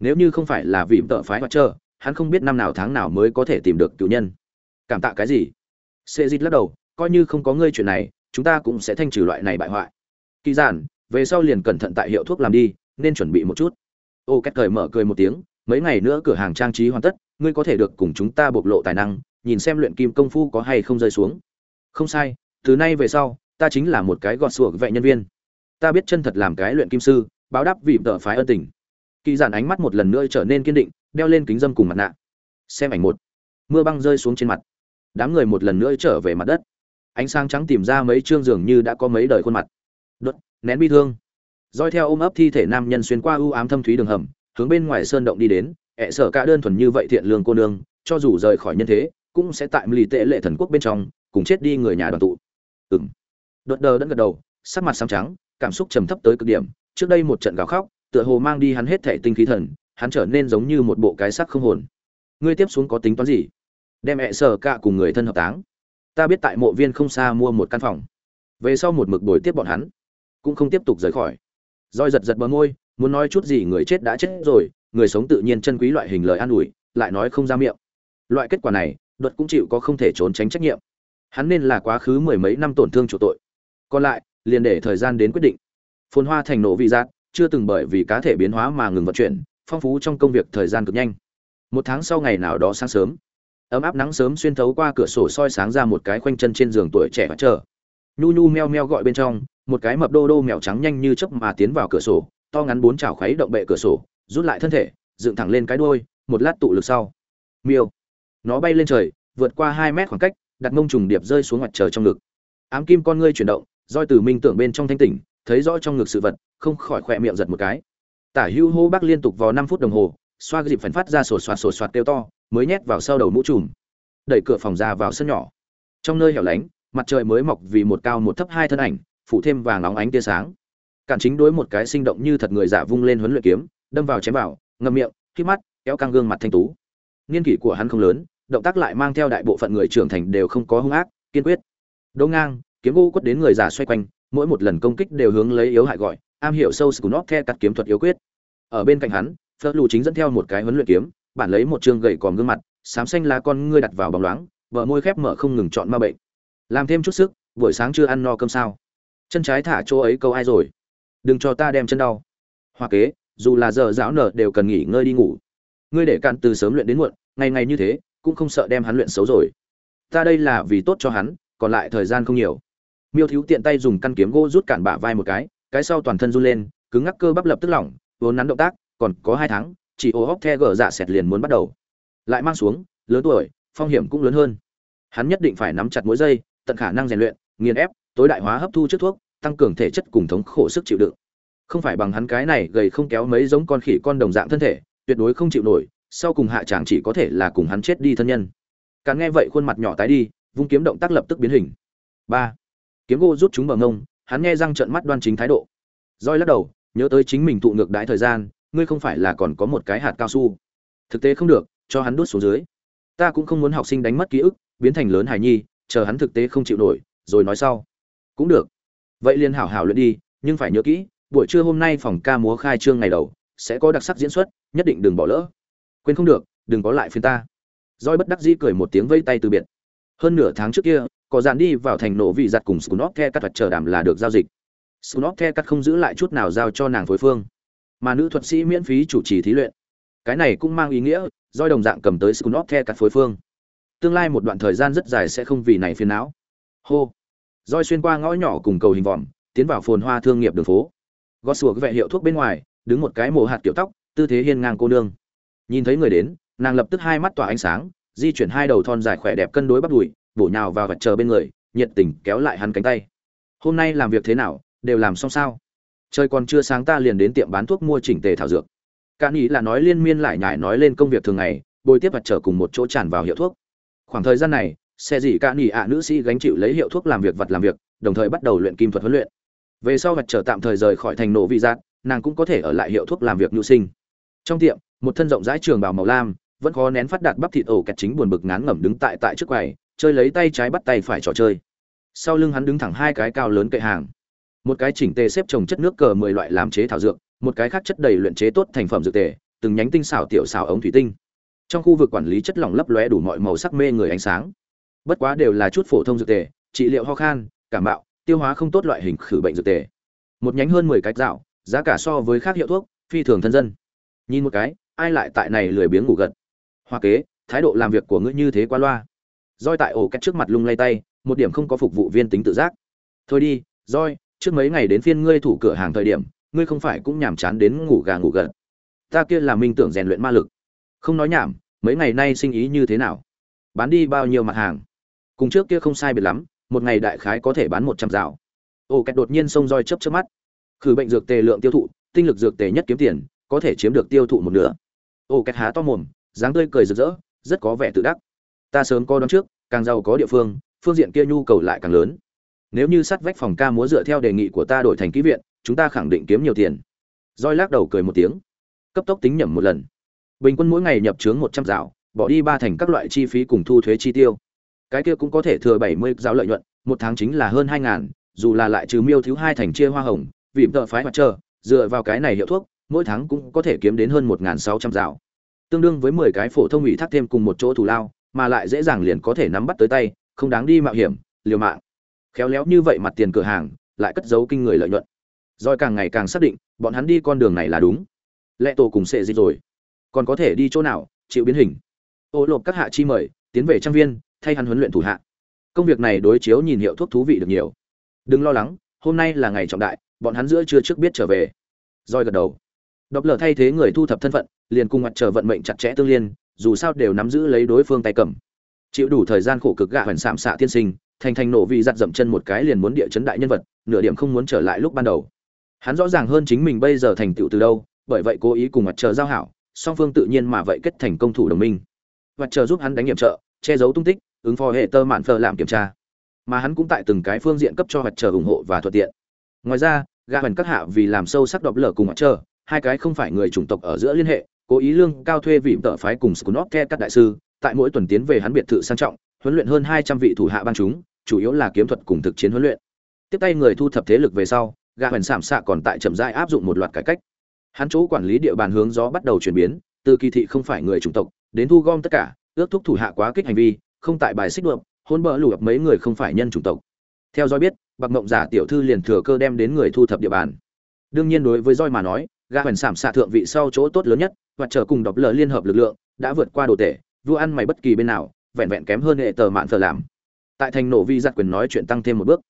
A: Nếu như không phải là vì tợ phái hoặc chờ hắn không biết năm nào tháng nào mới có thể tìm được cựu nhân. Cảm tạ cái gì? Sệ dịt lắc đầu, coi như không có ngươi chuyện này, chúng ta cũng sẽ thanh trừ loại này bại hoại. Kỳ giản, về sau liền cẩn thận tại hiệu thuốc làm đi, nên chuẩn bị một chút. Ô két cười mở cười một tiếng, mấy ngày nữa cửa hàng trang trí hoàn tất, ngươi có thể được cùng chúng ta bộc lộ tài năng, nhìn xem luyện kim công phu có hay không rơi xuống. Không sai, từ nay về sau ta chính là một cái gọt sủa vệ nhân viên. Ta biết chân thật làm cái luyện kim sư, báo đáp vì tờ phái ân tình. Kỳ giản ánh mắt một lần nữa trở nên kiên định, đeo lên kính dâm cùng mặt nạ. Xem ảnh một. Mưa băng rơi xuống trên mặt. Đám người một lần nữa trở về mặt đất. Ánh sáng trắng tìm ra mấy chương dường như đã có mấy đời khuôn mặt. Đốt nén bi thương. Roi theo ôm ấp thi thể nam nhân xuyên qua ưu ám thâm thúy đường hầm, hướng bên ngoài sơn động đi đến, ẹ sở cả đơn thuần như vậy thiện lương cô nương, cho dù rời khỏi nhân thế, cũng sẽ tại lì tệ lệ thần quốc bên trong, cùng chết đi người nhà đoàn tụ. Ừng đột đờ đẫn gật đầu, sắc mặt xám trắng, cảm xúc trầm thấp tới cực điểm. Trước đây một trận gào khóc, tựa hồ mang đi hắn hết thể tinh khí thần, hắn trở nên giống như một bộ cái sắc không hồn. Ngươi tiếp xuống có tính toán gì? Đem mẹ sở cả cùng người thân hợp táng. Ta biết tại mộ viên không xa mua một căn phòng. Về sau một mực đổi tiếp bọn hắn. Cũng không tiếp tục rời khỏi. Roi giật giật bờ môi, muốn nói chút gì người chết đã chết rồi, người sống tự nhiên chân quý loại hình lời an ủi, lại nói không ra miệng. Loại kết quả này luật cũng chịu có không thể trốn tránh trách nhiệm. Hắn nên là quá khứ mười mấy năm tổn thương chủ tội còn lại, liền để thời gian đến quyết định. Phồn hoa thành nổ vị giác, chưa từng bởi vì cá thể biến hóa mà ngừng vận chuyển, phong phú trong công việc thời gian cực nhanh. Một tháng sau ngày nào đó sáng sớm, ấm áp nắng sớm xuyên thấu qua cửa sổ soi sáng ra một cái khoanh chân trên giường tuổi trẻ và chờ. Nhu nhu meo meo gọi bên trong, một cái mập đô đô mèo trắng nhanh như chớp mà tiến vào cửa sổ, to ngắn bốn chảo khuấy động bệ cửa sổ, rút lại thân thể, dựng thẳng lên cái đuôi, một lát tụ lực sau. Miêu. Nó bay lên trời, vượt qua hai mét khoảng cách, đặt mông trùng điệp rơi xuống mặt trời trong ngực. Ám kim con ngươi chuyển động roi từ minh tưởng bên trong thanh tỉnh, thấy rõ trong ngực sự vật, không khỏi khỏe miệng giật một cái. Tả hưu hô bác liên tục vào năm phút đồng hồ, xoa dịp phản phát ra sổ soạt sổ soạt kêu to, mới nhét vào sau đầu mũ trùm. Đẩy cửa phòng ra vào sân nhỏ. Trong nơi hẻo lánh, mặt trời mới mọc vì một cao một thấp hai thân ảnh phụ thêm vàng óng ánh tia sáng. Cản chính đối một cái sinh động như thật người giả vung lên huấn luyện kiếm, đâm vào chém vào, ngậm miệng, khi mắt, kéo căng gương mặt thanh tú. Niên kỷ của hắn không lớn, động tác lại mang theo đại bộ phận người trưởng thành đều không có hung ác, kiên quyết. Đỗ ngang kiếm gỗ quất đến người giả xoay quanh, mỗi một lần công kích đều hướng lấy yếu hại gọi, am hiểu sâu scunop the cắt kiếm thuật yếu quyết. Ở bên cạnh hắn, phớt lù chính dẫn theo một cái huấn luyện kiếm, bản lấy một chương gậy còn gương mặt xám xanh lá con ngươi đặt vào bóng loáng vợ môi khép mở không ngừng chọn ma bệnh. Làm thêm chút sức, buổi sáng chưa ăn no cơm sao? Chân trái thả chỗ ấy câu ai rồi? Đừng cho ta đem chân đau. Hoa kế, dù là giờ giáo nở đều cần nghỉ ngơi đi ngủ. Ngươi để cạn từ sớm luyện đến muộn, ngày ngày như thế, cũng không sợ đem hắn luyện xấu rồi. Ta đây là vì tốt cho hắn, còn lại thời gian không nhiều miêu thiếu tiện tay dùng căn kiếm gỗ rút cản bả vai một cái cái sau toàn thân run lên, cứng ngắc cơ bắp lập tức lỏng vốn nắn động tác, còn có hai tháng, chỉ ô hóc the gờ dạ sẹt liền muốn bắt đầu. Lại mang xuống, lớn tuổi, phong hiểm cũng lớn hơn. Hắn nhất định phải nắm chặt mỗi giây, tận khả năng rèn luyện, nghiền ép, tối đại hóa hấp thu trước thuốc, tăng cường thể chất cùng thống khổ sức chịu đựng. Không phải bằng hắn cái này gầy không kéo mấy giống con khỉ con đồng dạng thân thể, tuyệt đối không chịu nổi, sau cùng hạ chàng chỉ có thể là cùng hắn chết đi thân nhân. Càng nghe vậy khuôn mặt nhỏ tái đi, vung kiếm động tác lập tức biến hình. Ba kiếm gỗ rút chúng bờ ngông, hắn nghe răng trợn mắt đoan chính thái độ. Roi lắc đầu, nhớ tới chính mình tụ ngược đái thời gian, ngươi không phải là còn có một cái hạt cao su. Thực tế không được, cho hắn đút xuống dưới. Ta cũng không muốn học sinh đánh mất ký ức, biến thành lớn hải nhi, chờ hắn thực tế không chịu nổi, rồi nói sau. Cũng được. Vậy liền hảo hảo luyện đi, nhưng phải nhớ kỹ, buổi trưa hôm nay phòng ca múa khai trương ngày đầu, sẽ có đặc sắc diễn xuất, nhất định đừng bỏ lỡ. Quên không được, đừng có lại phiên ta. Roi bất đắc dĩ cười một tiếng vây tay từ biệt hơn nửa tháng trước kia có dàn đi vào thành nổ vị giặt cùng scunop The cắt vật chờ đàm là được giao dịch. scunop The cắt không giữ lại chút nào giao cho nàng phối phương, mà nữ thuật sĩ miễn phí chủ trì thí luyện. Cái này cũng mang ý nghĩa, doi đồng dạng cầm tới scunop The cắt phối phương. Tương lai một đoạn thời gian rất dài sẽ không vì này phiền não. Hô. Doi xuyên qua ngõ nhỏ cùng cầu hình vòm, tiến vào phồn hoa thương nghiệp đường phố. Gót sủa vệ hiệu thuốc bên ngoài, đứng một cái mồ hạt kiểu tóc, tư thế hiên ngang cô nương. Nhìn thấy người đến, nàng lập tức hai mắt tỏa ánh sáng, di chuyển hai đầu thon dài khỏe đẹp cân đối bắp đùi, bổ nhào vào vật chờ bên người nhiệt tình kéo lại hắn cánh tay. Hôm nay làm việc thế nào đều làm xong sao? Trời còn chưa sáng ta liền đến tiệm bán thuốc mua chỉnh tề thảo dược. Cả nghĩ là nói liên miên lại nhải nói lên công việc thường ngày bồi tiếp vật trở cùng một chỗ tràn vào hiệu thuốc. Khoảng thời gian này xe gì cả nghỉ ạ nữ sĩ gánh chịu lấy hiệu thuốc làm việc vật làm việc đồng thời bắt đầu luyện kim thuật huấn luyện. Về sau vật trở tạm thời rời khỏi thành nổ vị giác nàng cũng có thể ở lại hiệu thuốc làm việc nhu sinh. Trong tiệm một thân rộng rãi trường bào màu lam vẫn khó nén phát đạt bắp thịt ổ kẹt chính buồn bực ngán ngẩm đứng tại tại trước quầy, chơi lấy tay trái bắt tay phải trò chơi. Sau lưng hắn đứng thẳng hai cái cao lớn kệ hàng. Một cái chỉnh tề xếp trồng chất nước cờ mười loại làm chế thảo dược, một cái khác chất đầy luyện chế tốt thành phẩm dược tề, từng nhánh tinh xảo tiểu xảo ống thủy tinh. Trong khu vực quản lý chất lỏng lấp lóe đủ mọi màu sắc mê người ánh sáng. Bất quá đều là chút phổ thông dược tề, trị liệu ho khan, cảm mạo, tiêu hóa không tốt loại hình khử bệnh dược tề. Một nhánh hơn mười cái dạo, giá cả so với khác hiệu thuốc, phi thường thân dân. Nhìn một cái, ai lại tại này lười biếng ngủ gật? Hoa kế, thái độ làm việc của ngươi như thế qua loa. Roi tại ổ cách trước mặt lung lay tay, một điểm không có phục vụ viên tính tự giác. Thôi đi roi trước mấy ngày đến phiên ngươi thủ cửa hàng thời điểm, ngươi không phải cũng nhàm chán đến ngủ gà ngủ gật. Ta kia là minh tưởng rèn luyện ma lực. Không nói nhảm, mấy ngày nay sinh ý như thế nào? Bán đi bao nhiêu mặt hàng? Cùng trước kia không sai biệt lắm, một ngày đại khái có thể bán một trăm dạo. Ổ cách đột nhiên xông roi chớp chớp mắt. Khử bệnh dược tề lượng tiêu thụ, tinh lực dược tề nhất kiếm tiền, có thể chiếm được tiêu thụ một nửa. Ổ cách há to mồm dáng tươi cười rực rỡ, rất có vẻ tự đắc. Ta sớm coi đón trước, càng giàu có địa phương phương diện kia nhu cầu lại càng lớn. Nếu như sắt vách phòng ca múa dựa theo đề nghị của ta đổi thành kỹ viện, chúng ta khẳng định kiếm nhiều tiền. Roi lắc đầu cười một tiếng. Cấp tốc tính nhẩm một lần. Bình quân mỗi ngày nhập trướng một trăm dạo, bỏ đi ba thành các loại chi phí cùng thu thuế chi tiêu. Cái kia cũng có thể thừa bảy mươi giáo lợi nhuận, một tháng chính là hơn hai ngàn, dù là lại trừ miêu thiếu hai thành chia hoa hồng, vì tợ phái mặt trơ dựa vào cái này hiệu thuốc, mỗi tháng cũng có thể kiếm đến hơn một sáu trăm dạo tương đương với mười cái phổ thông ủy thác thêm cùng một chỗ thủ lao, mà lại dễ dàng liền có thể nắm bắt tới tay, không đáng đi mạo hiểm, liều mạng. Khéo léo như vậy mặt tiền cửa hàng, lại cất giấu kinh người lợi nhuận. Rồi càng ngày càng xác định, bọn hắn đi con đường này là đúng. Lệ tổ cùng sẽ dịch rồi. Còn có thể đi chỗ nào, chịu biến hình. Ô lộp các hạ chi mời, tiến về trang viên, thay hắn huấn luyện thủ hạ. Công việc này đối chiếu nhìn hiệu thuốc thú vị được nhiều. Đừng lo lắng, hôm nay là ngày trọng đại, bọn hắn giữa chưa trước biết trở về. Roi gật đầu. Độc lở thay thế người thu thập thân phận liền cùng mặt chờ vận mệnh chặt chẽ tương liên, dù sao đều nắm giữ lấy đối phương tay cầm. Chịu đủ thời gian khổ cực gạ hoành sạm xạ tiên sinh, thành thành nổ vì giặt dậm chân một cái liền muốn địa chấn đại nhân vật, nửa điểm không muốn trở lại lúc ban đầu. Hắn rõ ràng hơn chính mình bây giờ thành tựu từ đâu, bởi vậy cố ý cùng mặt chờ giao hảo, song phương tự nhiên mà vậy kết thành công thủ đồng minh. Mặt chờ giúp hắn đánh nghiệm trợ, che giấu tung tích, ứng phó hệ tơ mạn phờ làm kiểm tra. Mà hắn cũng tại từng cái phương diện cấp cho mặt chờ ủng hộ và thuận tiện. Ngoài ra, gạ hoành các hạ vì làm sâu sắc độc lở cùng mặt chờ hai cái không phải người chủng tộc ở giữa liên hệ cố ý lương cao thuê vị tợ phái cùng Skunok các đại sư, tại mỗi tuần tiến về hắn biệt thự sang trọng, huấn luyện hơn 200 vị thủ hạ bang chúng, chủ yếu là kiếm thuật cùng thực chiến huấn luyện. Tiếp tay người thu thập thế lực về sau, gã huyền sạm Sạ còn tại chậm rãi áp dụng một loạt cải cách. Hắn chỗ quản lý địa bàn hướng gió bắt đầu chuyển biến, từ kỳ thị không phải người chủng tộc, đến thu gom tất cả, ước thúc thủ hạ quá kích hành vi, không tại bài xích được, hôn bỡ lù mấy người không phải nhân chủng tộc. Theo dõi biết, Bạc Mộng giả tiểu thư liền thừa cơ đem đến người thu thập địa bàn. Đương nhiên đối với Joy mà nói, gã huyền sạm Sạ thượng vị sau chỗ tốt lớn nhất, và trở cùng đọc lờ liên hợp lực lượng, đã vượt qua đồ tể, vua ăn mày bất kỳ bên nào, vẹn vẹn kém hơn hệ tờ mạn thờ làm. Tại thành nổ vi giặt quyền nói chuyện tăng thêm một bước.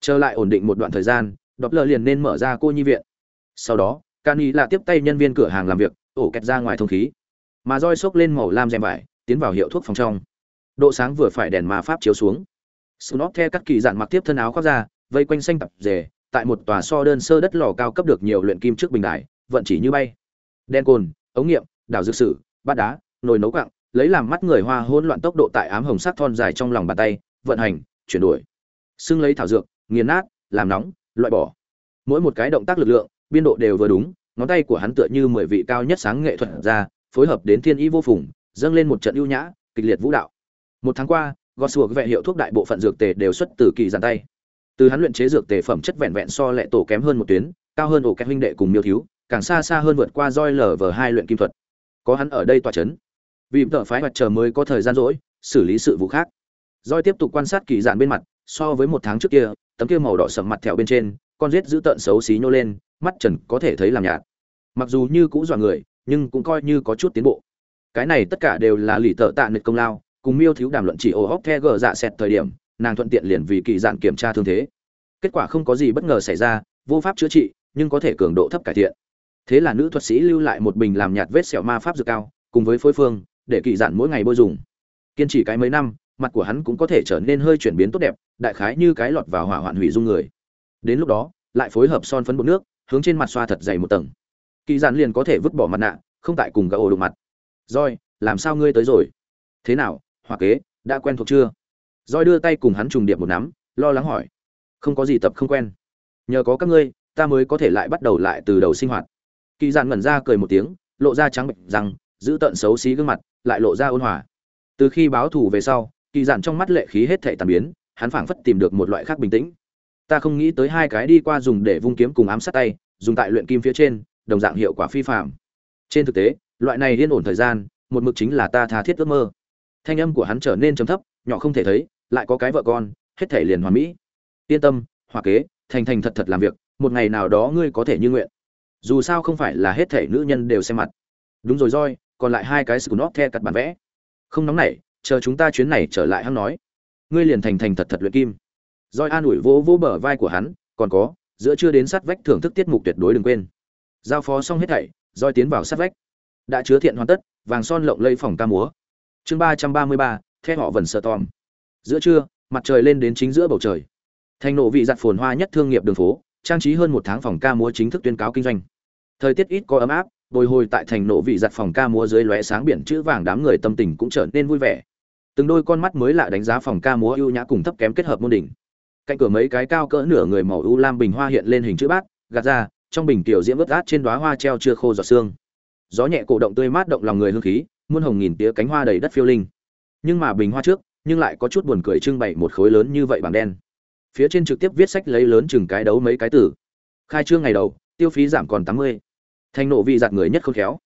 A: Trở lại ổn định một đoạn thời gian, đọc lờ liền nên mở ra cô nhi viện. Sau đó cani là tiếp tay nhân viên cửa hàng làm việc, ổ kẹt ra ngoài thông khí. Mà roi xốc lên màu lam rèm vải, tiến vào hiệu thuốc phòng trong. Độ sáng vừa phải đèn ma pháp chiếu xuống. Snot the cắt kỳ dạn mặc tiếp thân áo khoác ra, vây quanh xanh tập rề, tại một tòa so đơn sơ đất lò cao cấp được nhiều luyện kim trước bình đài, vận chỉ như bay. Đen cồn ống nghiệm, đảo dược sử, bát đá, nồi nấu cặng lấy làm mắt người hoa hỗn loạn tốc độ tại ám hồng sắc thon dài trong lòng bàn tay, vận hành, chuyển đổi. Xưng lấy thảo dược, nghiền nát, làm nóng, loại bỏ. Mỗi một cái động tác lực lượng, biên độ đều vừa đúng, ngón tay của hắn tựa như mười vị cao nhất sáng nghệ thuật ra, phối hợp đến thiên ý vô phùng, dâng lên một trận ưu nhã, kịch liệt vũ đạo. Một tháng qua, gọt sùa vệ hiệu thuốc đại bộ phận dược tề đều xuất từ kỳ giàn tay. Từ hắn luyện chế dược tề phẩm chất vẹn vẹn so lệ tổ kém hơn một tuyến, cao hơn ổ các huynh đệ cùng miêu thiếu càng xa xa hơn vượt qua roi lở vờ hai luyện kim thuật. Có hắn ở đây tòa chấn. Vì tợ phái mặt chờ mới có thời gian rỗi, xử lý sự vụ khác. Roi tiếp tục quan sát kỳ dạn bên mặt, so với một tháng trước kia, tấm kia màu đỏ sầm mặt thẹo bên trên, con rết giữ tợn xấu xí nhô lên, mắt trần có thể thấy làm nhạt. Mặc dù như cũ dọa người, nhưng cũng coi như có chút tiến bộ. Cái này tất cả đều là lì tợ tạ nịch công lao, cùng miêu thiếu đàm luận chỉ ô hóc the gờ dạ xẹt thời điểm, nàng thuận tiện liền vì kỳ dạn kiểm tra thương thế. Kết quả không có gì bất ngờ xảy ra, vô pháp chữa trị, nhưng có thể cường độ thấp cải thiện thế là nữ thuật sĩ lưu lại một bình làm nhạt vết sẹo ma pháp dược cao, cùng với phối phương, để kỳ giản mỗi ngày bôi dùng. Kiên trì cái mấy năm, mặt của hắn cũng có thể trở nên hơi chuyển biến tốt đẹp, đại khái như cái lọt vào hỏa hoạn hủy dung người. Đến lúc đó, lại phối hợp son phấn bột nước, hướng trên mặt xoa thật dày một tầng. Kỳ giản liền có thể vứt bỏ mặt nạ, không tại cùng gã ổ đụng mặt. Roi làm sao ngươi tới rồi? Thế nào hoa kế, đã quen thuộc chưa? Roi đưa tay cùng hắn trùng điệp một nắm, lo lắng hỏi. Không có gì tập không quen. Nhờ có các ngươi, ta mới có thể lại bắt đầu lại từ đầu sinh hoạt kỳ dạn ngẩn ra cười một tiếng, lộ ra trắng bệnh rằng giữ tận xấu xí gương mặt, lại lộ ra ôn hòa. Từ khi báo thù về sau, kỳ dạn trong mắt lệ khí hết thảy tàn biến, hắn phảng phất tìm được một loại khác bình tĩnh. Ta không nghĩ tới hai cái đi qua dùng để vung kiếm cùng ám sát tay, dùng tại luyện kim phía trên, đồng dạng hiệu quả phi phạm trên thực tế, loại này yên ổn thời gian, một mực chính là ta tha thiết ước mơ. Thanh âm của hắn trở nên trầm thấp, nhỏ không thể thấy, lại có cái vợ con, hết thể liền hoàn mỹ. Yên tâm hòa kế, thành thành thật thật làm việc, một ngày nào đó ngươi có thể như nguyện dù sao không phải là hết thể nữ nhân đều xem mặt. Đúng rồi roi còn lại hai cái sự nót the cặt bản vẽ. Không nóng nảy, chờ chúng ta chuyến này trở lại hắn nói. Ngươi liền thành thành thật thật luyện kim. Roi an ủi vỗ vỗ bờ vai của hắn, còn có, giữa chưa đến sát vách thưởng thức tiết mục tuyệt đối đừng quên. Giao phó xong hết thảy roi tiến vào sát vách. Đã chứa thiện hoàn tất, vàng son lộng lây phòng ca múa. Chương ba trăm ba mươi ba theo họ vần sợ tòm. Giữa trưa, mặt trời lên đến chính giữa bầu trời. Thành nộ vị giặt phồn hoa nhất thương nghiệp đường phố trang trí hơn một tháng phòng ca múa chính thức tuyên cáo kinh doanh. Thời tiết ít có ấm áp, bồi hồi tại thành nộ vị giặt phòng ca múa dưới lóe sáng biển chữ vàng đám người tâm tình cũng trở nên vui vẻ. Từng đôi con mắt mới lạ đánh giá phòng ca múa ưu nhã cùng thấp kém kết hợp môn đỉnh. Cạnh cửa mấy cái cao cỡ nửa người màu ưu lam bình hoa hiện lên hình chữ bát, gạt ra, trong bình tiểu diễm ướt át trên đóa hoa treo chưa khô giọt xương gió nhẹ cổ động tươi mát động lòng người hương khí, muôn hồng nghìn tía cánh hoa đầy đất phiêu linh. Nhưng mà bình hoa trước, nhưng lại có chút buồn cười trưng bày một khối lớn như vậy bằng đen phía trên trực tiếp viết sách lấy lớn chừng cái đấu mấy cái tử khai trương ngày đầu, tiêu phí giảm còn tám mươi. Thành nộ vị giặt người nhất không khéo.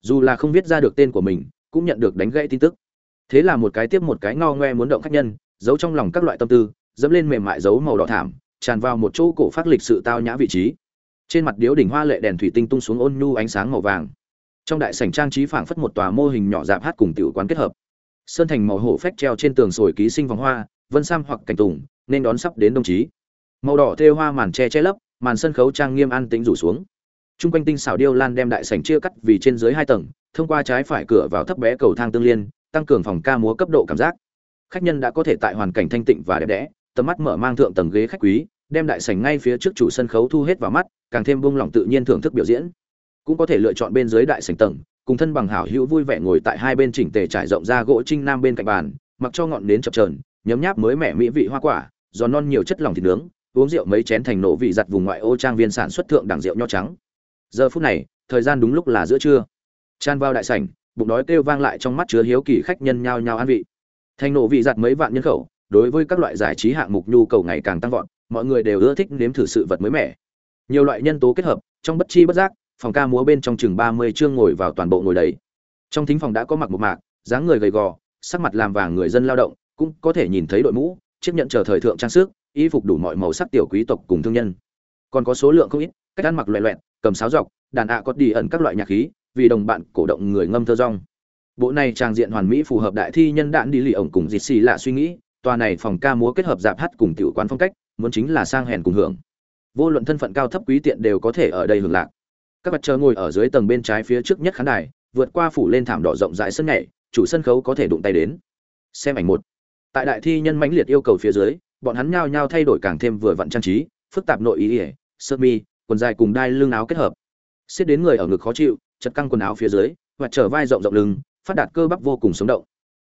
A: Dù là không viết ra được tên của mình, cũng nhận được đánh gãy tin tức. Thế là một cái tiếp một cái ngao ngoe muốn động khách nhân, giấu trong lòng các loại tâm tư, dẫm lên mềm mại dấu màu đỏ thảm, tràn vào một chỗ cổ phát lịch sự tao nhã vị trí. Trên mặt điếu đỉnh hoa lệ đèn thủy tinh tung xuống ôn nhu ánh sáng màu vàng. Trong đại sảnh trang trí phảng phất một tòa mô hình nhỏ dạp hát cùng tiểu quán kết hợp. Sơn thành màu hổ phách treo trên tường sồi ký sinh vòng hoa, vân sam hoặc cảnh tùng nên đón sắp đến đồng chí. Màu đỏ thêu hoa màn che che lấp, màn sân khấu trang nghiêm an tĩnh rủ xuống. Trung quanh tinh xảo điêu lan đem đại sảnh chia cắt vì trên dưới hai tầng, thông qua trái phải cửa vào thấp bé cầu thang tương liên, tăng cường phòng ca múa cấp độ cảm giác. Khách nhân đã có thể tại hoàn cảnh thanh tịnh và đẹp đẽ, tầm mắt mở mang thượng tầng ghế khách quý, đem đại sảnh ngay phía trước chủ sân khấu thu hết vào mắt, càng thêm buông lòng tự nhiên thưởng thức biểu diễn. Cũng có thể lựa chọn bên dưới đại sảnh tầng, cùng thân bằng hảo hữu vui vẻ ngồi tại hai bên chỉnh tề trải rộng ra gỗ trinh nam bên cạnh bàn, mặc cho ngọn nến chập chờn, nhấm nháp mới mẻ mỹ vị hoa quả giòn non nhiều chất lỏng thịt nướng, uống rượu mấy chén thành nổ vị giặt vùng ngoại ô trang viên sản xuất thượng đẳng rượu nho trắng. Giờ phút này, thời gian đúng lúc là giữa trưa. Tràn vào đại sảnh, bụng đói kêu vang lại trong mắt chứa hiếu kỳ khách nhân nhao nhao ăn vị. Thành nổ vị giặt mấy vạn nhân khẩu, đối với các loại giải trí hạng mục nhu cầu ngày càng tăng vọt, mọi người đều ưa thích nếm thử sự vật mới mẻ. Nhiều loại nhân tố kết hợp, trong bất chi bất giác, phòng ca múa bên trong chừng ba mươi chương ngồi vào toàn bộ ngồi đầy. Trong thính phòng đã có mặc một mạc, dáng người gầy gò, sắc mặt làm vàng người dân lao động, cũng có thể nhìn thấy đội mũ chiếc nhận chờ thời thượng trang sức, y phục đủ mọi màu sắc tiểu quý tộc cùng thương nhân. Còn có số lượng không ít, cách ăn mặc loẹ loẹt, cầm sáo dọc, đàn ạ có đi ẩn các loại nhạc khí, vì đồng bạn cổ động người ngâm thơ rong. Bộ này trang diện hoàn mỹ phù hợp đại thi nhân đạn đi lì ổng cùng dịt xì lạ suy nghĩ, tòa này phòng ca múa kết hợp dạp hát cùng tiểu quán phong cách, muốn chính là sang hèn cùng hưởng. Vô luận thân phận cao thấp quý tiện đều có thể ở đây hưởng lạc. Các mặt chờ ngồi ở dưới tầng bên trái phía trước nhất khán đài, vượt qua phủ lên thảm đỏ rộng rãi sân nhảy, chủ sân khấu có thể đụng tay đến. Xem ảnh một tại đại thi nhân mãnh liệt yêu cầu phía dưới, bọn hắn nhao nhao thay đổi càng thêm vừa vặn trang trí, phức tạp nội ý ỉa, sơ mi, quần dài cùng đai lưng áo kết hợp. Xiết đến người ở ngực khó chịu, chật căng quần áo phía dưới, và trở vai rộng rộng lưng, phát đạt cơ bắp vô cùng sống động.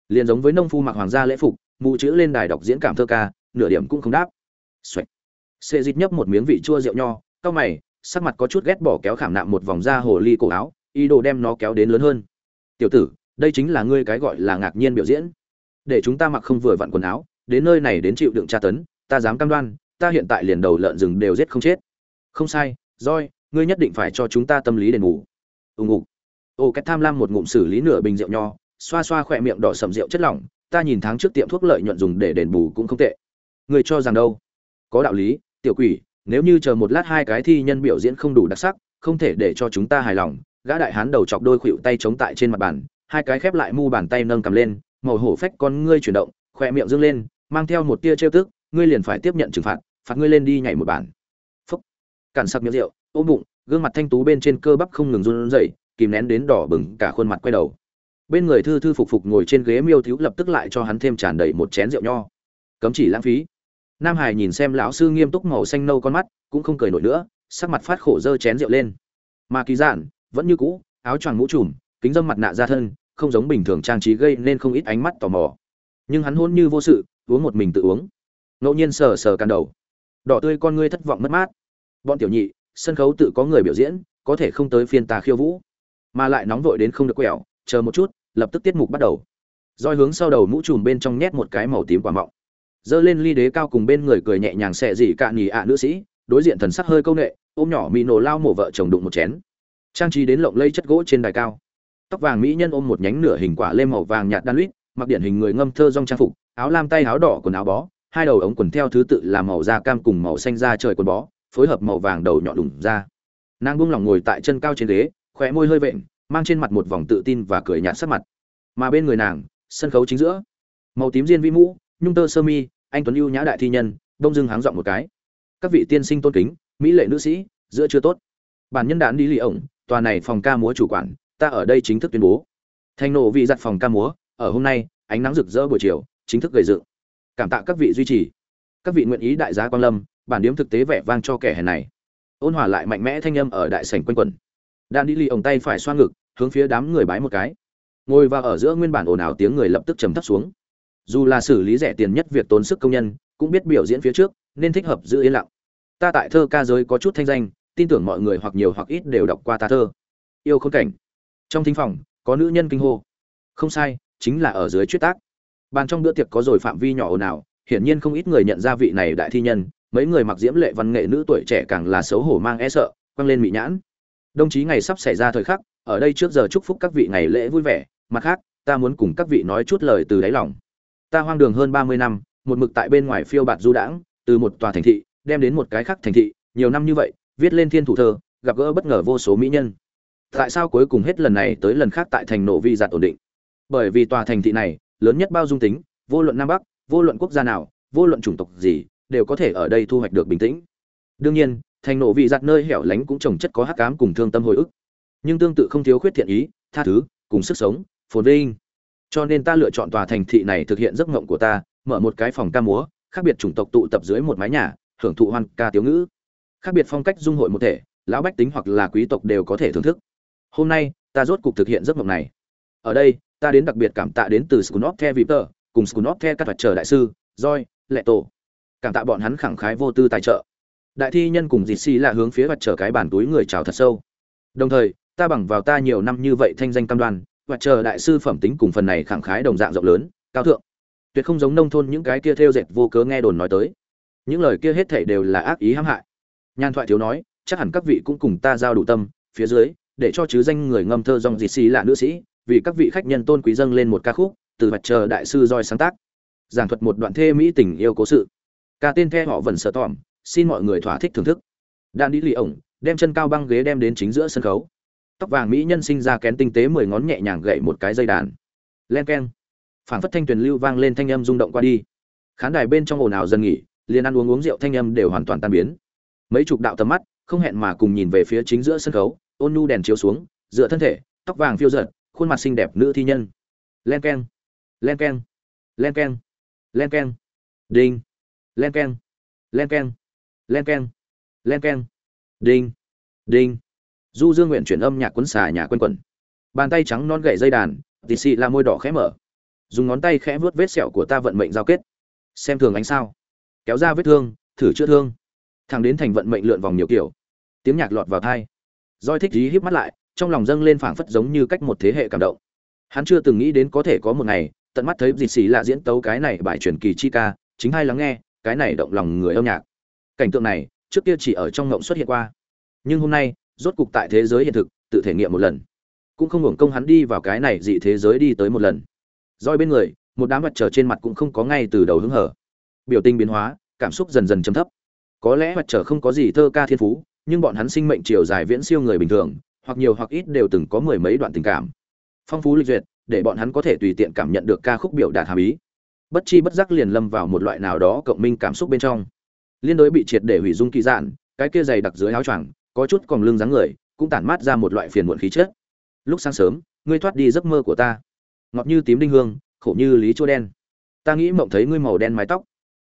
A: Liền giống với nông phu mặc hoàng gia lễ phục mụ chữ lên đài đọc diễn cảm thơ ca, nửa điểm cũng không đáp. Xoạch xê dịch nhấp một miếng vị chua rượu nho, cau mày, sắc mặt có chút ghét bỏ kéo khảm nạm một vòng da hồ ly cổ áo, ý đồ đem nó kéo đến lớn hơn. Tiểu tử, đây chính là ngươi cái gọi là ngạc nhiên biểu diễn để chúng ta mặc không vừa vặn quần áo, đến nơi này đến chịu đựng tra tấn, ta dám cam đoan, ta hiện tại liền đầu lợn rừng đều giết không chết. Không sai roi ngươi nhất định phải cho chúng ta tâm lý đền ngủ ung ngục. Ô cách tham lam một ngụm xử lý nửa bình rượu nho, xoa xoa khỏe miệng đỏ sầm rượu chất lỏng, ta nhìn tháng trước tiệm thuốc lợi nhuận dùng để đền bù cũng không tệ. Người cho rằng đâu? Có đạo lý, tiểu quỷ, nếu như chờ một lát hai cái thi nhân biểu diễn không đủ đặc sắc, không thể để cho chúng ta hài lòng, gã đại hán đầu chọc đôi khuỵu tay chống tại trên mặt bàn, hai cái khép lại mu bàn tay nâng cầm lên màu hổ phách con ngươi chuyển động, khỏe miệng dâng lên, mang theo một tia trêu tức, ngươi liền phải tiếp nhận trừng phạt phạt ngươi lên đi nhảy một bản. Phúc. Cản sặc miệng rượu, ôm bụng, gương mặt thanh tú bên trên cơ bắp không ngừng run rẩy, kìm nén đến đỏ bừng cả khuôn mặt quay đầu. Bên người thư thư phục phục ngồi trên ghế miêu thiếu lập tức lại cho hắn thêm tràn đầy một chén rượu nho. Cấm chỉ lãng phí. Nam hải nhìn xem lão sư nghiêm túc màu xanh nâu con mắt, cũng không cười nổi nữa, sắc mặt phát khổ dơ chén rượu lên. Mà kỳ giản, vẫn như cũ, áo choàng mũ trùm, kính dâm mặt nạ ra thân không giống bình thường trang trí gây nên không ít ánh mắt tò mò. Nhưng hắn hôn như vô sự, uống một mình tự uống. Ngẫu nhiên sờ sờ càn đầu. Đỏ tươi con ngươi thất vọng mất mát. Bọn tiểu nhị, sân khấu tự có người biểu diễn, có thể không tới phiên tà khiêu vũ. Mà lại nóng vội đến không được quẹo, chờ một chút, lập tức tiết mục bắt đầu. Roi hướng sau đầu mũ trùm bên trong nhét một cái màu tím quả mọng. Giơ lên ly đế cao cùng bên người cười nhẹ nhàng xẻ dị cạn nhì ạ nữ sĩ, đối diện thần sắc hơi công nghệ ôm nhỏ mị nổ lao mổ vợ chồng đụng một chén. Trang trí đến lộng lây chất gỗ trên đài cao tóc vàng mỹ nhân ôm một nhánh nửa hình quả lê màu vàng nhạt đan lít, mặc điển hình người ngâm thơ rong trang phục, áo lam tay áo đỏ quần áo bó, hai đầu ống quần theo thứ tự là màu da cam cùng màu xanh da trời quần bó, phối hợp màu vàng đầu nhọn đùng ra. Nàng buông lỏng ngồi tại chân cao trên ghế, khóe môi hơi vện, mang trên mặt một vòng tự tin và cười nhạt sắc mặt. Mà bên người nàng, sân khấu chính giữa, màu tím diên vi mũ, nhung tơ sơ mi, anh tuấn ưu nhã đại thi nhân, đông dưng háng dọn một cái. Các vị tiên sinh tôn kính, mỹ lệ nữ sĩ, giữa chưa tốt. Bản nhân đạn đi lì ổng, tòa này phòng ca múa chủ quản ta ở đây chính thức tuyên bố. Thành nộ vị giặt phòng ca múa, ở hôm nay, ánh nắng rực rỡ buổi chiều, chính thức gầy dựng. Cảm tạ các vị duy trì. Các vị nguyện ý đại giá quan lâm, bản điếm thực tế vẻ vang cho kẻ hèn này. Ôn hòa lại mạnh mẽ thanh âm ở đại sảnh quanh quẩn. Đan đi lì ổng tay phải xoa ngực, hướng phía đám người bái một cái. Ngồi vào ở giữa nguyên bản ồn ào tiếng người lập tức trầm thấp xuống. Dù là xử lý rẻ tiền nhất việc tốn sức công nhân, cũng biết biểu diễn phía trước, nên thích hợp giữ yên lặng. Ta tại thơ ca giới có chút thanh danh, tin tưởng mọi người hoặc nhiều hoặc ít đều đọc qua ta thơ. Yêu khôn cảnh trong thính phòng, có nữ nhân kinh hô. Không sai, chính là ở dưới chuyết tác. Bàn trong bữa tiệc có rồi phạm vi nhỏ ồn ào, hiển nhiên không ít người nhận ra vị này đại thi nhân, mấy người mặc diễm lệ văn nghệ nữ tuổi trẻ càng là xấu hổ mang e sợ, quăng lên mị nhãn. Đồng chí ngày sắp xảy ra thời khắc, ở đây trước giờ chúc phúc các vị ngày lễ vui vẻ, mặt khác, ta muốn cùng các vị nói chút lời từ đáy lòng. Ta hoang đường hơn ba mươi năm, một mực tại bên ngoài phiêu bạt du đãng, từ một tòa thành thị, đem đến một cái khác thành thị, nhiều năm như vậy, viết lên thiên thủ thơ, gặp gỡ bất ngờ vô số mỹ nhân tại sao cuối cùng hết lần này tới lần khác tại thành nổ vi giặt ổn định? Bởi vì tòa thành thị này, lớn nhất bao dung tính, vô luận nam bắc, vô luận quốc gia nào, vô luận chủng tộc gì, đều có thể ở đây thu hoạch được bình tĩnh. Đương nhiên, thành nổ vị giặt nơi hẻo lánh cũng trồng chất có hắc cám cùng thương tâm hồi ức. Nhưng tương tự không thiếu khuyết thiện ý, tha thứ, cùng sức sống, phồn vinh. Cho nên ta lựa chọn tòa thành thị này thực hiện giấc mộng của ta, mở một cái phòng ca múa, khác biệt chủng tộc tụ tập dưới một mái nhà, hưởng thụ hoan ca tiếu ngữ. Khác biệt phong cách dung hội một thể, lão bách tính hoặc là quý tộc đều có thể thưởng thức hôm nay ta rốt cục thực hiện giấc mộng này ở đây ta đến đặc biệt cảm tạ đến từ scunop The vipter cùng scunop The các vật trở đại sư, roi Lệ Tổ. Cảm tạ bọn hắn khẳng khái vô tư tài trợ. Đại thi nhân cùng Dịch xì là hướng phía vật trở cái bàn túi người chào thật sâu. Đồng thời, ta bằng vào ta nhiều năm như vậy thanh danh cam đoan, vật trở đại sư phẩm tính cùng phần này khẳng khái đồng dạng rộng lớn, cao thượng. Tuyệt không giống nông thôn những cái kia theo dệt vô cớ nghe đồn nói tới. Những lời kia hết thảy đều là ác ý hãm hại. Nhan thoại thiếu nói, chắc hẳn các vị cũng cùng ta giao đủ tâm, phía dưới, để cho chứ danh người ngâm thơ dòng Dịch xì là nữ sĩ, vì các vị khách nhân tôn quý dâng lên một ca khúc từ mặt trời đại sư roi sáng tác. Giảng thuật một đoạn thê mỹ tình yêu cố sự. Ca tên the họ vẫn sợ tỏm xin mọi người thỏa thích thưởng thức. Đan đi lì ổng đem chân cao băng ghế đem đến chính giữa sân khấu. Tóc vàng mỹ nhân sinh ra kén tinh tế mười ngón nhẹ nhàng gậy một cái dây đàn. Len keng. Phảng phất thanh tuyền lưu vang lên thanh âm rung động qua đi. Khán đài bên trong ồn ào dần nghỉ liền ăn uống uống rượu thanh âm đều hoàn toàn tan biến. Mấy chục đạo tầm mắt không hẹn mà cùng nhìn về phía chính giữa sân khấu ôn nu đèn chiếu xuống, dựa thân thể, tóc vàng phiêu giật khuôn mặt xinh đẹp nữ thi nhân. Len k e n len k e n len k e n len k e n đinh, len k e n len k e n len k e n len k e n đinh đinh. Du dương nguyện chuyển âm nhạc quấn xà nhà quân quẩn. Bàn tay trắng non gậy dây đàn tì xị là môi đỏ khẽ mở. Dùng ngón tay khẽ vuốt vết sẹo của ta vận mệnh giao kết. Xem thường ánh sao. Kéo ra vết thương, thử chữa thương. Thằng đến thành vận mệnh lượn vòng nhiều kiểu. Tiếng nhạc lọt vào thai Doi thích dí híp mắt lại, trong lòng dâng lên phảng phất giống như cách một thế hệ cảm động. Hắn chưa từng nghĩ đến có thể có một ngày, tận mắt thấy dịt xì lạ diễn tấu cái này bài truyền kỳ chi ca, chính hay lắng nghe, cái này động lòng người âm nhạc. Cảnh tượng này, trước kia chỉ ở trong ngộng xuất hiện qua. Nhưng hôm nay, rốt cục tại thế giới hiện thực, tự thể nghiệm một lần. Cũng không hưởng công hắn đi vào cái này dị thế giới đi tới một lần. Doi bên người, một đám mặt trời trên mặt cũng không có ngay từ đầu hứng hở. Biểu tình biến hóa, cảm xúc dần dần chấm thấp. Có lẽ mặt trời không có gì thơ ca thiên phú nhưng bọn hắn sinh mệnh chiều dài viễn siêu người bình thường, hoặc nhiều hoặc ít đều từng có mười mấy đoạn tình cảm. Phong phú lịch duyệt, để bọn hắn có thể tùy tiện cảm nhận được ca khúc biểu đạt hàm ý. Bất chi bất giác liền lâm vào một loại nào đó cộng minh cảm xúc bên trong. Liên đối bị triệt để hủy dung kỳ dạn, cái kia dày đặc dưới áo choàng, có chút còn lưng dáng người, cũng tản mát ra một loại phiền muộn khí chất. Lúc sáng sớm, ngươi thoát đi giấc mơ của ta. Ngọt như tím đinh hương, khổ như lý chua đen. Ta nghĩ mộng thấy ngươi màu đen mái tóc.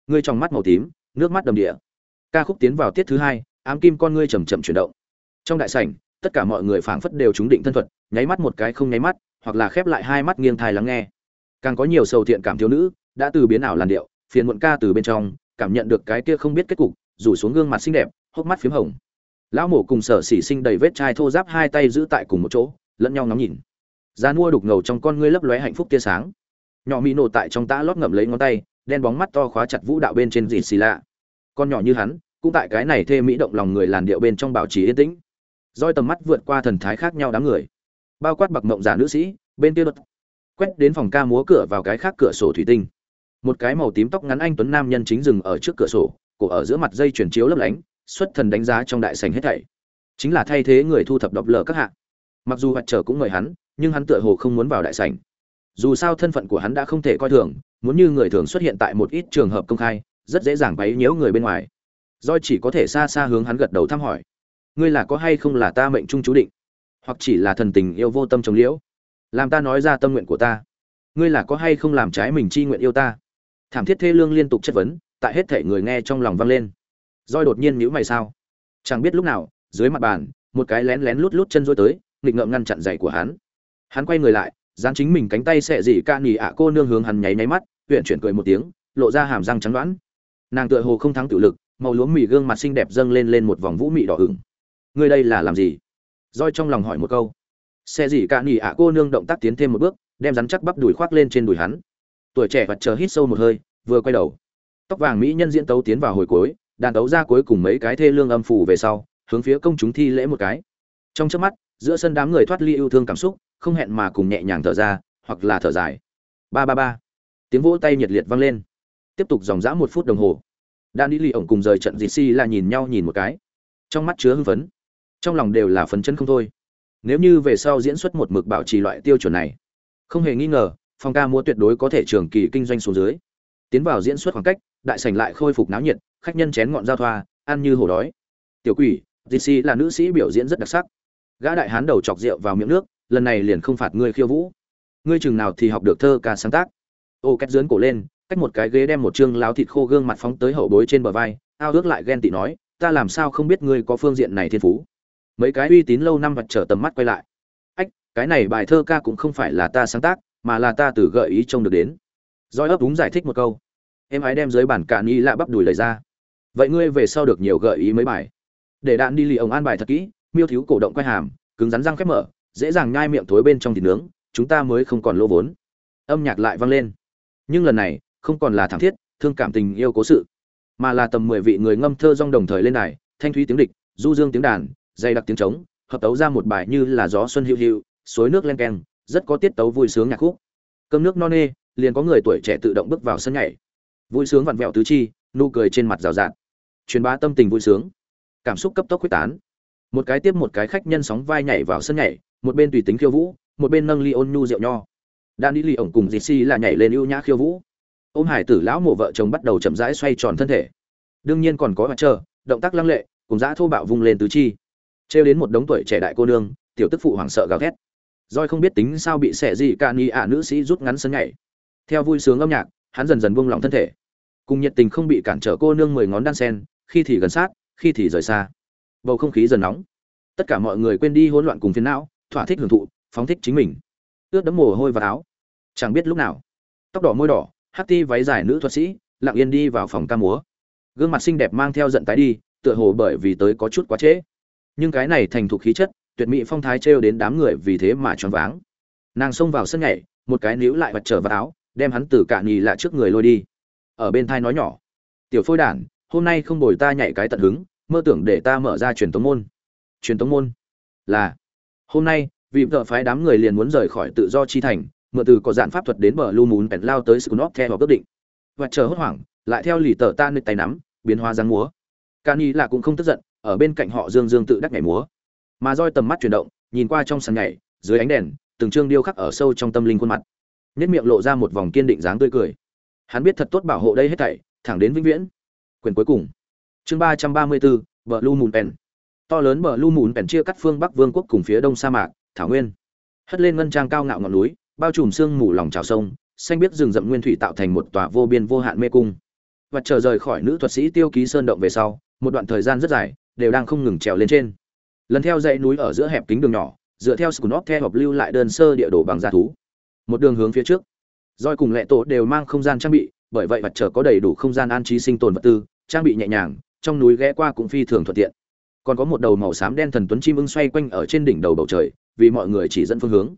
A: Ngươi trong mắt màu tím, nước mắt đầm địa. Ca khúc tiến vào tiết thứ hai ám kim con ngươi chầm chậm chuyển động. Trong đại sảnh, tất cả mọi người phảng phất đều trúng định thân thuật, nháy mắt một cái không nháy mắt, hoặc là khép lại hai mắt nghiêng thai lắng nghe. Càng có nhiều sầu thiện cảm thiếu nữ đã từ biến ảo làn điệu, phiền muộn ca từ bên trong, cảm nhận được cái kia không biết kết cục, rủ xuống gương mặt xinh đẹp, hốc mắt p h í m hồng. Lão mổ cùng sở xỉ sinh đầy vết chai thô giáp hai tay giữ tại cùng một chỗ, lẫn nhau ngắm nhìn. Da mua đục ngầu trong con ngươi lấp lóe hạnh phúc tia sáng. Nhỏ mỹ nổ tại trong tã lót ngậm lấy ngón tay, đen bóng mắt to khóa chặt vũ đạo bên trên dịt xì lạ. Con nhỏ như hắn cũng tại cái này thê mỹ động lòng người làn điệu bên trong bảo trì yên tĩnh. Roi tầm mắt vượt qua thần thái khác nhau đám người. Bao quát bạc mộng giả nữ sĩ, bên kia luật quét đến phòng ca múa cửa vào cái khác cửa sổ thủy tinh. Một cái màu tím tóc ngắn anh tuấn nam nhân chính dừng ở trước cửa sổ, cổ ở giữa mặt dây chuyển chiếu lấp lánh, xuất thần đánh giá trong đại sành hết thảy. Chính là thay thế người thu thập độc lờ các hạ. Mặc dù hoạt trở cũng mời hắn, nhưng hắn tựa hồ không muốn vào đại sảnh. Dù sao thân phận của hắn đã không thể coi thường, muốn như người thường xuất hiện tại một ít trường hợp công khai, rất dễ dàng bấy nhiễu người bên ngoài doi chỉ có thể xa xa hướng hắn gật đầu thăm hỏi. Ngươi là có hay không là ta mệnh trung chú định? Hoặc chỉ là thần tình yêu vô tâm trồng liễu? Làm ta nói ra tâm nguyện của ta. Ngươi là có hay không làm trái mình chi nguyện yêu ta? Thảm thiết thê lương liên tục chất vấn, tại hết thể người nghe trong lòng vang lên. Doi đột nhiên nhíu mày sao? Chẳng biết lúc nào, dưới mặt bàn, một cái lén lén lút lút chân rối tới, nghịch ngợm ngăn chặn giày của hắn. Hắn quay người lại, dán chính mình cánh tay xệ dị ca nhỉ ạ cô nương hướng hắn nháy nháy mắt, huyện chuyển cười một tiếng, lộ ra hàm răng trắng đoán. Nàng tựa hồ không thắng tự lực màu lúa mì gương mặt xinh đẹp dâng lên lên một vòng vũ mị đỏ ửng. Ngươi đây là làm gì? Roi trong lòng hỏi một câu. Xe gì cả nỉ ạ, cô nương động tác tiến thêm một bước, đem rắn chắc bắp đùi khoác lên trên đùi hắn. Tuổi trẻ vật chờ hít sâu một hơi, vừa quay đầu. Tóc vàng mỹ nhân diễn tấu tiến vào hồi cuối, đàn tấu ra cuối cùng mấy cái thê lương âm phủ về sau, hướng phía công chúng thi lễ một cái. Trong trước mắt, giữa sân đám người thoát ly yêu thương cảm xúc, không hẹn mà cùng nhẹ nhàng thở ra, hoặc là thở dài. Ba ba ba. Tiếng vỗ tay nhiệt liệt vang lên. Tiếp tục dòng dã một phút đồng hồ đan đi lì ổng cùng rời trận dì si là nhìn nhau nhìn một cái. Trong mắt chứa hưng phấn. Trong lòng đều là phấn chân không thôi. Nếu như về sau diễn xuất một mực bảo trì loại tiêu chuẩn này, không hề nghi ngờ phong ca múa tuyệt đối có thể trường kỳ kinh doanh xuống dưới. Tiến vào diễn xuất khoảng cách, đại sảnh lại khôi phục náo nhiệt, khách nhân chén ngọn giao thoa, ăn như hổ đói. Tiểu quỷ dc là nữ sĩ biểu diễn rất đặc sắc. Gã đại hán đầu chọc rượu vào miệng nước, lần này liền không phạt ngươi khiêu vũ. Ngươi chừng nào thì học được thơ ca sáng tác. Ô cách dướn cổ lên cách một cái ghế đem một chương láo thịt khô gương mặt phóng tới hậu bối trên bờ vai, ao ước lại ghen tị nói, ta làm sao không biết ngươi có phương diện này thiên phú? Mấy cái uy tín lâu năm vật trở tầm mắt quay lại. Ách, cái này bài thơ ca cũng không phải là ta sáng tác, mà là ta từ gợi ý trông được đến. Doi ấp đúng giải thích một câu. Em ái đem dưới bản cạn y lạ bắp đùi lời ra. Vậy ngươi về sau được nhiều gợi ý mấy bài. Để đạn đi lì ông an bài thật kỹ, miêu thiếu cổ động quay hàm, cứng rắn răng khép mở, dễ dàng nhai miệng thối bên trong thịt nướng, chúng ta mới không còn lỗ vốn. Âm nhạc lại vang lên. Nhưng lần này không còn là thảm thiết, thương cảm tình yêu cố sự, mà là tầm mười vị người ngâm thơ rong đồng thời lên đài, thanh thúy tiếng địch, du dương tiếng đàn, dày đặc tiếng trống, hợp tấu ra một bài như là gió xuân hữu hữu suối nước len keng, rất có tiết tấu vui sướng nhạc khúc. Cơm nước no nê, liền có người tuổi trẻ tự động bước vào sân nhảy. Vui sướng vặn vẹo tứ chi, nụ cười trên mặt rào rạt. Truyền bá tâm tình vui sướng. Cảm xúc cấp tốc quyết tán. Một cái tiếp một cái khách nhân sóng vai nhảy vào sân nhảy, một bên tùy tính khiêu vũ, một bên nâng ly ôn nhu rượu nho. Đan đi lì ổng cùng dì si là nhảy lên ưu nhã khiêu vũ ôm hải tử lão mộ vợ chồng bắt đầu chậm rãi xoay tròn thân thể đương nhiên còn có mặt trời, động tác lăng lệ cùng dã thô bạo vung lên tứ chi trêu đến một đống tuổi trẻ đại cô nương tiểu tức phụ hoảng sợ gào thét roi không biết tính sao bị xẻ gì cả ni ả nữ sĩ rút ngắn sân nhảy. Theo vui sướng âm nhạc, hắn dần dần buông lỏng thân thể. Cùng nhiệt tình không bị cản trở cô nương mười ngón đan sen, khi thì gần sát, khi thì rời xa. Bầu không khí dần nóng. Tất cả mọi người quên đi hỗn loạn cùng phiền não, thỏa thích hưởng thụ, phóng thích chính mình. Ướt đẫm mồ hôi và áo. Chẳng biết lúc nào, tóc đỏ môi đỏ, hát ti váy dài nữ thuật sĩ, lặng yên đi vào phòng ca múa. Gương mặt xinh đẹp mang theo giận tái đi, tựa hồ bởi vì tới có chút quá trễ. Nhưng cái này thành thục khí chất, tuyệt mỹ phong thái trêu đến đám người vì thế mà choáng váng. Nàng xông vào sân nhảy, một cái níu lại vật trở vào áo, đem hắn từ cạn nhì lạ trước người lôi đi. Ở bên thai nói nhỏ: "Tiểu phôi đản, hôm nay không bồi ta nhảy cái tận hứng, mơ tưởng để ta mở ra truyền tống môn." Truyền tống môn? Là hôm nay, vì vợ phái đám người liền muốn rời khỏi tự do chi thành, mượn từ có dạn pháp thuật đến bờ lu mún bèn lao tới scunop theo quyết định. và chờ hốt hoảng, lại theo lì tờ ta nơi tay nắm, biến hóa dáng múa. Cani là cũng không tức giận, ở bên cạnh họ Dương Dương tự đắc nhảy múa. Mà roi tầm mắt chuyển động nhìn qua trong sàn nhảy dưới ánh đèn từng trương điêu khắc ở sâu trong tâm linh khuôn mặt. Nhất miệng lộ ra một vòng kiên định dáng tươi cười. Hắn biết thật tốt bảo hộ đây hết thảy thẳng đến vĩnh viễn. Quyền cuối cùng. Chương ba trăm ba mươi bốn vợ lu mùn pèn to lớn bờ lu mùn pèn chia cắt phương bắc vương quốc cùng phía đông sa mạc thảo nguyên. Hất lên ngân trang cao ngạo ngọn núi bao trùm sương mù lòng trào sông, xanh biết rừng rậm nguyên thủy tạo thành một tòa vô biên vô hạn mê cung. Và chờ rời khỏi nữ thuật sĩ tiêu ký sơn động về sau, một đoạn thời gian rất dài, đều đang không ngừng trèo lên trên. Lần theo dãy núi ở giữa hẹp kính đường nhỏ, dựa theo scunop theo hợp lưu lại đơn sơ địa đồ bằng gia thú. Một đường hướng phía trước. Roi cùng lệ tổ đều mang không gian trang bị, bởi vậy vật trở có đầy đủ không gian an trí sinh tồn vật tư, trang bị nhẹ nhàng, trong núi ghé qua cũng phi thường thuận tiện. Còn có một đầu màu xám đen thần tuấn chim ưng xoay quanh ở trên đỉnh đầu bầu trời, vì mọi người chỉ dẫn phương hướng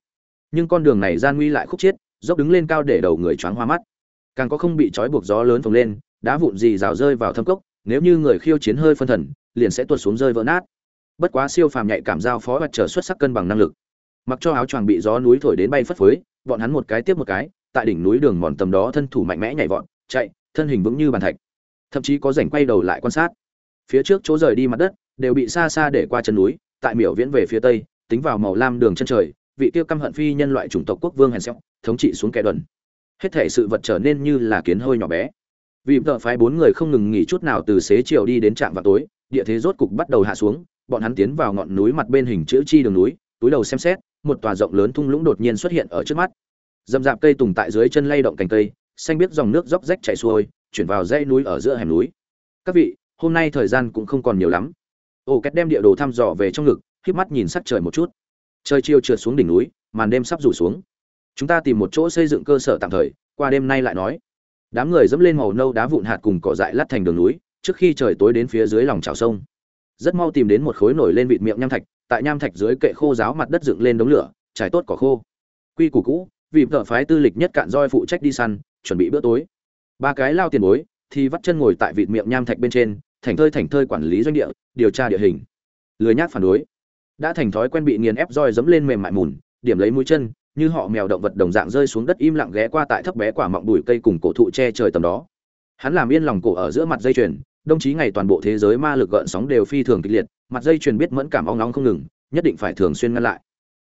A: nhưng con đường này gian nguy lại khúc chiết dốc đứng lên cao để đầu người choáng hoa mắt. Càng có không bị trói buộc gió lớn phồng lên, đá vụn gì rào rơi vào thâm cốc, nếu như người khiêu chiến hơi phân thần, liền sẽ tuột xuống rơi vỡ nát. Bất quá siêu phàm nhạy cảm giao phó và trở xuất sắc cân bằng năng lực. Mặc cho áo choàng bị gió núi thổi đến bay phất phới, bọn hắn một cái tiếp một cái, tại đỉnh núi đường mòn tầm đó thân thủ mạnh mẽ nhảy vọt, chạy, thân hình vững như bàn thạch. Thậm chí có rảnh quay đầu lại quan sát. Phía trước chỗ rời đi mặt đất, đều bị xa xa để qua chân núi, tại miểu viễn về phía tây, tính vào màu lam đường chân trời vị tiêu căm hận phi nhân loại chủng tộc quốc vương hèn xéo, thống trị xuống kẻ đần. Hết thể sự vật trở nên như là kiến hơi nhỏ bé. Vì vợ phái bốn người không ngừng nghỉ chút nào từ xế chiều đi đến trạm vào tối, địa thế rốt cục bắt đầu hạ xuống, bọn hắn tiến vào ngọn núi mặt bên hình chữ chi đường núi, túi đầu xem xét, một tòa rộng lớn thung lũng đột nhiên xuất hiện ở trước mắt. Dầm dạp cây tùng tại dưới chân lay động cành cây, xanh biết dòng nước róc rách chảy xuôi, chuyển vào dãy núi ở giữa hẻm núi. Các vị, hôm nay thời gian cũng không còn nhiều lắm. Ô két đem địa đồ thăm dò về trong ngực, híp mắt nhìn sắc trời một chút trời chiều trượt xuống đỉnh núi, màn đêm sắp rủ xuống. Chúng ta tìm một chỗ xây dựng cơ sở tạm thời, qua đêm nay lại nói. Đám người dẫm lên màu nâu đá vụn hạt cùng cỏ dại lát thành đường núi, trước khi trời tối đến phía dưới lòng trào sông. Rất mau tìm đến một khối nổi lên vịt miệng nham thạch, tại nham thạch dưới kệ khô giáo mặt đất dựng lên đống lửa, trải tốt cỏ khô. Quy củ cũ, vì vợ phái tư lịch nhất cạn roi phụ trách đi săn, chuẩn bị bữa tối. Ba cái lao tiền bối, thì vắt chân ngồi tại vịt miệng nham thạch bên trên thành thơi thành thơi quản lý doanh địa, điều tra địa hình. Lười nhác phản đối đã thành thói quen bị nghiền ép roi dẫm lên mềm mại mùn, điểm lấy mũi chân, như họ mèo động vật đồng dạng rơi xuống đất im lặng ghé qua tại thấp bé quả mọng bụi cây cùng cổ thụ che trời tầm đó. Hắn làm yên lòng cổ ở giữa mặt dây chuyền, đồng chí ngày toàn bộ thế giới ma lực gợn sóng đều phi thường kịch liệt, mặt dây chuyền biết mẫn cảm ong nóng không ngừng, nhất định phải thường xuyên ngăn lại.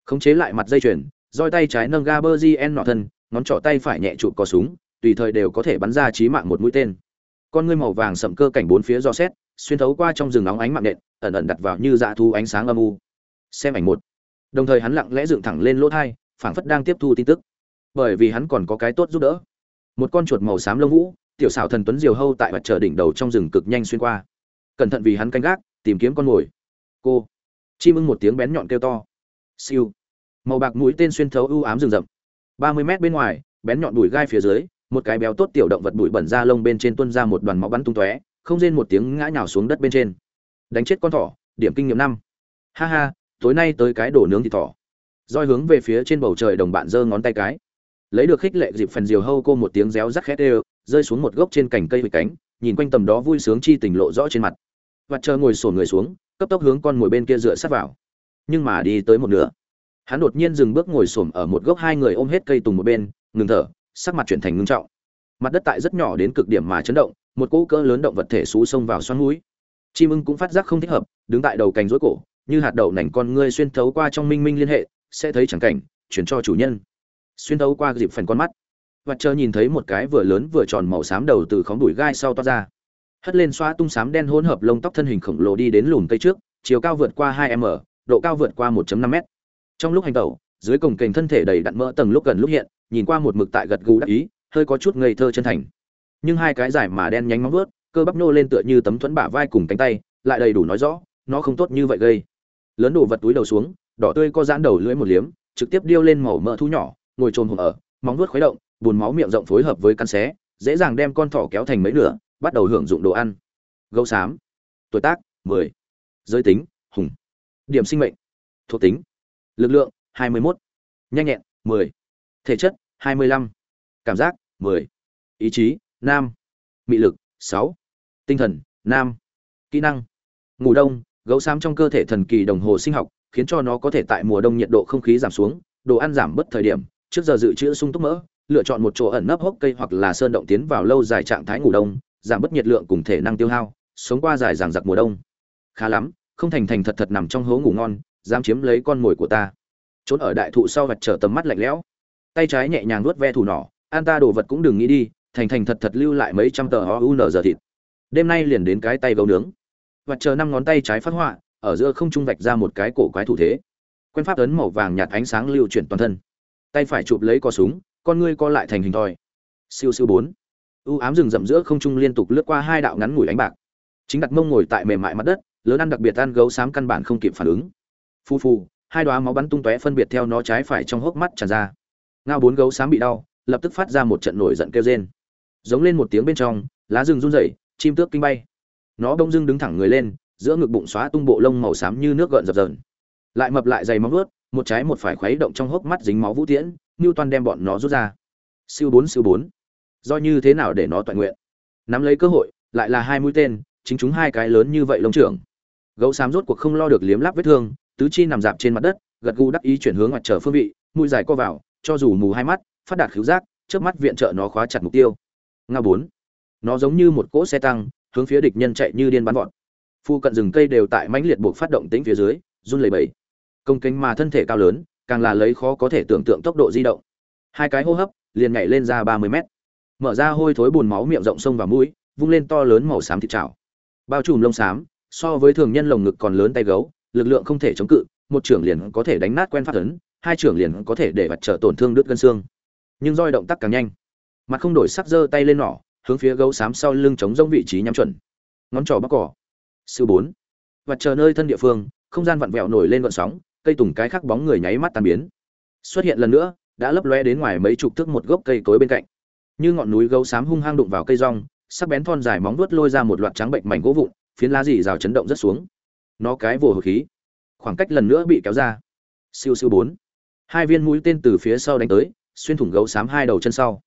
A: Khống chế lại mặt dây chuyền, roi tay trái nâng ga bơ gien nọ thân, ngón trỏ tay phải nhẹ chụp có súng, tùy thời đều có thể bắn ra chí mạng một mũi tên. Con ngươi màu vàng sậm cơ cảnh bốn phía do xét, xuyên thấu qua trong rừng nóng ánh mạng nện, ẩn ẩn đặt vào như dạ thu ánh sáng âm u xem ảnh một. Đồng thời hắn lặng lẽ dựng thẳng lên lỗ thai, phảng phất đang tiếp thu tin tức. Bởi vì hắn còn có cái tốt giúp đỡ. Một con chuột màu xám lông vũ, tiểu xảo thần tuấn diều hâu tại mặt trời đỉnh đầu trong rừng cực nhanh xuyên qua. Cẩn thận vì hắn canh gác, tìm kiếm con mồi. Cô. Chim ưng một tiếng bén nhọn kêu to. Siêu. Màu bạc mũi tên xuyên thấu ưu ám rừng rậm. Ba mươi mét bên ngoài, bén nhọn đùi gai phía dưới, một cái béo tốt tiểu động vật bụi bẩn ra lông bên trên tuôn ra một đoàn máu bắn tung tóe, không rên một tiếng ngã nhào xuống đất bên trên. Đánh chết con thỏ, điểm kinh nghiệm năm. Ha ha tối nay tới cái đổ nướng thịt thỏ. Roi hướng về phía trên bầu trời đồng bạn giơ ngón tay cái. Lấy được khích lệ dịp phần diều hâu cô một tiếng réo rắc khét đều, rơi xuống một gốc trên cành cây bị cánh, nhìn quanh tầm đó vui sướng chi tình lộ rõ trên mặt. Và chờ ngồi sổn người xuống, cấp tốc hướng con mồi bên kia dựa sát vào. Nhưng mà đi tới một nửa. Hắn đột nhiên dừng bước ngồi xổm ở một gốc hai người ôm hết cây tùng một bên, ngừng thở, sắc mặt chuyển thành ngưng trọng. Mặt đất tại rất nhỏ đến cực điểm mà chấn động, một cỗ cỡ lớn động vật thể xú xông vào xoắn núi. Chim ưng cũng phát giác không thích hợp, đứng tại đầu cành rối cổ như hạt đậu nành con ngươi xuyên thấu qua trong minh minh liên hệ, sẽ thấy chẳng cảnh, chuyển cho chủ nhân. Xuyên thấu qua dịp phần con mắt. Và chờ nhìn thấy một cái vừa lớn vừa tròn màu xám đầu từ khóm đùi gai sau toát ra. Hất lên xoa tung xám đen hỗn hợp lông tóc thân hình khổng lồ đi đến lùm cây trước, chiều cao vượt qua 2 m, độ cao vượt qua 1.5 m. Trong lúc hành tẩu, dưới cổng kềnh thân thể đầy đặn mỡ tầng lúc gần lúc hiện, nhìn qua một mực tại gật gù đắc ý, hơi có chút ngây thơ chân thành. Nhưng hai cái dài mà đen nhánh móng vuốt, cơ bắp nô lên tựa như tấm thuẫn bả vai cùng cánh tay, lại đầy đủ nói rõ, nó không tốt như vậy gây lớn đồ vật túi đầu xuống, đỏ tươi có giãn đầu lưỡi một liếm, trực tiếp điêu lên màu mỡ thú nhỏ, ngồi trồn hồn ở, móng vuốt khuấy động bùn máu miệng rộng phối hợp với căn xé, dễ dàng đem con thỏ kéo thành mấy nửa, bắt đầu hưởng dụng đồ ăn gấu xám, tuổi tác 10. giới tính, hùng điểm sinh mệnh, thuộc tính, lực lượng 21. nhanh nhẹn 10. thể chất 25. cảm giác 10. ý chí nam mị lực 6. tinh thần nam kỹ năng, ngủ đông gấu xám trong cơ thể thần kỳ đồng hồ sinh học, khiến cho nó có thể tại mùa đông nhiệt độ không khí giảm xuống, đồ ăn giảm bớt thời điểm, trước giờ dự trữ sung túc mỡ, lựa chọn một chỗ ẩn nấp hốc cây hoặc là sơn động tiến vào lâu dài trạng thái ngủ đông, giảm bớt nhiệt lượng cùng thể năng tiêu hao, sống qua dài dằng dặc mùa đông. Khá lắm, không thành thành thật thật nằm trong hố ngủ ngon, dám chiếm lấy con mồi của ta. Trốn ở đại thụ sau vạch trở tầm mắt lạnh lẽo. Tay trái nhẹ nhàng nuốt ve thủ nỏ, an ta đồ vật cũng đừng nghĩ đi, thành thành thật thật lưu lại mấy trăm tờ o giờ thịt. Đêm nay liền đến cái tay gấu nướng và chờ năm ngón tay trái phát họa, ở giữa không trung vạch ra một cái cổ quái thủ thế. Quen pháp ấn màu vàng nhạt ánh sáng lưu chuyển toàn thân. Tay phải chụp lấy cò súng, con ngươi co lại thành hình thoi. Siêu siêu bốn. U ám rừng rậm giữa không trung liên tục lướt qua hai đạo ngắn ngủi ánh bạc. Chính đặt mông ngồi tại mềm mại mặt đất, lớn ăn đặc biệt ăn gấu xám căn bản không kịp phản ứng. Phu phu hai đoá máu bắn tung tóe phân biệt theo nó trái phải trong hốc mắt tràn ra. Ngao bốn gấu xám bị đau, lập tức phát ra một trận nổi giận kêu rên. Giống lên một tiếng bên trong, lá rừng run rẩy, chim tước kinh bay nó đông dưng đứng thẳng người lên giữa ngực bụng xóa tung bộ lông màu xám như nước gợn dập dờn. Lại mập lại dày móng ướt, một trái một phải khuấy động trong hốc mắt dính máu vũ tiễn như toàn đem bọn nó rút ra. Siêu bốn siêu bốn. Do như thế nào để nó toàn nguyện? Nắm lấy cơ hội lại là hai mũi tên chính chúng hai cái lớn như vậy lông trưởng. Gấu xám rốt cuộc không lo được liếm láp vết thương tứ chi nằm dạp trên mặt đất gật gù đắc ý chuyển hướng mặt trở phương vị mũi dài co vào cho dù mù hai mắt phát đạt khứu giác trước mắt viện trợ nó khóa chặt mục tiêu. Nga bốn. Nó giống như một cỗ xe tăng hướng phía địch nhân chạy như điên bắn vọt. Phu cận rừng cây đều tại mãnh liệt buộc phát động tĩnh phía dưới run lẩy bẩy. Công kính mà thân thể cao lớn càng là lấy khó có thể tưởng tượng tốc độ di động. Hai cái hô hấp liền nhảy lên ra ba mươi mét. Mở ra hôi thối bùn máu miệng rộng sông và mũi vung lên to lớn màu xám thịt trảo, bao trùm lông xám so với thường nhân lồng ngực còn lớn tay gấu lực lượng không thể chống cự một trưởng liền có thể đánh nát quen phát ấn hai trưởng liền có thể để vật trở tổn thương đứt gân xương. Nhưng roi động tác càng nhanh. Mặt không đổi sắc giơ tay lên nỏ hướng phía gấu xám sau lưng chống rông vị trí nhắm chuẩn. Ngón trỏ bắc cỏ. Sư bốn. Vật chờ nơi thân địa phương, không gian vặn vẹo nổi lên gợn sóng, cây tùng cái khắc bóng người nháy mắt tan biến. Xuất hiện lần nữa, đã lấp lóe đến ngoài mấy chục thước một gốc cây cối bên cạnh. Như ngọn núi gấu xám hung hăng đụng vào cây rong, sắc bén thon dài móng vuốt lôi ra một loạt trắng bệnh mảnh gỗ vụn, phiến lá dì rào chấn động rất xuống. Nó cái vồ hồi khí. Khoảng cách lần nữa bị kéo ra. Siêu siêu bốn. Hai viên mũi tên từ phía sau đánh tới, xuyên thủng gấu xám hai đầu chân sau.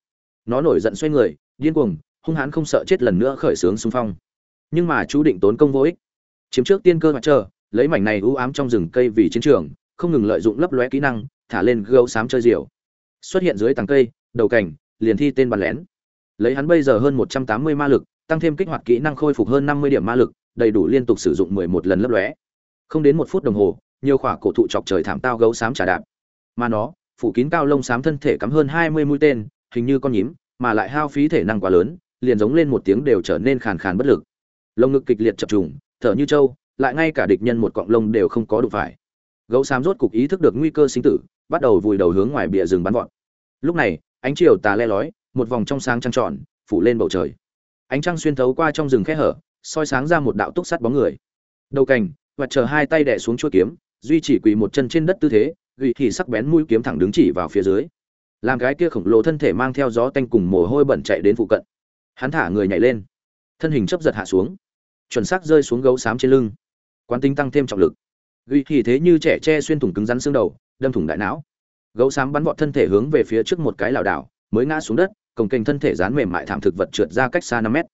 A: Nó nổi giận xoay người, điên cuồng hung hãn không sợ chết lần nữa khởi xướng xung phong. Nhưng mà chú định tốn công vô ích. Chiếm trước tiên cơ mặt chờ, lấy mảnh này u ám trong rừng cây vì chiến trường, không ngừng lợi dụng lấp lóe kỹ năng, thả lên gấu xám chơi diều. Xuất hiện dưới tàng cây, đầu cảnh liền thi tên bắn lén. Lấy hắn bây giờ hơn một trăm tám mươi ma lực, tăng thêm kích hoạt kỹ năng khôi phục hơn năm mươi điểm ma lực, đầy đủ liên tục sử dụng mười một lần lấp lóe. Không đến một phút đồng hồ, nhiều khỏa cổ thụ chọc trời thảm tao gấu xám trả đạp. Mà nó, phủ kín cao lông xám thân thể cắm hơn hai mươi mũi tên, hình như con nhím, mà lại hao phí thể năng quá lớn liền giống lên một tiếng đều trở nên khàn khàn bất lực. Lông ngực kịch liệt chập trùng, thở như trâu, lại ngay cả địch nhân một cọng lông đều không có đụng phải. Gấu xám rốt cục ý thức được nguy cơ sinh tử, bắt đầu vùi đầu hướng ngoài bìa rừng bắn vọt. Lúc này, ánh chiều tà le lói, một vòng trong sáng trăng tròn, phủ lên bầu trời. Ánh trăng xuyên thấu qua trong rừng khe hở, soi sáng ra một đạo túc sắt bóng người. Đầu cành, và chờ hai tay đẻ xuống chuôi kiếm, duy chỉ quỳ một chân trên đất tư thế, gỉ thì sắc bén mũi kiếm thẳng đứng chỉ vào phía dưới. Làm gái kia khổng lồ thân thể mang theo gió tanh cùng mồ hôi bẩn chạy đến phụ cận hắn thả người nhảy lên. Thân hình chấp giật hạ xuống. Chuẩn xác rơi xuống gấu xám trên lưng. Quán tính tăng thêm trọng lực. Ghi thì thế như trẻ tre xuyên thủng cứng rắn xương đầu, đâm thủng đại não. Gấu xám bắn vọt thân thể hướng về phía trước một cái lảo đảo, mới ngã xuống đất cổng kềnh thân thể dán mềm mại thảm thực vật trượt ra cách xa năm mét.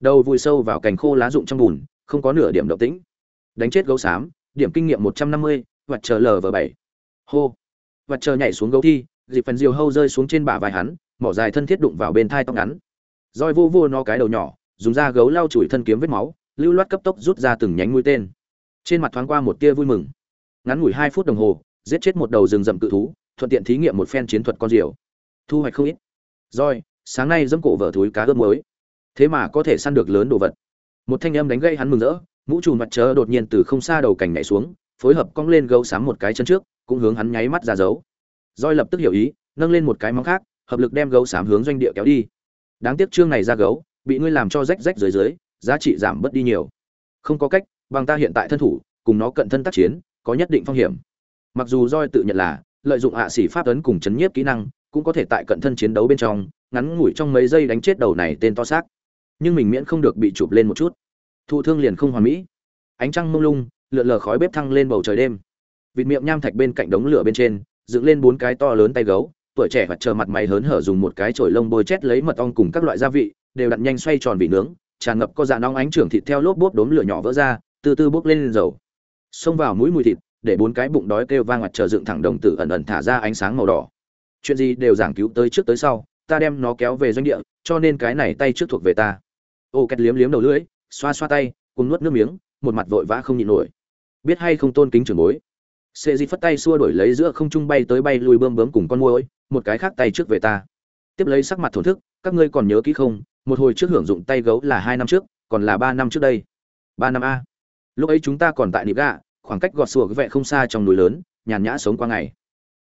A: Đầu vùi sâu vào cành khô lá rụng trong bùn, không có nửa điểm động tĩnh. Đánh chết gấu xám, điểm kinh nghiệm một trăm năm mươi, vật chờ lv bảy. Hô. Vật chờ nhảy xuống gấu thi, dịp phần diều hâu rơi xuống trên bả vai hắn, mỏ dài thân thiết đụng vào bên thai tóc ngắn roi vô vô nó cái đầu nhỏ, dùng da gấu lau chùi thân kiếm vết máu, lưu loát cấp tốc rút ra từng nhánh mũi tên. Trên mặt thoáng qua một tia vui mừng. Ngắn ngủi hai phút đồng hồ, giết chết một đầu rừng rậm cự thú, thuận tiện thí nghiệm một phen chiến thuật con diều thu hoạch không ít. Roi, sáng nay dẫm cổ vở thúi cá ướp muối. Thế mà có thể săn được lớn đồ vật. Một thanh âm đánh gây hắn mừng rỡ, mũ trùm mặt trời đột nhiên từ không xa đầu cảnh nhảy xuống, phối hợp cong lên gấu sám một cái chân trước, cũng hướng hắn nháy mắt ra dấu. Roi lập tức hiểu ý, nâng lên một cái móng khác, hợp lực đem gấu sám hướng doanh địa kéo đi đáng tiếc chương này ra gấu, bị ngươi làm cho rách rách dưới dưới, giá trị giảm bớt đi nhiều. Không có cách, bằng ta hiện tại thân thủ, cùng nó cận thân tác chiến, có nhất định phong hiểm. Mặc dù roi tự nhận là lợi dụng hạ sĩ pháp tấn cùng chấn nhiếp kỹ năng, cũng có thể tại cận thân chiến đấu bên trong, ngắn ngủi trong mấy giây đánh chết đầu này tên to xác. Nhưng mình miễn không được bị chụp lên một chút. Thụ thương liền không hoàn mỹ. Ánh trăng mông lung, lượn lờ khói bếp thăng lên bầu trời đêm. Vịt miệng nham thạch bên cạnh đống lửa bên trên, dựng lên bốn cái to lớn tay gấu tuổi trẻ và chờ mặt mày hớn hở dùng một cái chổi lông bôi chét lấy mật ong cùng các loại gia vị, đều đặt nhanh xoay tròn vị nướng, tràn ngập có dạ nóng ánh trưởng thịt theo lốp bốp đốm lửa nhỏ vỡ ra, từ từ bốc lên lên dầu. Xông vào mũi mùi thịt, để bốn cái bụng đói kêu vang mặt chờ dựng thẳng đồng tử ẩn ẩn thả ra ánh sáng màu đỏ. Chuyện gì đều giảng cứu tới trước tới sau, ta đem nó kéo về doanh địa, cho nên cái này tay trước thuộc về ta. Ô két liếm liếm đầu lưỡi, xoa xoa tay cùng nuốt nước miếng, một mặt vội vã không nhịn nổi. Biết hay không tôn kính trưởng bối. Sệ di phất tay xua đổi lấy giữa không trung bay tới bay lui bơm bướm cùng con môi một cái khác tay trước về ta. Tiếp lấy sắc mặt thổn thức, các ngươi còn nhớ kỹ không, một hồi trước hưởng dụng tay gấu là hai năm trước, còn là ba năm trước đây. Ba năm a. Lúc ấy chúng ta còn tại nịp gạ khoảng cách gọt sủa cái không xa trong núi lớn, nhàn nhã sống qua ngày.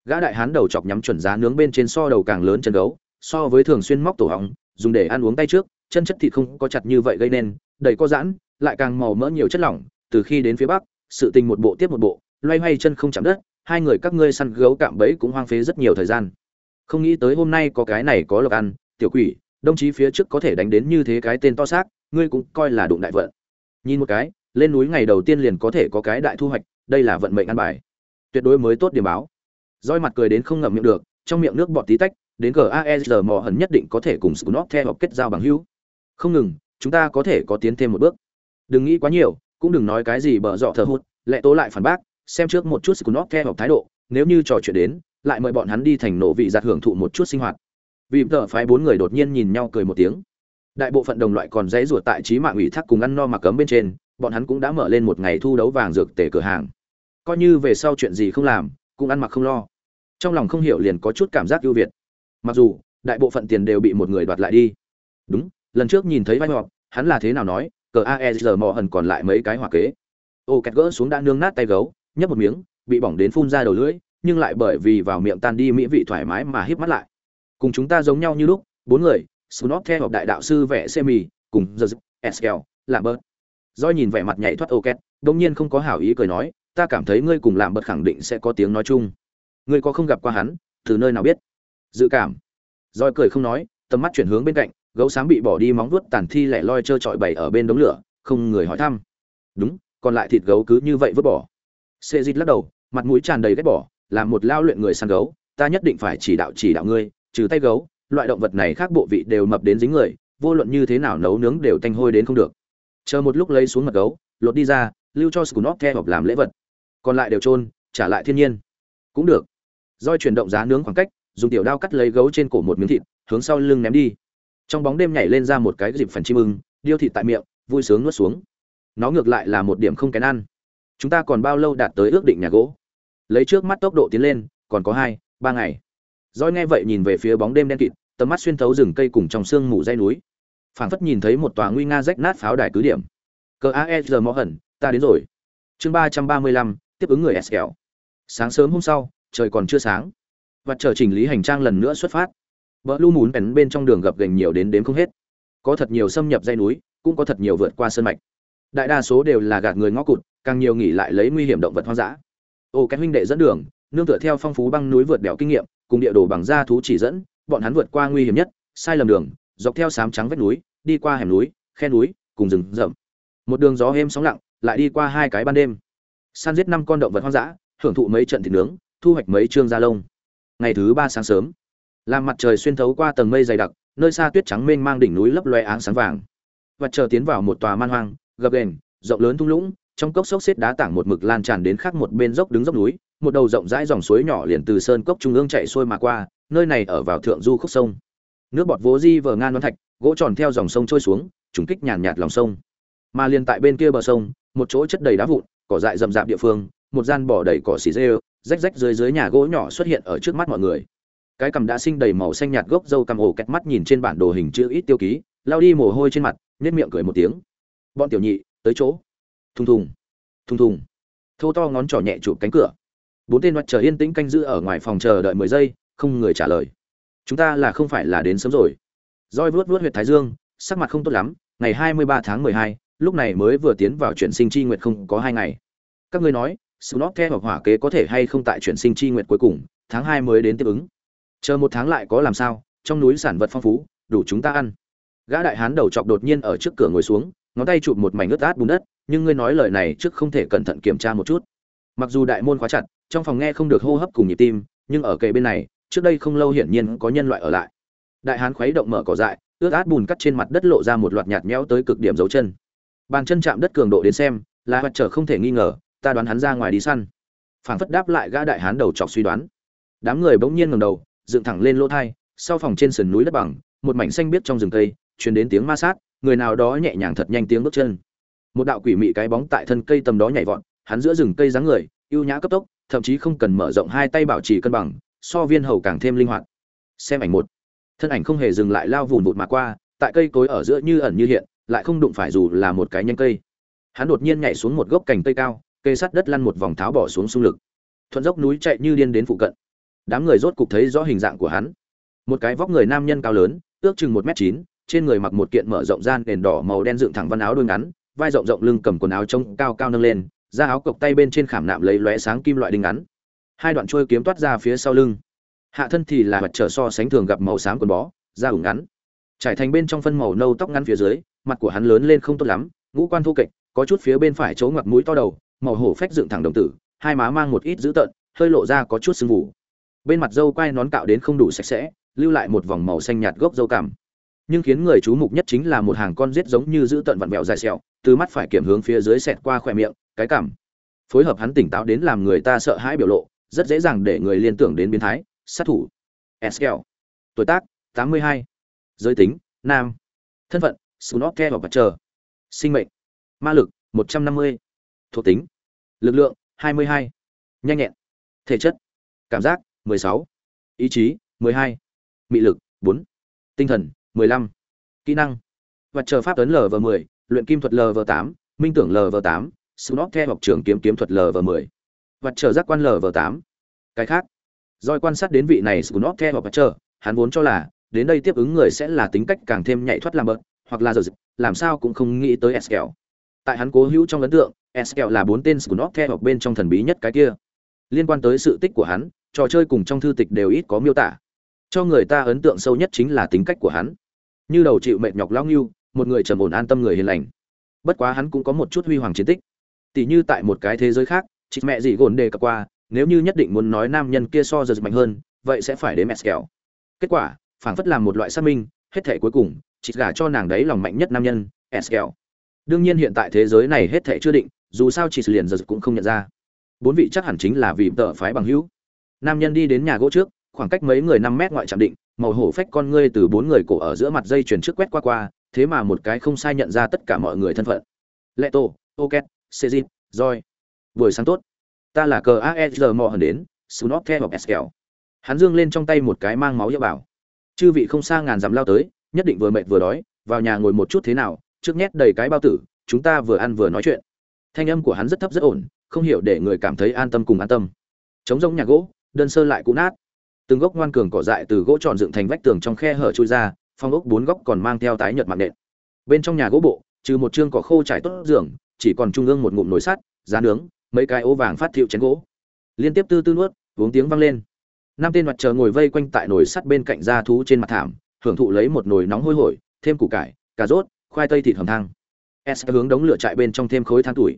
A: Gã đại hán đầu chọc nhắm chuẩn giá nướng bên trên so đầu càng lớn chân gấu, so với thường xuyên móc tổ hỏng dùng để ăn uống tay trước, chân chất thịt không có chặt như vậy gây nên, đầy có giãn, lại càng màu mỡ nhiều chất lỏng, từ khi đến phía bắc, sự tình một bộ tiếp một bộ, loay hoay chân không chạm đất, hai người các ngươi săn gấu cạm bẫy cũng hoang phí rất nhiều thời gian không nghĩ tới hôm nay có cái này có lộc ăn, tiểu quỷ, đồng chí phía trước có thể đánh đến như thế cái tên to xác, ngươi cũng coi là đụng đại vận. Nhìn một cái, lên núi ngày đầu tiên liền có thể có cái đại thu hoạch, đây là vận mệnh ăn bài. Tuyệt đối mới tốt điểm báo. Roi mặt cười đến không ngậm miệng được, trong miệng nước bọt tí tách, đến gaesr mò hẳn nhất định có thể cùng scunop theo hợp kết giao bằng hữu. Không ngừng, chúng ta có thể có tiến thêm một bước. Đừng nghĩ quá nhiều, cũng đừng nói cái gì bở dọ thờ hụt, lệ tố lại phản bác, xem trước một chút scunop theo học thái độ, nếu như trò chuyện đến lại mời bọn hắn đi thành nổ vị giặt hưởng thụ một chút sinh hoạt. Vì tờ phái bốn người đột nhiên nhìn nhau cười một tiếng. Đại bộ phận đồng loại còn dãy ruột tại trí mạng ủy thác cùng ăn no mặc cấm bên trên, bọn hắn cũng đã mở lên một ngày thu đấu vàng dược tể cửa hàng. Coi như về sau chuyện gì không làm, cũng ăn mặc không lo. Trong lòng không hiểu liền có chút cảm giác ưu việt. Mặc dù, đại bộ phận tiền đều bị một người đoạt lại đi. Đúng, lần trước nhìn thấy vai họp, hắn là thế nào nói, cờ aez mò hần còn lại mấy cái hỏa kế. Ô, kẹt gỡ xuống đã nương nát tay gấu, nhấp một miếng, bị bỏng đến phun ra đầu lưỡi nhưng lại bởi vì vào miệng tan đi mỹ vị thoải mái mà híp mắt lại. Cùng chúng ta giống nhau như lúc bốn người snot theo hợp đại đạo sư vẽ semi cùng giờ eskel làm bớt do nhìn vẻ mặt nhảy thoát Oket, đương nhiên không có hảo ý cười nói ta cảm thấy ngươi cùng làm bớt khẳng định sẽ có tiếng nói chung. Ngươi có không gặp qua hắn từ nơi nào biết? Dự cảm. Doi cười không nói tầm mắt chuyển hướng bên cạnh gấu sáng bị bỏ đi móng vuốt tàn thi lẻ loi trơ trọi bày ở bên đống lửa không người hỏi thăm. Đúng còn lại thịt gấu cứ như vậy vứt bỏ. Xê lắc đầu mặt mũi tràn đầy ghét bỏ làm một lao luyện người săn gấu, ta nhất định phải chỉ đạo chỉ đạo ngươi, trừ tay gấu, loại động vật này khác bộ vị đều mập đến dính người, vô luận như thế nào nấu nướng đều tanh hôi đến không được. Chờ một lúc lấy xuống mật gấu, lột đi ra, lưu cho scunop theo làm lễ vật. Còn lại đều trôn trả lại thiên nhiên. Cũng được. Roi chuyển động giá nướng khoảng cách, dùng tiểu đao cắt lấy gấu trên cổ một miếng thịt, hướng sau lưng ném đi. Trong bóng đêm nhảy lên ra một cái dịp phần chim ưng, điêu thịt tại miệng, vui sướng nuốt xuống. Nó ngược lại là một điểm không kén ăn. Chúng ta còn bao lâu đạt tới ước định nhà gỗ? Lấy trước mắt tốc độ tiến lên, còn có hai, ba ngày. Roi nghe vậy nhìn về phía bóng đêm đen kịt, tầm mắt xuyên thấu rừng cây cùng trong sương mù dây núi. Phảng phất nhìn thấy một tòa nguy nga rách nát pháo đài cứ điểm. Cờ aesr mó hẩn, ta đến rồi. Chương ba trăm ba mươi lăm, tiếp ứng người sl sáng sớm hôm sau, trời còn chưa sáng. Và chờ chỉnh lý hành trang lần nữa xuất phát. Vợ lu mún bèn bên trong đường gập gành nhiều đến đếm không hết. Có thật nhiều xâm nhập dây núi, cũng có thật nhiều vượt qua sơn mạch. Đại đa số đều là gạt người ngõ cụt, càng nhiều nghỉ lại lấy nguy hiểm động vật hoang dã ô, cái huynh đệ dẫn đường, nương tựa theo phong phú băng núi vượt đèo kinh nghiệm, cùng địa đồ bằng da thú chỉ dẫn, bọn hắn vượt qua nguy hiểm nhất, sai lầm đường, dọc theo sám trắng vách núi, đi qua hẻm núi, khe núi, cùng rừng rậm. Một đường gió êm sóng lặng, lại đi qua hai cái ban đêm. Săn giết năm con động vật hoang dã, hưởng thụ mấy trận thịt nướng, thu hoạch mấy trương da lông. Ngày thứ ba sáng sớm, làm mặt trời xuyên thấu qua tầng mây dày đặc, nơi xa tuyết trắng mênh mang đỉnh núi lấp loe áng sáng vàng. Và chờ tiến vào một tòa man hoang, gập ghềnh, rộng lớn thung lũng trong cốc xốc xếp đá tảng một mực lan tràn đến khác một bên dốc đứng dốc núi, một đầu rộng rãi dòng suối nhỏ liền từ sơn cốc trung ương chạy xuôi mà qua, nơi này ở vào thượng du khúc sông. Nước bọt vố di vờ ngan đoán thạch, gỗ tròn theo dòng sông trôi xuống, trùng kích nhàn nhạt lòng sông. Mà liền tại bên kia bờ sông, một chỗ chất đầy đá vụn, cỏ dại rậm rạp địa phương, một gian bỏ đầy cỏ xì rêu, rách rách dưới dưới nhà gỗ nhỏ xuất hiện ở trước mắt mọi người. Cái cằm đã sinh đầy màu xanh nhạt gốc dâu cằm ổ kẹt mắt nhìn trên bản đồ hình chữ ít tiêu ký, lao đi mồ hôi trên mặt nhét miệng cười một tiếng. Bọn tiểu nhị, tới chỗ thùng thùng thùng thùng. Thô to ngón trỏ nhẹ chụp cánh cửa. Bốn tên mặt chờ yên tĩnh canh giữ ở ngoài phòng chờ đợi mười giây không người trả lời. Chúng ta là không phải là đến sớm rồi. Roi vuốt vuốt huyệt thái dương sắc mặt không tốt lắm ngày hai mươi ba tháng mười hai lúc này mới vừa tiến vào chuyển sinh chi nguyệt không có hai ngày. Các ngươi nói sự nót theo hoặc hỏa kế có thể hay không tại chuyển sinh chi nguyệt cuối cùng, tháng hai mới đến tiếp ứng. Chờ một tháng lại có làm sao, trong núi sản vật phong phú, đủ chúng ta ăn. Gã đại hán đầu chọc đột nhiên ở trước cửa ngồi xuống, ngón tay chụp một mảnh ướt át bùn đất, nhưng ngươi nói lời này trước không thể cẩn thận kiểm tra một chút. Mặc dù đại môn khóa chặt, trong phòng nghe không được hô hấp cùng nhịp tim, nhưng ở kề bên này, trước đây không lâu hiển nhiên có nhân loại ở lại. Đại hán khuấy động mở cỏ dại, ướt át bùn cắt trên mặt đất lộ ra một loạt nhạt nhẽo tới cực điểm dấu chân. Bàn chân chạm đất cường độ đến xem, là hoạt trở không thể nghi ngờ, ta đoán hắn ra ngoài đi săn phảng phất đáp lại gã đại hán đầu chọc suy đoán đám người bỗng nhiên ngẩng đầu dựng thẳng lên lỗ thai sau phòng trên sườn núi đất bằng một mảnh xanh biếc trong rừng cây truyền đến tiếng ma sát người nào đó nhẹ nhàng thật nhanh tiếng bước chân một đạo quỷ mị cái bóng tại thân cây tầm đó nhảy vọt, hắn giữa rừng cây dáng người, ưu nhã cấp tốc, thậm chí không cần mở rộng hai tay bảo trì cân bằng, so viên hầu càng thêm linh hoạt. Xem ảnh một. Thân ảnh không hề dừng lại lao vùn vụt mà qua, tại cây cối ở giữa như ẩn như hiện, lại không đụng phải dù là một cái nhanh cây. Hắn đột nhiên nhảy xuống một gốc cành cây cao cây sắt đất lăn một vòng tháo bỏ xuống xung lực. Thuận dốc núi chạy như điên đến phụ cận. Đám người rốt cục thấy rõ hình dạng của hắn. Một cái vóc người nam nhân cao lớn, ước chừng một m chín, trên người mặc một kiện mở rộng gian nền đỏ màu đen dựng thẳng văn áo đôi ngắn vai rộng rộng lưng cầm quần áo trông cao cao nâng lên, da áo cộc tay bên trên khảm nạm lấy lóe sáng kim loại đinh ngắn. Hai đoạn trôi kiếm toát ra phía sau lưng. Hạ thân thì là mặt trở so sánh thường gặp màu xám quần bó, da ủng ngắn. Trải thành bên trong phân màu nâu tóc ngắn phía dưới, mặt của hắn lớn lên không tốt lắm, ngũ quan thu kệch, có chút phía bên phải chỗ ngoặt mũi to đầu, màu hổ phách dựng thẳng đồng tử, hai má mang một ít dữ tợn, hơi lộ ra có chút sưng vụ bên mặt dâu quai nón cạo đến không đủ sạch sẽ, lưu lại một vòng màu xanh nhạt gốc dâu cằm. Nhưng khiến người chú mục nhất chính là một hàng con rết giống như dữ tợn vặn vẹo dài sẹo từ mắt phải kiểm hướng phía dưới xẹt qua khỏe miệng, cái cảm phối hợp hắn tỉnh táo đến làm người ta sợ hãi biểu lộ, rất dễ dàng để người liên tưởng đến biến thái, sát thủ eskel tuổi tác 82. giới tính, nam thân phận sunop ke và chờ sinh mệnh, ma lực 150. thuộc tính, lực lượng 22. nhanh nhẹn thể chất, cảm giác 16. ý chí 12. mị lực 4. tinh thần 15. kỹ năng vật chờ pháp tấn lv 10 luyện kim thuật lv 8 minh tưởng lv 8 snot theo học trường kiếm kiếm thuật lv 10 vật chờ giác quan lv 8 cái khác doi quan sát đến vị này snot theo học vật chờ, hắn vốn cho là đến đây tiếp ứng người sẽ là tính cách càng thêm nhạy thoát làm bớt, hoặc là giờ dịch, làm sao cũng không nghĩ tới eskel tại hắn cố hữu trong ấn tượng eskel là bốn tên snot theo học bên trong thần bí nhất cái kia. Liên quan tới sự tích của hắn, trò chơi cùng trong thư tịch đều ít có miêu tả. Cho người ta ấn tượng sâu nhất chính là tính cách của hắn. Như đầu chịu mệt nhọc lao nghiêu một người trầm ổn an tâm người hiền lành. Bất quá hắn cũng có một chút huy hoàng chiến tích. Tỷ như tại một cái thế giới khác, chị mẹ dị gồn đề cập qua, nếu như nhất định muốn nói nam nhân kia so giờ mạnh hơn, vậy sẽ phải đến mẹ kẹo kết quả, phảng phất làm một loại xác minh, hết thể cuối cùng, chị gả cho nàng đấy lòng mạnh nhất nam nhân eskel đương nhiên hiện tại thế giới này hết thể chưa định, dù sao chị liền giờ cũng không nhận ra. Bốn vị chắc hẳn chính là vì tợ phái bằng hữu. Nam nhân đi đến nhà gỗ trước, khoảng cách mấy người năm mét ngoại trạm định, màu hổ phách con ngươi từ bốn người cổ ở giữa mặt dây chuyển trước quét qua qua thế mà một cái không sai nhận ra tất cả mọi người thân phận. Lệ tổ ok sejin roi buổi sáng tốt. Ta là cờ aesr mò hẳn đến sunop theo hoặc sl hắn dương lên trong tay một cái mang máu hiệu bảo. Chư vị không xa ngàn dặm lao tới, nhất định vừa mệt vừa đói, vào nhà ngồi một chút thế nào, trước nhét đầy cái bao tử, chúng ta vừa ăn vừa nói chuyện. Thanh âm của hắn rất thấp rất ổn, không hiểu để người cảm thấy an tâm cùng an tâm. Chống rỗng nhà gỗ, đơn sơ lại cũ nát. Từng gốc ngoan cường cỏ dại từ gỗ tròn dựng thành vách tường trong khe hở chui ra phong ốc bốn góc còn mang theo tái nhợt mạng nện. Bên trong nhà gỗ bộ, trừ một chương cỏ khô trải tốt giường, chỉ còn trung ương một ngụm nồi sắt, giá nướng, mấy cái ố vàng phát thiệu chén gỗ. Liên tiếp tư tư nuốt, uống tiếng vang lên. Năm tên mặt trời ngồi vây quanh tại nồi sắt bên cạnh da thú trên mặt thảm, hưởng thụ lấy một nồi nóng hôi hổi, thêm củ cải, cà rốt, khoai tây thịt hầm thang. S hướng đống lửa chạy bên trong thêm khối than tuổi.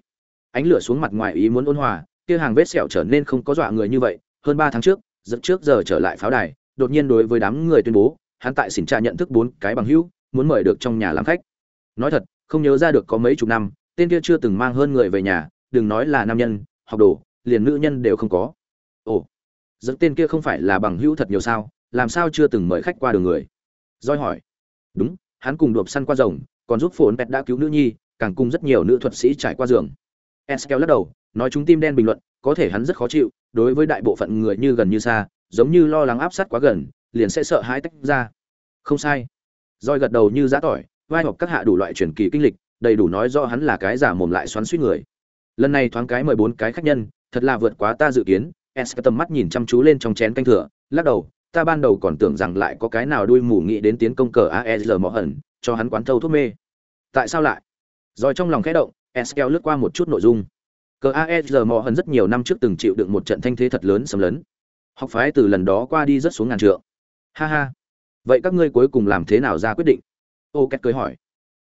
A: Ánh lửa xuống mặt ngoài ý muốn ôn hòa, kia hàng vết sẹo trở nên không có dọa người như vậy. Hơn ba tháng trước dẫn trước giờ trở lại pháo đài, đột nhiên đối với đám người tuyên bố hắn tại xỉn trà nhận thức bốn cái bằng hữu, muốn mời được trong nhà làm khách. Nói thật, không nhớ ra được có mấy chục năm, tên kia chưa từng mang hơn người về nhà, đừng nói là nam nhân, học đồ, liền nữ nhân đều không có. Ồ dẫn tên kia không phải là bằng hữu thật nhiều sao, làm sao chưa từng mời khách qua đường người? Roi hỏi. Đúng, hắn cùng đột săn qua rồng, còn giúp phồn pet đã cứu nữ nhi, càng cùng rất nhiều nữ thuật sĩ trải qua giường. Eskel lắc đầu, nói chúng tim đen bình luận, có thể hắn rất khó chịu, đối với đại bộ phận người như gần như xa, giống như lo lắng áp sát quá gần liền sẽ sợ hãi tách ra. Không sai. Roi gật đầu như giã tỏi, vai học các hạ đủ loại truyền kỳ kinh lịch, đầy đủ nói do hắn là cái giả mồm lại xoắn suýt người. Lần này thoáng cái mười bốn cái khách nhân, thật là vượt quá ta dự kiến. S tầm mắt nhìn chăm chú lên trong chén canh thừa, lắc đầu, ta ban đầu còn tưởng rằng lại có cái nào đuôi mù nghĩ đến tiến công cờ aesl mỏ hẩn, cho hắn quán thâu thuốc mê. Tại sao lại? Rồi trong lòng khẽ động eskel lướt qua một chút nội dung. Cờ aesl mỏ hẩn rất nhiều năm trước từng chịu đựng một trận thanh thế thật lớn xâm lấn. Học phái từ lần đó qua đi rất xuống ngàn trượng ha ha. Vậy các ngươi cuối cùng làm thế nào ra quyết định? Ô két cười hỏi.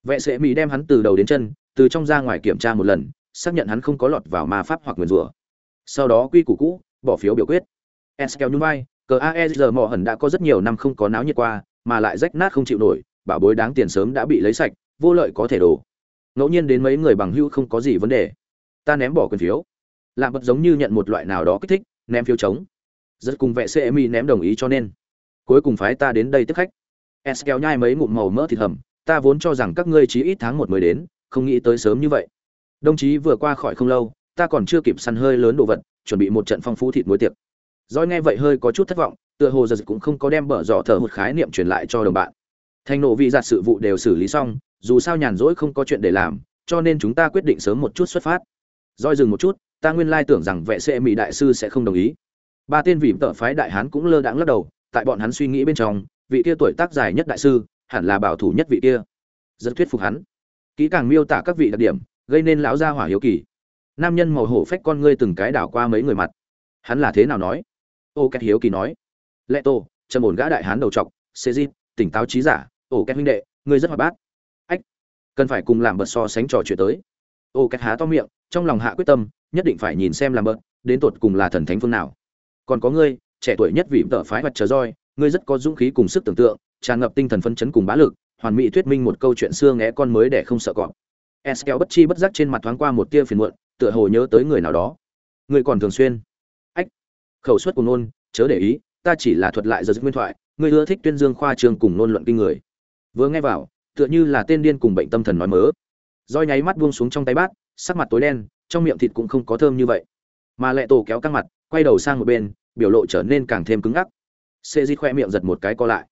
A: Vệ sĩ mỹ đem hắn từ đầu đến chân, từ trong ra ngoài kiểm tra một lần, xác nhận hắn không có lọt vào ma pháp hoặc nguyền rủa. Sau đó quy củ cũ, bỏ phiếu biểu quyết. Eskel nhún vai, cờ aesr mò hẩn đã có rất nhiều năm không có náo nhiệt qua, mà lại rách nát không chịu nổi, bảo bối đáng tiền sớm đã bị lấy sạch, vô lợi có thể đổ. Ngẫu nhiên đến mấy người bằng hữu không có gì vấn đề. Ta ném bỏ quyền phiếu. Làm bật giống như nhận một loại nào đó kích thích, ném phiếu trống. rất cùng vệ cmi ném đồng ý cho nên cuối cùng phái ta đến đây tiếp khách s kéo nhai mấy ngụm màu mỡ thịt hầm ta vốn cho rằng các ngươi chí ít tháng một mới đến không nghĩ tới sớm như vậy đồng chí vừa qua khỏi không lâu ta còn chưa kịp săn hơi lớn đồ vật chuẩn bị một trận phong phú thịt muối tiệc Doi nghe vậy hơi có chút thất vọng, tựa hồ giật cũng không có đem bở dọ thở một khái niệm truyền lại cho đồng bạn. Thanh nộ vị giặt sự vụ đều xử lý xong, dù sao nhàn rỗi không có chuyện để làm, cho nên chúng ta quyết định sớm một chút xuất phát. Doi dừng một chút, ta nguyên lai tưởng rằng vệ sĩ mỹ đại sư sẽ không đồng ý. Ba tên vị tợ phái đại hán cũng lơ đãng lắc đầu, tại bọn hắn suy nghĩ bên trong, vị kia tuổi tác dài nhất đại sư, hẳn là bảo thủ nhất vị kia. Rất thuyết phục hắn. kỹ càng miêu tả các vị đặc điểm gây nên lão gia hỏa hiếu kỳ. Nam nhân màu hổ phách con ngươi từng cái đảo qua mấy người mặt. Hắn là thế nào nói? Ô két hiếu kỳ nói. Lệ tô trầm ổn gã đại hán đầu trọc xê di tỉnh táo trí giả ô két huynh đệ ngươi rất hoạt bát. Ách cần phải cùng làm bật so sánh trò chuyện tới. Ô két há to miệng trong lòng hạ quyết tâm nhất định phải nhìn xem làm bật đến tột cùng là thần thánh phương nào. Còn có ngươi trẻ tuổi nhất vì tợ phái vật chờ roi, ngươi rất có dũng khí cùng sức tưởng tượng, tràn ngập tinh thần phấn chấn cùng bá lực, hoàn mỹ thuyết minh một câu chuyện xưa ngẽ con mới để không sợ cọp. Eskel bất chi bất giác trên mặt thoáng qua một tia phiền muộn, tựa hồ nhớ tới người nào đó. Ngươi còn thường xuyên. Ách. Khẩu suất của nôn, chớ để ý, ta chỉ là thuật lại giờ nguyên thoại, ngươi ưa thích tuyên dương khoa trường cùng nôn luận kinh người. Vừa nghe vào, tựa như là tên điên cùng bệnh tâm thần nói mớ. Roi nháy mắt buông xuống trong tay bát, sắc mặt tối đen, trong miệng thịt cũng không có thơm như vậy. Mà lệ tổ kéo căng mặt, quay đầu sang một bên biểu lộ trở nên càng thêm cứng ngắc. Sệ di khoe miệng giật một cái co lại.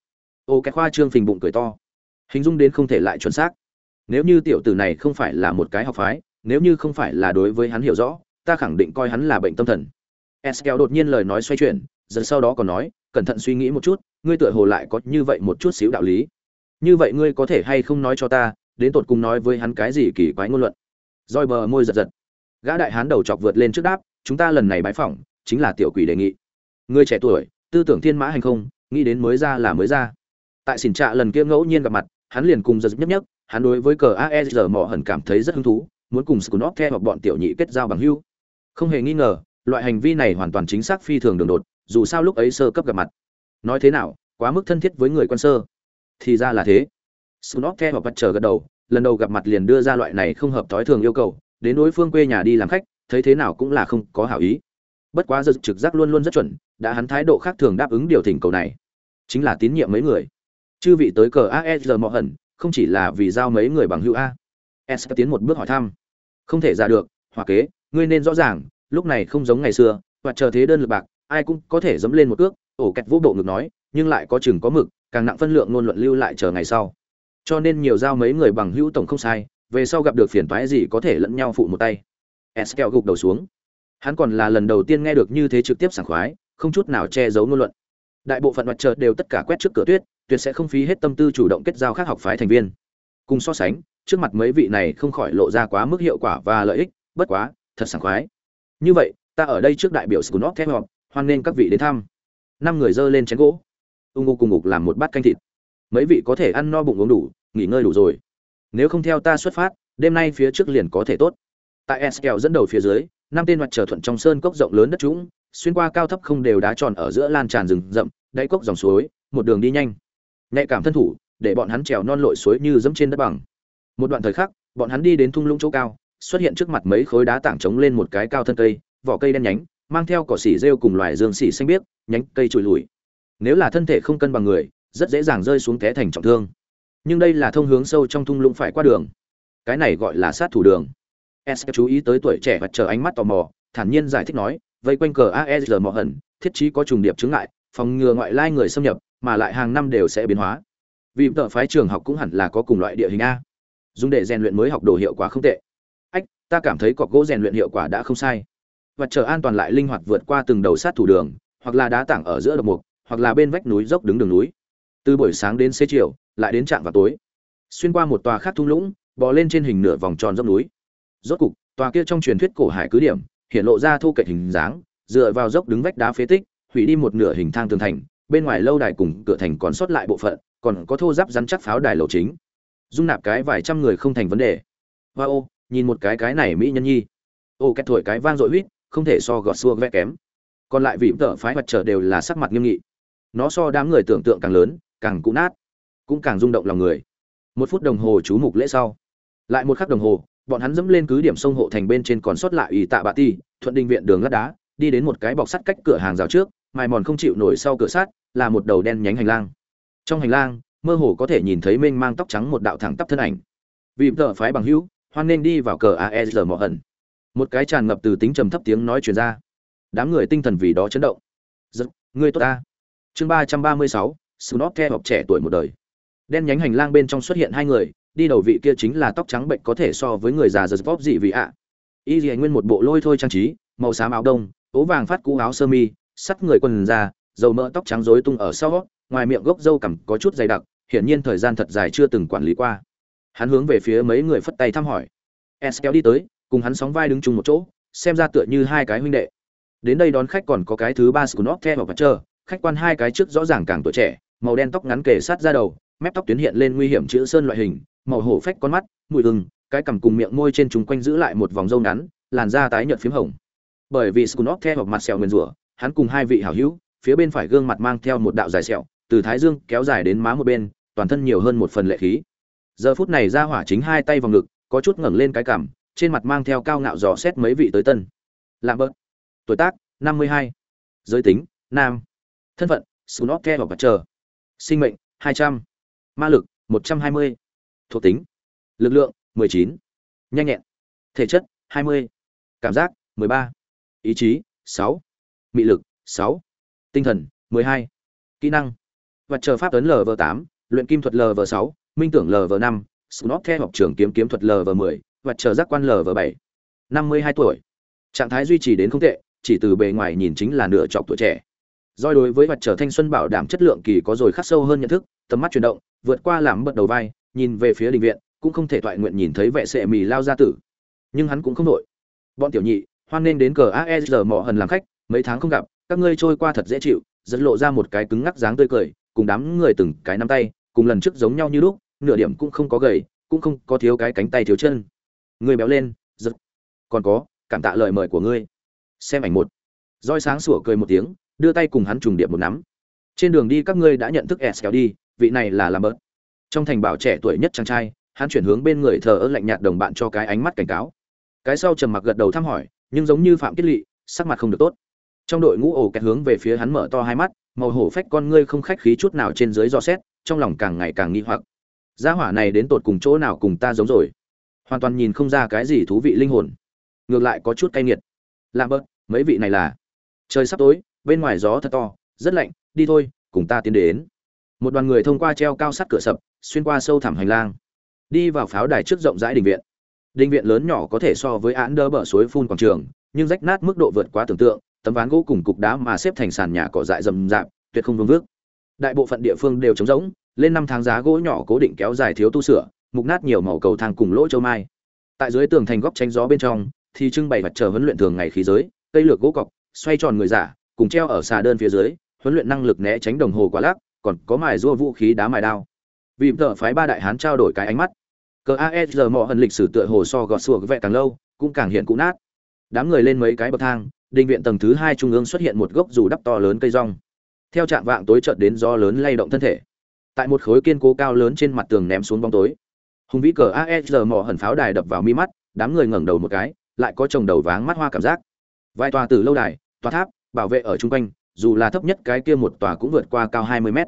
A: Ô, cái khoa trương phình bụng cười to. Hình dung đến không thể lại chuẩn xác. Nếu như tiểu tử này không phải là một cái học phái, nếu như không phải là đối với hắn hiểu rõ, ta khẳng định coi hắn là bệnh tâm thần. Eskel đột nhiên lời nói xoay chuyển dần sau đó còn nói, cẩn thận suy nghĩ một chút, ngươi tựa hồ lại có như vậy một chút xíu đạo lý. Như vậy ngươi có thể hay không nói cho ta, đến tột cùng nói với hắn cái gì kỳ quái ngôn luận? Roi bờ môi giật giật. Gã đại hán đầu chọc vượt lên trước đáp, chúng ta lần này bái phỏng, chính là tiểu quỷ đề nghị. Người trẻ tuổi, tư tưởng thiên mã hành không, nghĩ đến mới ra là mới ra. Tại xỉn trạ lần kia ngẫu nhiên gặp mặt, hắn liền cùng giật nhấp nhấp hắn đối với cờ aesr mỏ hẳn cảm thấy rất hứng thú, muốn cùng scunop theo hoặc bọn tiểu nhị kết giao bằng hưu không hề nghi ngờ, loại hành vi này hoàn toàn chính xác phi thường đường đột, dù sao lúc ấy sơ cấp gặp mặt. Nói thế nào, quá mức thân thiết với người quân sơ. Thì ra là thế. Scunop theo hoặc bắt chờ gật đầu, lần đầu gặp mặt liền đưa ra loại này không hợp thói thường yêu cầu, đến đối phương quê nhà đi làm khách, thấy thế nào cũng là không có hảo ý bất quá giật trực giác luôn luôn rất chuẩn, đã hắn thái độ khác thường đáp ứng điều thỉnh cầu này. Chính là tín nhiệm mấy người. Chư vị tới cờ aesr mọ hẩn không chỉ là vì giao mấy người bằng hữu a. S tiến một bước hỏi thăm. Không thể ra được hoặc kế, ngươi nên rõ ràng, lúc này không giống ngày xưa, và chờ thế đơn lực bạc, ai cũng có thể dẫm lên một cước, ổ kẹt vũ bộ ngực nói, nhưng lại có chừng có mực, càng nặng phân lượng ngôn luận lưu lại chờ ngày sau. Cho nên nhiều giao mấy người bằng hữu tổng không sai, về sau gặp được phiền toái gì có thể lẫn nhau phụ một tay. S kẹo gục đầu xuống hắn còn là lần đầu tiên nghe được như thế trực tiếp sảng khoái, không chút nào che giấu ngôn luận. Đại bộ phận mặt trời đều tất cả quét trước cửa tuyết, tuyệt sẽ không phí hết tâm tư chủ động kết giao khác học phái thành viên. Cùng so sánh, trước mặt mấy vị này không khỏi lộ ra quá mức hiệu quả và lợi ích, bất quá, thật sảng khoái. Như vậy, ta ở đây trước đại biểu scunop theo họp, hoan nghênh các vị đến thăm. Năm người dơ lên chén gỗ. Ung ngô cùng ngục làm một bát canh thịt. Mấy vị có thể ăn no bụng uống đủ, nghỉ ngơi đủ rồi. Nếu không theo ta xuất phát, đêm nay phía trước liền có thể tốt tại eskel dẫn đầu phía dưới, năm tên hoạt trở thuận trong sơn cốc rộng lớn đất trũng, xuyên qua cao thấp không đều đá tròn ở giữa lan tràn rừng rậm, đáy cốc dòng suối, một đường đi nhanh. Nhạy cảm thân thủ, để bọn hắn trèo non lội suối như dẫm trên đất bằng. Một đoạn thời khắc, bọn hắn đi đến thung lũng chỗ cao, xuất hiện trước mặt mấy khối đá tảng trống lên một cái cao thân cây, vỏ cây đen nhánh, mang theo cỏ xỉ rêu cùng loài dương xỉ xanh biếc, nhánh cây trụi lùi. Nếu là thân thể không cân bằng người, rất dễ dàng rơi xuống té thành trọng thương. Nhưng đây là thông hướng sâu trong thung lũng phải qua đường. Cái này gọi là sát thủ đường s chú ý tới tuổi trẻ và chờ ánh mắt tò mò, thản nhiên giải thích nói, vây quanh cờ aesr mò hẩn, thiết trí có trùng điệp chứng ngại, phòng ngừa ngoại lai người xâm nhập, mà lại hàng năm đều sẽ biến hóa. Vì tợ phái trường học cũng hẳn là có cùng loại địa hình a. Dùng để rèn luyện mới học đồ hiệu quả không tệ. Ách, ta cảm thấy cọc gỗ rèn luyện hiệu quả đã không sai. Và chờ an toàn lại linh hoạt vượt qua từng đầu sát thủ đường, hoặc là đá tảng ở giữa độc mục, hoặc là bên vách núi dốc đứng đường núi. Từ buổi sáng đến xế chiều, lại đến trạm vào tối. Xuyên qua một tòa khác thung lũng, bò lên trên hình nửa vòng tròn dốc núi rốt cục, tòa kia trong truyền thuyết cổ hải cứ điểm, hiện lộ ra thu kệch hình dáng, dựa vào dốc đứng vách đá phế tích, hủy đi một nửa hình thang tường thành, bên ngoài lâu đài cùng cửa thành còn sót lại bộ phận, còn có thô giáp rắn chắc pháo đài lầu chính. Dung nạp cái vài trăm người không thành vấn đề. Hoa ô, nhìn một cái cái này mỹ nhân nhi. Ô két thổi cái vang dội huýt, không thể so gọt xua vẽ kém. Còn lại vị tợ phái mặt trở đều là sắc mặt nghiêm nghị. Nó so đám người tưởng tượng càng lớn, càng cũ nát, cũng càng rung động lòng người. Một phút đồng hồ chú mục lễ sau. Lại một khắc đồng hồ bọn hắn dẫm lên cứ điểm sông hộ thành bên trên còn sót lại ủy tạ bạ ti, thuận đình viện đường lát đá, đi đến một cái bọc sắt cách cửa hàng rào trước, mài mòn không chịu nổi sau cửa sắt, là một đầu đen nhánh hành lang. Trong hành lang, mơ hồ có thể nhìn thấy mênh mang tóc trắng một đạo thẳng tắp thân ảnh. Vì tợ phái bằng hữu, hoan nên đi vào cờ aesr mỏ hận. Một cái tràn ngập từ tính trầm thấp tiếng nói truyền ra. Đám người tinh thần vì đó chấn động. Giật người tốt ta. Chương ba trăm ba mươi sáu snob theo học trẻ tuổi một đời. Đen nhánh hành lang bên trong xuất hiện hai người đi đầu vị kia chính là tóc trắng bệnh có thể so với người già giật vóc dị vị ạ. Y gì nguyên một bộ lôi thôi trang trí, màu xám áo đông, ố vàng phát cũ áo sơ mi, sắt người quần ra dầu mỡ tóc trắng rối tung ở sau, ngoài miệng gốc râu cằm có chút dày đặc, hiển nhiên thời gian thật dài chưa từng quản lý qua. Hắn hướng về phía mấy người phất tay thăm hỏi. S kéo đi tới, cùng hắn sóng vai đứng chung một chỗ, xem ra tựa như hai cái huynh đệ. Đến đây đón khách còn có cái thứ ba scunop theo và chờ khách quan hai cái trước rõ ràng càng tuổi trẻ, màu đen tóc ngắn kề sát ra đầu, mép tóc tuyến hiện lên nguy hiểm chữ sơn loại hình màu hổ phách con mắt, mùi ưng cái cằm cùng miệng môi trên chúng quanh giữ lại một vòng râu ngắn, làn da tái nhợt phím hồng. Bởi vì scunop theo hoặc mặt sẹo nguyên rủa, hắn cùng hai vị hảo hữu, phía bên phải gương mặt mang theo một đạo dài sẹo, từ thái dương kéo dài đến má một bên, toàn thân nhiều hơn một phần lệ khí. Giờ phút này ra hỏa chính hai tay vào ngực, có chút ngẩng lên cái cằm, trên mặt mang theo cao ngạo dò xét mấy vị tới tân. Lạm bớt tuổi tác, năm mươi hai. Giới tính, nam. Thân phận scunop theo hoặc mặt chờ. Sinh mệnh, hai trăm. Ma lực, một trăm hai mươi thuộc tính. Lực lượng, mười chín. Nhanh nhẹn. Thể chất, hai mươi. Cảm giác, mười ba. Ý chí, sáu. Mị lực, sáu. Tinh thần, mười hai. Kỹ năng. Vật chờ pháp ấn lv tám, luyện kim thuật lv sáu, minh tưởng lv năm snot ke học trường kiếm kiếm thuật lv mười, vật chờ giác quan lv bảy. năm mươi hai tuổi. Trạng thái duy trì đến không tệ, chỉ từ bề ngoài nhìn chính là nửa trọc tuổi trẻ. Doi đối với vật trở thanh xuân bảo đảm chất lượng kỳ có rồi khắc sâu hơn nhận thức, tầm mắt chuyển động, vượt qua làm bật đầu vai nhìn về phía đình viện, cũng không thể thoại nguyện nhìn thấy vệ sệ mì lao ra tử. Nhưng hắn cũng không đội bọn tiểu nhị, hoan nên đến cờ aesr mỏ hần làm khách, mấy tháng không gặp, các ngươi trôi qua thật dễ chịu dẫn lộ ra một cái cứng ngắc dáng tươi cười, cùng đám người từng cái nắm tay, cùng lần trước giống nhau như lúc, nửa điểm cũng không có gầy, cũng không có thiếu cái cánh tay thiếu chân. Người béo lên, giật. Còn có, cảm tạ lời mời của ngươi. Xem ảnh một. Roi sáng sủa cười một tiếng, đưa tay cùng hắn trùng điệp một nắm. Trên đường đi các ngươi đã nhận thức s kéo đi vị này là làm bớt trong thành bảo trẻ tuổi nhất chàng trai, hắn chuyển hướng bên người thờ ơ lạnh nhạt đồng bạn cho cái ánh mắt cảnh cáo. Cái sau trầm mặc gật đầu thăm hỏi, nhưng giống như phạm kết lị sắc mặt không được tốt. Trong đội ngũ ổ kẹt hướng về phía hắn mở to hai mắt, màu hổ phách con ngươi không khách khí chút nào trên dưới do xét, trong lòng càng ngày càng nghi hoặc. Gia hỏa này đến tột cùng chỗ nào cùng ta giống rồi? Hoàn toàn nhìn không ra cái gì thú vị linh hồn. Ngược lại có chút cay nghiệt. Làm bớt mấy vị này là? Trời sắp tối, bên ngoài gió thật to, rất lạnh, đi thôi, cùng ta tiến đến một đoàn người thông qua treo cao sắt cửa sập, xuyên qua sâu thẳm hành lang, đi vào pháo đài trước rộng rãi đình viện. Đình viện lớn nhỏ có thể so với án đỡ bờ suối phun quảng trường, nhưng rách nát mức độ vượt quá tưởng tượng, tấm ván gỗ cùng cục đá mà xếp thành sàn nhà cỏ dại rầm rạp, tuyệt không vương vước. Đại bộ phận địa phương đều trống rỗng, lên năm tháng giá gỗ nhỏ cố định kéo dài thiếu tu sửa, mục nát nhiều màu cầu thang cùng lỗ châu mai. Tại dưới tường thành góc tranh gió bên trong, thì trưng bày vật chờ huấn luyện thường ngày khí giới, cây lược gỗ cọc, xoay tròn người giả, cùng treo ở xà đơn phía dưới, huấn luyện năng lực né tránh đồng hồ quá lắc còn có mài rua vũ khí đá mài đao. Vì tờ phái ba đại hán trao đổi cái ánh mắt. Cờ aesr mò hận lịch sử tựa hồ so gọt sùa vẹ càng lâu, cũng càng hiện cũ nát. Đám người lên mấy cái bậc thang định viện tầng thứ hai trung ương xuất hiện một gốc dù đắp to lớn cây rong. Theo trạng vạng tối chợt đến do lớn lay động thân thể. Tại một khối kiên cố cao lớn trên mặt tường ném xuống bóng tối. Hùng vĩ cờ aesr mò hận pháo đài đập vào mi mắt, đám người ngẩng đầu một cái, lại có chồng đầu váng mắt hoa cảm giác. Vài tòa từ lâu đài, tòa tháp, bảo vệ ở chung quanh dù là thấp nhất cái kia một tòa cũng vượt qua cao 20 mét.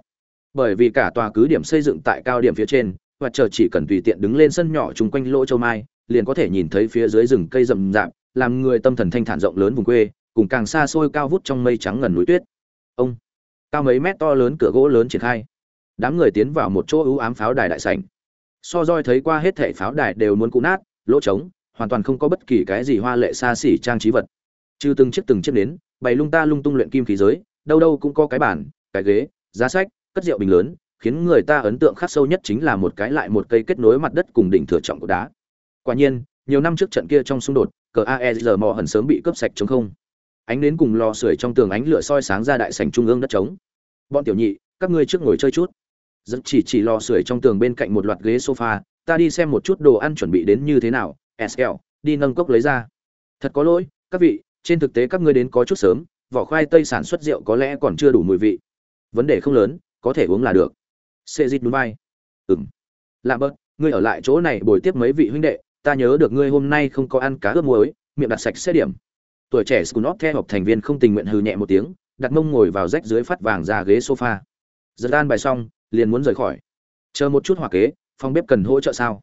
A: Bởi vì cả tòa cứ điểm xây dựng tại cao điểm phía trên, và chờ chỉ cần tùy tiện đứng lên sân nhỏ chung quanh lỗ châu mai, liền có thể nhìn thấy phía dưới rừng cây rậm rạp, làm người tâm thần thanh thản rộng lớn vùng quê, cùng càng xa xôi cao vút trong mây trắng ngần núi tuyết. Ông, cao mấy mét to lớn cửa gỗ lớn triển khai. Đám người tiến vào một chỗ ưu ám pháo đài đại sảnh. So roi thấy qua hết thảy pháo đài đều muốn cũ nát, lỗ trống, hoàn toàn không có bất kỳ cái gì hoa lệ xa xỉ trang trí vật. Trừ từng chiếc từng chiếc đến bày lung ta lung tung luyện kim khí giới, đâu đâu cũng có cái bàn, cái ghế, giá sách, cất rượu bình lớn, khiến người ta ấn tượng khắc sâu nhất chính là một cái lại một cây kết nối mặt đất cùng đỉnh thừa trọng của đá. Quả nhiên, nhiều năm trước trận kia trong xung đột, cờ aez mò hần sớm bị cướp sạch trống không. Ánh đến cùng lò sưởi trong tường ánh lửa soi sáng ra đại sảnh trung ương đất trống. Bọn tiểu nhị, các ngươi trước ngồi chơi chút. Dẫn chỉ chỉ lò sưởi trong tường bên cạnh một loạt ghế sofa, ta đi xem một chút đồ ăn chuẩn bị đến như thế nào sl đi nâng cốc lấy ra. Thật có lỗi, các vị trên thực tế các ngươi đến có chút sớm, vỏ khoai tây sản xuất rượu có lẽ còn chưa đủ mùi vị. Vấn đề không lớn, có thể uống là được. Xê dít núi vai. Ừng lạ bớt, ngươi ở lại chỗ này bồi tiếp mấy vị huynh đệ, ta nhớ được ngươi hôm nay không có ăn cá ướp muối, miệng đặt sạch xét điểm. Tuổi trẻ scunop theo học thành viên không tình nguyện hừ nhẹ một tiếng, đặt mông ngồi vào rách dưới phát vàng ra ghế sofa. Giật an bài xong, liền muốn rời khỏi. Chờ một chút hòa kế, phòng bếp cần hỗ trợ sao?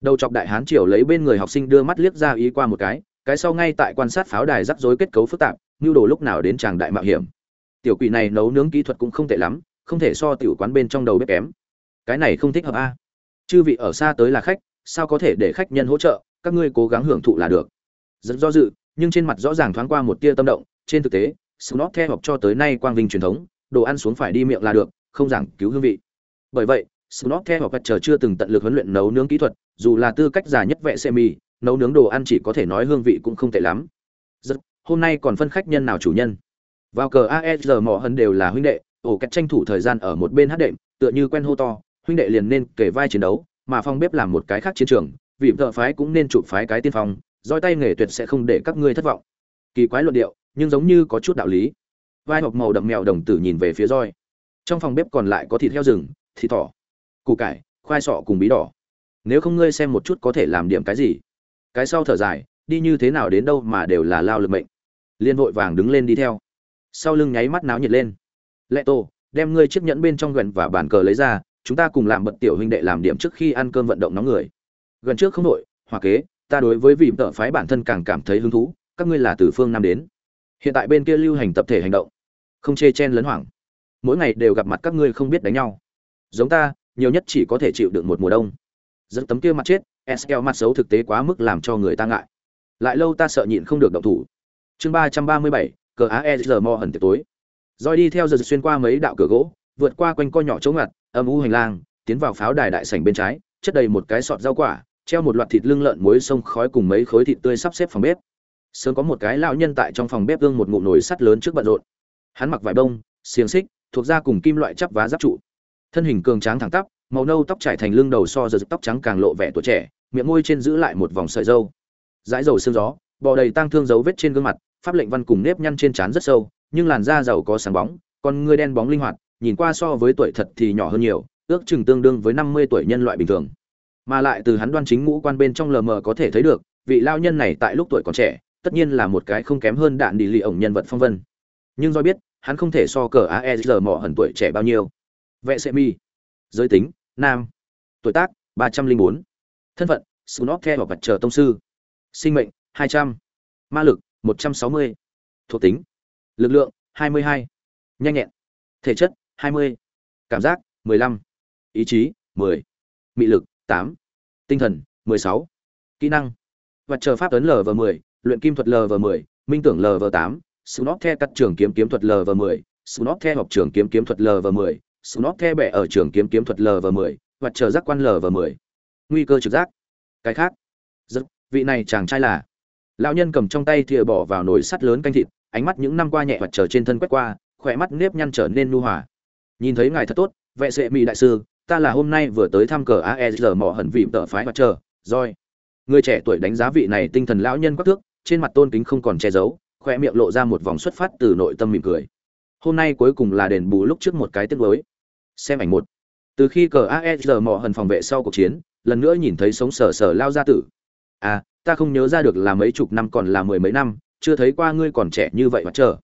A: Đầu chọc đại hán triều lấy bên người học sinh đưa mắt liếc ra ý qua một cái cái sau ngay tại quan sát pháo đài rắc rối kết cấu phức tạp như đồ lúc nào đến tràng đại mạo hiểm. Tiểu quỷ này nấu nướng kỹ thuật cũng không tệ lắm không thể so tiểu quán bên trong đầu bếp kém. Cái này không thích hợp a. Chư vị ở xa tới là khách sao có thể để khách nhân hỗ trợ các ngươi cố gắng hưởng thụ là được. Rất do dự nhưng trên mặt rõ ràng thoáng qua một tia tâm động trên thực tế snot theo học cho tới nay quang vinh truyền thống đồ ăn xuống phải đi miệng là được không giảng cứu hương vị. Bởi vậy Snot theo học chờ chưa từng tận lực huấn luyện nấu nướng kỹ thuật, dù là tư cách già nhất vệ xe mì, nấu nướng đồ ăn chỉ có thể nói hương vị cũng không tệ lắm. Rất, hôm nay còn phân khách nhân nào chủ nhân. Vào cờ AER mỏ hân đều là huynh đệ, ổ cách tranh thủ thời gian ở một bên hát đệm, tựa như quen hô to, huynh đệ liền nên kể vai chiến đấu, mà phong bếp làm một cái khác chiến trường, vì thợ phái cũng nên chụp phái cái tiên phong, roi tay nghề tuyệt sẽ không để các ngươi thất vọng. Kỳ quái luận điệu, nhưng giống như có chút đạo lý. Vai hộp màu đậm mèo đồng tử nhìn về phía roi. Trong phòng bếp còn lại có thịt heo rừng, thịt thỏ, củ cải, khoai sọ cùng bí đỏ. Nếu không ngươi xem một chút có thể làm điểm cái gì? Cái sau thở dài, đi như thế nào đến đâu mà đều là lao lực mệnh. Liên vội vàng đứng lên đi theo. Sau lưng nháy mắt náo nhiệt lên. Lệ Tô, đem ngươi chiếc nhẫn bên trong gần và bàn cờ lấy ra, chúng ta cùng làm bận tiểu huynh đệ làm điểm trước khi ăn cơm vận động nóng người. Gần trước không đội, hòa kế, ta đối với vị tợ phái bản thân càng cảm thấy hứng thú, các ngươi là từ phương nam đến. Hiện tại bên kia lưu hành tập thể hành động, không chê chen lấn hoảng. Mỗi ngày đều gặp mặt các ngươi không biết đánh nhau. Giống ta, nhiều nhất chỉ có thể chịu đựng một mùa đông. Dẫn tấm kia mặt chết, SL mặt xấu thực tế quá mức làm cho người ta ngại. Lại lâu ta sợ nhịn không được động thủ. Chương ba ba mươi bảy, cờ AER mo hẩn tối. Rồi đi theo giờ xuyên qua mấy đạo cửa gỗ, vượt qua quanh co nhỏ chỗ ngặt, âm u hành lang, tiến vào pháo đài đại sảnh bên trái, chất đầy một cái sọt rau quả, treo một loạt thịt lưng lợn muối sông khói cùng mấy khối thịt tươi sắp xếp phòng bếp. Sớm có một cái lão nhân tại trong phòng bếp gương một ngụm nồi sắt lớn trước bận rộn. Hắn mặc vải bông, xiềng xích, thuộc da cùng kim loại chắp vá giáp trụ. Thân hình cường tráng thẳng tắp, màu nâu tóc trải thành lưng đầu so giờ tóc trắng càng lộ vẻ tuổi trẻ, miệng môi trên giữ lại một vòng sợi râu. Dãi dầu sương gió, bò đầy tang thương dấu vết trên gương mặt, pháp lệnh văn cùng nếp nhăn trên trán rất sâu, nhưng làn da giàu có sáng bóng, còn ngươi đen bóng linh hoạt, nhìn qua so với tuổi thật thì nhỏ hơn nhiều, ước chừng tương đương với 50 tuổi nhân loại bình thường. Mà lại từ hắn đoan chính ngũ quan bên trong lờ mờ có thể thấy được, vị lao nhân này tại lúc tuổi còn trẻ, tất nhiên là một cái không kém hơn đạn đi lì ổng nhân vật phong vân. Nhưng do biết, hắn không thể so cờ AER mỏ hẳn tuổi trẻ bao nhiêu. Vệ sẽ mi. Giới tính, nam. Tuổi tác, 304. Thân phận, Snot theo vật chờ tông sư. Sinh mệnh, 200. Ma lực, 160. Thuộc tính, lực lượng, 22. Nhanh nhẹn, thể chất, 20. Cảm giác, 15. Ý chí, 10. Mị lực, 8. Tinh thần, 16. Kỹ năng, vật chờ pháp ấn LV10, luyện kim thuật LV10, minh tưởng LV8, Snot theo cắt trường kiếm kiếm thuật LV10, Snot theo học trường kiếm kiếm thuật LV10, Snot the bẻ ở trường kiếm kiếm thuật LV10, vật chờ giác quan LV10. Nguy cơ trực giác. Cái khác, rất vị này chàng trai là. Lão nhân cầm trong tay thìa bỏ vào nồi sắt lớn canh thịt ánh mắt những năm qua nhẹ vật chờ trên thân quét qua khỏe mắt nếp nhăn trở nên nu hòa. Nhìn thấy ngài thật tốt vệ sệ mỹ đại sư ta là hôm nay vừa tới thăm cờ aer mỏ hận vị tợ phái mặt trời rồi, người trẻ tuổi đánh giá vị này tinh thần lão nhân quắc thước trên mặt tôn kính không còn che giấu khoe miệng lộ ra một vòng xuất phát từ nội tâm mỉm cười. Hôm nay cuối cùng là đền bù lúc trước một cái tiếc mới xem ảnh một. Từ khi cờ aer mỏ hận phòng vệ sau cuộc chiến, lần nữa nhìn thấy sống sờ sờ lao ra tử. À ta không nhớ ra được là mấy chục năm còn là mười mấy năm, chưa thấy qua ngươi còn trẻ như vậy mà chờ.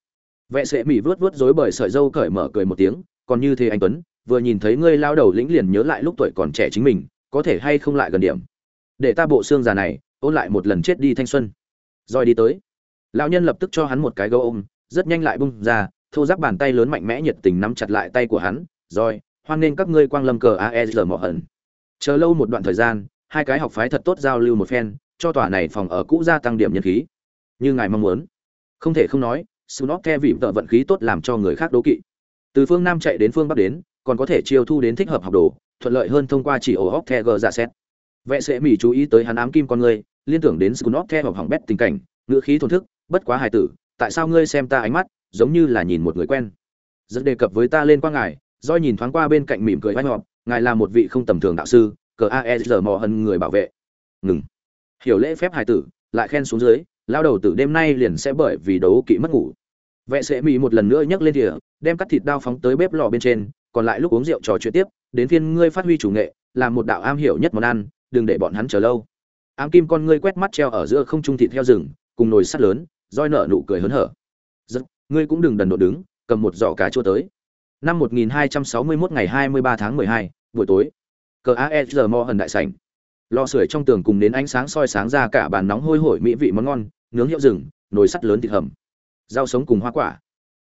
A: Vệ sệ mỹ vớt vớt rối bởi sợi dâu cởi mở cười một tiếng, còn như thế anh tuấn, vừa nhìn thấy ngươi lao đầu lĩnh liền nhớ lại lúc tuổi còn trẻ chính mình, có thể hay không lại gần điểm. Để ta bộ xương già này, ôn lại một lần chết đi thanh xuân. Rồi đi tới. Lão nhân lập tức cho hắn một cái gấu ôm, rất nhanh lại bung ra, thô giáp bàn tay lớn mạnh mẽ nhiệt tình nắm chặt lại tay của hắn rồi, hoan nên các ngươi quang lâm cờ aer mỏ hận. Chờ lâu một đoạn thời gian, hai cái học phái thật tốt giao lưu một phen, cho tòa này phòng ở cũ gia tăng điểm nhân khí. Như ngài mong muốn. Không thể không nói Sunot ke vị vợ vận khí tốt làm cho người khác đố kỵ. Từ phương nam chạy đến phương bắc đến, còn có thể chiêu thu đến thích hợp học đồ, thuận lợi hơn thông qua chỉ ổ hóc the gờ giả xét. Vệ sẽ mỹ chú ý tới hắn ám kim con người, liên tưởng đến Sunot ke hoặc hỏng bét tình cảnh, ngữ khí thổn thức, bất quá hài tử, tại sao ngươi xem ta ánh mắt, giống như là nhìn một người quen? Rất đề cập với ta lên qua ngài Doi nhìn thoáng qua bên cạnh mỉm cười vai ngọt, ngài là một vị không tầm thường đạo sư cờ aesr mò hân người bảo vệ. Ngừng. Hiểu lễ phép hài tử lại khen xuống dưới lao đầu tử đêm nay liền sẽ bởi vì đấu kỵ mất ngủ. Vệ sẽ mỹ một lần nữa nhấc lên thìa đem cắt thịt đao phóng tới bếp lò bên trên còn lại lúc uống rượu trò chuyện tiếp đến phiên ngươi phát huy chủ nghệ làm một đạo am hiểu nhất món ăn đừng để bọn hắn chờ lâu. Ám kim con ngươi quét mắt treo ở giữa không trung thịt theo rừng cùng nồi sắt lớn roi nở nụ cười hớn hở. Rất ngươi cũng đừng đần độ đứng cầm một giỏ cá chua tới năm 1261 ngày 23 tháng 12, buổi tối. Cờ aesr mo hần đại sảnh. Lò sưởi trong tường cùng đến ánh sáng soi sáng ra cả bàn nóng hôi hổi mỹ vị món ngon nướng hiệu rừng nồi sắt lớn thịt hầm. Rau sống cùng hoa quả.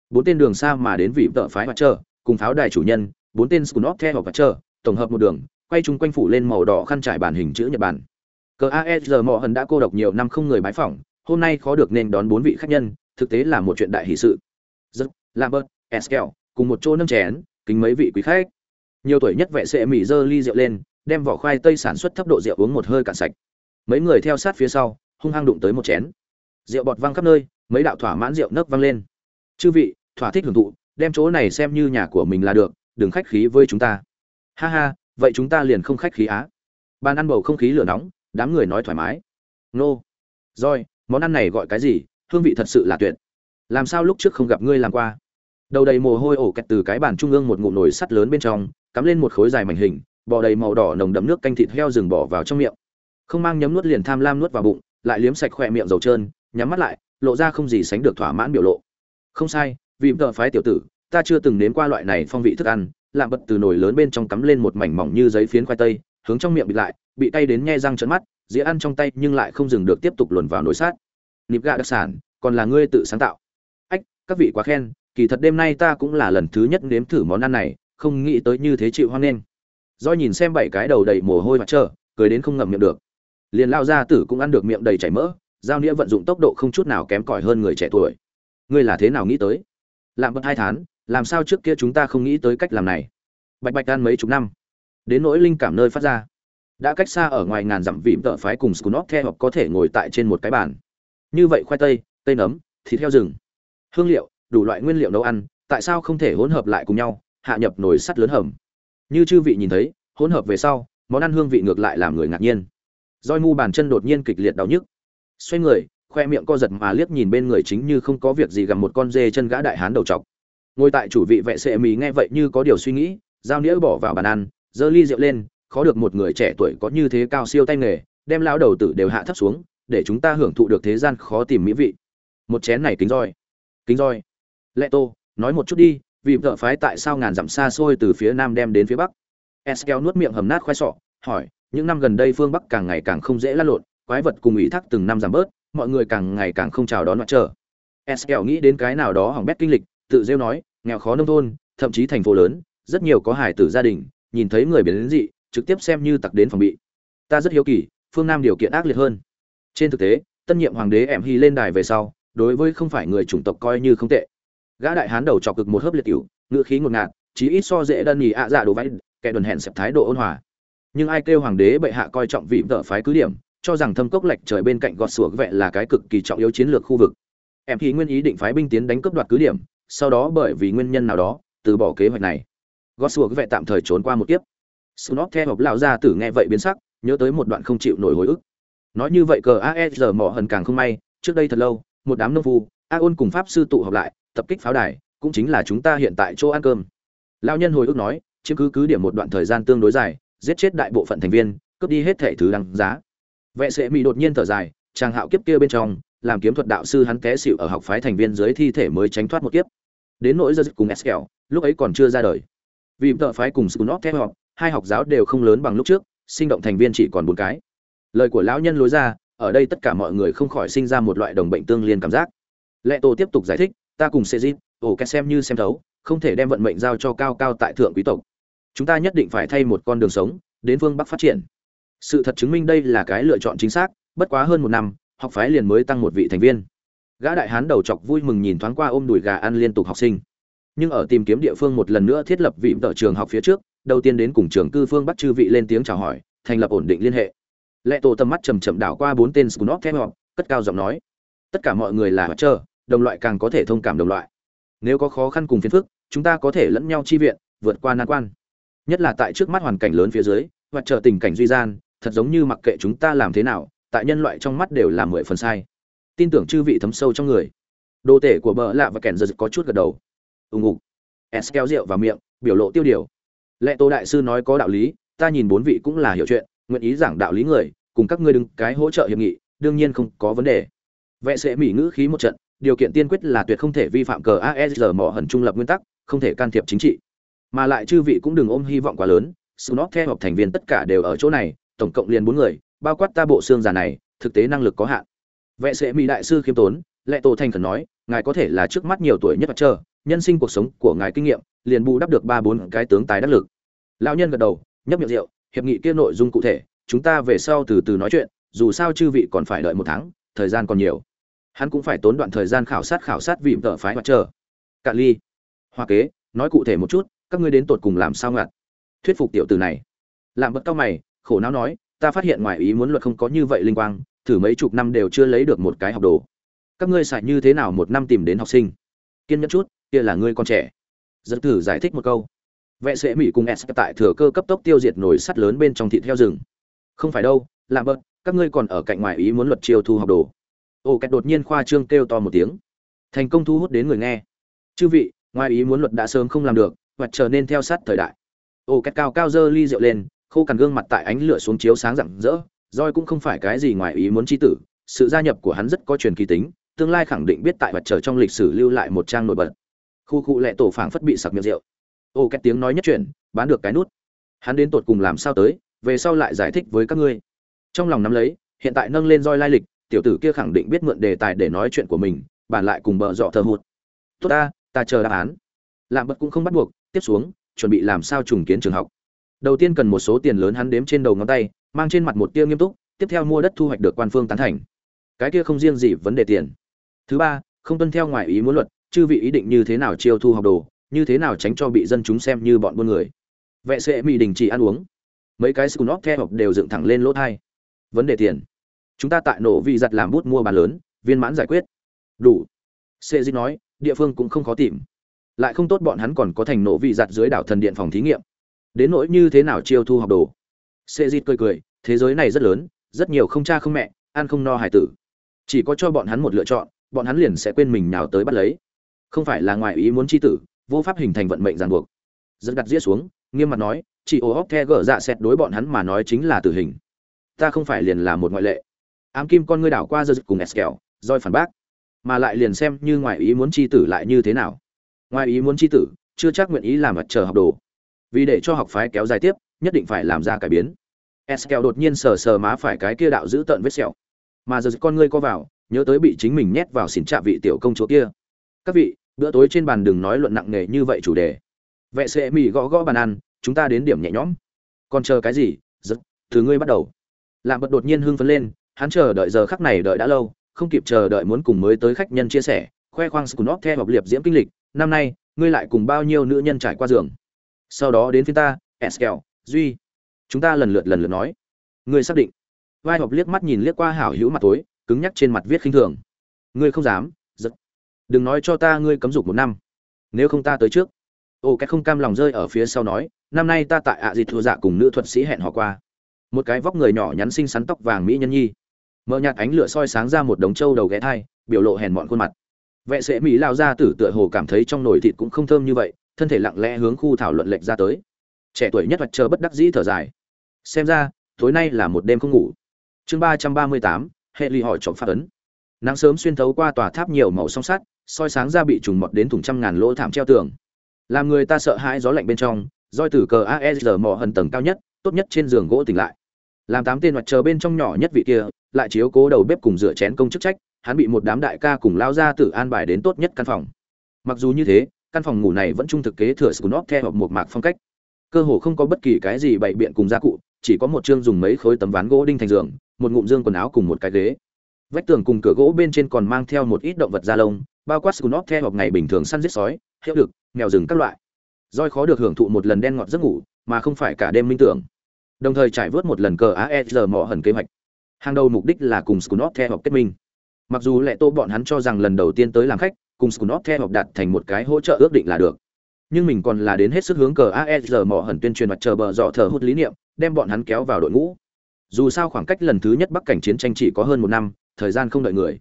A: Bốn tên đường xa mà đến vị tợ phái mặt trơ cùng pháo đài chủ nhân bốn tên scunop theo hoặc chờ, trơ tổng hợp một đường quay chung quanh phủ lên màu đỏ khăn trải bản hình chữ nhật bản. Cờ aesr mò hần đã cô độc nhiều năm không người bái phỏng hôm nay khó được nên đón bốn vị khách nhân thực tế là một chuyện đại hỷ sự. Rất lambert eskel cùng một chỗ nâng chén, kính mấy vị quý khách. Nhiều tuổi nhất vệ sệ mỹ dơ ly rượu lên, đem vỏ khoai tây sản xuất thấp độ rượu uống một hơi cạn sạch. Mấy người theo sát phía sau, hung hăng đụng tới một chén. Rượu bọt văng khắp nơi, mấy đạo thỏa mãn rượu nấc văng lên. Chư vị, thỏa thích hưởng thụ, đem chỗ này xem như nhà của mình là được, đừng khách khí với chúng ta. Ha ha, vậy chúng ta liền không khách khí á. Bàn ăn bầu không khí lửa nóng, đám người nói thoải mái. Nô rồi món ăn này gọi cái gì? Hương vị thật sự là tuyệt. Làm sao lúc trước không gặp ngươi làm qua? Đầu đầy mồ hôi ổ kẹt từ cái bàn trung ương một ngụm nồi sắt lớn bên trong, cắm lên một khối dài mảnh hình, bò đầy màu đỏ nồng đậm nước canh thịt heo rừng bỏ vào trong miệng. Không mang nhấm nuốt liền tham lam nuốt vào bụng, lại liếm sạch khỏe miệng dầu trơn, nhắm mắt lại, lộ ra không gì sánh được thỏa mãn biểu lộ. Không sai, vì vợ phái tiểu tử, ta chưa từng nếm qua loại này phong vị thức ăn làm bật từ nồi lớn bên trong cắm lên một mảnh mỏng như giấy phiến khoai tây, hướng trong miệng bị lại, bị tay đến nhe răng trợn mắt, dĩa ăn trong tay nhưng lại không dừng được tiếp tục luồn vào nồi sát nịp gà đặc sản, còn là ngươi tự sáng tạo. Ách, các vị quá khen kỳ thật đêm nay ta cũng là lần thứ nhất nếm thử món ăn này, không nghĩ tới như thế chịu hoan nghênh. Do nhìn xem bảy cái đầu đầy mồ hôi mặt trơ cười đến không ngậm miệng được. Liền lao ra tử cũng ăn được miệng đầy chảy mỡ, giao nghĩa vận dụng tốc độ không chút nào kém cỏi hơn người trẻ tuổi. Ngươi là thế nào nghĩ tới? Làm bất hai tháng làm sao trước kia chúng ta không nghĩ tới cách làm này? Bạch bạch ăn mấy chục năm, đến nỗi linh cảm nơi phát ra. Đã cách xa ở ngoài ngàn dặm vịm tợ phái cùng scunop theo hoặc có thể ngồi tại trên một cái bàn. Như vậy khoai tây tây nấm, thịt heo rừng. Hương liệu đủ loại nguyên liệu nấu ăn, tại sao không thể hỗn hợp lại cùng nhau, hạ nhập nồi sắt lớn hầm? Như chư vị nhìn thấy, hỗn hợp về sau, món ăn hương vị ngược lại làm người ngạc nhiên. Roi mu bàn chân đột nhiên kịch liệt đau nhức. Xoay người, khoe miệng co giật mà liếc nhìn bên người chính như không có việc gì gặp một con dê chân gã đại hán đầu trọc. ngồi tại chủ vị vệ sệ mì nghe vậy như có điều suy nghĩ, giao nĩa bỏ vào bàn ăn dơ ly rượu lên, khó được một người trẻ tuổi có như thế cao siêu tay nghề, đem lão đầu tử đều hạ thấp xuống, để chúng ta hưởng thụ được thế gian khó tìm mỹ vị. Một chén này kính roi kính roi lệ tô, nói một chút đi, vì vợ phái tại sao ngàn dặm xa xôi từ phía nam đem đến phía bắc? Eskel nuốt miệng hầm nát khoai sọ, hỏi, những năm gần đây phương bắc càng ngày càng không dễ lăn lộn, quái vật cùng ủy thác từng năm giảm bớt, mọi người càng ngày càng không chào đón mặt trời. Eskel nghĩ đến cái nào đó hỏng bét kinh lịch, tự rêu nói, nghèo khó nông thôn, thậm chí thành phố lớn, rất nhiều có hải tử gia đình, nhìn thấy người biến đến dị, trực tiếp xem như tặc đến phòng bị. Ta rất hiếu kỳ, phương nam điều kiện ác liệt hơn. Trên thực tế, tân nhiệm hoàng đế em hy lên đài về sau, đối với không phải người chủng tộc coi như không tệ gã đại hán đầu chọc cực một hớp liệt cửu ngựa khí ngột ngạt, chí ít so dễ đơn nhì ạ dạ đồ váy kẻ đồn hẹn xẹp thái độ ôn hòa. Nhưng ai kêu hoàng đế bệ hạ coi trọng vị vợ phái cứ điểm, cho rằng thâm cốc lệch trời bên cạnh gọt sủa vẹ là cái cực kỳ trọng yếu chiến lược khu vực. Em thì nguyên ý định phái binh tiến đánh cướp đoạt cứ điểm, sau đó bởi vì nguyên nhân nào đó, từ bỏ kế hoạch này. Gọt sủa vẹ tạm thời trốn qua một kiếp. Snot theo hợp lão gia tử nghe vậy biến sắc, nhớ tới một đoạn không chịu nổi hồi ức. Nói như vậy cờ ASR mỏ hần càng không may, trước đây thật lâu, một đám nông phu, a ôn cùng pháp sư tụ họp lại tập kích pháo đài, cũng chính là chúng ta hiện tại chỗ ăn cơm. Lao nhân hồi ức nói, chiếm cứ cứ điểm một đoạn thời gian tương đối dài, giết chết đại bộ phận thành viên, cướp đi hết thẻ thứ đăng giá. Vệ sệ mỹ đột nhiên thở dài, chàng hạo kiếp kia bên trong, làm kiếm thuật đạo sư hắn té xịu ở học phái thành viên dưới thi thể mới tránh thoát một kiếp. Đến nỗi giờ dịch cùng eskel lúc ấy còn chưa ra đời. Vì tợ phái cùng scunop theo học, hai học giáo đều không lớn bằng lúc trước, sinh động thành viên chỉ còn bốn cái. Lời của lão nhân lối ra, ở đây tất cả mọi người không khỏi sinh ra một loại đồng bệnh tương liên cảm giác. Lệ tô tiếp tục giải thích ta cùng sẽ dít ổ cái xem như xem thấu, không thể đem vận mệnh giao cho cao cao tại thượng quý tộc. Chúng ta nhất định phải thay một con đường sống, đến phương bắc phát triển. Sự thật chứng minh đây là cái lựa chọn chính xác, bất quá hơn một năm, học phái liền mới tăng một vị thành viên. Gã đại hán đầu chọc vui mừng nhìn thoáng qua ôm đùi gà ăn liên tục học sinh. Nhưng ở tìm kiếm địa phương một lần nữa thiết lập vị tợ trường học phía trước, đầu tiên đến cùng trường cư phương bắt chư vị lên tiếng chào hỏi, thành lập ổn định liên hệ. Lệ tổ tầm mắt chầm chậm đảo qua bốn tên scunop theo họ, cất cao giọng nói, tất cả mọi người là chờ đồng loại càng có thể thông cảm đồng loại. Nếu có khó khăn cùng phiền phức, chúng ta có thể lẫn nhau chi viện, vượt qua nan quan. Nhất là tại trước mắt hoàn cảnh lớn phía dưới hoặc chờ tình cảnh duy gian, thật giống như mặc kệ chúng ta làm thế nào, tại nhân loại trong mắt đều là mười phần sai. Tin tưởng chư vị thấm sâu trong người. Đồ tể của bờ lạ và kèn giật có chút gật đầu. Ùng ục s kéo rượu vào miệng, biểu lộ tiêu điều. Lệ tô đại sư nói có đạo lý, ta nhìn bốn vị cũng là hiểu chuyện, nguyện ý giảng đạo lý người, cùng các ngươi đứng cái hỗ trợ hiệp nghị, đương nhiên không có vấn đề. Vệ sẽ mỹ ngữ khí một trận điều kiện tiên quyết là tuyệt không thể vi phạm cờ asr mỏ hần trung lập nguyên tắc, không thể can thiệp chính trị. Mà lại chư vị cũng đừng ôm hy vọng quá lớn, snot theo hợp thành viên tất cả đều ở chỗ này, tổng cộng liền bốn người, bao quát ta bộ xương già này, thực tế năng lực có hạn. Vệ sẽ mỹ đại sư khiêm tốn, lệ tổ thành khẩn nói, ngài có thể là trước mắt nhiều tuổi nhất mặt trơ nhân sinh cuộc sống của ngài kinh nghiệm, liền bù đắp được ba bốn cái tướng tài đắc lực. Lão nhân gật đầu, nhấp miệng rượu, hiệp nghị kia nội dung cụ thể, chúng ta về sau từ từ nói chuyện, dù sao chư vị còn phải đợi một tháng, thời gian còn nhiều hắn cũng phải tốn đoạn thời gian khảo sát khảo sát vịm tợ phái mặt trời cạn ly, hoa kế, nói cụ thể một chút, các ngươi đến tột cùng làm sao ngặt? Thuyết phục tiểu tử này. Làm bật cao mày, khổ não nói, ta phát hiện ngoài ý muốn luật không có như vậy linh quang, thử mấy chục năm đều chưa lấy được một cái học đồ. Các ngươi xài như thế nào một năm tìm đến học sinh? Kiên nhẫn chút, kia là ngươi con trẻ. Dân thử giải thích một câu. Vệ sẽ mỹ cùng s tại thừa cơ cấp tốc tiêu diệt nồi sắt lớn bên trong thịt heo rừng. Không phải đâu làm bớt các ngươi còn ở cạnh ngoài ý muốn luật chiêu thu học đồ ô kẹt đột nhiên khoa trương kêu to một tiếng. Thành công thu hút đến người nghe. Chư vị, ngoài ý muốn luật đã sớm không làm được, và trở nên theo sát thời đại. Ô kẹt cao cao dơ ly rượu lên, khô cằn gương mặt tại ánh lửa xuống chiếu sáng rạng rỡ. Roi cũng không phải cái gì ngoài ý muốn chi tử. Sự gia nhập của hắn rất có truyền kỳ tính, tương lai khẳng định biết tại mặt trời trong lịch sử lưu lại một trang nổi bật. Khu cụ lệ tổ phảng phất bị sặc miệng rượu. Ô két tiếng nói nhất chuyển bán được cái nút. Hắn đến tột cùng làm sao tới, về sau lại giải thích với các ngươi. Trong lòng nắm lấy, hiện tại nâng lên roi lai lịch tiểu tử kia khẳng định biết mượn đề tài để nói chuyện của mình, bàn lại cùng bợ dọ thờ hụt. Tốt ta ta chờ đáp án. Làm bật cũng không bắt buộc, tiếp xuống, chuẩn bị làm sao trùng kiến trường học. Đầu tiên cần một số tiền lớn hắn đếm trên đầu ngón tay, mang trên mặt một tia nghiêm túc, tiếp theo mua đất thu hoạch được quan phương tán thành. Cái kia không riêng gì vấn đề tiền. Thứ ba, không tuân theo ngoài ý muốn luật, chư vị ý định như thế nào chiêu thu học đồ, như thế nào tránh cho bị dân chúng xem như bọn buôn người. Vệ sẽ mỹ đình chỉ ăn uống. Mấy cái scunop theo học đều dựng thẳng lên lỗ thai. Vấn đề tiền chúng ta tại nổ vị giặt làm bút mua bán lớn, viên mãn giải quyết. Đủ. Sệ di nói, địa phương cũng không khó tìm. Lại không tốt bọn hắn còn có thành nổ vị giặt dưới đảo thần điện phòng thí nghiệm. Đến nỗi như thế nào chiêu thu học đồ? Sệ di cười cười, thế giới này rất lớn, rất nhiều không cha không mẹ, ăn không no hải tử. Chỉ có cho bọn hắn một lựa chọn, bọn hắn liền sẽ quên mình nào tới bắt lấy. Không phải là ngoài ý muốn chi tử, vô pháp hình thành vận mệnh ràng buộc. Dẫn đặt dĩa xuống, nghiêm mặt nói chỉ ô hóc the gở dạ xẹt đối bọn hắn mà nói chính là tử hình. Ta không phải liền là một ngoại lệ ám kim con ngươi đảo qua giơ cùng eskel roi phản bác. Mà lại liền xem như ngoài ý muốn chi tử lại như thế nào. Ngoài ý muốn chi tử, chưa chắc nguyện ý làm mặt chờ học đồ. Vì để cho học phái kéo dài tiếp, nhất định phải làm ra cải biến. Eskel đột nhiên sờ sờ má phải cái kia đạo giữ tận vết sẹo. Mà giờ con ngươi co vào, nhớ tới bị chính mình nhét vào xỉn trạ vị tiểu công chúa kia. Các vị, bữa tối trên bàn đừng nói luận nặng nề như vậy chủ đề. Vệ Sẽ mỉ gõ gõ bàn ăn, chúng ta đến điểm nhẹ nhõm. Còn chờ cái gì? Giật, từ ngươi bắt đầu. Làm bật đột nhiên hưng phấn lên hắn chờ đợi giờ khắc này đợi đã lâu, không kịp chờ đợi muốn cùng mới tới khách nhân chia sẻ, khoe khoang scunop theo học liệp diễm kinh lịch, năm nay, ngươi lại cùng bao nhiêu nữ nhân trải qua giường? Sau đó đến phía ta eskel duy. Chúng ta lần lượt lần lượt nói. Ngươi xác định? Vai học liếc mắt nhìn liếc qua hảo hữu mặt tối, cứng nhắc trên mặt viết khinh thường. Ngươi không dám, giật. Đừng nói cho ta ngươi cấm dục một năm. Nếu không ta tới trước. Ô, cái không cam lòng rơi ở phía sau nói, năm nay ta tại ạ à dịt thua dạ cùng nữ thuật sĩ hẹn họ qua. Một cái vóc người nhỏ nhắn xinh xắn tóc vàng mỹ nhân nhi mờ nhạt ánh lửa soi sáng ra một đống trâu đầu ghé thai, biểu lộ hèn mọn khuôn mặt. Vệ sĩ mỹ lao ra tử tựa hồ cảm thấy trong nồi thịt cũng không thơm như vậy, thân thể lặng lẽ hướng khu thảo luận lệch ra tới. Trẻ tuổi nhất mặt chờ bất đắc dĩ thở dài. Xem ra, tối nay là một đêm không ngủ. Chương ba trăm ba mươi tám, hệ ly hỏi trọng phát ấn. Nắng sớm xuyên thấu qua tòa tháp nhiều màu song sắt, soi sáng ra bị trùng mọt đến thùng trăm ngàn lỗ thảm treo tường. Làm người ta sợ hãi gió lạnh bên trong, roi tử cờ aesr mò hần tầng cao nhất, tốt nhất trên giường gỗ tỉnh lại. Làm tám tên mặt chờ bên trong nhỏ nhất vị kia lại chiếu cố đầu bếp cùng rửa chén công chức trách, hắn bị một đám đại ca cùng lao ra tử an bài đến tốt nhất căn phòng. Mặc dù như thế, căn phòng ngủ này vẫn trung thực kế thừa scunop theo hoặc một mạc phong cách. Cơ hồ không có bất kỳ cái gì bày biện cùng gia cụ, chỉ có một chương dùng mấy khối tấm ván gỗ đinh thành giường, một ngụm dương quần áo cùng một cái ghế. Vách tường cùng cửa gỗ bên trên còn mang theo một ít động vật da lông, bao quát scunop theo hoặc ngày bình thường săn giết sói, hiệu được mèo rừng các loại. Doi khó được hưởng thụ một lần đen ngọt giấc ngủ, mà không phải cả đêm minh tưởng. Đồng thời trải vớt một lần cờ aesr mỏ hẩn kế hoạch hàng đầu mục đích là cùng scunot theo học kết minh. Mặc dù lệ tô bọn hắn cho rằng lần đầu tiên tới làm khách, cùng scunot theo học đạt thành một cái hỗ trợ ước định là được. Nhưng mình còn là đến hết sức hướng cờ aesr mỏ hẩn tuyên truyền mặt chờ bờ dọ thờ hút lý niệm, đem bọn hắn kéo vào đội ngũ. Dù sao khoảng cách lần thứ nhất bắc cảnh chiến tranh chỉ có hơn một năm, thời gian không đợi người.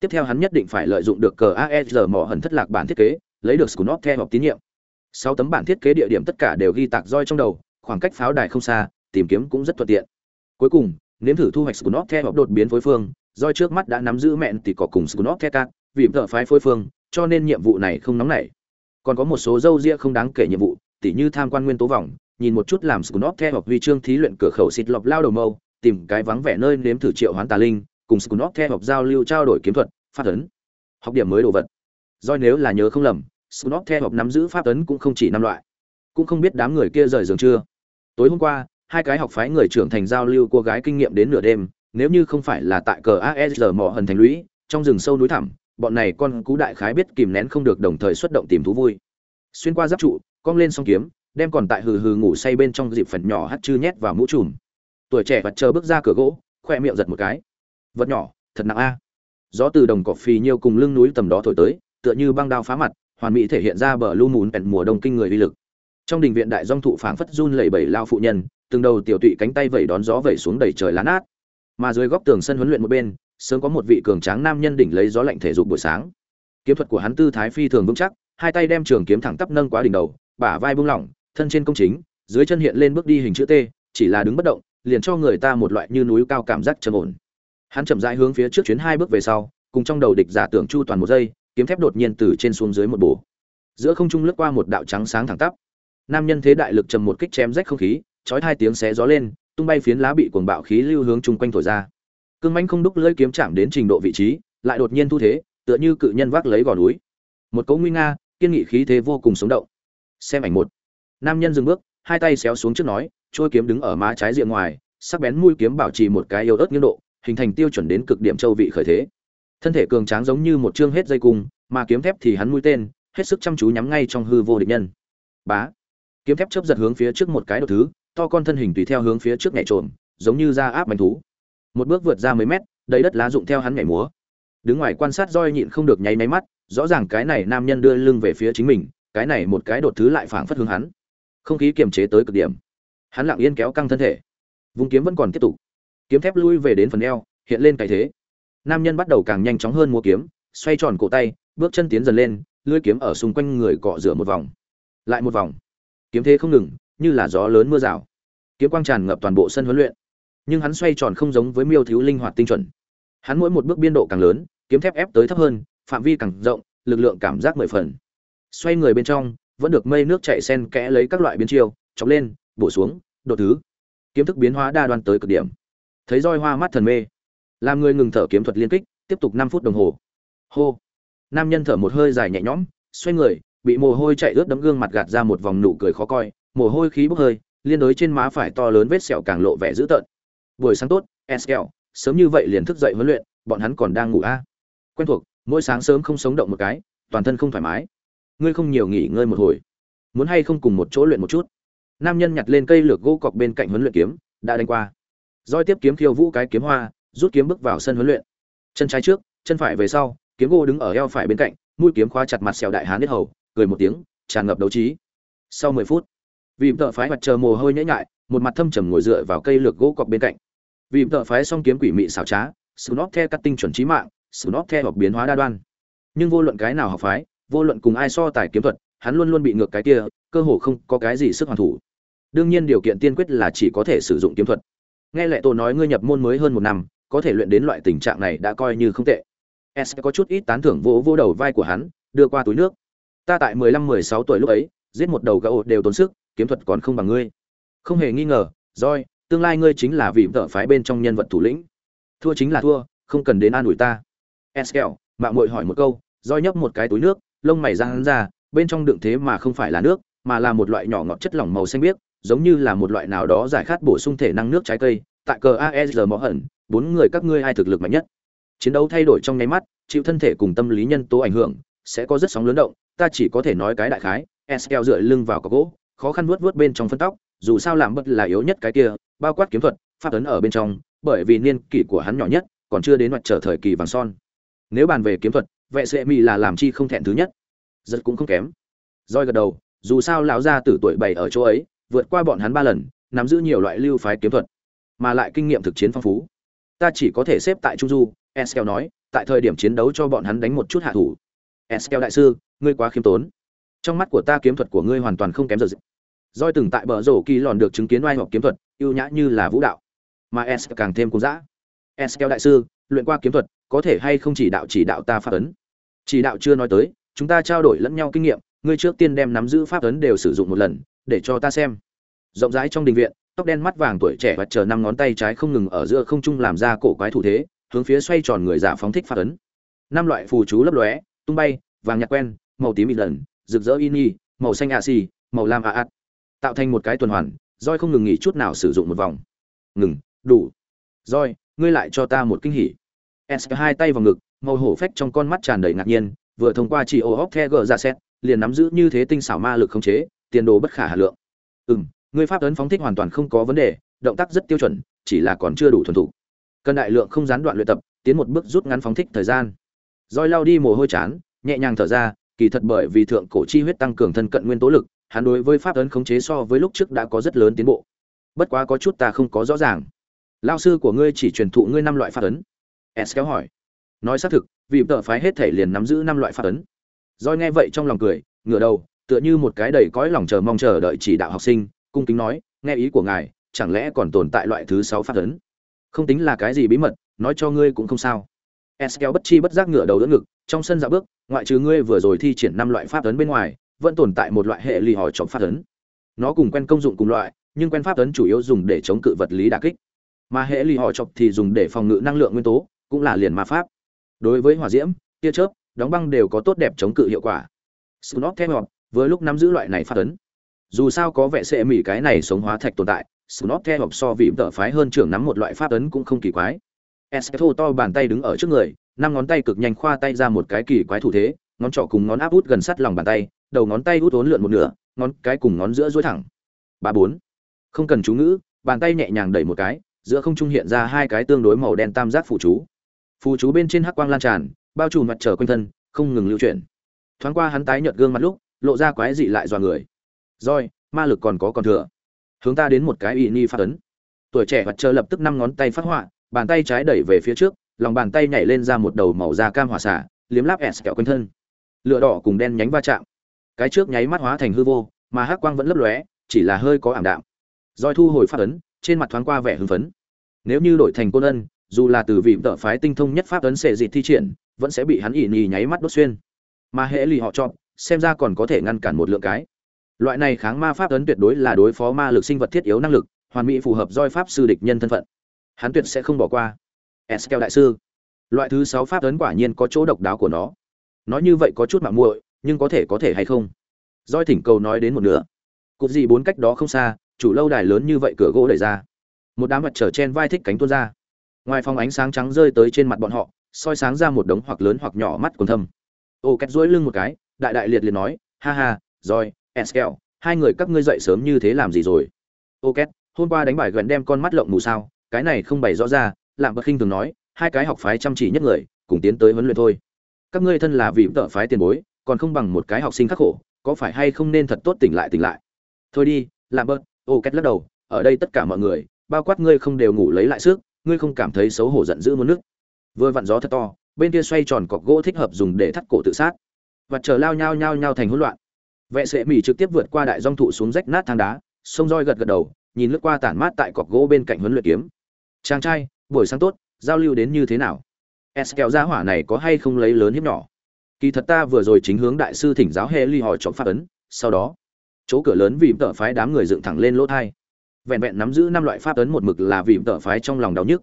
A: Tiếp theo hắn nhất định phải lợi dụng được cờ aesr mỏ hẩn thất lạc bản thiết kế, lấy được scunot theo học tín nhiệm. Sáu tấm bản thiết kế địa điểm tất cả đều ghi tạc roi trong đầu, khoảng cách pháo đài không xa, tìm kiếm cũng rất thuận tiện. Cuối cùng nếm thử thu hoạch scunop theo đột biến phối phương roi trước mắt đã nắm giữ mẹn thì có cùng scunop theo các vì thợ phái phối phương cho nên nhiệm vụ này không nóng nảy còn có một số dâu ria không đáng kể nhiệm vụ tỉ như tham quan nguyên tố vòng nhìn một chút làm scunop theo hoặc huy chương thí luyện cửa khẩu xịt lọc lao đầu mâu tìm cái vắng vẻ nơi nếm thử triệu hoán tà linh cùng scunop theo hoặc giao lưu trao đổi kiếm thuật phát ấn học điểm mới đồ vật Do nếu là nhớ không lầm Snot theo hoặc nắm giữ pháp ấn cũng không chỉ năm loại. Cũng không biết đám người kia rời giường chưa. Tối hôm qua, hai cái học phái người trưởng thành giao lưu cô gái kinh nghiệm đến nửa đêm, nếu như không phải là tại cờ ASR mỏ hần thành lũy, trong rừng sâu núi thẳm, bọn này con cú đại khái biết kìm nén không được đồng thời xuất động tìm thú vui. Xuyên qua giáp trụ, cong lên song kiếm, đem còn tại hừ hừ ngủ say bên trong dịp phần nhỏ hắt chư nhét vào mũ trùm. Tuổi trẻ vật chờ bước ra cửa gỗ khoe miệng giật một cái. Vật nhỏ thật nặng a. Gió từ đồng cỏ phì nhiêu cùng lưng núi tầm đó thổi tới tựa như băng đao phá mặt hoàn mỹ thể hiện ra bờ lu mùn bèn mùa đông kinh người uy lực. Trong đình viện đại dong thụ phảng phất run lẩy bẩy lao phụ nhân từng đầu tiểu tụy cánh tay vẩy đón gió vẩy xuống đầy trời lá nát. Mà dưới góc tường sân huấn luyện một bên, sớm có một vị cường tráng nam nhân đỉnh lấy gió lạnh thể dục buổi sáng. Kiếm thuật của hắn tư thái phi thường vững chắc, hai tay đem trường kiếm thẳng tắp nâng quá đỉnh đầu, bả vai buông lỏng, thân trên công chính, dưới chân hiện lên bước đi hình chữ t, chỉ là đứng bất động, liền cho người ta một loại như núi cao cảm giác trầm ổn. Hắn chậm rãi hướng phía trước chuyến hai bước về sau, cùng trong đầu địch giả tưởng chu toàn một giây, kiếm thép đột nhiên từ trên xuống dưới một bổ. Giữa không trung lướt qua một đạo trắng sáng thẳng tắp. Nam nhân thế đại lực trầm một kích chém rách không khí chói hai tiếng xé gió lên, tung bay phiến lá bị cuồng bạo khí lưu hướng chung quanh thổi ra. Cương mãnh không đúc lưỡi kiếm chạm đến trình độ vị trí, lại đột nhiên thu thế, tựa như cự nhân vác lấy gò núi. Một cấu nguy nga, kiên nghị khí thế vô cùng sống động. Xem ảnh một. Nam nhân dừng bước, hai tay xéo xuống trước nói, trôi kiếm đứng ở má trái diện ngoài, sắc bén mũi kiếm bảo trì một cái yếu ớt nghiêng độ, hình thành tiêu chuẩn đến cực điểm châu vị khởi thế. Thân thể cường tráng giống như một chương hết dây cung, mà kiếm thép thì hắn mũi tên, hết sức chăm chú nhắm ngay trong hư vô địch nhân. Bá. Kiếm thép chớp giật hướng phía trước một cái đột thứ to con thân hình tùy theo hướng phía trước nhảy trộm giống như ra áp bánh thú. Một bước vượt ra mấy mét, đầy đất lá dụng theo hắn nhảy múa. Đứng ngoài quan sát roi nhịn không được nháy máy mắt, rõ ràng cái này nam nhân đưa lưng về phía chính mình, cái này một cái đột thứ lại phảng phất hướng hắn. Không khí kiềm chế tới cực điểm. Hắn lặng yên kéo căng thân thể. Vùng kiếm vẫn còn tiếp tục. Kiếm thép lui về đến phần eo, hiện lên cái thế. Nam nhân bắt đầu càng nhanh chóng hơn mua kiếm, xoay tròn cổ tay, bước chân tiến dần lên, lưỡi kiếm ở xung quanh người cọ rửa một vòng. Lại một vòng. Kiếm thế không ngừng như là gió lớn mưa rào. Kiếm quang tràn ngập toàn bộ sân huấn luyện. Nhưng hắn xoay tròn không giống với miêu thiếu linh hoạt tinh chuẩn. Hắn mỗi một bước biên độ càng lớn, kiếm thép ép tới thấp hơn, phạm vi càng rộng, lực lượng cảm giác mười phần. Xoay người bên trong, vẫn được mây nước chạy sen kẽ lấy các loại biến chiêu, chọc lên, bổ xuống, đột thứ. Kiếm thức biến hóa đa đoan tới cực điểm. Thấy roi hoa mắt thần mê. Làm người ngừng thở kiếm thuật liên kích, tiếp tục năm phút đồng hồ. Hô. Nam nhân thở một hơi dài nhẹ nhõm, xoay người, bị mồ hôi chạy ướt đấm gương mặt gạt ra một vòng nụ cười khó coi mồ hôi khí bốc hơi, liên đối trên má phải to lớn vết sẹo càng lộ vẻ dữ tợn. Buổi sáng tốt eskel sớm như vậy liền thức dậy huấn luyện, bọn hắn còn đang ngủ a. À. quen thuộc, mỗi sáng sớm không sống động một cái, toàn thân không thoải mái. Ngươi không nhiều nghỉ ngơi một hồi. Muốn hay không cùng một chỗ luyện một chút? Nam nhân nhặt lên cây lược gỗ cọc bên cạnh huấn luyện kiếm, đã đánh qua. Roi tiếp kiếm khiêu vũ cái kiếm hoa, rút kiếm bước vào sân huấn luyện. Chân trái trước, chân phải về sau, kiếm gỗ đứng ở eo phải bên cạnh, mũi kiếm khóa chặt mặt sẹo đại hán hết hầu, cười một tiếng, tràn ngập đấu trí. Sau mười phút vì tợ phái mặt chờ mồ hôi nhễ nhại, một mặt thâm trầm ngồi dựa vào cây lược gỗ cọc bên cạnh. Vì tợ phái song kiếm quỷ mị xảo trá sự nót the cắt tinh chuẩn trí mạng sự nót the hoặc biến hóa đa đoan. Nhưng vô luận cái nào học phái, vô luận cùng ai so tài kiếm thuật, hắn luôn luôn bị ngược cái kia, cơ hồ không có cái gì sức hoàn thủ. Đương nhiên điều kiện tiên quyết là chỉ có thể sử dụng kiếm thuật. Nghe lệ tổ nói ngươi nhập môn mới hơn một năm, có thể luyện đến loại tình trạng này đã coi như không tệ. S có chút ít tán thưởng vỗ vỗ đầu vai của hắn, đưa qua túi nước. Ta tại mười lăm, mười sáu tuổi lúc ấy, giết một đầu gấu đều tốn sức kiếm thuật còn không bằng ngươi. Không hề nghi ngờ roi tương lai ngươi chính là vị vợ phái bên trong nhân vật thủ lĩnh. Thua chính là thua, không cần đến an ủi ta. Eskel mạng muội hỏi một câu roi nhấp một cái túi nước, lông mày ra hắn ra, bên trong đựng thế mà không phải là nước, mà là một loại nhỏ ngọt chất lỏng màu xanh biếc, giống như là một loại nào đó giải khát bổ sung thể năng nước trái cây. Tại cờ aesr mỏ hận bốn người các ngươi ai thực lực mạnh nhất? Chiến đấu thay đổi trong nháy mắt, chịu thân thể cùng tâm lý nhân tố ảnh hưởng, sẽ có rất sóng lớn động, ta chỉ có thể nói cái đại khái eskel dựa lưng vào có gỗ khó khăn vuốt vuốt bên trong phân tóc, dù sao làm bất là yếu nhất cái kia, bao quát kiếm thuật, pháp ấn ở bên trong, bởi vì niên kỷ của hắn nhỏ nhất, còn chưa đến mặt trở thời kỳ vàng son. Nếu bàn về kiếm thuật vệ sệ mỹ là làm chi không thẹn thứ nhất. Rất cũng không kém. Roi gật đầu, dù sao lão gia tử tuổi bảy ở chỗ ấy, vượt qua bọn hắn ba lần, nắm giữ nhiều loại lưu phái kiếm thuật, mà lại kinh nghiệm thực chiến phong phú. Ta chỉ có thể xếp tại trung du, eskel nói, tại thời điểm chiến đấu cho bọn hắn đánh một chút hạ thủ. Eskel đại sư, ngươi quá khiêm tốn. Trong mắt của ta kiếm thuật của ngươi hoàn toàn không kém giờ doi từng tại bờ rổ kỳ lòn được chứng kiến oai học kiếm thuật, ưu nhã như là vũ đạo. Mà s càng thêm cung dã. Eskel đại sư, luyện qua kiếm thuật, có thể hay không chỉ đạo chỉ đạo ta pháp ấn? Chỉ đạo chưa nói tới, chúng ta trao đổi lẫn nhau kinh nghiệm, ngươi trước tiên đem nắm giữ pháp ấn đều sử dụng một lần, để cho ta xem. Rộng rãi trong đình viện, tóc đen mắt vàng tuổi trẻ và chờ năm ngón tay trái không ngừng ở giữa không trung làm ra cổ quái thủ thế, hướng phía xoay tròn người giả phóng thích pháp ấn. Năm loại phù chú lấp lóe, tung bay, vàng nhạt quen, màu tím mịt lần, rực rỡ ini màu xanh a xì, màu lam a ạt tạo thành một cái tuần hoàn, roi không ngừng nghỉ chút nào sử dụng một vòng. Ngừng, đủ. Roi, ngươi lại cho ta một kinh hỉ. S hai tay vào ngực, màu hổ phách trong con mắt tràn đầy ngạc nhiên, vừa thông qua chỉ ô hóc the gờ ra xét, liền nắm giữ như thế tinh xảo ma lực khống chế, tiền đồ bất khả hà lượng. Ừm, ngươi pháp ấn phóng thích hoàn toàn không có vấn đề, động tác rất tiêu chuẩn, chỉ là còn chưa đủ thuần thục. Cần đại lượng không gián đoạn luyện tập, tiến một bước rút ngắn phóng thích thời gian. Roi lao đi mồ hôi chán, nhẹ nhàng thở ra, kỳ thật bởi vì thượng cổ chi huyết tăng cường thân cận nguyên tố lực hắn đối với pháp ấn khống chế so với lúc trước đã có rất lớn tiến bộ. Bất quá có chút ta không có rõ ràng. Lao sư của ngươi chỉ truyền thụ ngươi năm loại pháp ấn. S kéo hỏi. Nói xác thực, vì tợ phái hết thể liền nắm giữ năm loại pháp ấn. Roi nghe vậy trong lòng cười, ngửa đầu, tựa như một cái đầy cõi lòng chờ mong chờ đợi chỉ đạo học sinh, cung kính nói, nghe ý của ngài, chẳng lẽ còn tồn tại loại thứ sáu pháp ấn? Không tính là cái gì bí mật, nói cho ngươi cũng không sao. S kéo bất chi bất giác ngửa đầu đỡ ngực, trong sân dạo bước, ngoại trừ ngươi vừa rồi thi triển năm loại pháp ấn bên ngoài vẫn tồn tại một loại hệ lì hỏi trọng pháp ấn. Nó cùng quen công dụng cùng loại, nhưng quen pháp ấn chủ yếu dùng để chống cự vật lý đả kích. Mà hệ lì hỏi trọng thì dùng để phòng ngự năng lượng nguyên tố, cũng là liền ma pháp. Đối với hỏa diễm, tia chớp, đóng băng đều có tốt đẹp chống cự hiệu quả. Snot theo với lúc nắm giữ loại này pháp ấn. Dù sao có vẻ sẽ mỉ cái này sống hóa thạch tồn tại Snot theo ngọt so vì tợ phái hơn trưởng nắm một loại pháp ấn cũng không kỳ quái. Esketo to bàn tay đứng ở trước người, năm ngón tay cực nhanh khoa tay ra một cái kỳ quái thủ thế, ngón trỏ cùng ngón áp út gần sát lòng bàn tay đầu ngón tay út uốn lượn một nửa, ngón cái cùng ngón giữa duỗi thẳng. Ba bốn. Không cần chú ngữ, bàn tay nhẹ nhàng đẩy một cái, giữa không trung hiện ra hai cái tương đối màu đen tam giác phụ chú. Phù chú bên trên hắc quang lan tràn, bao trùm mặt trở quanh thân, không ngừng lưu chuyển. Thoáng qua hắn tái nhợt gương mặt lúc, lộ ra quái dị lại dọa người. Roi ma lực còn có còn thừa. Hướng ta đến một cái y ni phát ấn. Tuổi trẻ mặt trời lập tức năm ngón tay phát họa, bàn tay trái đẩy về phía trước, lòng bàn tay nhảy lên ra một đầu màu da cam hỏa xả liếm láp s kẹo quanh thân. Lửa đỏ cùng đen nhánh va chạm cái trước nháy mắt hóa thành hư vô, mà hắc quang vẫn lấp lóe, chỉ là hơi có ảm đạm. Roi thu hồi phát ấn, trên mặt thoáng qua vẻ hưng phấn. Nếu như đổi thành côn ân, dù là từ vị tợ phái tinh thông nhất pháp ấn sệ dịt thi triển, vẫn sẽ bị hắn ỉ nhì nháy mắt đốt xuyên. Mà hệ lì họ chọn, xem ra còn có thể ngăn cản một lượng cái. Loại này kháng ma pháp ấn tuyệt đối là đối phó ma lực sinh vật thiết yếu năng lực, hoàn mỹ phù hợp doi pháp sư địch nhân thân phận. Hắn tuyệt sẽ không bỏ qua. Eskel đại sư. Loại thứ sáu pháp ấn quả nhiên có chỗ độc đáo của nó. Nói như vậy có chút mạng muội nhưng có thể có thể hay không? Doi thỉnh cầu nói đến một nửa. Cục gì bốn cách đó không xa, chủ lâu đài lớn như vậy cửa gỗ đẩy ra. Một đám mặt trở chen vai thích cánh tuôn ra. Ngoài phòng ánh sáng trắng rơi tới trên mặt bọn họ, soi sáng ra một đống hoặc lớn hoặc nhỏ mắt còn thâm. Ô, két duỗi lưng một cái, đại đại liệt liệt nói, ha ha rồi eskel hai người các ngươi dậy sớm như thế làm gì rồi? Ô, két, hôm qua đánh bài gần đem con mắt lộng mù sao, cái này không bày rõ ra lạm bậc khinh thường nói, hai cái học phái chăm chỉ nhất người, cùng tiến tới huấn luyện thôi. Các ngươi thân là vì tợ phái tiền bối còn không bằng một cái học sinh khắc khổ, có phải hay không nên thật tốt tỉnh lại tỉnh lại? Thôi đi, làm bớt. ô, két lắc đầu, ở đây tất cả mọi người, bao quát ngươi không đều ngủ lấy lại sức, ngươi không cảm thấy xấu hổ giận dữ muốn nước vừa vặn gió thật to, bên kia xoay tròn cọc gỗ thích hợp dùng để thắt cổ tự sát. Và chờ lao nhau nhau nhau thành hỗn loạn. Vệ sệ mỹ trực tiếp vượt qua đại dong thụ xuống rách nát thang đá, sông roi gật gật đầu, nhìn lướt qua tản mát tại cọc gỗ bên cạnh huấn luyện kiếm. Chàng trai, buổi sáng tốt, giao lưu đến như thế nào? S kẹo ra hỏa này có hay không lấy lớn hiếp nhỏ? Kỳ thật ta vừa rồi chính hướng đại sư thỉnh giáo hệ ly hỏi chọn phát ấn, sau đó, chỗ cửa lớn vì tợ phái đám người dựng thẳng lên lỗ thai. Vẹn vẹn nắm giữ năm loại pháp ấn một mực là vì tợ phái trong lòng đau nhức.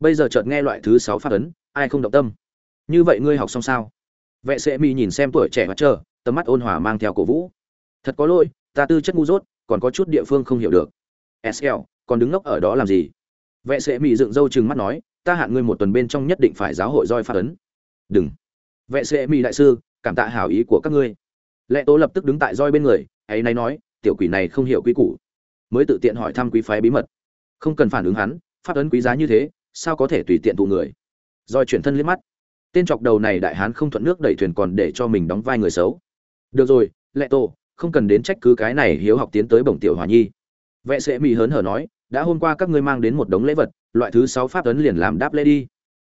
A: Bây giờ chợt nghe loại thứ sáu pháp ấn, ai không động tâm? Như vậy ngươi học xong sao? Vệ Sẽ Mi nhìn xem tuổi trẻ và chờ, tầm mắt ôn hòa mang theo cổ vũ. Thật có lỗi, ta tư chất ngu dốt, còn có chút địa phương không hiểu được. Sl còn đứng ngốc ở đó làm gì? Vệ Sẽ Mi dựng râu chừng mắt nói, ta hạn ngươi một tuần bên trong nhất định phải giáo hội roi pháp ấn. Đừng vệ sĩ mỹ đại sư, cảm tạ hảo ý của các ngươi. Lệ tố lập tức đứng tại roi bên người, ấy nay nói, tiểu quỷ này không hiểu quý củ. Mới tự tiện hỏi thăm quý phái bí mật. Không cần phản ứng hắn phát ấn quý giá như thế, sao có thể tùy tiện tụ người? Roi chuyển thân liếc mắt. Tên chọc đầu này đại hán không thuận nước đẩy thuyền còn để cho mình đóng vai người xấu. Được rồi, lệ tổ không cần đến trách cứ cái này hiếu học tiến tới bổng tiểu hòa nhi. Vệ sẽ mỹ hớn hở nói, đã hôm qua các ngươi mang đến một đống lễ vật, loại thứ sáu pháp ấn liền làm đáp lễ đi.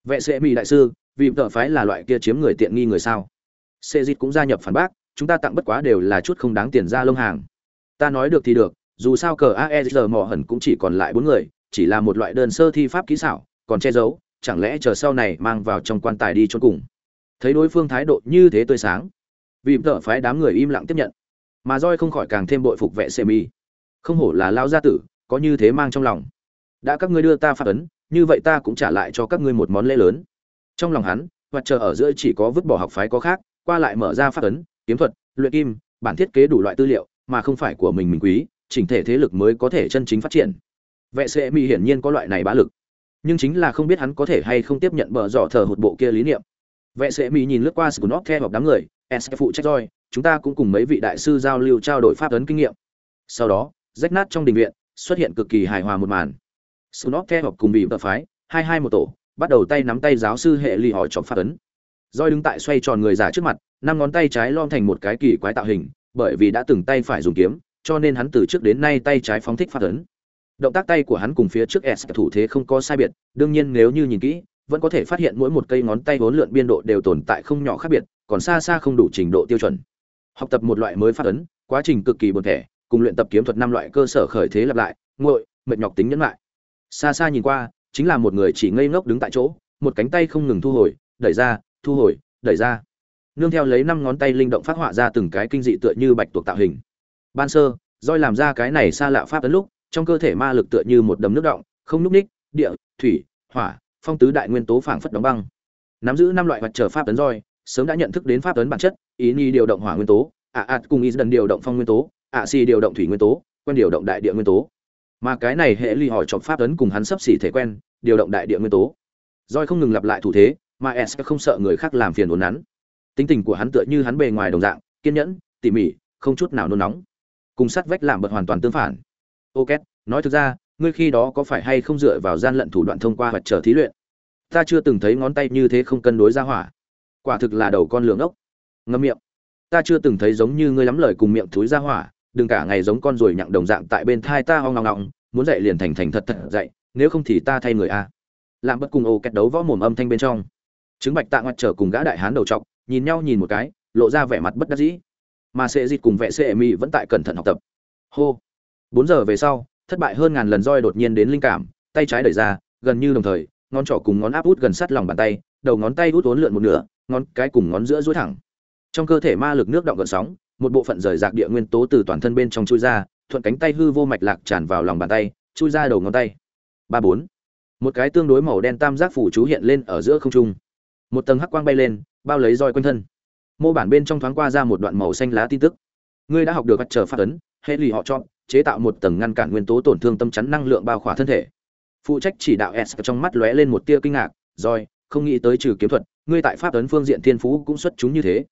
A: Vệ sẽ mỹ đại sư vì tợ phái là loại kia chiếm người tiện nghi người sao? Xê dịch cũng gia nhập phản bác, chúng ta tặng bất quá đều là chút không đáng tiền ra lông hàng. Ta nói được thì được, dù sao cờ aez mò hẩn cũng chỉ còn lại bốn người, chỉ là một loại đơn sơ thi pháp kỹ xảo, còn che giấu, chẳng lẽ chờ sau này mang vào trong quan tài đi cho cùng? Thấy đối phương thái độ như thế tươi sáng, vì tợ phái đám người im lặng tiếp nhận. Mà roi không khỏi càng thêm bội phục vệ semi mi. Không hổ là lao gia tử, có như thế mang trong lòng. Đã các ngươi đưa ta phát ấn, như vậy ta cũng trả lại cho các ngươi một món lễ lớn trong lòng hắn hoạt chờ ở giữa chỉ có vứt bỏ học phái có khác, qua lại mở ra phát ấn, kiếm thuật, luyện kim, bản thiết kế đủ loại tư liệu, mà không phải của mình mình quý, chỉnh thể thế lực mới có thể chân chính phát triển. Vệ sĩ mỹ hiển nhiên có loại này bá lực. Nhưng chính là không biết hắn có thể hay không tiếp nhận bờ dọ thờ hụt bộ kia lý niệm. Vệ sĩ mỹ nhìn lướt qua sự nóc theo đám người s phụ trách roi, chúng ta cũng cùng mấy vị đại sư giao lưu trao đổi pháp ấn kinh nghiệm. Sau đó, rách nát trong đình viện, xuất hiện cực kỳ hài hòa một màn. Snot theo học cùng bị vợ phái, hai hai một tổ bắt đầu tay nắm tay giáo sư hệ lì họ chọc phát ấn. Roi đứng tại xoay tròn người giả trước mặt, năm ngón tay trái lom thành một cái kỳ quái tạo hình, bởi vì đã từng tay phải dùng kiếm, cho nên hắn từ trước đến nay tay trái phóng thích phát ấn. Động tác tay của hắn cùng phía trước s thủ thế không có sai biệt, đương nhiên nếu như nhìn kỹ, vẫn có thể phát hiện mỗi một cây ngón tay vốn lượn biên độ đều tồn tại không nhỏ khác biệt, còn xa xa không đủ trình độ tiêu chuẩn. Học tập một loại mới phát ấn, quá trình cực kỳ buồn thẻ, cùng luyện tập kiếm thuật năm loại cơ sở khởi thế lặp lại, nguội, mệt nhọc tính nhẫn lại. Xa xa nhìn qua chính là một người chỉ ngây ngốc đứng tại chỗ, một cánh tay không ngừng thu hồi, đẩy ra, thu hồi, đẩy ra. Nương theo lấy năm ngón tay linh động phát họa ra từng cái kinh dị tựa như bạch tuộc tạo hình. Ban sơ, roi làm ra cái này xa lạ pháp tấn lúc, trong cơ thể ma lực tựa như một đầm nước động, không núc ních, địa, thủy, hỏa, phong tứ đại nguyên tố phảng phất đóng băng. Nắm giữ năm loại vật trở pháp tấn roi, sớm đã nhận thức đến pháp tấn bản chất, ý ni điều động hỏa nguyên tố, ạ ạt cùng ý dần điều động phong nguyên tố, ạ si điều động thủy nguyên tố quen điều động đại địa nguyên tố mà cái này hệ ly hỏi chọn pháp ấn cùng hắn sắp xỉ thể quen, điều động đại địa nguyên tố. Roi không ngừng lặp lại thủ thế, mà s không sợ người khác làm phiền uốn nắn. Tính tình của hắn tựa như hắn bề ngoài đồng dạng, kiên nhẫn, tỉ mỉ, không chút nào nôn nóng. Cùng sát vách làm bật hoàn toàn tương phản. Ok, nói thực ra, ngươi khi đó có phải hay không dựa vào gian lận thủ đoạn thông qua hoặc trở thí luyện? Ta chưa từng thấy ngón tay như thế không cân đối ra hỏa. Quả thực là đầu con lường ốc. Ngâm miệng. Ta chưa từng thấy giống như ngươi lắm lời cùng miệng thúi ra hỏa đừng cả ngày giống con ruồi nhặng đồng dạng tại bên thai ta hoang ngọng ngọng muốn dạy liền thành thành thật thật dạy nếu không thì ta thay người a. Làm bất cùng ô kẹt đấu võ mồm âm thanh bên trong. Chứng bạch tạ ngoặt trở cùng gã đại hán đầu trọc, nhìn nhau nhìn một cái, lộ ra vẻ mặt bất đắc dĩ. Mà sệ dịt cùng vệ sệ mi vẫn tại cẩn thận học tập. Hô. Bốn giờ về sau, thất bại hơn ngàn lần roi đột nhiên đến linh cảm, tay trái đẩy ra, gần như đồng thời, ngón trỏ cùng ngón áp út gần sát lòng bàn tay, đầu ngón tay út uốn lượn một nửa, ngón cái cùng ngón giữa duỗi thẳng. Trong cơ thể ma lực nước động gợn sóng một bộ phận rời rạc địa nguyên tố từ toàn thân bên trong chui ra, thuận cánh tay hư vô mạch lạc tràn vào lòng bàn tay, chui ra đầu ngón tay. Ba bốn. Một cái tương đối màu đen tam giác phủ chú hiện lên ở giữa không trung. Một tầng hắc quang bay lên, bao lấy roi quanh thân. Mô bản bên trong thoáng qua ra một đoạn màu xanh lá tin tức. Ngươi đã học được bắt trở phát ấn, hệ lụy họ chọn, chế tạo một tầng ngăn cản nguyên tố tổn thương tâm chắn năng lượng bao khỏa thân thể. Phụ trách chỉ đạo s trong mắt lóe lên một tia kinh ngạc rồi không nghĩ tới trừ kiếm thuật, ngươi tại pháp ấn phương diện thiên phú cũng xuất chúng như thế.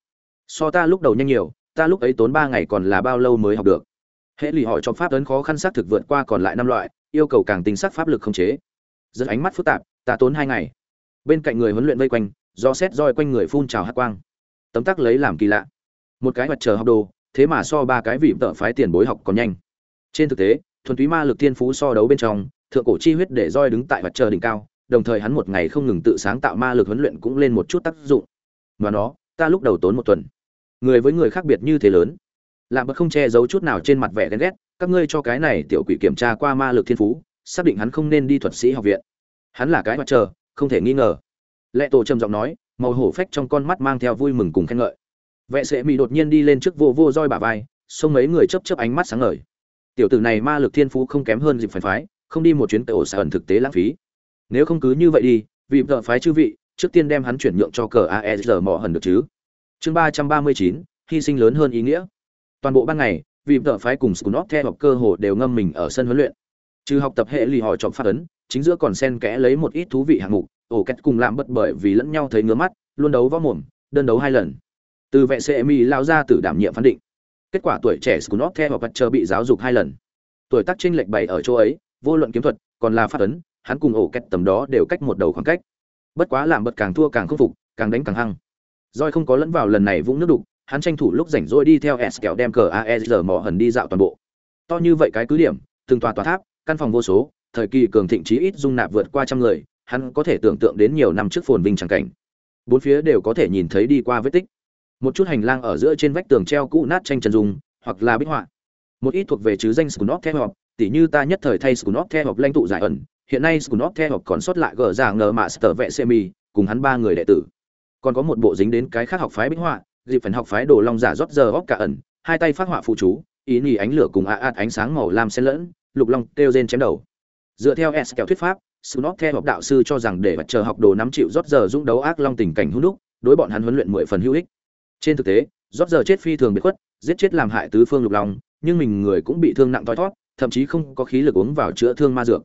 A: So ta lúc đầu nhanh nhiều ta lúc ấy tốn ba ngày còn là bao lâu mới học được? Hệ lụy hỏi cho pháp ấn khó khăn xác thực vượt qua còn lại năm loại, yêu cầu càng tinh sắc pháp lực không chế. Dẫn ánh mắt phức tạp, ta tốn hai ngày. Bên cạnh người huấn luyện vây quanh, do xét roi quanh người phun trào hát quang. Tấm tắc lấy làm kỳ lạ. Một cái mặt chờ học đồ, thế mà so ba cái vị tợ phái tiền bối học còn nhanh. Trên thực tế, thuần túy ma lực thiên phú so đấu bên trong, thượng cổ chi huyết để roi đứng tại mặt trời đỉnh cao, đồng thời hắn một ngày không ngừng tự sáng tạo ma lực huấn luyện cũng lên một chút tác dụng. Và nó, ta lúc đầu tốn một tuần người với người khác biệt như thế lớn. Làm bật không che giấu chút nào trên mặt vẻ ghen ghét, các ngươi cho cái này tiểu quỷ kiểm tra qua ma lực thiên phú, xác định hắn không nên đi thuật sĩ học viện. Hắn là cái mặt trời không thể nghi ngờ. Lệ tổ trầm giọng nói, màu hổ phách trong con mắt mang theo vui mừng cùng khen ngợi. Vệ sệ mỹ đột nhiên đi lên trước vô vô roi bả vai, xông mấy người chấp chấp ánh mắt sáng ngời. Tiểu tử này ma lực thiên phú không kém hơn dịp phản phái, không đi một chuyến tệ ổ xà ẩn thực tế lãng phí. Nếu không cứ như vậy đi vì vợ phái chư vị, trước tiên đem hắn chuyển nhượng cho cờ aesr mỏ hần được chứ? Chương ba trăm ba mươi chín, hy sinh lớn hơn ý nghĩa. Toàn bộ ban ngày vì vợ phái cùng scunop theo học cơ hồ đều ngâm mình ở sân huấn luyện. Trừ học tập hệ lì họ chọn phát ấn, chính giữa còn xen kẽ lấy một ít thú vị hạng mục, ổ cách cùng làm bất bởi vì lẫn nhau thấy ngứa mắt, luôn đấu võ mồm, đơn đấu hai lần. Từ vệ sĩ mi lao ra từ đảm nhiệm phán định. Kết quả tuổi trẻ scunop theo học chờ bị giáo dục hai lần. Tuổi tác chênh lệch bày ở chỗ ấy, vô luận kiếm thuật, còn là phát ấn, hắn cùng ổ cách tầm đó đều cách một đầu khoảng cách. Bất quá làm bật càng thua càng khâm phục, càng đánh càng hăng roi không có lẫn vào lần này vũng nước đục, hắn tranh thủ lúc rảnh rỗi đi theo s kẹo đem cờ AEZ mỏ hần đi dạo toàn bộ. To như vậy cái cứ điểm, từng tòa tòa tháp, căn phòng vô số, thời kỳ cường thịnh chí ít dung nạp vượt qua trăm người, hắn có thể tưởng tượng đến nhiều năm trước phồn vinh chẳng cảnh. Bốn phía đều có thể nhìn thấy đi qua vết tích. Một chút hành lang ở giữa trên vách tường treo cũ nát tranh chân dung, hoặc là bích họa. Một ít thuộc về chứ danh Skunov theo họp tỉ như ta nhất thời thay Skunov theo họp lãnh tụ giải ẩn, hiện nay Skunov theo họp còn sót lại gờ giả ngờ mạ sở vệ semi, cùng hắn ba người đệ tử còn có một bộ dính đến cái khác học phái bích họa dịp phần học phái đồ long giả rót giờ óc cả ẩn hai tay phát họa phụ chú ý nhì ánh lửa cùng a ạt ánh sáng màu lam xen lẫn lục long kêu rên chém đầu dựa theo s kẹo thuyết pháp Snot theo học đạo sư cho rằng để vật chờ học đồ nắm chịu rót giờ dũng đấu ác long tình cảnh hung đúc, đối bọn hắn huấn luyện mười phần hữu ích. Trên thực tế, rót giờ chết phi thường biệt khuất, giết chết làm hại tứ phương lục long, nhưng mình người cũng bị thương nặng toi thoát, thậm chí không có khí lực uống vào chữa thương ma dược.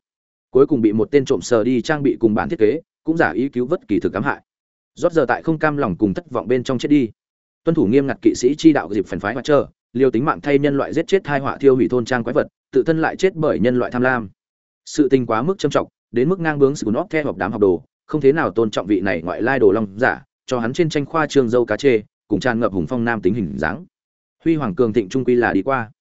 A: Cuối cùng bị một tên trộm sờ đi trang bị cùng bản thiết kế, cũng giả ý cứu vớt kỳ thực cám hại. Rót giờ tại không cam lòng cùng thất vọng bên trong chết đi. Tuân thủ nghiêm ngặt kỵ sĩ chi đạo dịp phản phái mặt chờ, liều tính mạng thay nhân loại giết chết hai họa thiêu hủy thôn trang quái vật, tự thân lại chết bởi nhân loại tham lam. Sự tình quá mức trầm trọng đến mức ngang bướng sự nóc theo học đám học đồ không thế nào tôn trọng vị này ngoại lai đồ long giả cho hắn trên tranh khoa trương dâu cá chê cùng tràn ngập hùng phong nam tính hình dáng. Huy hoàng cường thịnh trung quy là đi qua.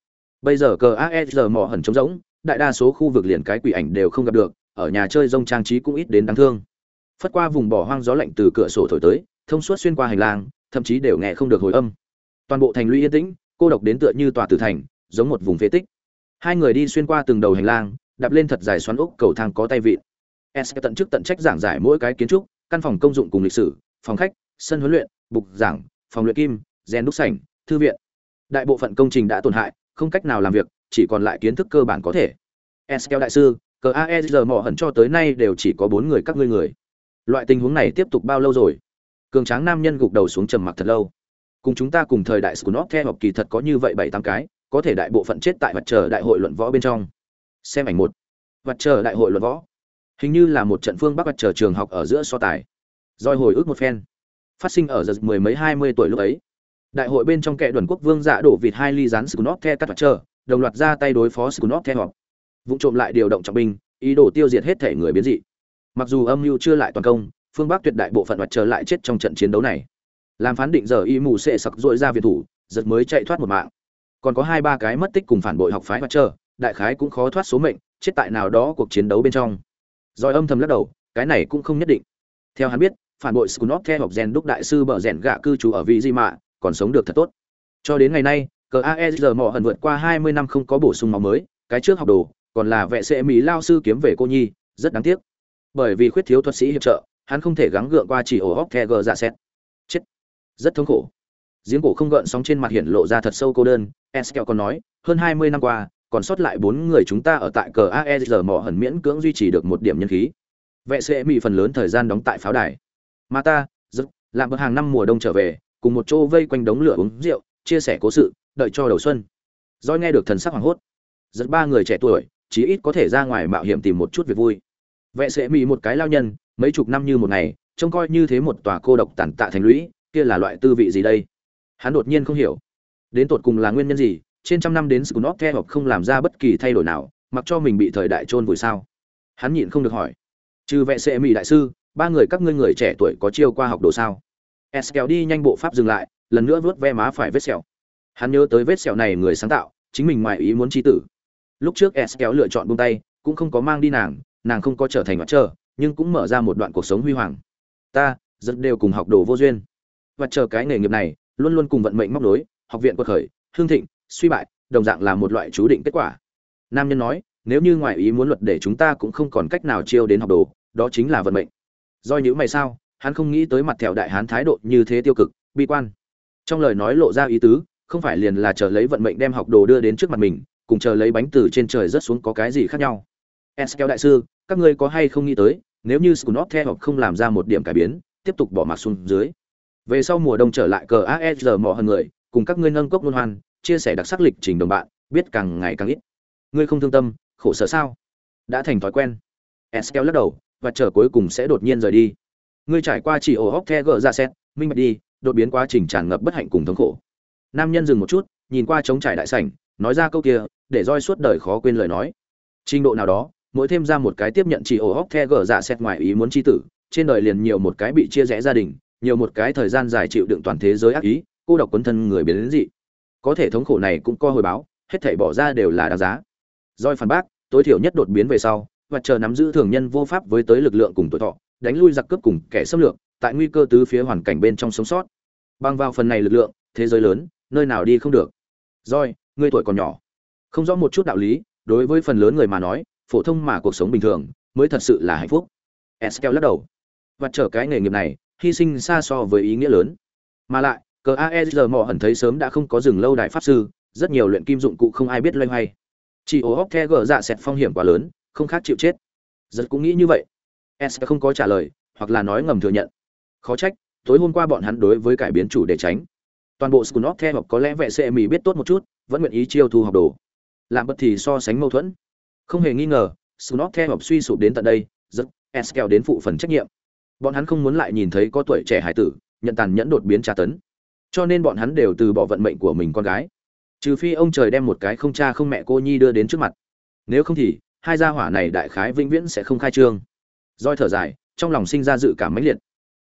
A: Bây giờ cờ asr mỏ hẩn trống rỗng đại đa số khu vực liền cái quỷ ảnh đều không gặp được ở nhà chơi rông trang trí cũng ít đến đáng thương phất qua vùng bỏ hoang gió lạnh từ cửa sổ thổi tới, thông suốt xuyên qua hành lang, thậm chí đều nghe không được hồi âm. Toàn bộ thành lũy yên tĩnh, cô độc đến tựa như tòa tử thành, giống một vùng phế tích. Hai người đi xuyên qua từng đầu hành lang, đạp lên thật dài xoắn ốc cầu thang có tay vịn. S tận chức tận trách giảng giải mỗi cái kiến trúc, căn phòng công dụng cùng lịch sử, phòng khách, sân huấn luyện, bục giảng, phòng luyện kim, rèn đúc sảnh, thư viện. Đại bộ phận công trình đã tổn hại, không cách nào làm việc, chỉ còn lại kiến thức cơ bản có thể. S đại sư cờ aesr mỏ hẳn cho tới nay đều chỉ có bốn người các ngươi người loại tình huống này tiếp tục bao lâu rồi? Cường tráng nam nhân gục đầu xuống trầm mặc thật lâu. Cùng chúng ta cùng thời đại scunop theo học kỳ thật có như vậy bảy tám cái, có thể đại bộ phận chết tại mặt trời đại hội luận võ bên trong. Xem ảnh một. Mặt trời đại hội luận võ. Hình như là một trận phương bắc mặt trời trường học ở giữa so tài. Roi hồi ức một phen. Phát sinh ở giờ mười mấy hai mươi tuổi lúc ấy. Đại hội bên trong kệ đoàn quốc vương dạ đổ vịt hai ly rán scunop theo các mặt trời đồng loạt ra tay đối phó scunop theo học. Vụ trộm lại điều động trọng binh, ý đồ tiêu diệt hết thể người biến dị mặc dù âm mưu chưa lại toàn công, phương bắc tuyệt đại bộ phận mặt trở lại chết trong trận chiến đấu này. Làm phán định giờ y mù sệ sặc dội ra viện thủ, giật mới chạy thoát một mạng. Còn có hai ba cái mất tích cùng phản bội học phái mặt trở đại khái cũng khó thoát số mệnh, chết tại nào đó cuộc chiến đấu bên trong. Rồi âm thầm lắc đầu, cái này cũng không nhất định. Theo hắn biết, phản bội scunop theo học rèn đúc đại sư bờ rèn gạ cư trú ở vị di mạ còn sống được thật tốt. Cho đến ngày nay, cờ aesr mỏ hận vượt qua hai mươi năm không có bổ sung máu mới, cái trước học đồ, còn là vệ sĩ mỹ lao sư kiếm về cô nhi, rất đáng tiếc bởi vì khuyết thiếu thuật sĩ hiệp trợ, hắn không thể gắng gượng qua chỉ ổ hóc the gờ dạ xét. Chết. Rất thống khổ. Giếng cổ không gợn sóng trên mặt hiện lộ ra thật sâu cô đơn eskel còn nói, hơn hai mươi năm qua, còn sót lại bốn người chúng ta ở tại cờ aesr mỏ hẩn miễn cưỡng duy trì được một điểm nhân khí. Vệ sẽ bị phần lớn thời gian đóng tại pháo đài. Mà ta rất làm bậc hàng năm mùa đông trở về, cùng một chỗ vây quanh đống lửa uống rượu, chia sẻ cố sự, đợi cho đầu xuân. Doi nghe được thần sắc hoảng hốt. Rất ba người trẻ tuổi, chí ít có thể ra ngoài mạo hiểm tìm một chút việc vui vệ sẽ mỹ một cái lao nhân, mấy chục năm như một ngày, trông coi như thế một tòa cô độc tàn tạ thành lũy, kia là loại tư vị gì đây? Hắn đột nhiên không hiểu. Đến tột cùng là nguyên nhân gì, trên trăm năm đến scunop the hoặc không làm ra bất kỳ thay đổi nào, mặc cho mình bị thời đại trôn vùi sao? Hắn nhịn không được hỏi. Trừ vệ sẽ mỹ đại sư, ba người các ngươi người trẻ tuổi có chiêu qua học đồ sao? Eskel đi nhanh bộ pháp dừng lại, lần nữa vuốt ve má phải vết sẹo. Hắn nhớ tới vết sẹo này người sáng tạo, chính mình ngoài ý muốn chi tử. Lúc trước eskel lựa chọn buông tay, cũng không có mang đi nàng nàng không có trở thành mặt trời, nhưng cũng mở ra một đoạn cuộc sống huy hoàng. Ta rất đều cùng học đồ vô duyên. Và chờ cái nghề nghiệp này, luôn luôn cùng vận mệnh móc nối, học viện quật khởi, hương thịnh, suy bại, đồng dạng là một loại chú định kết quả. Nam nhân nói, nếu như ngoại ý muốn luật để chúng ta cũng không còn cách nào chiêu đến học đồ, đó chính là vận mệnh. Do những mày sao, hắn không nghĩ tới mặt thẹo đại hán thái độ như thế tiêu cực, bi quan. Trong lời nói lộ ra ý tứ, không phải liền là chờ lấy vận mệnh đem học đồ đưa đến trước mặt mình, cùng chờ lấy bánh từ trên trời rớt xuống có cái gì khác nhau eskel đại sư, các ngươi có hay không nghĩ tới, nếu như Skunov theo học không làm ra một điểm cải biến, tiếp tục bỏ mặc xuống dưới. Về sau mùa đông trở lại cờ ASR mò hơn người, cùng các ngươi nâng cốc luân hoan, chia sẻ đặc sắc lịch trình đồng bạn, biết càng ngày càng ít. Ngươi không thương tâm, khổ sở sao? Đã thành thói quen. Eskel lắc đầu, và chờ cuối cùng sẽ đột nhiên rời đi. Ngươi trải qua chỉ ổ hốc the gờ ra xét, minh bạch đi, đột biến quá trình tràn ngập bất hạnh cùng thống khổ. Nam nhân dừng một chút, nhìn qua trống trải đại sảnh, nói ra câu kia, để roi suốt đời khó quên lời nói. Trình độ nào đó mỗi thêm ra một cái tiếp nhận chỉ ổ hóc the gở dạ xét ngoài ý muốn chi tử, trên đời liền nhiều một cái bị chia rẽ gia đình, nhiều một cái thời gian dài chịu đựng toàn thế giới ác ý, cô độc quấn thân người biến đến dị. Có thể thống khổ này cũng có hồi báo, hết thảy bỏ ra đều là đáng giá. Roi phản bác, tối thiểu nhất đột biến về sau, và chờ nắm giữ thường nhân vô pháp với tới lực lượng cùng tuổi thọ, đánh lui giặc cướp cùng kẻ xâm lược, tại nguy cơ tứ phía hoàn cảnh bên trong sống sót. Bằng vào phần này lực lượng, thế giới lớn, nơi nào đi không được. Roi ngươi tuổi còn nhỏ. Không rõ một chút đạo lý, đối với phần lớn người mà nói phổ thông mà cuộc sống bình thường, mới thật sự là hạnh phúc. Eskel lắc đầu. Và trở cái nghề nghiệp này, hy sinh xa so với ý nghĩa lớn. Mà lại, cờ aesr mò hẳn thấy sớm đã không có rừng lâu đại pháp sư, rất nhiều luyện kim dụng cụ không ai biết loay hoay. Chỉ ố hóc the gờ dạ xẹt phong hiểm quá lớn, không khác chịu chết. Giật cũng nghĩ như vậy. S không có trả lời, hoặc là nói ngầm thừa nhận. Khó trách, tối hôm qua bọn hắn đối với cải biến chủ để tránh. Toàn bộ scunop theo có lẽ vệ sẽ mỹ biết tốt một chút, vẫn nguyện ý chiêu thu học đồ. Làm bất thì so sánh mâu thuẫn không hề nghi ngờ Snot theo suy sụp đến tận đây, rất eskel đến phụ phần trách nhiệm. Bọn hắn không muốn lại nhìn thấy có tuổi trẻ hải tử, nhận tàn nhẫn đột biến tra tấn. Cho nên bọn hắn đều từ bỏ vận mệnh của mình con gái. Trừ phi ông trời đem một cái không cha không mẹ cô nhi đưa đến trước mặt. Nếu không thì, hai gia hỏa này đại khái vĩnh viễn sẽ không khai trương. Roi thở dài, trong lòng sinh ra dự cảm mãnh liệt.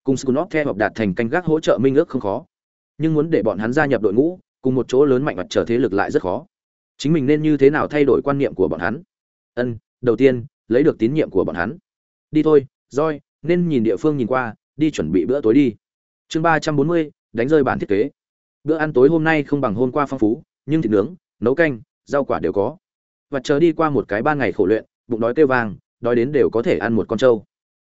A: Cùng Skunov theo hợp đạt thành canh gác hỗ trợ minh ước không khó. Nhưng muốn để bọn hắn gia nhập đội ngũ, cùng một chỗ lớn mạnh mặt trở thế lực lại rất khó. Chính mình nên như thế nào thay đổi quan niệm của bọn hắn? Ân, đầu tiên, lấy được tín nhiệm của bọn hắn. Đi thôi roi nên nhìn địa phương nhìn qua, đi chuẩn bị bữa tối đi. Chương ba trăm bốn mươi, đánh rơi bản thiết kế. Bữa ăn tối hôm nay không bằng hôm qua phong phú, nhưng thịt nướng, nấu canh, rau quả đều có. Và chờ đi qua một cái ba ngày khổ luyện, bụng đói kêu vàng, đói đến đều có thể ăn một con trâu.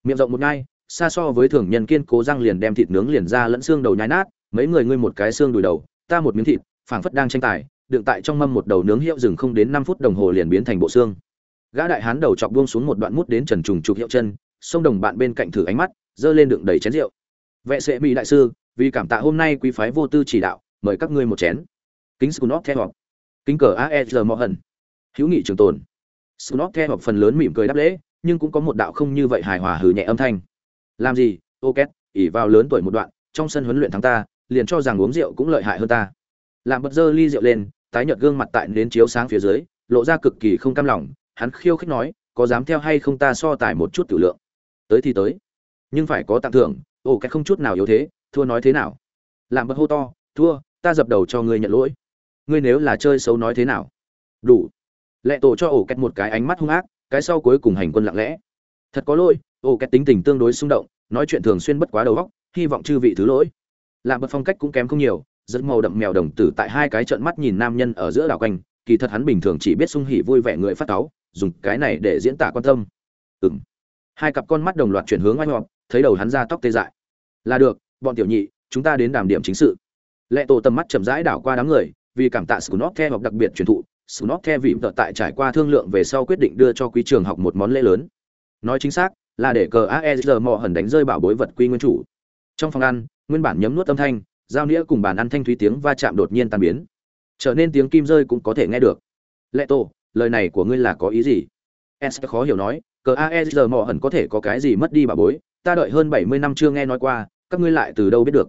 A: Miệng rộng một ngai xa so với thường nhân kiên cố răng liền đem thịt nướng liền ra lẫn xương đầu nhái nát, mấy người ngươi một cái xương đùi đầu, ta một miếng thịt, phảng phất đang tranh tài, đựng tại trong mâm một đầu nướng hiệu rừng không đến năm phút đồng hồ liền biến thành bộ xương gã đại hán đầu chọc buông xuống một đoạn mút đến trần trùng trục hiệu chân sông đồng bạn bên cạnh thử ánh mắt, giơ lên đựng đầy chén rượu. Vệ sĩ mỹ đại sư, vì cảm tạ hôm nay quý phái vô tư chỉ đạo, mời các ngươi một chén. Kính scunop theo học. Kính cờ aer mò hẩn. Hữu nghị trường tồn. Scunop theo học phần lớn mỉm cười đáp lễ, nhưng cũng có một đạo không như vậy hài hòa hừ nhẹ âm thanh. Làm gì? Ok ỉ vào lớn tuổi một đoạn, trong sân huấn luyện thắng ta, liền cho rằng uống rượu cũng lợi hại hơn ta. Làm bật dơ ly rượu lên, tái nhợt gương mặt tại nến chiếu sáng phía dưới, lộ ra cực kỳ không cam lòng hắn khiêu khích nói, có dám theo hay không ta so tài một chút tử lượng? Tới thì tới. Nhưng phải có tặng thưởng, ồ, cái không chút nào yếu thế, thua nói thế nào? Làm bật hô to, thua, ta dập đầu cho ngươi nhận lỗi. Ngươi nếu là chơi xấu nói thế nào? Đủ. Lệ tổ cho ổ kẹt một cái ánh mắt hung ác, cái sau cuối cùng hành quân lặng lẽ. Thật có lỗi, ổ kẹt tính tình tương đối xung động, nói chuyện thường xuyên bất quá đầu óc, hy vọng chư vị thứ lỗi. Làm bật phong cách cũng kém không nhiều, rất màu đậm mèo đồng tử tại hai cái trận mắt nhìn nam nhân ở giữa đảo quanh, kỳ thật hắn bình thường chỉ biết sung hỉ vui vẻ người phát cáu dùng cái này để diễn tả quan tâm. Ừng hai cặp con mắt đồng loạt chuyển hướng oanh ngọt, thấy đầu hắn ra tóc tê dại. Là được, bọn tiểu nhị, chúng ta đến đàm điểm chính sự. Lệ tổ tầm mắt chậm rãi đảo qua đám người, vì cảm tạ Skunov theo học đặc biệt truyền thụ Skunov theo vị vợ tại trải qua thương lượng về sau quyết định đưa cho quý trường học một món lễ lớn. Nói chính xác, là để cờ aesr mò hẩn đánh rơi bảo bối vật quy nguyên chủ. Trong phòng ăn, nguyên bản nhấm nuốt âm thanh, giao nghĩa cùng bàn ăn thanh thúy tiếng va chạm đột nhiên tan biến. Trở nên tiếng kim rơi cũng có thể nghe được. Lệ tổ lời này của ngươi là có ý gì? S khó hiểu nói, cờ aesr mò hẩn có thể có cái gì mất đi bà bối, ta đợi hơn bảy mươi năm chưa nghe nói qua, các ngươi lại từ đâu biết được?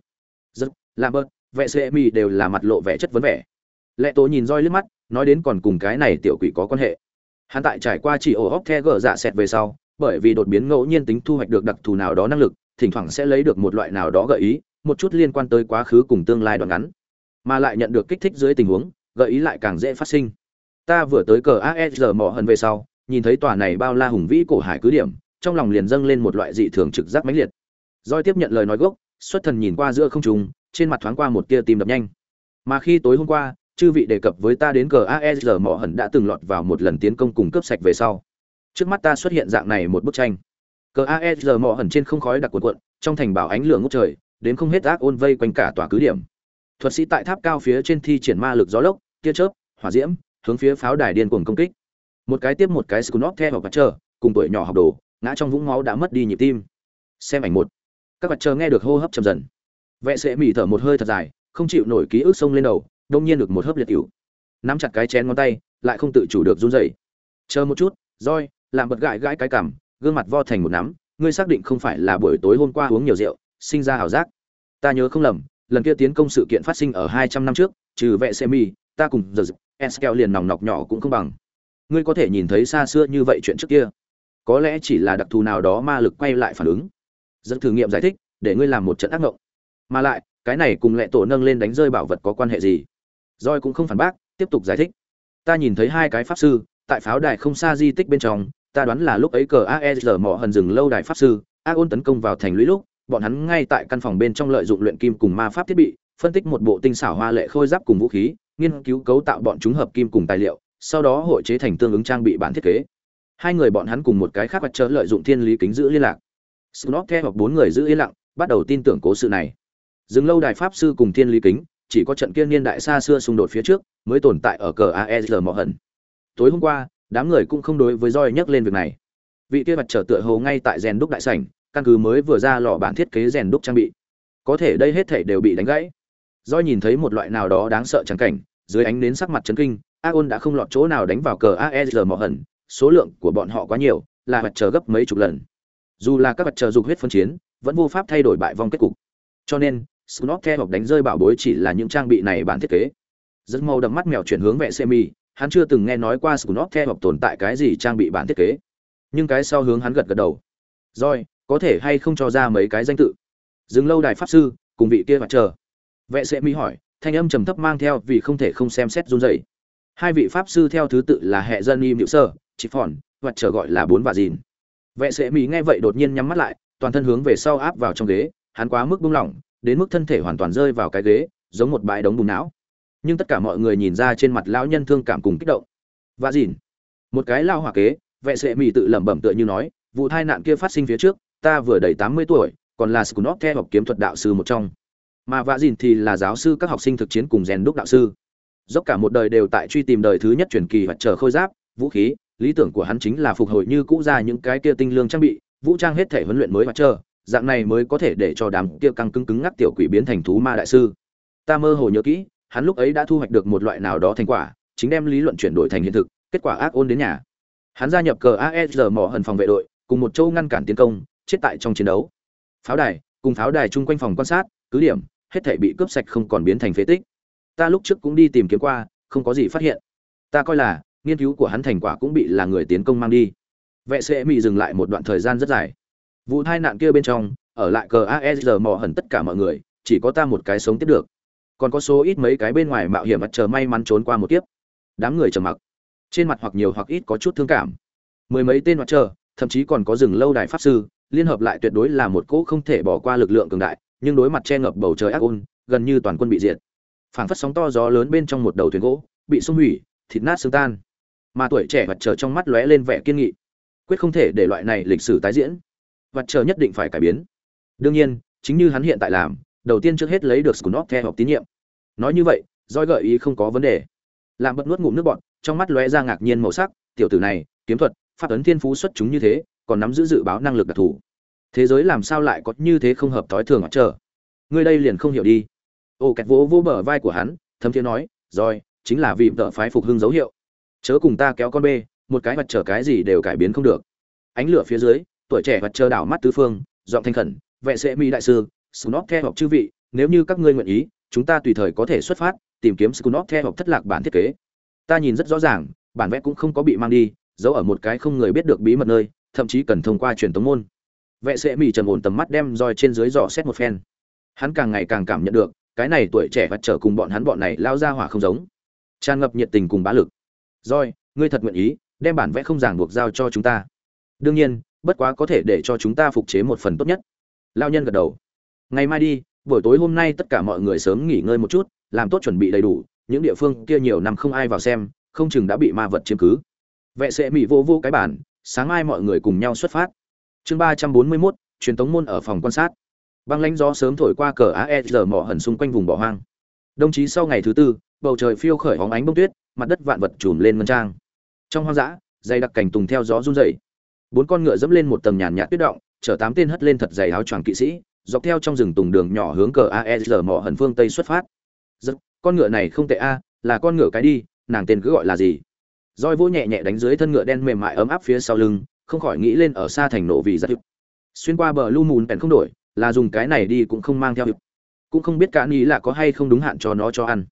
A: Rất làm bớt vệ sĩ mi đều là mặt lộ vẻ chất vấn vẻ. Lệ tố nhìn roi liếc mắt, nói đến còn cùng cái này tiểu quỷ có quan hệ. Hắn tại trải qua chỉ ổ hóc the gờ dạ xẹt về sau, bởi vì đột biến ngẫu nhiên tính thu hoạch được đặc thù nào đó năng lực, thỉnh thoảng sẽ lấy được một loại nào đó gợi ý, một chút liên quan tới quá khứ cùng tương lai đoạn ngắn. Mà lại nhận được kích thích dưới tình huống, gợi ý lại càng dễ phát sinh ta vừa tới cờ asr mỏ hận về sau, nhìn thấy tòa này bao la hùng vĩ cổ hải cứ điểm, trong lòng liền dâng lên một loại dị thường trực giác mãnh liệt. Doi tiếp nhận lời nói gốc, xuất thần nhìn qua giữa không trung, trên mặt thoáng qua một tia tim đập nhanh. Mà khi tối hôm qua, chư vị đề cập với ta đến cờ aesr mỏ hận đã từng lọt vào một lần tiến công cùng cướp sạch về sau. Trước mắt ta xuất hiện dạng này một bức tranh. Cờ aesr mỏ hận trên không khói đặc cuộn cuộn, trong thành bảo ánh lửa ngút trời, đến không hết ác ôn vây quanh cả tòa cứ điểm. Thuật sĩ tại tháp cao phía trên thi triển ma lực gió lốc, tia chớp, hỏa diễm hướng phía pháo đài điên cuồng công kích. Một cái tiếp một cái scunop theo hoặc vật chờ cùng tuổi nhỏ học đồ, ngã trong vũng máu đã mất đi nhịp tim. Xem ảnh một. Các vật chờ nghe được hô hấp chậm dần. Vệ sẽ mỉ thở một hơi thật dài, không chịu nổi ký ức sông lên đầu, đông nhiên được một hớp liệt cựu nắm chặt cái chén ngón tay, lại không tự chủ được run rẩy. Chờ một chút, roi, làm bật gãi gãi cái cằm, gương mặt vo thành một nắm, ngươi xác định không phải là buổi tối hôm qua uống nhiều rượu, sinh ra ảo giác. Ta nhớ không lầm, lần kia tiến công sự kiện phát sinh ở hai trăm năm trước, trừ vệ xe mi ta cùng giờ eskel liền nòng nọc nhỏ cũng không bằng. Ngươi có thể nhìn thấy xa xưa như vậy chuyện trước kia. Có lẽ chỉ là đặc thù nào đó ma lực quay lại phản ứng. Dẫn thử nghiệm giải thích, để ngươi làm một trận ác mộng mà lại, cái này cùng lệ tổ nâng lên đánh rơi bảo vật có quan hệ gì? Roi cũng không phản bác, tiếp tục giải thích. Ta nhìn thấy hai cái pháp sư, tại pháo đài không xa di tích bên trong, ta đoán là lúc ấy cờ aesr mỏ hần rừng lâu đài pháp sư, a ôn tấn công vào thành lũy lúc, bọn hắn ngay tại căn phòng bên trong lợi dụng luyện kim cùng ma pháp thiết bị, phân tích một bộ tinh xảo hoa lệ khôi giáp cùng vũ khí nghiên cứu cấu tạo bọn chúng hợp kim cùng tài liệu, sau đó hội chế thành tương ứng trang bị bản thiết kế. Hai người bọn hắn cùng một cái khác vật chớ lợi dụng thiên lý kính giữ liên lạc. Snot theo hoặc bốn người giữ yên lặng, bắt đầu tin tưởng cố sự này. Dừng lâu đài pháp sư cùng thiên lý kính, chỉ có trận kia niên đại xa xưa xung đột phía trước, mới tồn tại ở cờ aesr mỏ hận tối hôm qua, đám người cũng không đối với roi nhắc lên việc này. Vị kia mặt trở tựa hồ ngay tại rèn đúc đại sảnh, căn cứ mới vừa ra lò bản thiết kế rèn đúc trang bị. Có thể đây hết thảy đều bị đánh gãy doi nhìn thấy một loại nào đó đáng sợ trắng cảnh, dưới ánh nến sắc mặt chấn kinh a ôn đã không lọt chỗ nào đánh vào cờ aesr mỏ hận số lượng của bọn họ quá nhiều, là mặt chờ gấp mấy chục lần. Dù là các mặt chờ dục huyết phân chiến, vẫn vô pháp thay đổi bại vong kết cục. Cho nên Snot theo học đánh rơi bảo bối chỉ là những trang bị này bản thiết kế. rất mau đậm mắt mèo chuyển hướng vệ semi, hắn chưa từng nghe nói qua scunop theo hoặc tồn tại cái gì trang bị bản thiết kế. Nhưng cái sau hướng hắn gật gật đầu. Rồi có thể hay không cho ra mấy cái danh tự? Dừng lâu đài pháp sư, cùng vị kia vật chờ vệ sẽ mỹ hỏi, thanh âm trầm thấp mang theo vì không thể không xem xét run rẩy. Hai vị pháp sư theo thứ tự là hệ dân im hiệu sơ chị phòn, hoặc chờ gọi là bốn và dìn. Vệ sẽ mỹ nghe vậy đột nhiên nhắm mắt lại, toàn thân hướng về sau áp vào trong ghế, hắn quá mức buông lỏng, đến mức thân thể hoàn toàn rơi vào cái ghế, giống một bãi đống bùn não. Nhưng tất cả mọi người nhìn ra trên mặt lão nhân thương cảm cùng kích động. Và dìn. Một cái lao hỏa kế, vệ sệ mỹ tự lẩm bẩm tựa như nói, vụ tai nạn kia phát sinh phía trước, ta vừa đầy tám mươi tuổi, còn là scunop theo học kiếm thuật đạo sư một trong mà vạ dìn thì là giáo sư các học sinh thực chiến cùng rèn đúc đạo sư. Dốc cả một đời đều tại truy tìm đời thứ nhất truyền kỳ hoặc chờ khôi giáp, vũ khí. Lý tưởng của hắn chính là phục hồi như cũ ra những cái kia tinh lương trang bị, vũ trang hết thể huấn luyện mới và chờ. Dạng này mới có thể để cho đám kia căng cứng cứng ngắc tiểu quỷ biến thành thú ma đại sư. Ta mơ hồ nhớ kỹ, hắn lúc ấy đã thu hoạch được một loại nào đó thành quả, chính đem lý luận chuyển đổi thành hiện thực, kết quả ác ôn đến nhà. Hắn gia nhập cờ asr mỏ hần phòng vệ đội, cùng một châu ngăn cản tiến công, chết tại trong chiến đấu. Pháo đài, cùng pháo đài chung quanh phòng quan sát, cứ điểm hết thảy bị cướp sạch không còn biến thành phế tích. Ta lúc trước cũng đi tìm kiếm qua, không có gì phát hiện. Ta coi là, nghiên cứu của hắn thành quả cũng bị là người tiến công mang đi. Vệ sẽ Mị dừng lại một đoạn thời gian rất dài. Vụ tai nạn kia bên trong, ở lại cờ aesr mò hẳn tất cả mọi người, chỉ có ta một cái sống tiếp được. Còn có số ít mấy cái bên ngoài mạo hiểm mặt chờ may mắn trốn qua một kiếp. Đám người trầm mặc. Trên mặt hoặc nhiều hoặc ít có chút thương cảm. Mười mấy tên mặt chờ, thậm chí còn có rừng lâu đài pháp sư, liên hợp lại tuyệt đối là một cỗ không thể bỏ qua lực lượng cường đại nhưng đối mặt che ngập bầu trời ác ôn, gần như toàn quân bị diệt. Phảng phất sóng to gió lớn bên trong một đầu thuyền gỗ, bị xung hủy, thịt nát xương tan. Mà tuổi trẻ vật chờ trong mắt lóe lên vẻ kiên nghị. Quyết không thể để loại này lịch sử tái diễn. Vật chờ nhất định phải cải biến. Đương nhiên, chính như hắn hiện tại làm, đầu tiên trước hết lấy được scunop theo học tín nhiệm. Nói như vậy doi gợi ý không có vấn đề. Làm bật nuốt ngụm nước bọn trong mắt lóe ra ngạc nhiên màu sắc, tiểu tử này, kiếm thuật phát ấn thiên phú xuất chúng như thế, còn nắm giữ dự báo năng lực đặc thù thế giới làm sao lại có như thế không hợp thói thường ở chờ? Ngươi đây liền không hiểu đi. Ô, kẹt vỗ vỗ bờ vai của hắn, thấm thiên nói, rồi, chính là vì vợ phái phục hưng dấu hiệu. Chớ cùng ta kéo con bê, một cái mặt trở cái gì đều cải biến không được. Ánh lửa phía dưới, tuổi trẻ mặt trời đảo mắt tứ phương, giọng thanh khẩn, vệ sẽ mỹ đại sư, snob theo học chư vị, nếu như các ngươi nguyện ý, chúng ta tùy thời có thể xuất phát, tìm kiếm snob theo học thất lạc bản thiết kế. Ta nhìn rất rõ ràng, bản vẽ cũng không có bị mang đi, giấu ở một cái không người biết được bí mật nơi, thậm chí cần thông qua truyền tống môn vệ sẽ mỹ trầm ổn tầm mắt đem roi trên dưới dò xét một phen. Hắn càng ngày càng cảm nhận được, cái này tuổi trẻ và trở cùng bọn hắn bọn này lao ra hỏa không giống. Tràn ngập nhiệt tình cùng bá lực. Roi, ngươi thật nguyện ý, đem bản vẽ không ràng buộc giao cho chúng ta. Đương nhiên, bất quá có thể để cho chúng ta phục chế một phần tốt nhất. Lao nhân gật đầu. Ngày mai đi, buổi tối hôm nay tất cả mọi người sớm nghỉ ngơi một chút, làm tốt chuẩn bị đầy đủ, những địa phương kia nhiều năm không ai vào xem, không chừng đã bị ma vật chiếm cứ. Vệ sẽ mỹ vô vô cái bản, sáng mai mọi người cùng nhau xuất phát chương ba trăm bốn mươi mốt truyền tống môn ở phòng quan sát. Băng lãnh gió sớm thổi qua cờ aesr mỏ hẩn xung quanh vùng bỏ hoang. Đồng chí sau ngày thứ tư bầu trời phiêu khởi hóng ánh bông tuyết mặt đất vạn vật trùm lên ngân trang. Trong hoang dã dây đặc cảnh tùng theo gió run rẩy. Bốn con ngựa dẫm lên một tầng nhàn nhạt tuyết động chở tám tên hất lên thật dày áo choàng kỵ sĩ dọc theo trong rừng tùng đường nhỏ hướng cờ aesr mỏ hẩn phương tây xuất phát. Rất, con ngựa này không tệ a là con ngựa cái đi nàng tên cứ gọi là gì? Roi vỗ nhẹ nhẹ đánh dưới thân ngựa đen mềm mại ấm áp phía sau lưng không khỏi nghĩ lên ở xa thành nổ vì rất xuyên qua bờ lu mùn bèn không đổi, là dùng cái này đi cũng không mang theo cũng không biết cả nghĩ là có hay không đúng hạn cho nó cho ăn.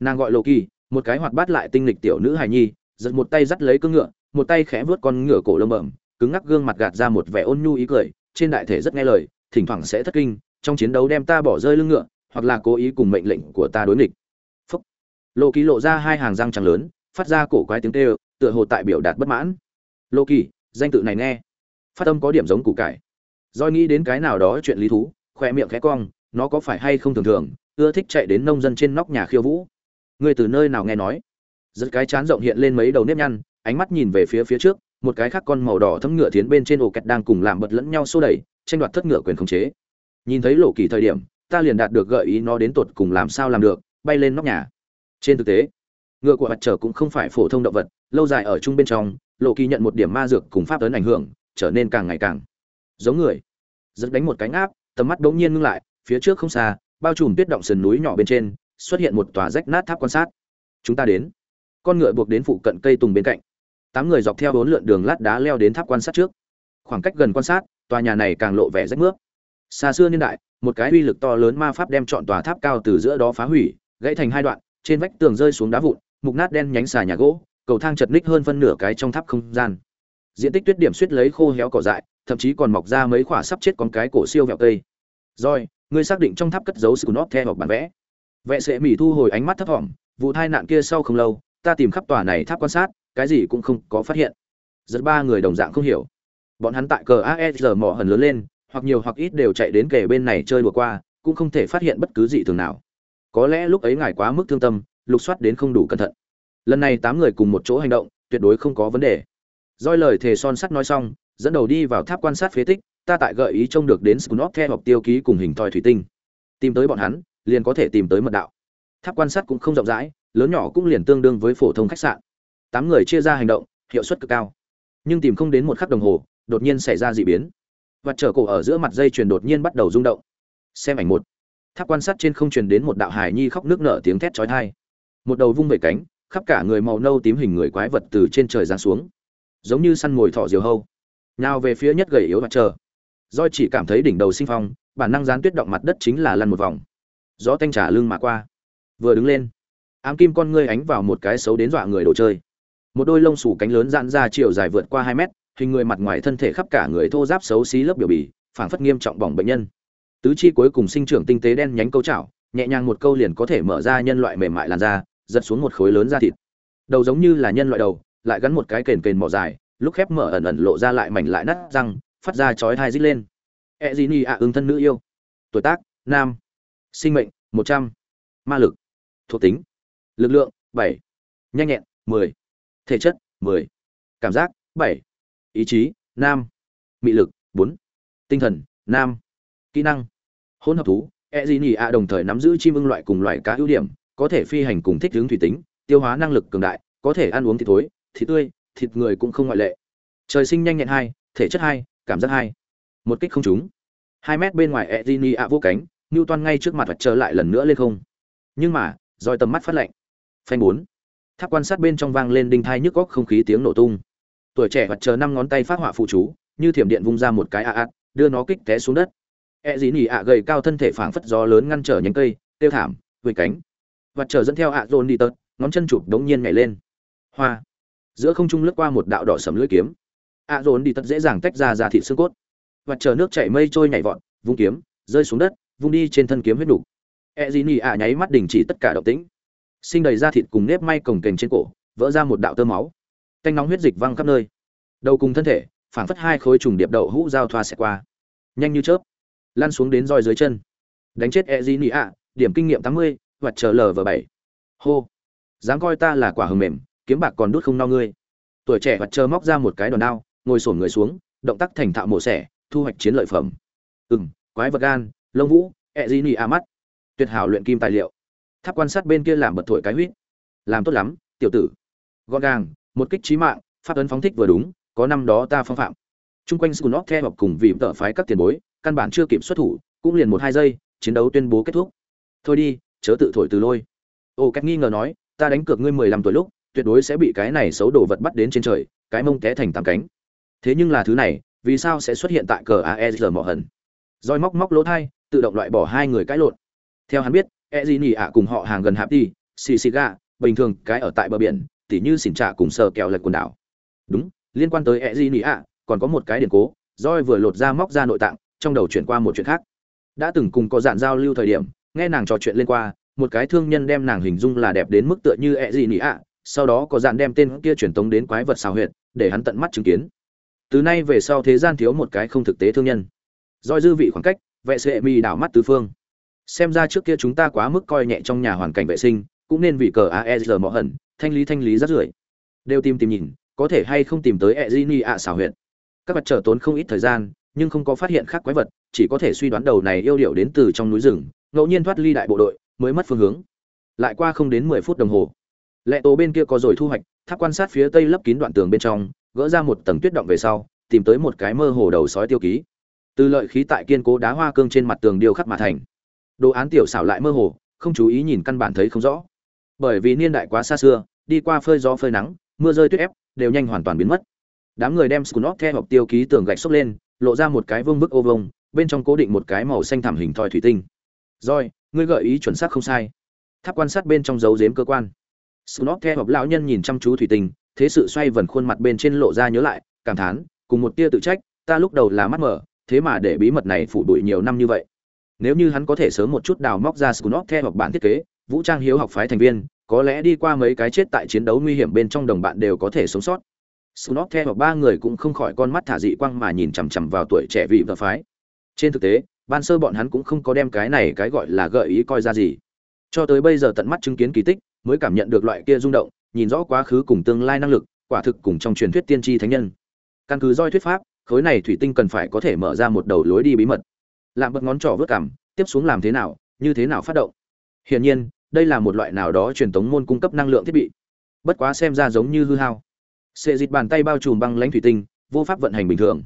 A: Nàng gọi lộ kỳ, một cái hoạt bát lại tinh lịch tiểu nữ hài nhi, giật một tay dắt lấy cương ngựa, một tay khẽ vớt con ngựa cổ lông bẩm cứng ngắc gương mặt gạt ra một vẻ ôn nhu ý cười, trên đại thể rất nghe lời, thỉnh thoảng sẽ thất kinh, trong chiến đấu đem ta bỏ rơi lưng ngựa, hoặc là cố ý cùng mệnh lệnh của ta đối nghịch. Phúc. Lộ kỳ lộ ra hai hàng răng trắng lớn, phát ra cổ quái tiếng tê tựa hồ tại biểu đạt bất mãn. Lộ kỳ danh tự này nghe phát âm có điểm giống củ cải Doi nghĩ đến cái nào đó chuyện lý thú, khoe miệng khẽ cong, nó có phải hay không thường thường, ưa thích chạy đến nông dân trên nóc nhà khiêu vũ. Người từ nơi nào nghe nói? giật cái chán rộng hiện lên mấy đầu nếp nhăn, ánh mắt nhìn về phía phía trước, một cái khác con màu đỏ thấm ngựa tiến bên trên ổ kẹt đang cùng làm bật lẫn nhau xô đẩy, tranh đoạt thất ngựa quyền khống chế. Nhìn thấy lộ kỳ thời điểm, ta liền đạt được gợi ý nó đến tột cùng làm sao làm được, bay lên nóc nhà. Trên thực tế, ngựa của mặt trở cũng không phải phổ thông động vật, lâu dài ở chung bên trong, lộ kỳ nhận một điểm ma dược cùng pháp ấn ảnh hưởng, trở nên càng ngày càng giống người. Giật đánh một cánh áp tầm mắt bỗng nhiên ngưng lại phía trước không xa bao trùm tuyết động sườn núi nhỏ bên trên xuất hiện một tòa rách nát tháp quan sát. Chúng ta đến. Con ngựa buộc đến phụ cận cây tùng bên cạnh. Tám người dọc theo bốn lượn đường lát đá leo đến tháp quan sát trước. Khoảng cách gần quan sát tòa nhà này càng lộ vẻ rách nước xa xưa niên đại một cái uy lực to lớn ma pháp đem chọn tòa tháp cao từ giữa đó phá hủy gãy thành hai đoạn trên vách tường rơi xuống đá vụn mục nát đen nhánh xà nhà gỗ cầu thang chật ních hơn phân nửa cái trong tháp không gian. Diện tích tuyết điểm suýt lấy khô héo cỏ dại, thậm chí còn mọc ra mấy khoả sắp chết con cái cổ siêu vẹo cây rồi, ngươi xác định trong tháp cất giấu sự nốt theo hoặc bản vẽ. Vệ sệ mỹ thu hồi ánh mắt thấp thỏm, vụ tai nạn kia sau không lâu, ta tìm khắp tòa này tháp quan sát, cái gì cũng không có phát hiện. Rất ba người đồng dạng không hiểu. Bọn hắn tại cờ asr mỏ hần lớn lên, hoặc nhiều hoặc ít đều chạy đến kề bên này chơi đùa qua, cũng không thể phát hiện bất cứ gì thường nào. Có lẽ lúc ấy ngài quá mức thương tâm, lục soát đến không đủ cẩn thận lần này tám người cùng một chỗ hành động, tuyệt đối không có vấn đề. Doi lời thề son sắt nói xong, dẫn đầu đi vào tháp quan sát phế tích, ta tại gợi ý trông được đến scunop theo học tiêu ký cùng hình thoi thủy tinh. Tìm tới bọn hắn, liền có thể tìm tới mật đạo. Tháp quan sát cũng không rộng rãi, lớn nhỏ cũng liền tương đương với phổ thông khách sạn. Tám người chia ra hành động, hiệu suất cực cao. Nhưng tìm không đến một khắc đồng hồ, đột nhiên xảy ra d ị biến. Và trở cổ ở giữa mặt dây chuyền đột nhiên bắt đầu rung động. Xem ảnh một. Tháp quan sát trên không truyền đến một đạo hài nhi khóc nước nở tiếng thét chói tai. Một đầu vung về cánh khắp cả người màu nâu tím hình người quái vật từ trên trời giáng xuống. Giống như săn mồi thỏ diều hâu. Nào về phía nhất gầy yếu và chờ doi chỉ cảm thấy đỉnh đầu sinh phong, bản năng gián tuyết động mặt đất chính là lăn một vòng. Gió tanh trả lưng mà qua. Vừa đứng lên, ám kim con ngươi ánh vào một cái xấu đến dọa người đồ chơi. Một đôi lông xù cánh lớn dạn ra chiều dài vượt qua hai mét, hình người mặt ngoài thân thể khắp cả người thô giáp xấu xí lớp biểu bì, phảng phất nghiêm trọng bỏng bệnh nhân. Tứ chi cuối cùng sinh trưởng tinh tế đen nhánh câu chảo, nhẹ nhàng một câu liền có thể mở ra nhân loại mềm mại làn da giật xuống một khối lớn da thịt. Đầu giống như là nhân loại đầu, lại gắn một cái kền kền mỏ dài, lúc khép mở ẩn ẩn lộ ra lại mảnh lại nát răng, phát ra chói thai rít lên. E d i ạ ứng thân nữ yêu. Tuổi tác, nam. Sinh mệnh, một trăm. Ma lực, thuộc tính. Lực lượng, bảy. Nhanh nhẹn, mười. Thể chất, mười. Cảm giác, bảy. Ý chí, nam. Mị lực, bốn. Tinh thần, nam. Kỹ năng, hỗn hợp thú. E d i ạ đồng thời nắm giữ chim ưng loại cùng loại cá ưu điểm có thể phi hành cùng thích hướng thủy tính, tiêu hóa năng lực cường đại, có thể ăn uống thịt thối thịt tươi, thịt người cũng không ngoại lệ. Trời sinh nhanh nhẹn hai, thể chất hai, cảm giác hai. Một kích không trúng. Hai mét bên ngoài edini ạ vô cánh ngưu toan ngay trước mặt vật trở lại lần nữa lên không. Nhưng mà, roi tầm mắt phát lạnh. Phanh bốn. Tháp quan sát bên trong vang lên đinh thai nhức góc không khí tiếng nổ tung. Tuổi trẻ vật chờ năm ngón tay phát họa phụ chú, như thiểm điện vung ra một cái a ạt đưa nó kích té xuống đất. E dĩ nỉ ạ gầy cao thân thể phảng phất gió lớn ngăn trở nhánh cây, tiêu thảm vùi cánh vật chờ dẫn theo ạ dồn đi tật ngón chân chụp đống nhiên nhảy lên. Hoa. Giữa không trung lướt qua một đạo đỏ sầm lưỡi kiếm. Ạ dồn đi tật dễ dàng tách ra ra thịt xương cốt. Vật chờ nước chảy mây trôi nhảy vọt vung kiếm rơi xuống đất vung đi trên thân kiếm huyết đủ. E gì nhỉ ạ nháy mắt đình chỉ tất cả động tĩnh, sinh đầy ra thịt cùng nếp may cồng kềnh trên cổ, vỡ ra một đạo tơ máu, tanh nóng huyết dịch văng khắp nơi, đầu cùng thân thể, phảng phất hai khối trùng điệp đậu hũ giao thoa xẹt qua, nhanh như chớp, lăn xuống đến roi dưới chân, đánh chết E gì nhỉ ạ, điểm kinh nghiệm 80, hoặc chờ lv bảy. Hô. Dám coi ta là quả hầm mềm, kiếm bạc còn đút không no ngươi. Tuổi trẻ hoặc chờ móc ra một cái đòn đao, ngồi sổn người xuống, động tác thành thạo mổ xẻ, thu hoạch chiến lợi phẩm. Ừ quái vật gan, lông vũ, ẹ di nị a mắt. Tuyệt hảo luyện kim tài liệu. Tháp quan sát bên kia làm bật thổi cái huýt làm tốt lắm, tiểu tử. Gọn gàng, một kích trí mạng, pháp ấn phóng thích vừa đúng, có năm đó ta phong phạm. Trung quanh scunop theo học cùng vì tợ phái các tiền bối, căn bản chưa kịp xuất thủ, cũng liền một hai giây, chiến đấu tuyên bố kết thúc. Thôi đi chớ tự thổi từ lôi. Ô cách nghi ngờ nói, ta đánh cược ngươi mười lăm tuổi lúc, tuyệt đối sẽ bị cái này xấu đồ vật bắt đến trên trời, cái mông té thành tám cánh. Thế nhưng là thứ này, vì sao sẽ xuất hiện tại cờ aesr mỏ hần roi móc móc lỗ thai, tự động loại bỏ hai người cãi lộn. Theo hắn biết e gì nỉ ạ cùng họ hàng gần hạp đi, xì xì gà, bình thường cái ở tại bờ biển, tỉ như xỉn trả cùng sờ kẹo lệch quần đảo. Đúng, liên quan tới e gì nỉ ạ còn có một cái điển cố roi vừa lột ra móc ra nội tạng, trong đầu chuyển qua một chuyện khác. Đã từng cùng có dạn giao lưu thời điểm nghe nàng trò chuyện lên qua, một cái thương nhân đem nàng hình dung là đẹp đến mức tựa như ẹ gì nị ạ, sau đó có dạn đem tên kia truyền tống đến quái vật xào huyệt, để hắn tận mắt chứng kiến. Từ nay về sau thế gian thiếu một cái không thực tế thương nhân. Doi dư vị khoảng cách, vệ sệ mi đảo mắt tứ phương. Xem ra trước kia chúng ta quá mức coi nhẹ trong nhà hoàn cảnh vệ sinh, cũng nên vì cờ aesr mọ hẩn, thanh lý thanh lý rất rưởi. Đều tìm tìm nhìn, có thể hay không tìm tới e d i ạ xảo huyện các vật trở tốn không ít thời gian, nhưng không có phát hiện khác quái vật, chỉ có thể suy đoán đầu này yêu điệu đến từ trong núi rừng ngẫu nhiên thoát ly đại bộ đội, mới mất phương hướng. Lại qua không đến mười phút đồng hồ, lệ tổ bên kia có rồi thu hoạch, tháp quan sát phía tây lấp kín đoạn tường bên trong, gỡ ra một tầng tuyết động về sau, tìm tới một cái mơ hồ đầu sói tiêu ký. Từ lợi khí tại kiên cố đá hoa cương trên mặt tường điêu khắc mà thành. Đồ án tiểu xảo lại mơ hồ, không chú ý nhìn căn bản thấy không rõ. Bởi vì niên đại quá xa xưa, đi qua phơi gió phơi nắng, mưa rơi tuyết ép, đều nhanh hoàn toàn biến mất. Đám người đem scunop theo học tiêu ký tường gạch xốc lên, lộ ra một cái vương bức ô vông bên trong cố định một cái màu xanh thảm hình thoi thủy tinh rồi ngươi gợi ý chuẩn xác không sai. Tháp quan sát bên trong dấu giếm cơ quan. Snot theo hợp lão nhân nhìn chăm chú thủy tinh thế sự xoay vần khuôn mặt bên trên lộ ra nhớ lại cảm thán cùng một tia tự trách ta lúc đầu là mắt mở thế mà để bí mật này phủ bụi nhiều năm như vậy. Nếu như hắn có thể sớm một chút đào móc ra Snot theo hoặc bản thiết kế vũ trang hiếu học phái thành viên có lẽ đi qua mấy cái chết tại chiến đấu nguy hiểm bên trong đồng bạn đều có thể sống sót. Snot theo ba người cũng không khỏi con mắt thả dị quang mà nhìn chằm chằm vào tuổi trẻ vị và phái. Trên thực tế, ban sơ bọn hắn cũng không có đem cái này cái gọi là gợi ý coi ra gì. Cho tới bây giờ tận mắt chứng kiến kỳ tích, mới cảm nhận được loại kia rung động, nhìn rõ quá khứ cùng tương lai năng lực, quả thực cùng trong truyền thuyết tiên tri thánh nhân. Căn cứ roi thuyết pháp, khối này thủy tinh cần phải có thể mở ra một đầu lối đi bí mật. Làm bật ngón trỏ vớt cảm, tiếp xuống làm thế nào, như thế nào phát động. Hiển nhiên, đây là một loại nào đó truyền tống môn cung cấp năng lượng thiết bị. Bất quá xem ra giống như hư hao Sệ dịch bàn tay bao trùm băng lãnh thủy tinh, vô pháp vận hành bình thường.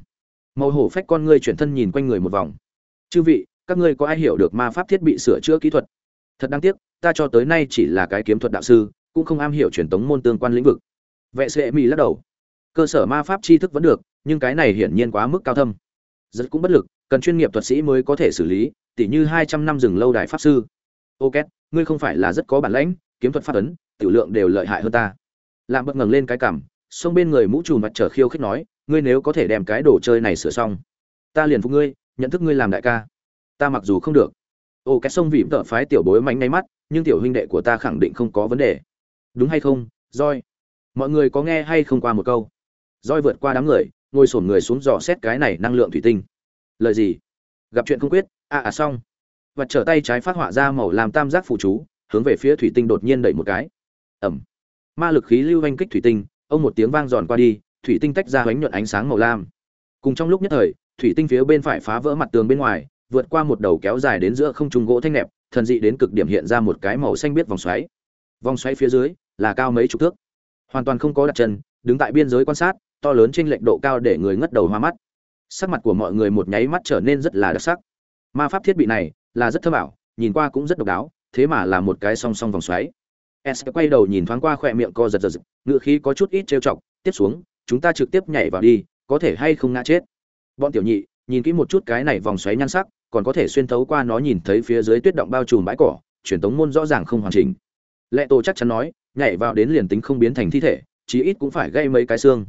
A: Màu hổ phách con ngươi chuyển thân nhìn quanh người một vòng. Chư vị, các ngươi có ai hiểu được ma pháp thiết bị sửa chữa kỹ thuật? Thật đáng tiếc, ta cho tới nay chỉ là cái kiếm thuật đạo sư, cũng không am hiểu truyền thống môn tương quan lĩnh vực. Vệ Sệ mỹ lắc đầu. Cơ sở ma pháp tri thức vẫn được, nhưng cái này hiển nhiên quá mức cao thâm. Rất cũng bất lực, cần chuyên nghiệp thuật sĩ mới có thể xử lý, tỉ như hai trăm năm rừng lâu đài pháp sư. Ok, ngươi không phải là rất có bản lĩnh, kiếm thuật pháp ấn, tiểu lượng đều lợi hại hơn ta. Làm bất ngẩng lên cái cằm, xông bên người mũ trùm mặt trở khiêu khích nói ngươi nếu có thể đem cái đồ chơi này sửa xong ta liền phục ngươi nhận thức ngươi làm đại ca. Ta mặc dù không được. Ô, cái sông vịm tợ phái tiểu bối mánh ngay mắt, nhưng tiểu huynh đệ của ta khẳng định không có vấn đề. Đúng hay không roi mọi người có nghe hay không qua một câu? Roi vượt qua đám người, ngồi sổn người xuống dò xét cái này năng lượng thủy tinh. Lời gì? Gặp chuyện không quyết. À à xong. Và trở tay trái phát họa ra màu làm tam giác phụ chú, hướng về phía thủy tinh đột nhiên đẩy một cái. Ẩm. Ma lực khí lưu anh kích thủy tinh, ông một tiếng vang giòn qua đi, thủy tinh tách ra hoánh nhuận ánh sáng màu lam. Cùng trong lúc nhất thời thủy tinh phía bên phải phá vỡ mặt tường bên ngoài, vượt qua một đầu kéo dài đến giữa không trung gỗ thanh nẹp, thần dị đến cực điểm hiện ra một cái màu xanh biết vòng xoáy. Vòng xoáy phía dưới là cao mấy chục thước, hoàn toàn không có đặt chân, đứng tại biên giới quan sát, to lớn trên lệch độ cao để người ngất đầu hoa mắt. Sắc mặt của mọi người một nháy mắt trở nên rất là đặc sắc. Ma pháp thiết bị này là rất thơm ảo, nhìn qua cũng rất độc đáo, thế mà là một cái song song vòng xoáy. S quay đầu nhìn thoáng qua khỏe miệng co giật giật ngựa khí có chút ít trêu chọc, tiếp xuống, chúng ta trực tiếp nhảy vào đi, có thể hay không ngã chết? Bọn tiểu nhị, nhìn kỹ một chút cái này vòng xoáy nhan sắc, còn có thể xuyên thấu qua nó nhìn thấy phía dưới tuyết động bao trùm bãi cỏ, truyền tống môn rõ ràng không hoàn chỉnh. Lệ tổ chắc chắn nói, nhảy vào đến liền tính không biến thành thi thể, chí ít cũng phải gây mấy cái xương.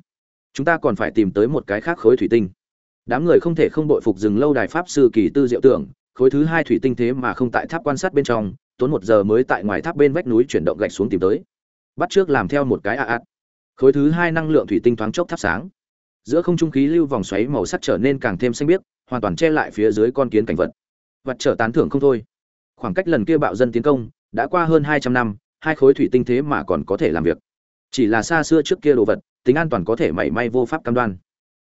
A: Chúng ta còn phải tìm tới một cái khác khối thủy tinh. Đám người không thể không bội phục dừng lâu đài pháp sư kỳ tư diệu tưởng, khối thứ hai thủy tinh thế mà không tại tháp quan sát bên trong, tốn một giờ mới tại ngoài tháp bên vách núi chuyển động gạch xuống tìm tới. Bắt trước làm theo một cái à ạt khối thứ hai năng lượng thủy tinh thoáng chốc thắp sáng giữa không trung khí lưu vòng xoáy màu sắc trở nên càng thêm xanh biếc, hoàn toàn che lại phía dưới con kiến cảnh vật. Vật trở tán thưởng không thôi. Khoảng cách lần kia bạo dân tiến công, đã qua hơn hai trăm năm, hai khối thủy tinh thế mà còn có thể làm việc. Chỉ là xa xưa trước kia đồ vật, tính an toàn có thể mảy may vô pháp cam đoan.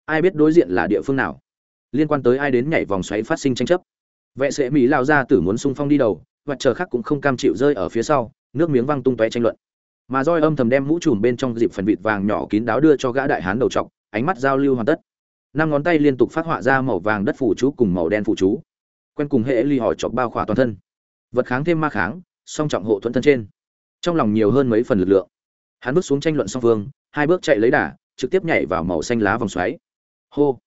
A: Ai biết đối diện là địa phương nào? Liên quan tới ai đến nhảy vòng xoáy phát sinh tranh chấp? Vệ sĩ mỹ lao ra tử muốn sung phong đi đầu và chờ khác cũng không cam chịu rơi ở phía sau, nước miếng văng tung tóe tranh luận. Mà roi âm thầm đem mũ trùm bên trong dịp phần vịt vàng nhỏ kín đáo đưa cho gã đại hán đầu trọc ánh mắt giao lưu hoàn tất. Năm ngón tay liên tục phát họa ra màu vàng đất phủ chú cùng màu đen phủ chú. Quen cùng hệ ly hỏi chọc bao khỏa toàn thân. Vật kháng thêm ma kháng, song trọng hộ thuận thân trên. Trong lòng nhiều hơn mấy phần lực lượng. Hắn bước xuống tranh luận song phương, hai bước chạy lấy đà, trực tiếp nhảy vào màu xanh lá vòng xoáy. Hô!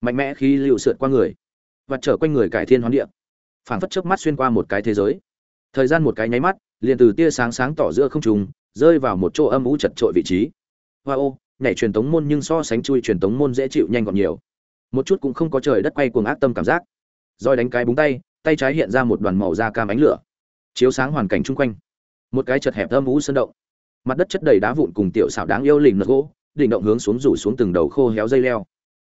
A: Mạnh mẽ khi liệu sượt qua người. Và trở quanh người cải thiên hoán địa. Phảng phất chớp mắt xuyên qua một cái thế giới. Thời gian một cái nháy mắt, liền từ tia sáng sáng tỏ giữa không trùng rơi vào một chỗ âm u chật trội vị trí. Hoa ô! Nhảy truyền tống môn nhưng so sánh chui truyền tống môn dễ chịu nhanh gọn nhiều. Một chút cũng không có trời đất quay cuồng ác tâm cảm giác. Roi đánh cái búng tay tay trái hiện ra một đoàn màu da cam ánh lửa, chiếu sáng hoàn cảnh chung quanh. Một cái chật hẹp âm u sơn động. Mặt đất chất đầy đá vụn cùng tiểu xảo đáng yêu lình nật gỗ, đỉnh động hướng xuống rủ xuống từng đầu khô héo dây leo.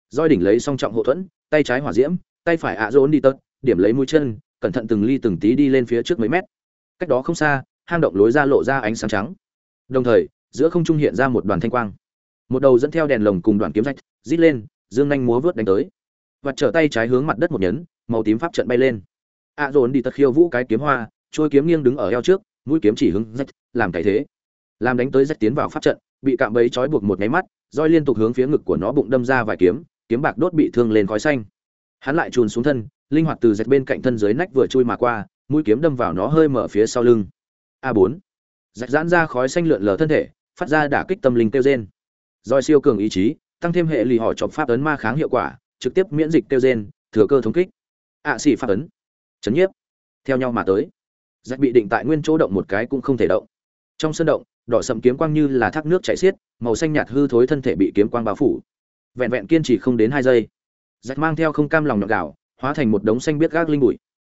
A: Roi đỉnh lấy song trọng hộ thuẫn, tay trái hỏa diễm, tay phải ạ à rốn đi tớt điểm lấy mũi chân, cẩn thận từng ly từng tí đi lên phía trước mấy mét. Cách đó không xa, hang động lối ra lộ ra ánh sáng trắng. Đồng thời, giữa không trung hiện ra một đoàn thanh quang một đầu dẫn theo đèn lồng cùng đoàn kiếm rách rít lên, dương nhanh múa vớt đánh tới. Và trở tay trái hướng mặt đất một nhấn, màu tím pháp trận bay lên. A à dồn đi tật khiêu vũ cái kiếm hoa trôi kiếm nghiêng đứng ở eo trước, mũi kiếm chỉ hướng rách làm cái thế. Làm đánh tới rách tiến vào pháp trận, bị cạm bẫy trói buộc một nháy mắt, roi liên tục hướng phía ngực của nó bụng đâm ra vài kiếm kiếm bạc đốt bị thương lên khói xanh. Hắn lại trùn xuống thân, linh hoạt từ rạch bên cạnh thân dưới nách vừa chui mà qua, mũi kiếm đâm vào nó hơi mở phía sau lưng. A bốn. Rạch giãn ra khói xanh lượn lờ thân thể, phát ra đả kích tâm linh kêu gen doi siêu cường ý chí tăng thêm hệ lì họ chọc pháp ấn ma kháng hiệu quả trực tiếp miễn dịch tiêu gen thừa cơ thống kích. Ạ à, xỉ pháp ấn. Chấn nhiếp. Theo nhau mà tới. Rách bị định tại nguyên chỗ động một cái cũng không thể động. Trong sân động đỏ sậm kiếm quang như là thác nước chảy xiết màu xanh nhạt hư thối thân thể bị kiếm quang bao phủ. Vẹn vẹn kiên trì không đến hai giây rách mang theo không cam lòng nhọn gạo hóa thành một đống xanh biết gác linh bụi.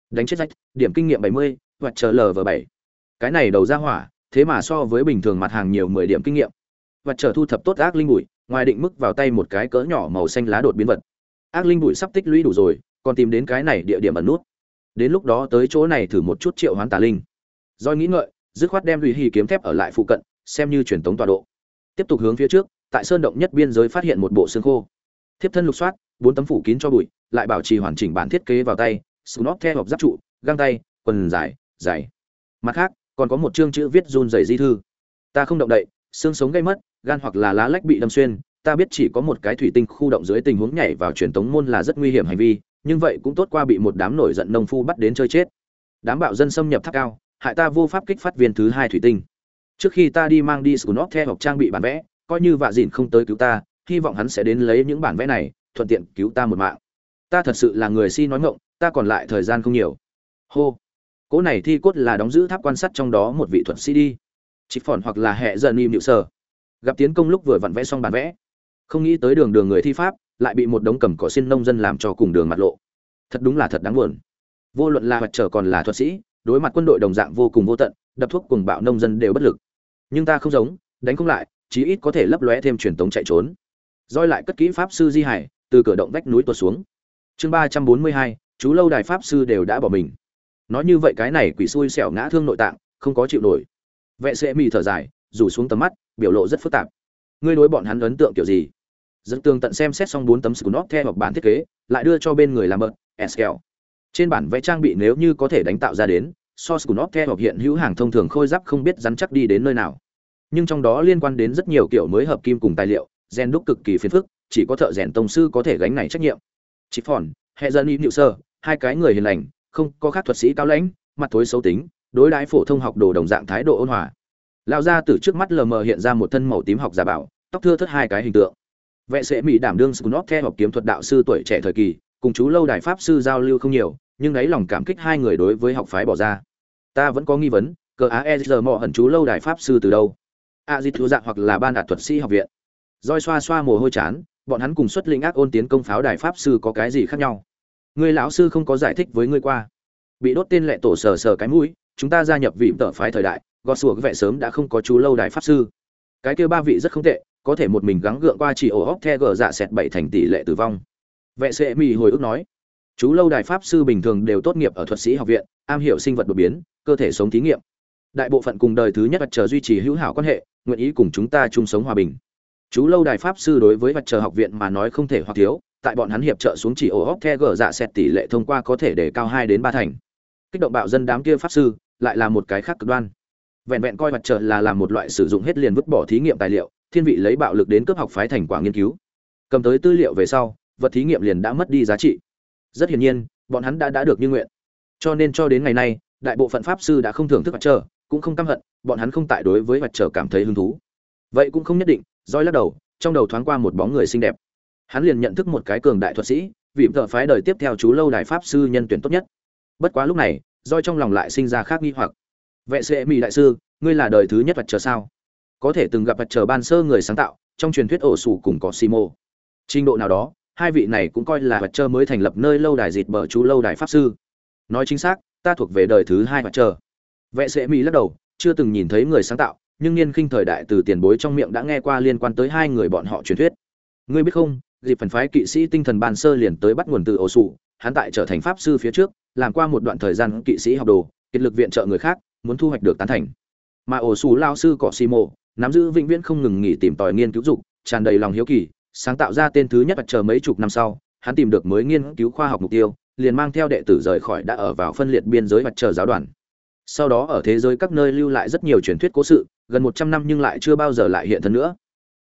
A: Đánh chết rách điểm kinh nghiệm bảy mươi hoặc chờ lv bảy. Cái này đầu ra hỏa thế mà so với bình thường mặt hàng nhiều mười điểm kinh nghiệm và chờ thu thập tốt ác linh bụi, ngoài định mức vào tay một cái cỡ nhỏ màu xanh lá đột biến vật. Ác linh bụi sắp tích lũy đủ rồi, còn tìm đến cái này địa điểm ẩn nút. Đến lúc đó tới chỗ này thử một chút triệu hoán tà linh. Doi nghĩ ngợi, dứt khoát đem lụy hì kiếm thép ở lại phụ cận, xem như truyền tống tọa độ. Tiếp tục hướng phía trước, tại sơn động nhất biên giới phát hiện một bộ xương khô. Thiếp thân lục soát, bốn tấm phủ kín cho bụi, lại bảo trì hoàn chỉnh bản thiết kế vào tay snot theo hộp giáp trụ, găng tay, quần dài dài mặt khác, còn có một chương chữ viết run dày di thư. Ta không động đậy, xương sống gây mất gan hoặc là lá lách bị đâm xuyên, ta biết chỉ có một cái thủy tinh khu động dưới tình huống nhảy vào truyền tống môn là rất nguy hiểm hành vi, nhưng vậy cũng tốt qua bị một đám nổi giận nông phu bắt đến chơi chết. Đám bạo dân xâm nhập tháp cao, hại ta vô pháp kích phát viên thứ hai thủy tinh. Trước khi ta đi mang đi scunop theo học trang bị bản vẽ, coi như vạ dìn không tới cứu ta, hy vọng hắn sẽ đến lấy những bản vẽ này, thuận tiện cứu ta một mạng. Ta thật sự là người si nói ngộng ta còn lại thời gian không nhiều. Hô. Cỗ này thi cốt là đóng giữ tháp quan sát trong đó một vị thuật sĩ đi. Chỉ phòn hoặc là hệ dần im nịu sở gặp tiến công lúc vừa vặn vẽ xong bản vẽ. Không nghĩ tới đường đường người thi pháp, lại bị một đống cầm cỏ xin nông dân làm cho cùng đường mặt lộ. Thật đúng là thật đáng buồn. Vô luận là mặt trở còn là thuật sĩ, đối mặt quân đội đồng dạng vô cùng vô tận, đập thuốc cùng bạo nông dân đều bất lực. Nhưng ta không giống, đánh không lại, chí ít có thể lấp lóe thêm truyền tống chạy trốn. Roi lại cất kỹ pháp sư di hải, từ cửa động vách núi tuột xuống. Chương ba trăm bốn mươi hai, chú lâu đài pháp sư đều đã bỏ mình. Nói như vậy cái này quỷ xui xẻo ngã thương nội tạng, không có chịu nổi. Vệ sẽ mì thở dài, rủ xuống tầm mắt biểu lộ rất phức tạp. Ngươi đối bọn hắn ấn tượng kiểu gì? Dẫn tường tận xem xét xong bốn tấm scunop theo hoặc bản thiết kế, lại đưa cho bên người làm bợt eskel trên bản vẽ trang bị nếu như có thể đánh tạo ra đến, so scunop theo hoặc hiện hữu hàng thông thường khôi giáp không biết rắn chắc đi đến nơi nào. Nhưng trong đó liên quan đến rất nhiều kiểu mới hợp kim cùng tài liệu, gen đúc cực kỳ phiền phức, chỉ có thợ rèn tông sư có thể gánh này trách nhiệm. Chị phòn, hệ dân y nhự sơ, hai cái người hiền lành, không có khác thuật sĩ cao lãnh, mặt thối xấu tính, đối đãi phổ thông học đồ đồng dạng thái độ ôn hòa lão gia từ trước mắt lờ mờ hiện ra một thân màu tím học giả bảo, tóc thưa thất hai cái hình tượng. Vệ sĩ mỹ đảm đương scunop theo học kiếm thuật đạo sư tuổi trẻ thời kỳ, cùng chú lâu đài pháp sư giao lưu không nhiều, nhưng đáy lòng cảm kích hai người đối với học phái bỏ ra. Ta vẫn có nghi vấn, cờ á e giờ mò hận chú lâu đài pháp sư từ đâu? A di thu dạng hoặc là ban đạt thuật sĩ học viện. Roi xoa xoa mồ hôi chán, bọn hắn cùng xuất linh ác ôn tiến công pháo đài pháp sư có cái gì khác nhau? Người lão sư không có giải thích với ngươi qua. Bị đốt tên lệ tổ sờ sờ cái mũi, chúng ta gia nhập vị tở phái thời đại gò sủa vẻ sớm đã không có chú lâu đài pháp sư. Cái kêu ba vị rất không tệ, có thể một mình gắng gượng qua chỉ ổ hóc the gờ dạ xẹt bảy thành tỷ lệ tử vong. Vệ sệ mỹ hồi ức nói, chú lâu đài pháp sư bình thường đều tốt nghiệp ở thuật sĩ học viện, am hiểu sinh vật đột biến, cơ thể sống thí nghiệm. Đại bộ phận cùng đời thứ nhất vật chờ duy trì hữu hảo quan hệ, nguyện ý cùng chúng ta chung sống hòa bình. Chú lâu đài pháp sư đối với vật chờ học viện mà nói không thể hoặc thiếu, tại bọn hắn hiệp trợ xuống chỉ ổ hóc the gờ dạ xẹt tỷ lệ thông qua có thể để cao hai đến ba thành. Kích động bạo dân đám kia pháp sư, lại là một cái khác cực đoan vẹn vẹn coi mặt trời là làm một loại sử dụng hết liền vứt bỏ thí nghiệm tài liệu, thiên vị lấy bạo lực đến cấp học phái thành quả nghiên cứu. Cầm tới tư liệu về sau, vật thí nghiệm liền đã mất đi giá trị. Rất hiển nhiên, bọn hắn đã đã được như nguyện. Cho nên cho đến ngày nay, đại bộ phận pháp sư đã không thưởng thức mặt trời, cũng không căm hận, bọn hắn không tại đối với mặt trời cảm thấy hứng thú. Vậy cũng không nhất định, roi lắc đầu, trong đầu thoáng qua một bóng người xinh đẹp. Hắn liền nhận thức một cái cường đại thuật sĩ, vì thợ phái đời tiếp theo chú lâu đài pháp sư nhân tuyển tốt nhất. Bất quá lúc này, roi trong lòng lại sinh ra khác nghi hoặc vệ sĩ mỹ đại sư, ngươi là đời thứ nhất vật chờ sao? Có thể từng gặp vật chờ ban sơ người sáng tạo, trong truyền thuyết ổ sủ cùng có simo. Trình độ nào đó, hai vị này cũng coi là vật chờ mới thành lập nơi lâu đài dịt bờ chú lâu đài pháp sư. Nói chính xác, ta thuộc về đời thứ hai vật chờ. Vệ sĩ mỹ lắc đầu, chưa từng nhìn thấy người sáng tạo, nhưng niên khinh thời đại từ tiền bối trong miệng đã nghe qua liên quan tới hai người bọn họ truyền thuyết. Ngươi biết không, dịp phần phái kỵ sĩ tinh thần ban sơ liền tới bắt nguồn từ ổ sủ, hắn tại trở thành pháp sư phía trước, làm qua một đoạn thời gian kỵ sĩ học đồ, kiệt lực viện trợ người khác muốn thu hoạch được tán thành. Mà ổ xù lao sư cọ xì mộ, nắm giữ vĩnh viễn không ngừng nghỉ tìm tòi nghiên cứu dục, tràn đầy lòng hiếu kỳ, sáng tạo ra tên thứ nhất chờ mấy chục năm sau, hắn tìm được mới nghiên cứu khoa học mục tiêu, liền mang theo đệ tử rời khỏi đã ở vào phân liệt biên giới mặt trời giáo đoàn. Sau đó ở thế giới các nơi lưu lại rất nhiều truyền thuyết cố sự, gần một trăm năm nhưng lại chưa bao giờ lại hiện thân nữa.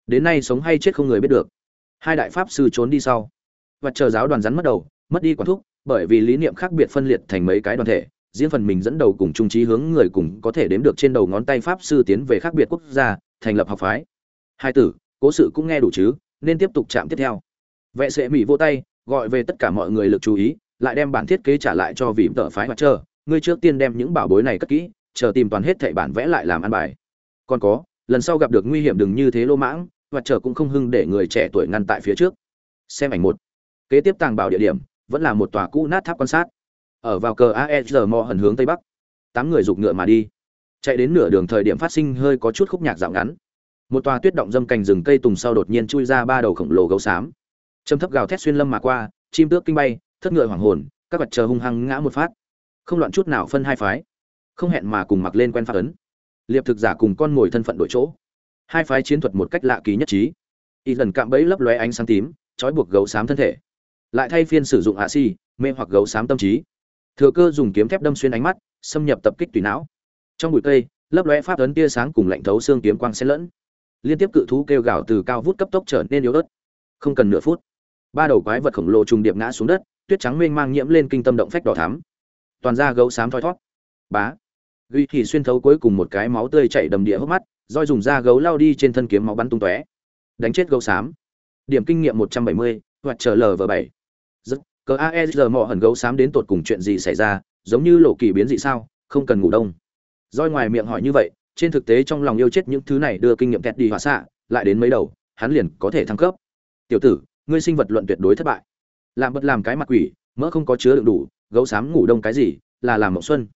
A: Đến nay sống hay chết không người biết được. Hai đại pháp sư trốn đi sau. Và chờ giáo đoàn rắn mất đầu, mất đi quản thúc, bởi vì lý niệm khác biệt phân liệt thành mấy cái đoàn thể riêng phần mình dẫn đầu cùng trung trí hướng người cùng có thể đếm được trên đầu ngón tay pháp sư tiến về khác biệt quốc gia, thành lập học phái. Hai tử, cố sự cũng nghe đủ chứ, nên tiếp tục chạm tiếp theo. Vệ sệ mỹ vô tay, gọi về tất cả mọi người lực chú ý, lại đem bản thiết kế trả lại cho vị tợ phái mặt trơ. Ngươi trước tiên đem những bảo bối này cất kỹ, chờ tìm toàn hết thảy bản vẽ lại làm ăn bài. Còn có, lần sau gặp được nguy hiểm đừng như thế lô mãng và chờ cũng không hưng để người trẻ tuổi ngăn tại phía trước. Xem ảnh một. Kế tiếp tàng bảo địa điểm, vẫn là một tòa cũ nát tháp quan sát ở vào cờ aesr mò hần hướng tây bắc. Tám người giục ngựa mà đi. Chạy đến nửa đường thời điểm phát sinh hơi có chút khúc nhạc dạo ngắn. Một tòa tuyết động dâm cành rừng cây tùng sau đột nhiên chui ra ba đầu khổng lồ gấu xám. Châm thấp gào thét xuyên lâm mà qua, chim tước kinh bay, thất ngựa hoàng hồn, các vật chờ hung hăng ngã một phát. Không loạn chút nào phân hai phái. Không hẹn mà cùng mặc lên quen phát ấn. Liệp thực giả cùng con ngồi thân phận đổi chỗ. Hai phái chiến thuật một cách lạ kỳ nhất trí. Y lần cạm bẫy lấp lóe ánh sáng tím, trói buộc gấu xám thân thể. Lại thay phiên sử dụng hạ si mê hoặc gấu xám tâm trí thừa cơ dùng kiếm thép đâm xuyên ánh mắt, xâm nhập tập kích tùy não. Trong bụi cây, lấp lóe pháp ấn tia sáng cùng lạnh thấu xương kiếm quang xen lẫn. Liên tiếp cự thú kêu gào từ cao vút cấp tốc trở nên yếu ớt. Không cần nửa phút, ba đầu quái vật khổng lồ trùng điệp ngã xuống đất, tuyết trắng mênh mang nhiễm lên kinh tâm động phách đỏ thắm. Toàn da gấu xám thoi thót bá. Ghi thì xuyên thấu cuối cùng một cái máu tươi chảy đầm địa hốc mắt, roi dùng da gấu lao đi trên thân kiếm máu bắn tung tóe. Đánh chết gấu xám. Điểm kinh nghiệm một trăm bảy mươi, hoặc chờ lv bảy. Rất cờ aesr mò hẩn gấu xám đến tột cùng chuyện gì xảy ra, giống như lộ kỳ biến dị sao, không cần ngủ đông. Roi ngoài miệng hỏi như vậy, trên thực tế trong lòng yêu chết những thứ này đưa kinh nghiệm kẹt đi hỏa xạ, lại đến mấy đầu, hắn liền có thể thăng cấp. Tiểu tử, ngươi sinh vật luận tuyệt đối thất bại. Làm bật làm cái mặt quỷ, mỡ không có chứa đựng đủ, gấu xám ngủ đông cái gì, là làm mộng xuân.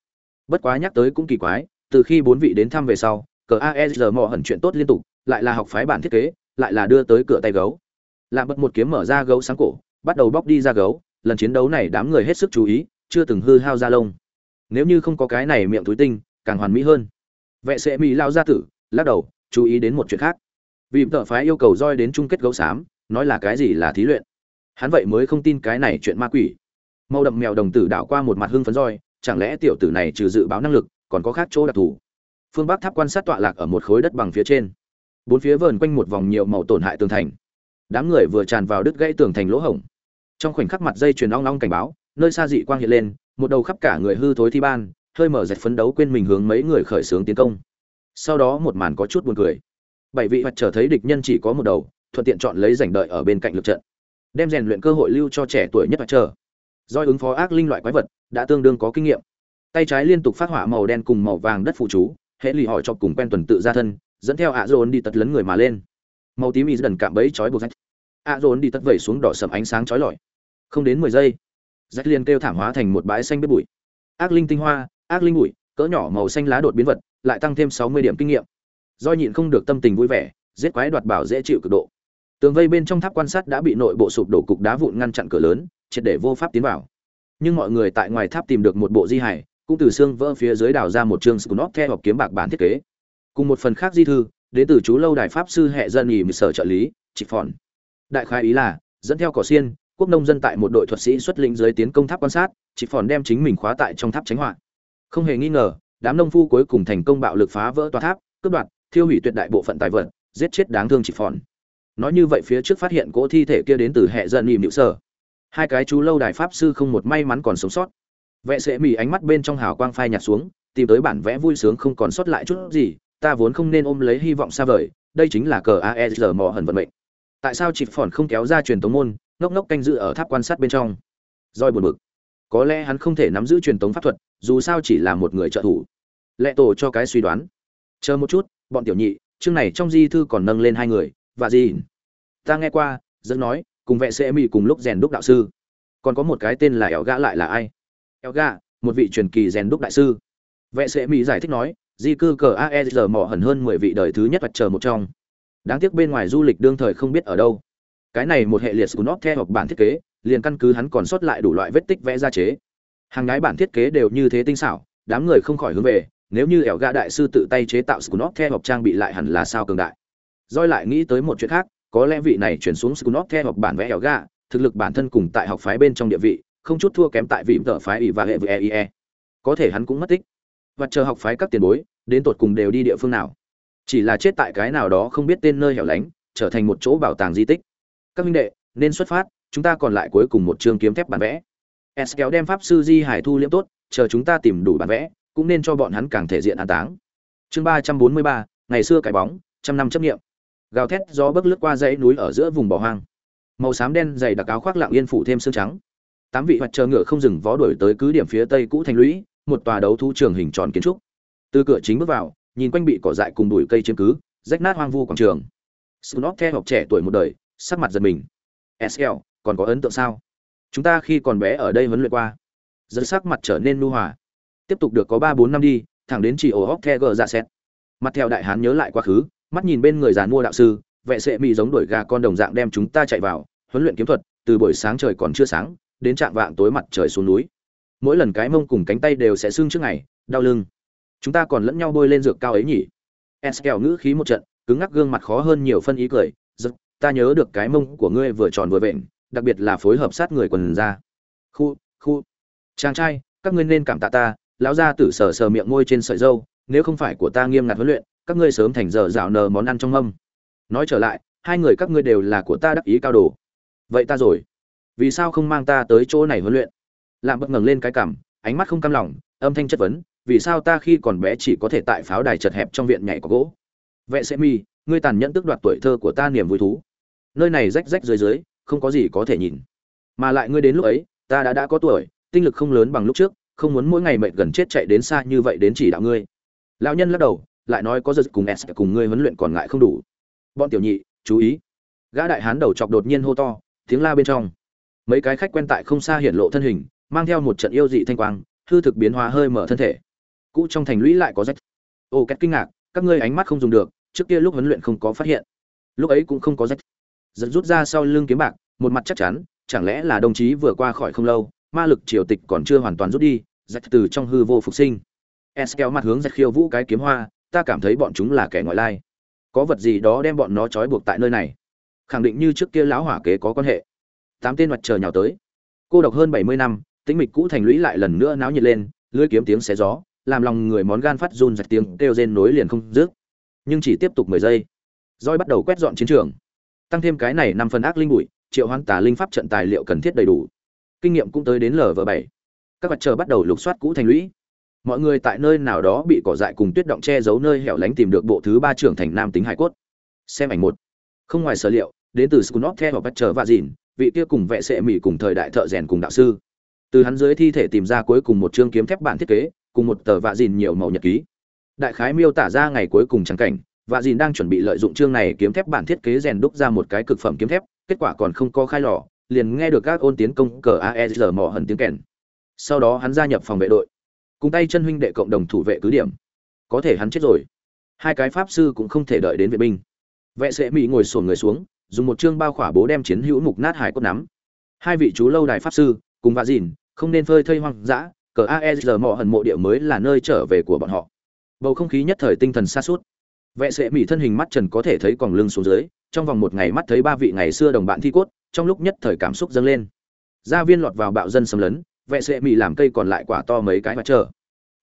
A: Bất quá nhắc tới cũng kỳ quái, từ khi bốn vị đến thăm về sau, cờ aesr mò hẩn chuyện tốt liên tục, lại là học phái bản thiết kế, lại là đưa tới cửa tay gấu. Làm bật một kiếm mở ra gấu sáng cổ, bắt đầu bóc đi ra gấu lần chiến đấu này đám người hết sức chú ý, chưa từng hư hao ra lông. Nếu như không có cái này miệng túi tinh, càng hoàn mỹ hơn. Vệ sẽ mỹ lao ra tử, lắc đầu, chú ý đến một chuyện khác. Vì tợ phái yêu cầu roi đến chung kết gấu xám, nói là cái gì là thí luyện. Hắn vậy mới không tin cái này chuyện ma quỷ. Màu đậm mèo đồng tử đảo qua một mặt hưng phấn roi, chẳng lẽ tiểu tử này trừ dự báo năng lực, còn có khác chỗ đặc thù? Phương bắc tháp quan sát tọa lạc ở một khối đất bằng phía trên. Bốn phía vờn quanh một vòng nhiều màu tổn hại tường thành. Đám người vừa tràn vào đứt gãy tường thành lỗ hổng trong khoảnh khắc mặt dây chuyền long long cảnh báo, nơi xa dị quang hiện lên, một đầu khắp cả người hư thối thi ban, hơi mở dạch phấn đấu quên mình hướng mấy người khởi xướng tiến công. Sau đó một màn có chút buồn cười. Bảy vị hoạt trở thấy địch nhân chỉ có một đầu, thuận tiện chọn lấy giành đợi ở bên cạnh lực trận. Đem rèn luyện cơ hội lưu cho trẻ tuổi nhất hoạt chờ do ứng phó ác linh loại quái vật, đã tương đương có kinh nghiệm. Tay trái liên tục phát hỏa màu đen cùng màu vàng đất phụ chú, hệ lì hỏi cho cùng quen tuần tự ra thân, dẫn theo ạ dồn đi tật lấn người mà lên. Màu tím y dần cạm bẫy chói buộc rách. ạ dồn đi tật vẩy xuống đỏ sầm ánh sáng chói lọi không đến mười giây rách liên kêu thảm hóa thành một bãi xanh bếp bụi. Ác linh tinh hoa, ác linh bụi, cỡ nhỏ màu xanh lá đột biến vật, lại tăng thêm sáu mươi điểm kinh nghiệm. Do nhịn không được tâm tình vui vẻ, giết quái đoạt bảo dễ chịu cực độ. Tường vây bên trong tháp quan sát đã bị nội bộ sụp đổ cục đá vụn ngăn chặn cửa lớn, triệt để vô pháp tiến vào. Nhưng mọi người tại ngoài tháp tìm được một bộ di hải cũng từ xương vỡ phía dưới đào ra một chương scunop theo học kiếm bạc bản thiết kế. Cùng một phần khác di thư, đến từ chú lâu đài pháp sư hệ dân nghỉ sở trợ lý chị phòn. Đại khái ý là, dẫn theo cỏ xiên quốc nông dân tại một đội thuật sĩ xuất lĩnh dưới tiến công tháp quan sát, chỉ phòn đem chính mình khóa tại trong tháp tránh họa. Không hề nghi ngờ, đám nông phu cuối cùng thành công bạo lực phá vỡ tòa tháp, cướp đoạt, thiêu hủy tuyệt đại bộ phận tài vật, giết chết đáng thương chỉ phòn. Nói như vậy phía trước phát hiện cỗ thi thể kia đến từ hệ dân nhì nhịu sở. Hai cái chú lâu đài pháp sư không một may mắn còn sống sót. Vệ sẽ mỉ ánh mắt bên trong hào quang phai nhạt xuống, tìm tới bản vẽ vui sướng không còn sót lại chút gì, ta vốn không nên ôm lấy hy vọng xa vời, đây chính là cờ aesr mò hẩn vận mệnh. Tại sao chị phòn không kéo ra truyền tống môn ngốc ngốc canh giữ ở tháp quan sát bên trong. Roi buồn bực. Có lẽ hắn không thể nắm giữ truyền tống pháp thuật dù sao chỉ là một người trợ thủ. Lệ tổ cho cái suy đoán. Chờ một chút bọn tiểu nhị chương này trong di thư còn nâng lên hai người và gì? Ta nghe qua dẫn nói cùng vệ sẽ mỹ cùng lúc rèn đúc đạo sư. Còn có một cái tên là Elga gã lại là ai? Elga, gã một vị truyền kỳ rèn đúc đại sư. Vệ sẽ mỹ giải thích nói di cư cờ aesr mỏ hẳn hơn mười vị đời thứ nhất vật chờ một trong. Đáng tiếc bên ngoài du lịch đương thời không biết ở đâu cái này một hệ liệt scunop theo học bản thiết kế, liền căn cứ hắn còn sót lại đủ loại vết tích vẽ ra chế. Hàng nhái bản thiết kế đều như thế tinh xảo, đám người không khỏi hướng về, nếu như ẻo gã đại sư tự tay chế tạo scunop theo học trang bị lại hẳn là sao cường đại. Roi lại nghĩ tới một chuyện khác, có lẽ vị này chuyển xuống scunop theo học bản vẽ ẻo gã thực lực bản thân cùng tại học phái bên trong địa vị, không chút thua kém tại vị tờ phái ỷ và hệ với eie có thể hắn cũng mất tích. Và chờ học phái các tiền bối, đến tột cùng đều đi địa phương nào. Chỉ là chết tại cái nào đó không biết tên nơi hẻo lánh, trở thành một chỗ bảo tàng di tích các minh đệ, nên xuất phát, chúng ta còn lại cuối cùng một chương kiếm thép bản vẽ. S kéo đem pháp sư di hải thu liễm tốt, chờ chúng ta tìm đủ bản vẽ, cũng nên cho bọn hắn càng thể diện an táng. Chương ba trăm bốn mươi ba, ngày xưa cái bóng, trăm năm chấp nghiệm gào thét, gió bấc lướt qua dãy núi ở giữa vùng bỏ hoang. Màu xám đen dày đặc áo khoác lạng yên phủ thêm xương trắng. Tám vị hoạt chờ ngựa không dừng vó đuổi tới cứ điểm phía tây cũ thành lũy, một tòa đấu thu trường hình tròn kiến trúc. Từ cửa chính bước vào, nhìn quanh bị cỏ dại cùng bụi cây chiếm cứ, rách nát hoang vu quảng trường. Snob theo học trẻ tuổi một đời sắc mặt giật mình. Sl còn có ấn tượng sao? Chúng ta khi còn bé ở đây huấn luyện qua. Dân sắc mặt trở nên nu hòa. Tiếp tục được có ba bốn năm đi, thẳng đến chỉ ổ hóc the gờ ra xét. Mặt theo đại hán nhớ lại quá khứ, mắt nhìn bên người giàn mua đạo sư vệ sệ mỹ giống đuổi gà con đồng dạng đem chúng ta chạy vào, huấn luyện kiếm thuật, từ buổi sáng trời còn chưa sáng, đến trạng vạng tối mặt trời xuống núi. Mỗi lần cái mông cùng cánh tay đều sẽ sưng trước ngày, đau lưng. Chúng ta còn lẫn nhau bôi lên dược cao ấy nhỉ? Eskel ngữ khí một trận, cứng ngắc gương mặt khó hơn nhiều phân ý cười, giật ta nhớ được cái mông của ngươi vừa tròn vừa vện đặc biệt là phối hợp sát người quần ra. Khu khu. Chàng trai các ngươi nên cảm tạ ta lão gia tử sờ sờ miệng môi trên sợi dâu nếu không phải của ta nghiêm ngặt huấn luyện các ngươi sớm thành giờ rào nờ món ăn trong mâm. Nói trở lại hai người các ngươi đều là của ta đắc ý cao đồ. Vậy ta rồi. Vì sao không mang ta tới chỗ này huấn luyện? Làm bất ngẩng lên cái cằm, ánh mắt không cam lòng âm thanh chất vấn vì sao ta khi còn bé chỉ có thể tại pháo đài chật hẹp trong viện nhảy có gỗ? Vệ sẽ mi ngươi tàn nhẫn tức đoạt tuổi thơ của ta niềm vui thú nơi này rách rách dưới dưới, không có gì có thể nhìn. Mà lại ngươi đến lúc ấy, ta đã đã có tuổi, tinh lực không lớn bằng lúc trước, không muốn mỗi ngày mệt gần chết chạy đến xa như vậy đến chỉ đạo ngươi. Lão nhân lắc đầu, lại nói có giật cùng s cùng ngươi huấn luyện còn ngại không đủ. Bọn tiểu nhị, chú ý. Gã đại hán đầu chọc đột nhiên hô to, tiếng la bên trong. Mấy cái khách quen tại không xa hiển lộ thân hình, mang theo một trận yêu dị thanh quang, hư thực biến hóa hơi mở thân thể. Cũ trong thành lũy lại có rách. Ô két kinh ngạc, các ngươi ánh mắt không dùng được, trước kia lúc huấn luyện không có phát hiện. Lúc ấy cũng không có rách giật rút ra sau lưng kiếm bạc, một mặt chắc chắn, chẳng lẽ là đồng chí vừa qua khỏi không lâu, ma lực triều tịch còn chưa hoàn toàn rút đi, rách từ trong hư vô phục sinh. Es kéo mặt hướng rách khiêu vũ cái kiếm hoa, ta cảm thấy bọn chúng là kẻ ngoại lai. Có vật gì đó đem bọn nó trói buộc tại nơi này? Khẳng định như trước kia lão hỏa kế có quan hệ. Tám tên mặt trời nhào tới. Cô độc hơn bảy mươi năm, tĩnh mịch cũ thành lũy lại lần nữa náo nhiệt lên lưỡi kiếm tiếng xé gió, làm lòng người món gan phát run giật tiếng kêu rên nối liền không dứt. Nhưng chỉ tiếp tục mười giây. Roi bắt đầu quét dọn chiến trường tăng thêm cái này năm phần ác linh bụi, triệu hoán tà linh pháp trận tài liệu cần thiết đầy đủ. Kinh nghiệm cũng tới đến lv bảy. Các vật chờ bắt đầu lục soát cũ thành lũy. Mọi người tại nơi nào đó bị cỏ dại cùng tuyết động che giấu nơi hẻo lánh tìm được bộ thứ ba trưởng thành nam tính hải cốt. Xem ảnh một. Không ngoài sở liệu, đến từ scunop theo và bắt chờ và dìn, vị kia cùng vệ sệ mỹ cùng thời đại thợ rèn cùng đạo sư. Từ hắn dưới thi thể tìm ra cuối cùng một chương kiếm thép bản thiết kế, cùng một tờ vạ dìn nhiều màu nhật ký. Đại khái miêu tả ra ngày cuối cùng trắng cảnh và dìn đang chuẩn bị lợi dụng chương này kiếm thép bản thiết kế rèn đúc ra một cái cực phẩm kiếm thép, kết quả còn không có khai lò, liền nghe được các ôn tiến công cờ aesr mỏ hận tiếng kèn. Sau đó hắn gia nhập phòng vệ đội. Cùng tay chân huynh đệ cộng đồng thủ vệ cứ điểm. Có thể hắn chết rồi. Hai cái pháp sư cũng không thể đợi đến vệ binh. Vệ sẽ mỹ ngồi sổn người xuống, dùng một chương bao khỏa bố đem chiến hữu mục nát hải cốt nắm. Hai vị chú lâu đài pháp sư, cùng và dìn, không nên phơi thây hoang dã, cờ aesr mỏ hận mộ địa mới là nơi trở về của bọn họ. Bầu không khí nhất thời tinh thần xa suốt vệ sệ mỹ thân hình mắt trần có thể thấy còn lưng xuống dưới, trong vòng một ngày mắt thấy ba vị ngày xưa đồng bạn thi cốt, trong lúc nhất thời cảm xúc dâng lên. Gia viên lọt vào bạo dân xâm lấn, vệ sệ mỹ làm cây còn lại quả to mấy cái mặt chờ.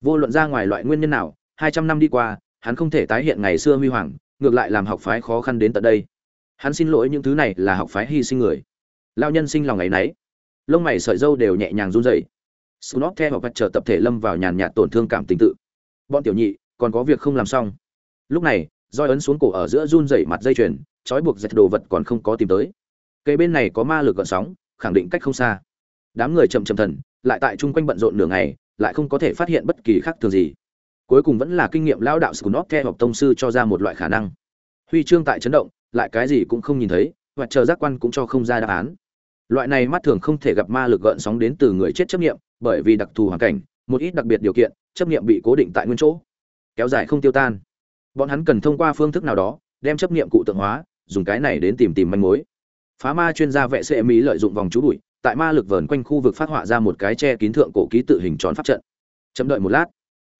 A: Vô luận ra ngoài loại nguyên nhân nào, hai trăm năm đi qua, hắn không thể tái hiện ngày xưa huy hoàng, ngược lại làm học phái khó khăn đến tận đây. Hắn xin lỗi những thứ này là học phái hy sinh người. Lao nhân sinh lòng ngày nấy. Lông mày sợi dâu đều nhẹ nhàng run rẩy. Snot theo và chờ tập thể lâm vào nhàn nhạt tổn thương cảm tình tự. Bọn tiểu nhị, còn có việc không làm xong lúc này roi ấn xuống cổ ở giữa run rẩy mặt dây chuyền, trói buộc dệt đồ vật còn không có tìm tới. Cây bên này có ma lực gợn sóng, khẳng định cách không xa. Đám người chậm chậm thần, lại tại chung quanh bận rộn nửa ngày, lại không có thể phát hiện bất kỳ khác thường gì. Cuối cùng vẫn là kinh nghiệm lao đạo Snot theo học tông sư cho ra một loại khả năng. Huy chương tại chấn động, lại cái gì cũng không nhìn thấy, và chờ giác quan cũng cho không ra đáp án. Loại này mắt thường không thể gặp ma lực gợn sóng đến từ người chết chấp nghiệm bởi vì đặc thù hoàn cảnh, một ít đặc biệt điều kiện, chấp nghiệm bị cố định tại nguyên chỗ. Kéo dài không tiêu tan bọn hắn cần thông qua phương thức nào đó, đem chấp nghiệm cụ tượng hóa, dùng cái này đến tìm tìm manh mối. Phá ma chuyên gia vệ sệ mỹ lợi dụng vòng chú bụi tại ma lực vờn quanh khu vực phát họa ra một cái che kín thượng cổ ký tự hình tròn pháp trận. Chậm đợi một lát,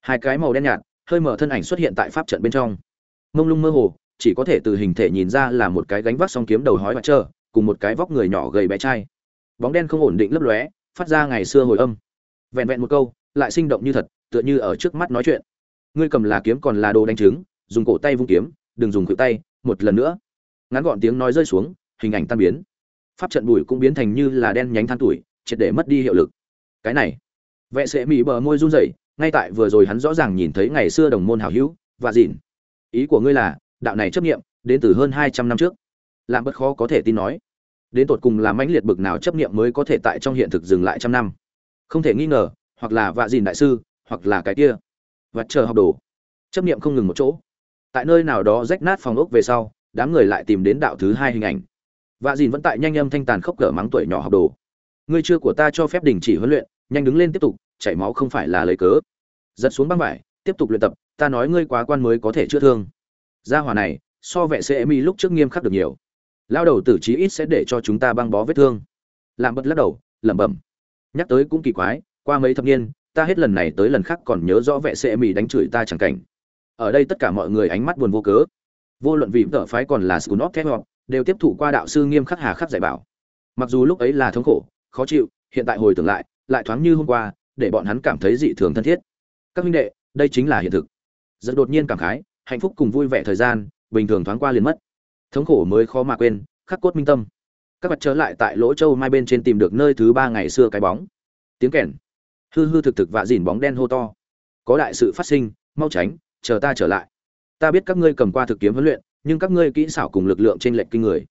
A: hai cái màu đen nhạt, hơi mở thân ảnh xuất hiện tại pháp trận bên trong. Mông lung mơ hồ, chỉ có thể từ hình thể nhìn ra là một cái gánh vác song kiếm đầu hói mặt trơ cùng một cái vóc người nhỏ gầy bé trai. Bóng đen không ổn định lấp lóe, phát ra ngày xưa hồi âm. Vẹn vẹn một câu, lại sinh động như thật, tựa như ở trước mắt nói chuyện. Ngươi cầm là kiếm còn là đồ đánh trứng dùng cổ tay vung kiếm, đừng dùng khuỷu tay, một lần nữa. Ngắn gọn tiếng nói rơi xuống, hình ảnh tan biến. Pháp trận bụi cũng biến thành như là đen nhánh than tuổi, triệt để mất đi hiệu lực. Cái này vệ sẽ mỹ bờ môi run rẩy, ngay tại vừa rồi hắn rõ ràng nhìn thấy ngày xưa đồng môn hảo hữu, và dịn. Ý của ngươi là, đạo này chấp nghiệm đến từ hơn hai trăm năm trước. Làm bất khó có thể tin nói. Đến tột cùng là mãnh liệt bực nào chấp nghiệm mới có thể tại trong hiện thực dừng lại trăm năm? Không thể nghi ngờ, hoặc là vạ dìn đại sư, hoặc là cái kia. Và chờ học đồ. Chấp niệm không ngừng một chỗ tại nơi nào đó rách nát phòng ốc về sau, đám người lại tìm đến đạo thứ hai hình ảnh. Vạ dìn vẫn tại nhanh âm thanh tàn khốc cỡ mắng tuổi nhỏ học đồ. Ngươi chưa của ta cho phép đình chỉ huấn luyện, nhanh đứng lên tiếp tục, chảy máu không phải là lấy cớ. Giật xuống băng vải, tiếp tục luyện tập, ta nói ngươi quá quan mới có thể chữa thương. Gia hỏa này, so vệ sẽ mi lúc trước nghiêm khắc được nhiều. Lao đầu tử trí ít sẽ để cho chúng ta băng bó vết thương. Làm bật lắc đầu, lẩm bẩm. Nhắc tới cũng kỳ quái, qua mấy thập niên, ta hết lần này tới lần khác còn nhớ rõ vệ sẽ mi đánh chửi ta chẳng cảnh ở đây tất cả mọi người ánh mắt buồn vô cớ. Vô luận vì tợ phái còn là scunop thép đều tiếp thụ qua đạo sư nghiêm khắc hà khắc dạy bảo. Mặc dù lúc ấy là thống khổ, khó chịu, hiện tại hồi tưởng lại lại thoáng như hôm qua, để bọn hắn cảm thấy dị thường thân thiết. Các huynh đệ, đây chính là hiện thực. Rất đột nhiên cảm khái, hạnh phúc cùng vui vẻ thời gian, bình thường thoáng qua liền mất. Thống khổ mới khó mà quên, khắc cốt minh tâm. Các vật trở lại tại lỗ châu mai bên trên tìm được nơi thứ ba ngày xưa cái bóng. Tiếng kèn. Hư hư thực thực và dìn bóng đen hô to. Có đại sự phát sinh, mau tránh chờ ta trở lại. Ta biết các ngươi cầm qua thực kiếm huấn luyện, nhưng các ngươi kỹ xảo cùng lực lượng trên lệch kinh người.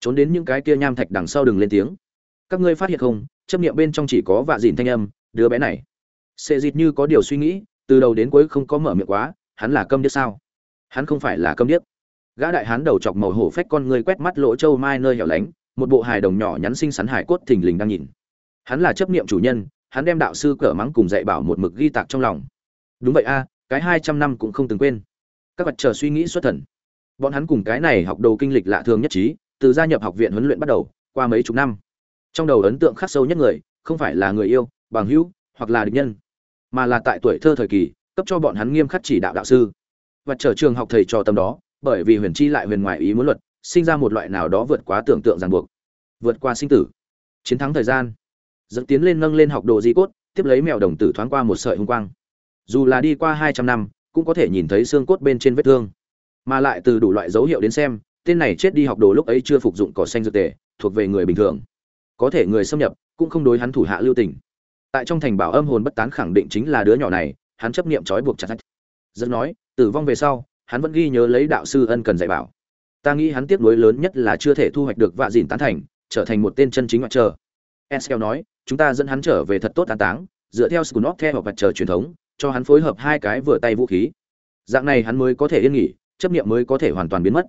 A: Trốn đến những cái kia nham thạch đằng sau đừng lên tiếng. Các ngươi phát hiện không, chấp niệm bên trong chỉ có vạ dìn thanh âm, đứa bé này. Sệ dịt như có điều suy nghĩ, từ đầu đến cuối không có mở miệng quá, hắn là câm điếc sao? Hắn không phải là câm điếc. Gã đại hán đầu chọc màu hổ phách con ngươi quét mắt lỗ châu mai nơi hẻo lánh, một bộ hài đồng nhỏ nhắn xinh xắn hải cốt thình lình đang nhìn. Hắn là chấp niệm chủ nhân, hắn đem đạo sư cỡ mắng cùng dạy bảo một mực ghi tạc trong lòng. Đúng vậy a cái hai trăm năm cũng không từng quên. Các vật chờ suy nghĩ xuất thần. Bọn hắn cùng cái này học đầu kinh lịch lạ thường nhất trí, từ gia nhập học viện huấn luyện bắt đầu, qua mấy chục năm. Trong đầu ấn tượng khắc sâu nhất người, không phải là người yêu, bằng hữu, hoặc là địch nhân, mà là tại tuổi thơ thời kỳ, cấp cho bọn hắn nghiêm khắc chỉ đạo đạo sư. Và trở trường học thầy trò tâm đó, bởi vì huyền chi lại huyền ngoại ý muốn luật, sinh ra một loại nào đó vượt quá tưởng tượng ràng buộc. Vượt qua sinh tử. Chiến thắng thời gian. Dẫn tiến lên nâng lên học đồ di cốt, tiếp lấy mèo đồng tử thoáng qua một sợi hung quang dù là đi qua hai trăm năm, cũng có thể nhìn thấy xương cốt bên trên vết thương. Mà lại từ đủ loại dấu hiệu đến xem, tên này chết đi học đồ lúc ấy chưa phục dụng cỏ xanh dược tề, thuộc về người bình thường. Có thể người xâm nhập, cũng không đối hắn thủ hạ lưu tình. Tại trong thành bảo âm hồn bất tán khẳng định chính là đứa nhỏ này, hắn chấp niệm trói buộc chặt dẫn nói, tử vong về sau, hắn vẫn ghi nhớ lấy đạo sư ân cần dạy bảo. Ta nghĩ hắn tiếp nối lớn nhất là chưa thể thu hoạch được vạ dìn tán thành, trở thành một tên chân chính ngoại chờ eskel nói, chúng ta dẫn hắn trở về thật tốt an táng, dựa theo scunop theo hoặc vật chờ truyền thống cho hắn phối hợp hai cái vừa tay vũ khí. Dạng này hắn mới có thể yên nghỉ, chấp niệm mới có thể hoàn toàn biến mất.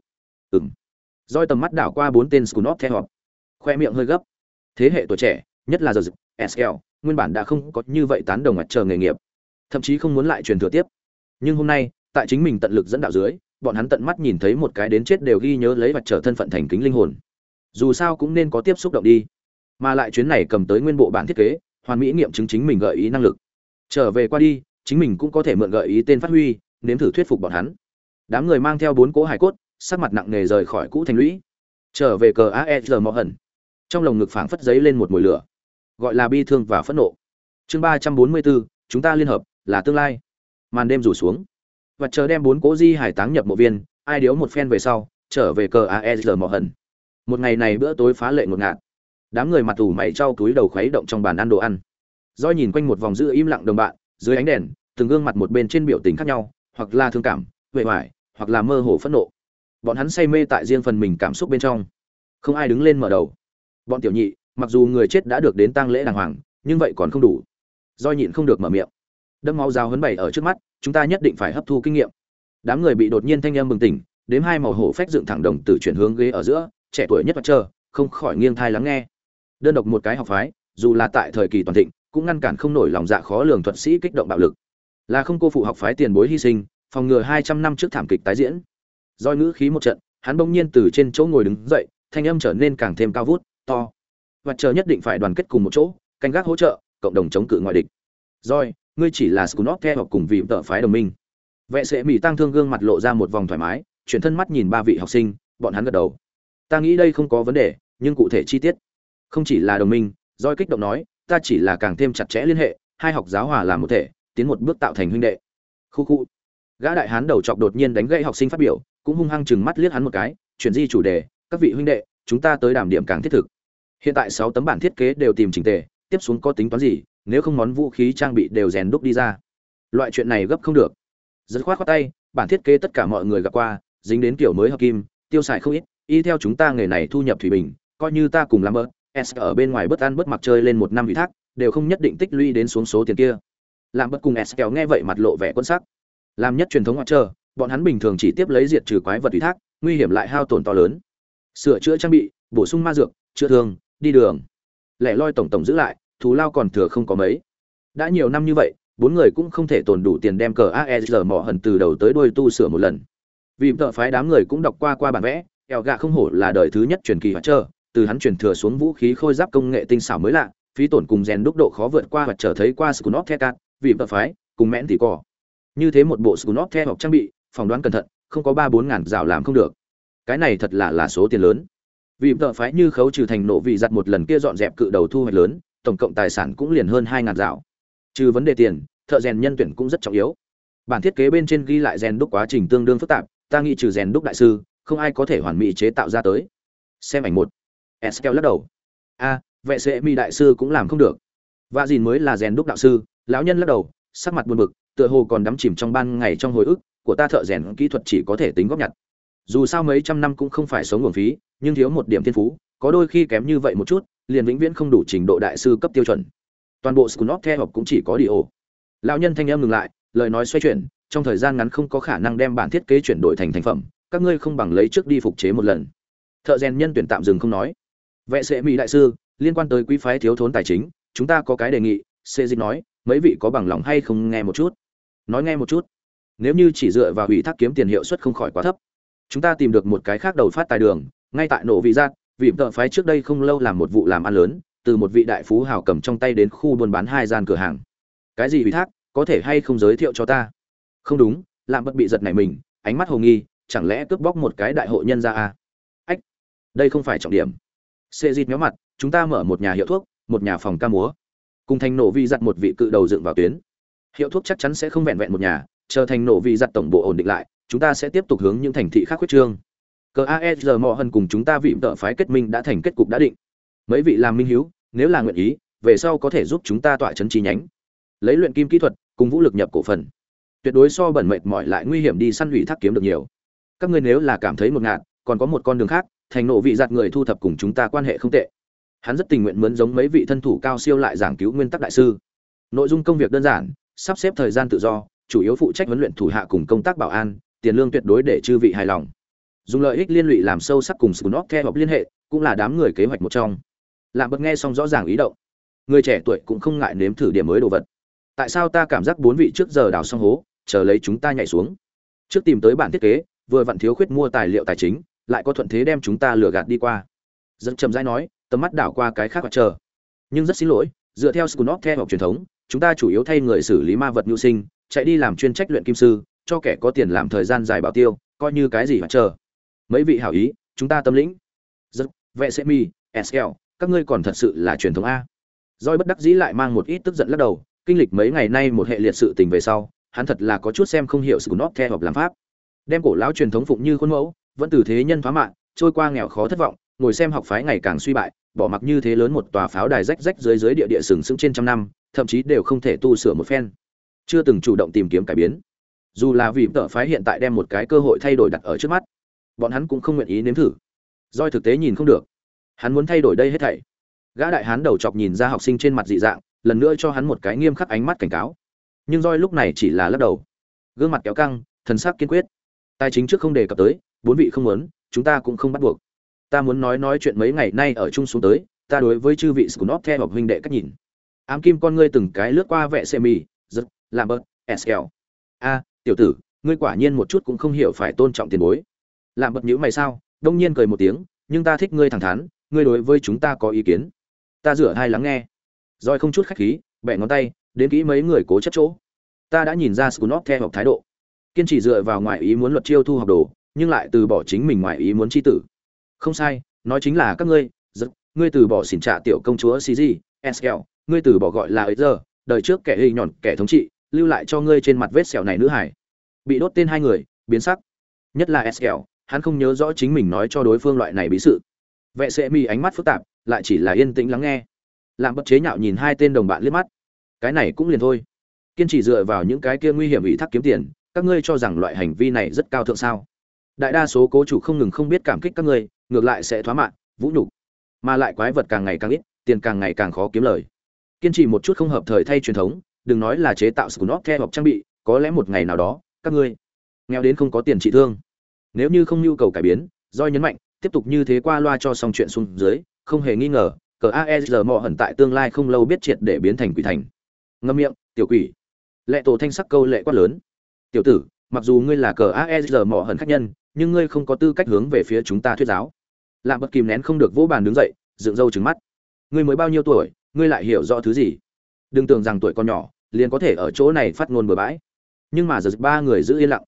A: Ừng roi tầm mắt đảo qua bốn tên scunop theo họp. Khoe miệng hơi gấp. Thế hệ tuổi trẻ, nhất là giờ dực sl nguyên bản đã không có như vậy tán đồng mặt chờ nghề nghiệp. Thậm chí không muốn lại truyền thừa tiếp. Nhưng hôm nay, tại chính mình tận lực dẫn đạo dưới, bọn hắn tận mắt nhìn thấy một cái đến chết đều ghi nhớ lấy mặt trở thân phận thành kính linh hồn. Dù sao cũng nên có tiếp xúc động đi. Mà lại chuyến này cầm tới nguyên bộ bản thiết kế, hoàn mỹ nghiệm chứng chính mình gợi ý năng lực. Trở về qua đi chính mình cũng có thể mượn gợi ý tên phát huy, nếm thử thuyết phục bọn hắn. Đám người mang theo bốn cỗ hải cốt, sắc mặt nặng nề rời khỏi cũ thành lũy. Trở về cờ aesr mò hẩn. Trong lồng ngực phảng phất giấy lên một mùi lửa, gọi là bi thương và phẫn nộ. Chương ba trăm bốn mươi bốn, chúng ta liên hợp, là tương lai. Màn đêm rủ xuống. Và chờ đem bốn cỗ di hải táng nhập mộ viên, ai điếu một phen về sau, trở về cờ aesr mò hẩn. Một ngày này bữa tối phá lệ ngột ngạt. Đám người mặt tủ mày trao túi đầu khuấy động trong bàn ăn đồ ăn. Do nhìn quanh một vòng giữ im lặng đồng bạn dưới ánh đèn, từng gương mặt một bên trên biểu tình khác nhau, hoặc là thương cảm huệ hoài hoặc là mơ hồ phẫn nộ. Bọn hắn say mê tại riêng phần mình cảm xúc bên trong. Không ai đứng lên mở đầu. Bọn tiểu nhị, mặc dù người chết đã được đến tang lễ đàng hoàng, nhưng vậy còn không đủ. Do nhịn không được mở miệng. Đâm máu dao hấn bày ở trước mắt, chúng ta nhất định phải hấp thu kinh nghiệm. Đám người bị đột nhiên thanh âm bừng tỉnh, đếm hai màu hổ phách dựng thẳng đồng từ chuyển hướng ghế ở giữa, trẻ tuổi nhất mặt trơ không khỏi nghiêng thai lắng nghe. Đơn độc một cái học phái, dù là tại thời kỳ toàn thịnh cũng ngăn cản không nổi lòng dạ khó lường thuật sĩ kích động bạo lực. Là không cô phụ học phái tiền bối hy sinh, phòng ngừa hai trăm năm trước thảm kịch tái diễn. Doi ngữ khí một trận, hắn bỗng nhiên từ trên chỗ ngồi đứng dậy, thanh âm trở nên càng thêm cao vút, to. Và chờ nhất định phải đoàn kết cùng một chỗ, canh gác hỗ trợ, cộng đồng chống cự ngoại địch. Roi, ngươi chỉ là Scunot theo hoặc cùng vị tợ phái đồng minh. Vệ sĩ mỹ tăng thương gương mặt lộ ra một vòng thoải mái, chuyển thân mắt nhìn ba vị học sinh, bọn hắn gật đầu. Ta nghĩ đây không có vấn đề, nhưng cụ thể chi tiết. Không chỉ là đồng minh, roi kích động nói ta chỉ là càng thêm chặt chẽ liên hệ, hai học giáo hòa làm một thể, tiến một bước tạo thành huynh đệ. Khu khu. Gã đại hán đầu chọc đột nhiên đánh gãy học sinh phát biểu, cũng hung hăng chừng mắt liếc hắn một cái, chuyển di chủ đề, các vị huynh đệ, chúng ta tới đàm điểm càng thiết thực. Hiện tại sáu tấm bản thiết kế đều tìm chỉnh tề, tiếp xuống có tính toán gì, nếu không món vũ khí trang bị đều rèn đúc đi ra. Loại chuyện này gấp không được. Dứt khoát khoát tay, bản thiết kế tất cả mọi người gặp qua, dính đến kiểu mới hợp kim, tiêu xài không ít, y theo chúng ta nghề này thu nhập thủy bình, coi như ta cùng làm bớt s ở bên ngoài bất ăn bất mặc chơi lên một năm ủy thác, đều không nhất định tích lũy đến xuống số tiền kia. Làm bất cùng s kéo nghe vậy mặt lộ vẻ quân sắc. Làm nhất truyền thống ngoại trơ bọn hắn bình thường chỉ tiếp lấy diệt trừ quái vật ủy thác, nguy hiểm lại hao tổn to lớn. Sửa chữa trang bị, bổ sung ma dược, chữa thương, đi đường. Lẻ loi tổng tổng giữ lại, thù lao còn thừa không có mấy. Đã nhiều năm như vậy, bốn người cũng không thể tồn đủ tiền đem cờ aesr mỏ hần từ đầu tới đuôi tu sửa một lần. Vì tợ phái đám người cũng đọc qua qua bản vẽ, eo gà không hổ là đời thứ nhất truyền kỳ hoạt trơ từ hắn chuyển thừa xuống vũ khí khôi giáp công nghệ tinh xảo mới lạ, phí tổn cùng rèn đúc độ khó vượt qua hoặc trở thấy qua scunop thecat vì vợ phái, cùng mẽn thì cỏ như thế một bộ scunop the hoặc trang bị, phỏng đoán cẩn thận, không có ba bốn ngàn rào làm không được. Cái này thật là là số tiền lớn. Vì vợ phái như khấu trừ thành nộ vị giặt một lần kia dọn dẹp cự đầu thu hoạch lớn, tổng cộng tài sản cũng liền hơn hai ngàn rào. Trừ vấn đề tiền, thợ rèn nhân tuyển cũng rất trọng yếu. Bản thiết kế bên trên ghi lại rèn đúc quá trình tương đương phức tạp, ta nghĩ trừ rèn đúc đại sư, không ai có thể hoàn mỹ chế tạo ra tới. Xem ảnh một eskel lắc đầu. A vệ sĩ mi đại sư cũng làm không được. Và dìn mới là rèn đúc đạo sư, lão nhân lắc đầu, sắc mặt buồn bực, tựa hồ còn đắm chìm trong ban ngày trong hồi ức, của ta thợ rèn kỹ thuật chỉ có thể tính góp nhặt. Dù sao mấy trăm năm cũng không phải sống nguồn phí, nhưng thiếu một điểm thiên phú, có đôi khi kém như vậy một chút, liền vĩnh viễn không đủ trình độ đại sư cấp tiêu chuẩn. Toàn bộ scunop theo học cũng chỉ có đi ổ lão nhân thanh em ngừng lại, lời nói xoay chuyển, trong thời gian ngắn không có khả năng đem bản thiết kế chuyển đổi thành thành phẩm, các ngươi không bằng lấy trước đi phục chế một lần. Thợ rèn nhân tuyển tạm dừng không nói vệ sĩ mỹ đại sư, liên quan tới quý phái thiếu thốn tài chính, chúng ta có cái đề nghị xê dịch nói, mấy vị có bằng lòng hay không nghe một chút? Nói nghe một chút. Nếu như chỉ dựa vào ủy thác kiếm tiền hiệu suất không khỏi quá thấp, chúng ta tìm được một cái khác đầu phát tài đường, ngay tại nổ vị giác vị tợ phái trước đây không lâu làm một vụ làm ăn lớn, từ một vị đại phú hào cầm trong tay đến khu buôn bán hai gian cửa hàng. Cái gì ủy thác, có thể hay không giới thiệu cho ta? Không đúng làm bất bị giật này mình, ánh mắt hồ nghi, chẳng lẽ cướp bóc một cái đại hội nhân ra à? ách, đây không phải trọng điểm xê dịt méo mặt, chúng ta mở một nhà hiệu thuốc, một nhà phòng ca múa. Cùng thành nổ vi giặt một vị cự đầu dựng vào tuyến. Hiệu thuốc chắc chắn sẽ không vẹn vẹn một nhà, chờ thành nổ vi giặt tổng bộ ổn định lại, chúng ta sẽ tiếp tục hướng những thành thị khác khuyết trương. Cờ giờ mò hơn cùng chúng ta vị tợ phái kết minh đã thành kết cục đã định. Mấy vị làm minh hiếu, nếu là nguyện ý, về sau có thể giúp chúng ta tỏa chấn chi nhánh. Lấy luyện kim kỹ thuật, cùng vũ lực nhập cổ phần. Tuyệt đối so bẩn mệt mỏi lại nguy hiểm đi săn hủy thác kiếm được nhiều. Các ngươi nếu là cảm thấy một ngạt, còn có một con đường khác thành nộ vị giặt người thu thập cùng chúng ta quan hệ không tệ. Hắn rất tình nguyện mướn giống mấy vị thân thủ cao siêu lại giảng cứu nguyên tắc đại sư. Nội dung công việc đơn giản, sắp xếp thời gian tự do, chủ yếu phụ trách huấn luyện thủ hạ cùng công tác bảo an, tiền lương tuyệt đối để chư vị hài lòng. Dùng lợi ích liên lụy làm sâu sắc cùng scunop theo hợp liên hệ, cũng là đám người kế hoạch một trong. Làm bật nghe xong rõ ràng ý động. Người trẻ tuổi cũng không ngại nếm thử điểm mới đồ vật. Tại sao ta cảm giác bốn vị trước giờ đào xong hố, chờ lấy chúng ta nhảy xuống? Trước tìm tới bản thiết kế, vừa vặn thiếu khuyết mua tài liệu tài chính lại có thuận thế đem chúng ta lừa gạt đi qua. Dân chậm rãi nói, tầm mắt đảo qua cái khác và chờ. Nhưng rất xin lỗi, dựa theo scunop theo học truyền thống, chúng ta chủ yếu thay người xử lý ma vật nhu sinh, chạy đi làm chuyên trách luyện kim sư, cho kẻ có tiền làm thời gian dài bảo tiêu, coi như cái gì mà chờ. Mấy vị hảo ý, chúng ta tâm lĩnh. Rất vệ sẽ mi sl các ngươi còn thật sự là truyền thống a. Roi bất đắc dĩ lại mang một ít tức giận lắc đầu, kinh lịch mấy ngày nay một hệ liệt sự tình về sau, hắn thật là có chút xem không hiểu sự nót theo hợp làm pháp. Đem cổ lão truyền thống phụng như khuôn mẫu vẫn từ thế nhân phá mạng, trôi qua nghèo khó thất vọng, ngồi xem học phái ngày càng suy bại, bỏ mặc như thế lớn một tòa pháo đài rách rách dưới dưới địa địa sừng sững trên trăm năm, thậm chí đều không thể tu sửa một phen. Chưa từng chủ động tìm kiếm cải biến. Dù là vì tợ phái hiện tại đem một cái cơ hội thay đổi đặt ở trước mắt, bọn hắn cũng không nguyện ý nếm thử. Doi thực tế nhìn không được. Hắn muốn thay đổi đây hết thảy. Gã đại hán đầu chọc nhìn ra học sinh trên mặt dị dạng, lần nữa cho hắn một cái nghiêm khắc ánh mắt cảnh cáo. Nhưng roi lúc này chỉ là lắc đầu. Gương mặt kéo căng, thần sắc kiên quyết. Tài chính trước không đề cập tới bốn vị không muốn chúng ta cũng không bắt buộc. Ta muốn nói nói chuyện mấy ngày nay ở chung xuống tới ta đối với chư vị scunop theo học huynh đệ cách nhìn. Ám kim con ngươi từng cái lướt qua vệ xe mì giật, làm bớt sl a tiểu tử ngươi quả nhiên một chút cũng không hiểu phải tôn trọng tiền bối. Làm bật nhữ mày sao đông nhiên cười một tiếng nhưng ta thích ngươi thẳng thắn ngươi đối với chúng ta có ý kiến. Ta rửa hai lắng nghe. Rồi không chút khách khí bẻ ngón tay đến kỹ mấy người cố chấp chỗ. Ta đã nhìn ra scunop theo học thái độ. Kiên trì dựa vào ngoại ý muốn luật chiêu thu học đồ nhưng lại từ bỏ chính mình ngoại ý muốn chi tử. Không sai, nói chính là các ngươi, giật, ngươi từ bỏ xỉn trả tiểu công chúa cg eskel ngươi từ bỏ gọi là ấy giờ, đời trước kẻ hình nhọn, kẻ thống trị, lưu lại cho ngươi trên mặt vết sẹo này nữ hải. Bị đốt tên hai người, biến sắc. Nhất là eskel hắn không nhớ rõ chính mình nói cho đối phương loại này bí sự. Vệ sẽ mi ánh mắt phức tạp, lại chỉ là yên tĩnh lắng nghe. Làm bất chế nhạo nhìn hai tên đồng bạn liếc mắt. Cái này cũng liền thôi. Kiên trì dựa vào những cái kia nguy hiểm ủy thác kiếm tiền, các ngươi cho rằng loại hành vi này rất cao thượng sao? Đại đa số cố chủ không ngừng không biết cảm kích các ngươi, ngược lại sẽ thoá mạng, vũ nhục. Mà lại quái vật càng ngày càng ít, tiền càng ngày càng khó kiếm lời. Kiên trì một chút không hợp thời thay truyền thống, đừng nói là chế tạo scunop theo hoặc trang bị, có lẽ một ngày nào đó, các ngươi nghèo đến không có tiền trị thương. Nếu như không nhu cầu cải biến do nhấn mạnh, tiếp tục như thế qua loa cho xong chuyện xuống dưới, không hề nghi ngờ, cờ aesr mò hận tại tương lai không lâu biết triệt để biến thành quỷ thành. Ngâm miệng, tiểu quỷ. Lệ tổ thanh sắc câu lệ quát lớn. Tiểu tử mặc dù ngươi là cờ aesr mỏ hận khách nhân nhưng ngươi không có tư cách hướng về phía chúng ta thuyết giáo. Làm bất kìm nén không được vỗ bàn đứng dậy dựng râu trứng mắt. Ngươi mới bao nhiêu tuổi ngươi lại hiểu rõ thứ gì? Đừng tưởng rằng tuổi còn nhỏ liền có thể ở chỗ này phát ngôn bừa bãi. Nhưng mà giờ ba người giữ yên lặng.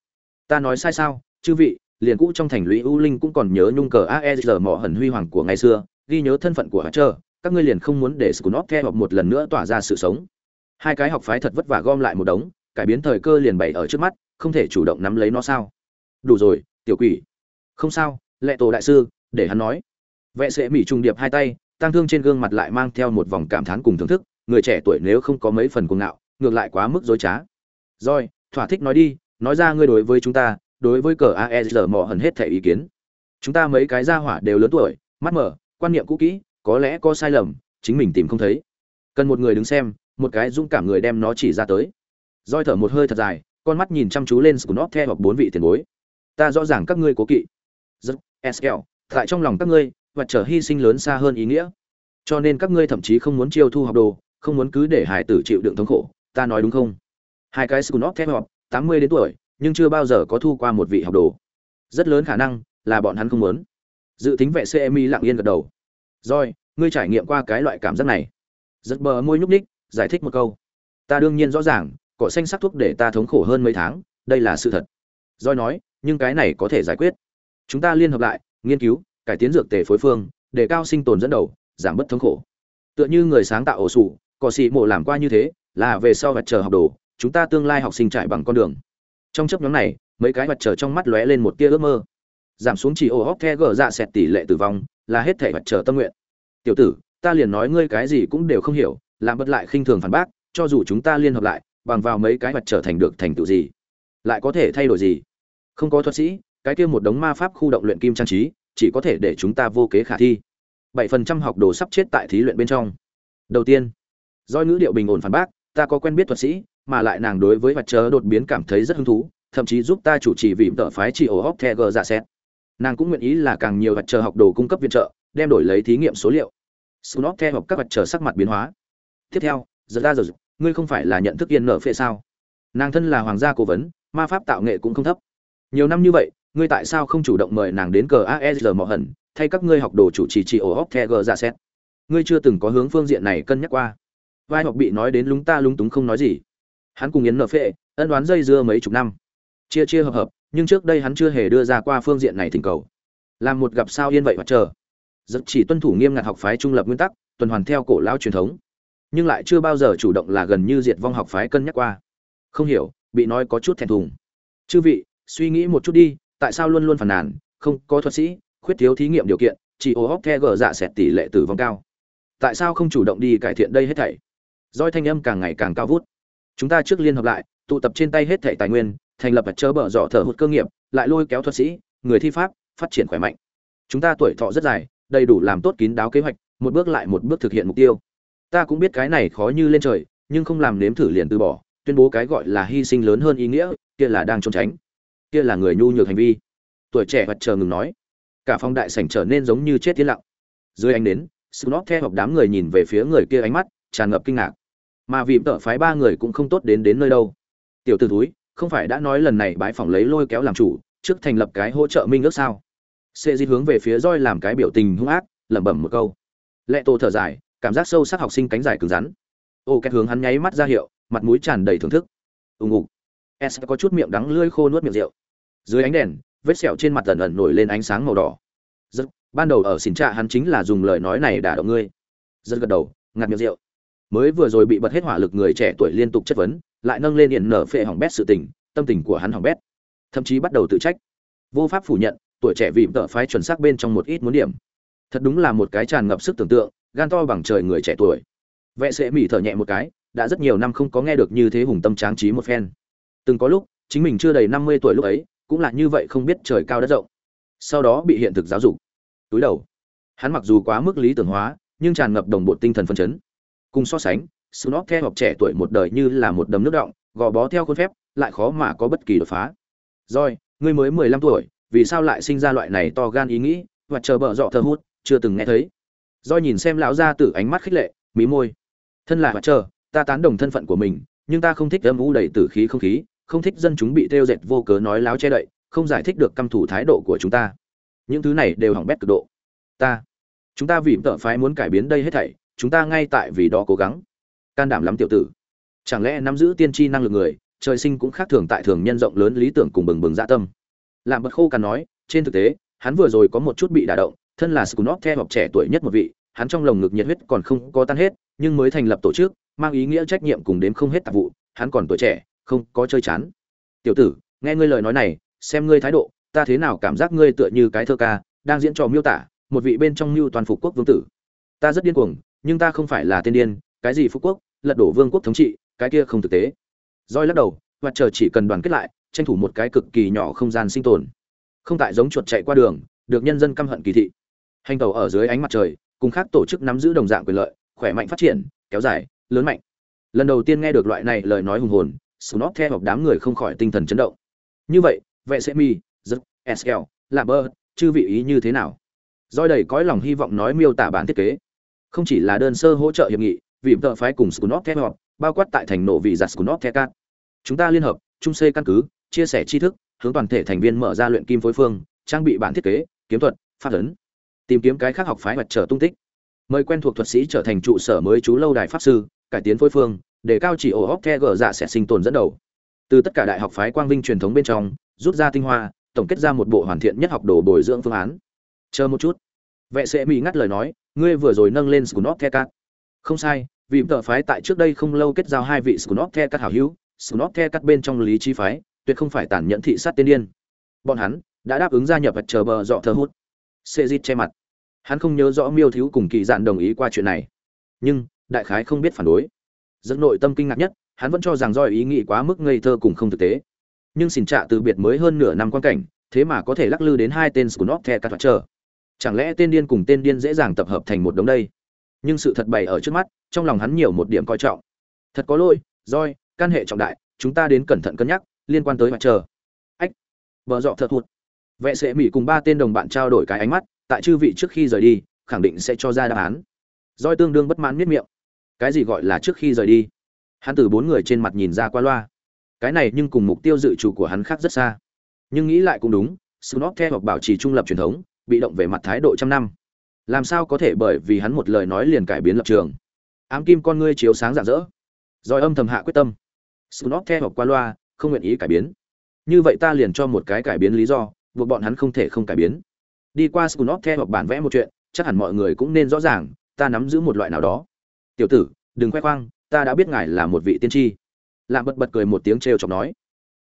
A: Ta nói sai sao? Chư vị liền cũ trong thành lũy u linh cũng còn nhớ nhung cờ aesr mỏ Hận huy hoàng của ngày xưa ghi nhớ thân phận của chờ, các ngươi liền không muốn để Skunop theo học một lần nữa tỏa ra sự sống. Hai cái học phái thật vất vả gom lại một đống, cải biến thời cơ liền bày ở trước mắt, không thể chủ động nắm lấy nó sao? Đủ rồi, tiểu quỷ. Không sao, Lệ Tổ đại sư, để hắn nói. Vệ sẽ mỹ trùng điệp hai tay, tăng thương trên gương mặt lại mang theo một vòng cảm thán cùng thưởng thức, người trẻ tuổi nếu không có mấy phần cuồng ngạo, ngược lại quá mức dối trá. Rồi, thỏa thích nói đi, nói ra ngươi đối với chúng ta, đối với cờ AER mò hẳn hết thẻ ý kiến. Chúng ta mấy cái gia hỏa đều lớn tuổi, mắt mở, quan niệm cũ kỹ có lẽ có sai lầm chính mình tìm không thấy cần một người đứng xem một cái dũng cảm người đem nó chỉ ra tới roi thở một hơi thật dài con mắt nhìn chăm chú lên scunop theo hoặc bốn vị tiền bối. Ta rõ ràng các ngươi cố kỵ. Rất eskel tại trong lòng các ngươi vật trở hy sinh lớn xa hơn ý nghĩa. Cho nên các ngươi thậm chí không muốn chiêu thu học đồ không muốn cứ để hải tử chịu đựng thống khổ. Ta nói đúng không? Hai cái scunop theo hoặc tám mươi đến tuổi nhưng chưa bao giờ có thu qua một vị học đồ. Rất lớn khả năng là bọn hắn không muốn. Dự tính vệ cmi lặng yên gật đầu. Rồi ngươi trải nghiệm qua cái loại cảm giác này. Rất bờ môi nhúc nhích, giải thích một câu. Ta đương nhiên rõ ràng cỏ xanh sắc thuốc để ta thống khổ hơn mấy tháng, đây là sự thật. Doi nói, nhưng cái này có thể giải quyết. Chúng ta liên hợp lại, nghiên cứu, cải tiến dược tề phối phương, để cao sinh tồn dẫn đầu, giảm bớt thống khổ. Tựa như người sáng tạo ổ sủ cỏ xị mộ làm qua như thế, là về sau vật chờ học đồ, chúng ta tương lai học sinh trải bằng con đường. Trong chấp nhóm này, mấy cái vật chờ trong mắt lóe lên một tia ước mơ. Giảm xuống chỉ ô hóc the gờ dạ xẹt tỷ lệ tử vong, là hết thể vật chờ tâm nguyện. Tiểu tử, ta liền nói ngươi cái gì cũng đều không hiểu, làm bất lại khinh thường phản bác, cho dù chúng ta liên hợp lại bằng vào mấy cái vật trở thành được thành tựu gì, lại có thể thay đổi gì? Không có thuật sĩ, cái kia một đống ma pháp khu động luyện kim trang trí, chỉ có thể để chúng ta vô kế khả thi. Bảy phần trăm học đồ sắp chết tại thí luyện bên trong. Đầu tiên do ngữ điệu bình ổn phản bác, ta có quen biết thuật sĩ, mà lại nàng đối với vật chớ đột biến cảm thấy rất hứng thú, thậm chí giúp ta chủ trì vì tợ phái chỉ ổ hóc the gờ dạ xét. Nàng cũng nguyện ý là càng nhiều vật chờ học đồ cung cấp viện trợ, đem đổi lấy thí nghiệm số liệu. Snop theo học các vật chờ sắc mặt biến hóa. Tiếp theo giờ ra giờ ngươi không phải là nhận thức yên nở phệ sao? Nàng thân là hoàng gia cố vấn, ma pháp tạo nghệ cũng không thấp. Nhiều năm như vậy, ngươi tại sao không chủ động mời nàng đến cờ aesr mỏ hẩn, thay các ngươi học đồ chủ trì trị ổ hóc the g ra xét? Ngươi chưa từng có hướng phương diện này cân nhắc qua. Vai học bị nói đến lúng ta lúng túng không nói gì. Hắn cùng yến nở phệ, ân đoán dây dưa mấy chục năm. Chia chia hợp hợp, nhưng trước đây hắn chưa hề đưa ra qua phương diện này thỉnh cầu. Làm một gặp sao yên vậy hoặc chờ. Giật chỉ tuân thủ nghiêm ngặt học phái trung lập nguyên tắc, tuần hoàn theo cổ lao truyền thống nhưng lại chưa bao giờ chủ động là gần như diệt vong học phái cân nhắc qua. Không hiểu, bị nói có chút thẹn thùng. Chư vị, suy nghĩ một chút đi, tại sao luôn luôn phàn nàn, không có thuật sĩ, khuyết thiếu thí nghiệm điều kiện, chỉ ô hóc the gờ dạ xẹt tỷ lệ tử vong cao. Tại sao không chủ động đi cải thiện đây hết thảy? Doi thanh âm càng ngày càng cao vút. Chúng ta trước liên hợp lại, tụ tập trên tay hết thảy tài nguyên, thành lập và chớ bở dọ thở hụt cơ nghiệp, lại lôi kéo thuật sĩ, người thi pháp, phát triển khỏe mạnh. Chúng ta tuổi thọ rất dài, đầy đủ làm tốt kín đáo kế hoạch, một bước lại một bước thực hiện mục tiêu ta cũng biết cái này khó như lên trời, nhưng không làm nếm thử liền từ bỏ, tuyên bố cái gọi là hy sinh lớn hơn ý nghĩa, kia là đang trốn tránh, kia là người nhu nhược hành vi. Tuổi trẻ vật chờ ngừng nói, cả phong đại sảnh trở nên giống như chết tiến lặng. Dưới ánh đến Snot theo hợp đám người nhìn về phía người kia ánh mắt, tràn ngập kinh ngạc. Mà vì tợ phái ba người cũng không tốt đến đến nơi đâu. Tiểu t ử túi không phải đã nói lần này bãi phòng lấy lôi kéo làm chủ, trước thành lập cái hỗ trợ minh ước sao? Sệ di hướng về phía roi làm cái biểu tình hung ác, lẩm bẩm một câu. Lệ tô thở dài cảm giác sâu sắc học sinh cánh dài cứng rắn. Ô két hướng hắn nháy mắt ra hiệu, mặt mũi tràn đầy thưởng thức. Ùng ục s có chút miệng đắng lưỡi khô nuốt miệng rượu. Dưới ánh đèn, vết sẹo trên mặt ẩn ẩn nổi lên ánh sáng màu đỏ. Rất ban đầu ở xỉn trạ hắn chính là dùng lời nói này đả động ngươi. Rất gật đầu, ngạt miệng rượu. Mới vừa rồi bị bật hết hỏa lực người trẻ tuổi liên tục chất vấn, lại nâng lên điện nở phệ hỏng bét sự tình, tâm tình của hắn hỏng bét. Thậm chí bắt đầu tự trách. Vô pháp phủ nhận, tuổi trẻ vì tợ phái chuẩn xác bên trong một ít muốn điểm. Thật đúng là một cái tràn ngập sức tưởng tượng gan to bằng trời người trẻ tuổi. Vệ sẽ mỉ thở nhẹ một cái đã rất nhiều năm không có nghe được như thế hùng tâm tráng trí một phen. Từng có lúc chính mình chưa đầy năm mươi tuổi lúc ấy cũng là như vậy không biết trời cao đất rộng. Sau đó bị hiện thực giáo dục. Túi đầu. Hắn mặc dù quá mức lý tưởng hóa nhưng tràn ngập đồng bộ tinh thần phân chấn. Cùng so sánh Snoop theo học trẻ tuổi một đời như là một đầm nước động, gò bó theo khuôn phép, lại khó mà có bất kỳ đột phá. Rồi, ngươi mới 15 tuổi, vì sao lại sinh ra loại này to gan ý nghĩ, và chờ bợ dọ thơ hút, chưa từng nghe thấy do nhìn xem lão gia tử ánh mắt khích lệ, mí môi. Thân là và chờ, ta tán đồng thân phận của mình, nhưng ta không thích âm u đầy tử khí không khí, không thích dân chúng bị tiêu dệt vô cớ nói láo che đậy, không giải thích được căm thủ thái độ của chúng ta. Những thứ này đều hỏng bét cực độ. Ta, chúng ta vì tợ phái muốn cải biến đây hết thảy, chúng ta ngay tại vì đó cố gắng can đảm lắm tiểu tử chẳng lẽ nắm giữ tiên tri năng lực người trời sinh cũng khác thường tại thường nhân rộng lớn lý tưởng cùng bừng bừng dạ tâm làm bật khô cằn nói trên thực tế hắn vừa rồi có một chút bị đả động thân là scunop theo học trẻ tuổi nhất một vị, hắn trong lồng ngực nhiệt huyết còn không có tan hết, nhưng mới thành lập tổ chức, mang ý nghĩa trách nhiệm cùng đến không hết tạp vụ, hắn còn tuổi trẻ, không có chơi chán. Tiểu tử, nghe ngươi lời nói này, xem ngươi thái độ, ta thế nào cảm giác ngươi tựa như cái thơ ca, đang diễn trò miêu tả, một vị bên trong mưu toàn phục quốc vương tử. Ta rất điên cuồng, nhưng ta không phải là tiên điên, cái gì phú quốc, lật đổ vương quốc thống trị, cái kia không thực tế. Roi lắc đầu, và chờ chỉ cần đoàn kết lại, tranh thủ một cái cực kỳ nhỏ không gian sinh tồn. Không tại giống chuột chạy qua đường, được nhân dân căm hận kỳ thị hành tàu ở dưới ánh mặt trời cùng khác tổ chức nắm giữ đồng dạng quyền lợi khỏe mạnh phát triển kéo dài lớn mạnh. Lần đầu tiên nghe được loại này lời nói hùng hồn Snot theo học đám người không khỏi tinh thần chấn động. Như vậy vệ sẽ mi giấc sl là bơ chư vị ý như thế nào? Doi đầy cõi lòng hy vọng nói miêu tả bản thiết kế. Không chỉ là đơn sơ hỗ trợ hiệp nghị vì tợ phái cùng Skunot theo học bao quát tại thành nổ vì giặt Skunot theo cát. Chúng ta liên hợp, chung xây căn cứ, chia sẻ tri thức, hướng toàn thể thành viên mở ra luyện kim phối phương, trang bị bản thiết kế, kiếm thuật, pháp ấn, tìm kiếm cái khác học phái mặt trở tung tích. Mời quen thuộc thuật sĩ trở thành trụ sở mới chú lâu đài pháp sư, cải tiến phối phương, để cao chỉ ổ hóc the gờ dạ sẽ sinh tồn dẫn đầu. Từ tất cả đại học phái quang vinh truyền thống bên trong, rút ra tinh hoa, tổng kết ra một bộ hoàn thiện nhất học đồ bồi dưỡng phương án. Chờ một chút. Vệ sẽ mỹ ngắt lời nói, ngươi vừa rồi nâng lên Skunot the cat không sai vì tờ phái tại trước đây không lâu kết giao hai vị scunop the cat hảo hữu scunop the cat bên trong lý trí phái tuyệt không phải tàn nhẫn thị sát tiên điên bọn hắn đã đáp ứng gia nhập vật chờ bờ dọ thơ hút sẽ dịt che mặt hắn không nhớ rõ miêu thiếu cùng kỳ dạn đồng ý qua chuyện này. Nhưng, đại khái không biết phản đối. Dẫn nội tâm kinh ngạc nhất, hắn vẫn cho rằng do ý nghĩ quá mức ngây thơ cùng không thực tế. Nhưng xin trạ từ biệt mới hơn nửa năm quan cảnh, thế mà có thể lắc lư đến hai tên scunop the các chờ. Chẳng lẽ tên điên cùng tên điên dễ dàng tập hợp thành một đống đây? Nhưng sự thật bày ở trước mắt, trong lòng hắn nhiều một điểm coi trọng. Thật có lỗi roi căn hệ trọng đại, chúng ta đến cẩn thận cân nhắc, liên quan tới mặt trời. Ách vợ dọ thật hụt. Vệ sệ mỹ cùng ba tên đồng bạn trao đổi cái ánh mắt tại chư vị trước khi rời đi, khẳng định sẽ cho ra đáp án. Roi tương đương bất mãn miết miệng. Cái gì gọi là trước khi rời đi? Hắn từ bốn người trên mặt nhìn ra qua loa. Cái này nhưng cùng mục tiêu dự trù của hắn khác rất xa. Nhưng nghĩ lại cũng đúng snob theo hoặc bảo trì trung lập truyền thống, bị động về mặt thái độ trăm năm. Làm sao có thể bởi vì hắn một lời nói liền cải biến lập trường? Ám kim con ngươi chiếu sáng rạng rỡ. Rồi âm thầm hạ quyết tâm. Snob theo hoặc qua loa, không nguyện ý cải biến. Như vậy ta liền cho một cái cải biến lý do, buộc bọn hắn không thể không cải biến đi qua scunop theo hoặc bản vẽ một chuyện, chắc hẳn mọi người cũng nên rõ ràng, ta nắm giữ một loại nào đó. Tiểu tử, đừng khoe khoang, ta đã biết ngài là một vị tiên tri. Lạm bật bật cười một tiếng trêu chọc nói.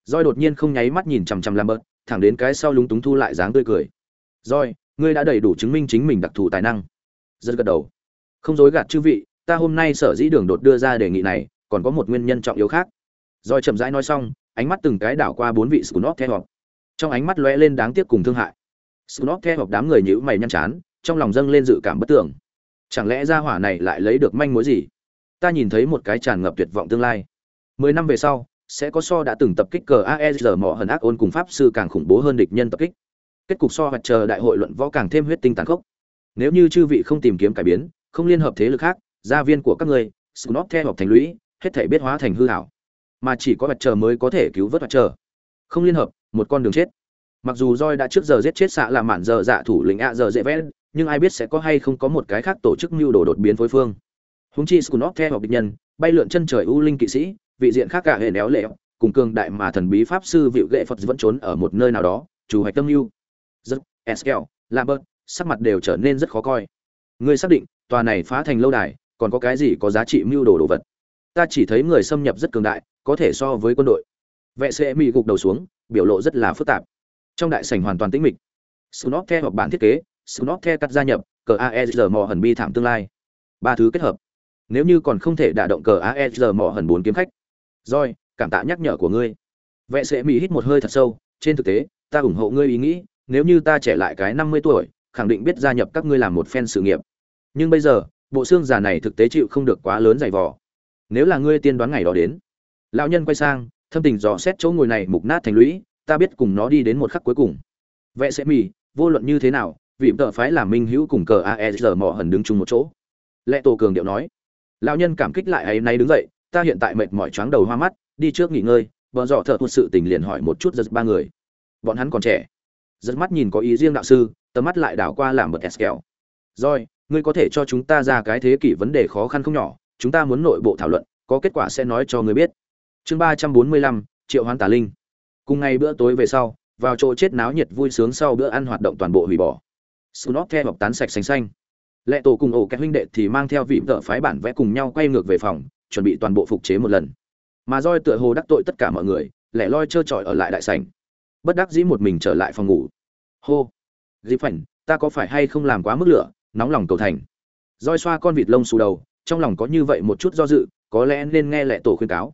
A: Roi đột nhiên không nháy mắt nhìn chằm chằm lạm bật, thẳng đến cái sau lúng túng thu lại dáng tươi cười. Roi ngươi đã đầy đủ chứng minh chính mình đặc thù tài năng. Rất gật đầu. Không dối gạt chư vị, ta hôm nay sở dĩ đường đột đưa ra đề nghị này, còn có một nguyên nhân trọng yếu khác. Roi chậm rãi nói xong, ánh mắt từng cái đảo qua bốn vị scunop theo hoặc trong ánh mắt lóe lên đáng tiếc cùng thương hại scunop theo họp đám người nhíu mày nhăn chán trong lòng dâng lên dự cảm bất tưởng chẳng lẽ gia hỏa này lại lấy được manh mối gì? Ta nhìn thấy một cái tràn ngập tuyệt vọng tương lai. Mười năm về sau sẽ có so đã từng tập kích cờ AEZ mỏ hần ác ôn cùng pháp sư càng khủng bố hơn địch nhân tập kích. Kết cục so hoặc chờ đại hội luận võ càng thêm huyết tinh tàn khốc. Nếu như chư vị không tìm kiếm cải biến không liên hợp thế lực khác gia viên của các ngươi snop theo học thành lũy hết thảy biết hóa thành hư ảo, mà chỉ có vật chờ mới có thể cứu vớt vật chờ. Không liên hợp một con đường chết mặc dù roi đã trước giờ giết chết xạ là mạn giờ dạ thủ lĩnh ạ giờ dễ vẽ nhưng ai biết sẽ có hay không có một cái khác tổ chức mưu đồ đột biến phối phương. Húng chi scunop theo học địch nhân, bay lượn chân trời u linh kỵ sĩ, vị diện khác cả hệ néo lệ, cùng cường đại mà thần bí pháp sư vịu gệ phật vẫn trốn ở một nơi nào đó, chủ hoạch tâm mưu. Rất eskel lambert, sắc mặt đều trở nên rất khó coi. Ngươi xác định, tòa này phá thành lâu đài, còn có cái gì có giá trị mưu đồ đồ vật? Ta chỉ thấy người xâm nhập rất cường đại, có thể so với quân đội. Vệ sĩ mỹ gục đầu xuống, biểu lộ rất là phức tạp trong đại sảnh hoàn toàn tĩnh mịch Snot theo hoặc bản thiết kế, Snot theo cắt gia nhập, cờ aesr mò hần bi thảm tương lai. Ba thứ kết hợp. Nếu như còn không thể đả động cờ aesr mò hần bốn kiếm khách. Rồi, cảm tạ nhắc nhở của ngươi. Vệ Sẽ Mỹ hít một hơi thật sâu, trên thực tế, ta ủng hộ ngươi ý nghĩ, nếu như ta trẻ lại cái năm mươi tuổi, khẳng định biết gia nhập các ngươi làm một phen sự nghiệp. Nhưng bây giờ, bộ xương già này thực tế chịu không được quá lớn dày vò. nếu là ngươi tiên đoán ngày đó đến lão nhân quay sang thâm tình dò xét chỗ ngồi này mục nát thành lũy ta biết cùng nó đi đến một khắc cuối cùng. Vẽ sẽ mì, vô luận như thế nào vị tợ phái là minh hữu cùng cờ aesr mò hần đứng chung một chỗ. Lệ tổ cường điệu nói, lão nhân cảm kích lại ấy nay đứng dậy, ta hiện tại mệt mỏi choáng đầu hoa mắt, đi trước nghỉ ngơi. Vợ dọ thợ thuật sự tình liền hỏi một chút giật ba người. Bọn hắn còn trẻ. Giật mắt nhìn có ý riêng đạo sư, tầm mắt lại đảo qua làm bật eskel rồi, ngươi có thể cho chúng ta ra cái thế kỷ vấn đề khó khăn không nhỏ, chúng ta muốn nội bộ thảo luận, có kết quả sẽ nói cho ngươi biết. Chương ba trăm bốn mươi lăm, triệu hoán tà linh cùng ngày bữa tối về sau, vào chỗ chết náo nhiệt vui sướng sau bữa ăn hoạt động toàn bộ hủy bỏ. Snot theo hoặc tán sạch xanh xanh. Lệ tổ cùng ổ các huynh đệ thì mang theo vị vợ phái bản vẽ cùng nhau quay ngược về phòng, chuẩn bị toàn bộ phục chế một lần. Mà roi tựa hồ đắc tội tất cả mọi người, lẻ loi trơ trọi ở lại đại sảnh. Bất đắc dĩ một mình trở lại phòng ngủ. Hô dĩ phảnh, ta có phải hay không làm quá mức lửa, nóng lòng cầu thành? Roi xoa con vịt lông xù đầu, trong lòng có như vậy một chút do dự, có lẽ nên nghe lệ tổ khuyên cáo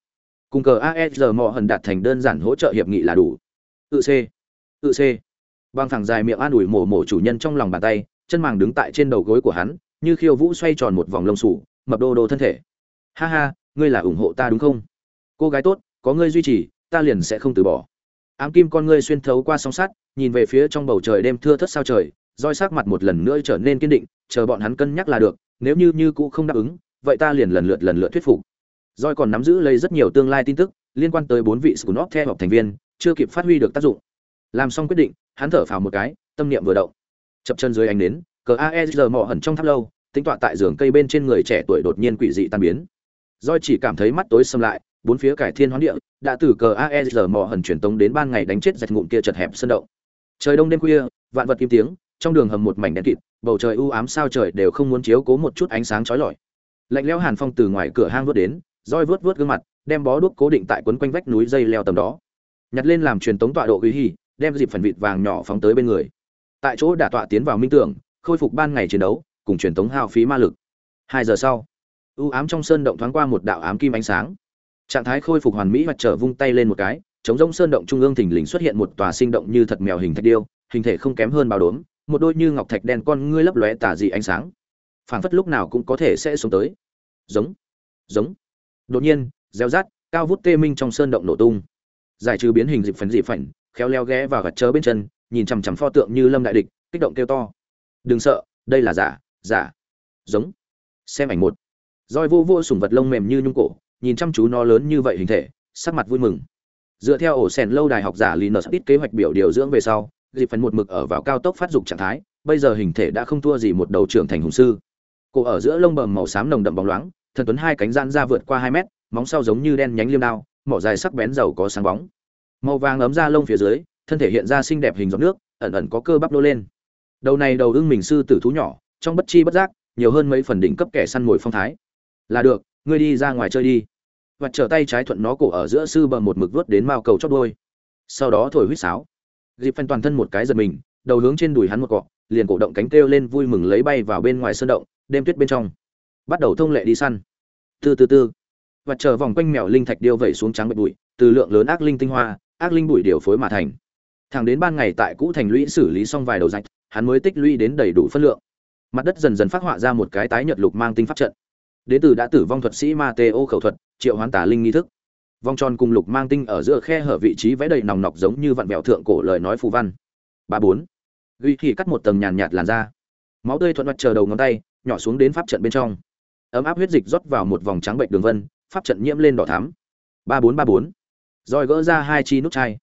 A: cùng cờ aesr mò hần đạt thành đơn giản hỗ trợ hiệp nghị là đủ. Tự c. Tự c. Bằng thẳng dài miệng an ủi mổ mổ chủ nhân trong lòng bàn tay, chân màng đứng tại trên đầu gối của hắn, như khiêu vũ xoay tròn một vòng lông sủ mập đô đô thân thể. Ha ha, ngươi là ủng hộ ta đúng không? Cô gái tốt, có ngươi duy trì, ta liền sẽ không từ bỏ. Ám kim con ngươi xuyên thấu qua song sắt, nhìn về phía trong bầu trời đêm thưa thất sao trời, roi sắc mặt một lần nữa trở nên kiên định, chờ bọn hắn cân nhắc là được, nếu như như cũ không đáp ứng, vậy ta liền lần lượt lần lượt thuyết phục roi còn nắm giữ lấy rất nhiều tương lai tin tức, liên quan tới bốn vị scunop theo học thành viên, chưa kịp phát huy được tác dụng. Làm xong quyết định, hắn thở phào một cái, tâm niệm vừa động. Chập chân dưới ánh nến, cờ aesr mò hẩn trong tháp lâu tính tọa tại giường cây bên trên người trẻ tuổi đột nhiên quỷ dị tan biến. Doi chỉ cảm thấy mắt tối sầm lại, bốn phía cải thiên hoán địa, đã từ cờ aesr mò hẩn truyền tống đến ban ngày đánh chết giật ngụm kia chật hẹp sân động. Trời đông đêm khuya, vạn vật im tiếng, trong đường hầm một mảnh đen kịt, bầu trời u ám sao trời đều không muốn chiếu cố một chút ánh sáng chói lọi. Lạnh lẽo hàn phong từ ngoài cửa hang vút đến roi vớt vớt gương mặt, đem bó đuốc cố định tại quấn quanh vách núi dây leo tầm đó. Nhặt lên làm truyền tống tọa độ quý hi, đem dịp phần vịt vàng nhỏ phóng tới bên người. Tại chỗ đả tọa tiến vào minh tưởng, khôi phục ban ngày chiến đấu, cùng truyền tống hao phí ma lực. Hai giờ sau, u ám trong sơn động thoáng qua một đạo ám kim ánh sáng. Trạng thái khôi phục hoàn mỹ mặt trở vung tay lên một cái, chống rông sơn động trung ương thình lình xuất hiện một tòa sinh động như thật mèo hình thạch điêu, hình thể không kém hơn bao đốm, một đôi như ngọc thạch đen con ngươi lấp lóe tả dị ánh sáng. Phảng phất lúc nào cũng có thể sẽ xuống tới. Giống giống đột nhiên, reo rát, cao vút tê minh trong sơn động nổ tung. Giải trừ biến hình dịp phấn dị phảnh, khéo leo ghé và gật chớ bên chân, nhìn chằm chằm pho tượng như lâm đại địch, kích động kêu to. Đừng sợ, đây là giả giả. Giống. Xem ảnh một. Roi vô vô sùng vật lông mềm như nhung cổ, nhìn chăm chú nó lớn như vậy hình thể, sắc mặt vui mừng. Dựa theo ổ sèn lâu đài học giả linus ít kế hoạch biểu điều dưỡng về sau dịp phần một mực ở vào cao tốc phát dục trạng thái, bây giờ hình thể đã không thua gì một đầu trưởng thành hùng sư. Cổ ở giữa lông bầm màu xám nồng đậm bóng loáng thần tuấn hai cánh gian ra vượt qua hai mét, móng sau giống như đen nhánh liêm đao, mỏ dài sắc bén dầu có sáng bóng. Màu vàng ấm ra lông phía dưới, thân thể hiện ra xinh đẹp hình giọt nước, ẩn ẩn có cơ bắp nô lên. Đầu này đầu ưng mình sư tử thú nhỏ, trong bất chi bất giác, nhiều hơn mấy phần đỉnh cấp kẻ săn mồi phong thái. Là được, ngươi đi ra ngoài chơi đi. Và trở tay trái thuận nó cổ ở giữa sư bờ một mực vớt đến mao cầu chót đôi sau đó thổi huýt sáo. Dịp phân toàn thân một cái giật mình, đầu hướng trên đùi hắn một cọ, liền cổ động cánh kêu lên vui mừng lấy bay vào bên ngoài sơn động, đêm tuyết bên trong bắt đầu thông lệ đi săn. Từ từ từ. Và chờ vòng quanh mèo linh thạch điêu vẩy xuống trắng bệ bụi, từ lượng lớn ác linh tinh hoa, ác linh bụi điều phối mà thành. Thẳng đến ban ngày tại cũ thành lũy xử lý xong vài đầu rạch, hắn mới tích lũy đến đầy đủ phân lượng. Mặt đất dần dần phát họa ra một cái tái nhật lục mang tinh pháp trận. Đến từ đã tử vong thuật sĩ Mateo khẩu thuật, triệu hoán tà linh nghi thức. Vòng tròn cùng lục mang tinh ở giữa khe hở vị trí vẽ đầy nòng nọc giống như vặn vẹo thượng cổ lời nói phù văn. Ba bốn. Duy thì cắt một tầng nhàn nhạt làn da. Máu tươi thuận mặt chờ đầu ngón tay, nhỏ xuống đến pháp trận bên trong ấm áp huyết dịch rót vào một vòng trắng bệnh đường vân, pháp trận nhiễm lên đỏ thắm. Ba bốn ba bốn. Rồi gỡ ra hai chi nút chai.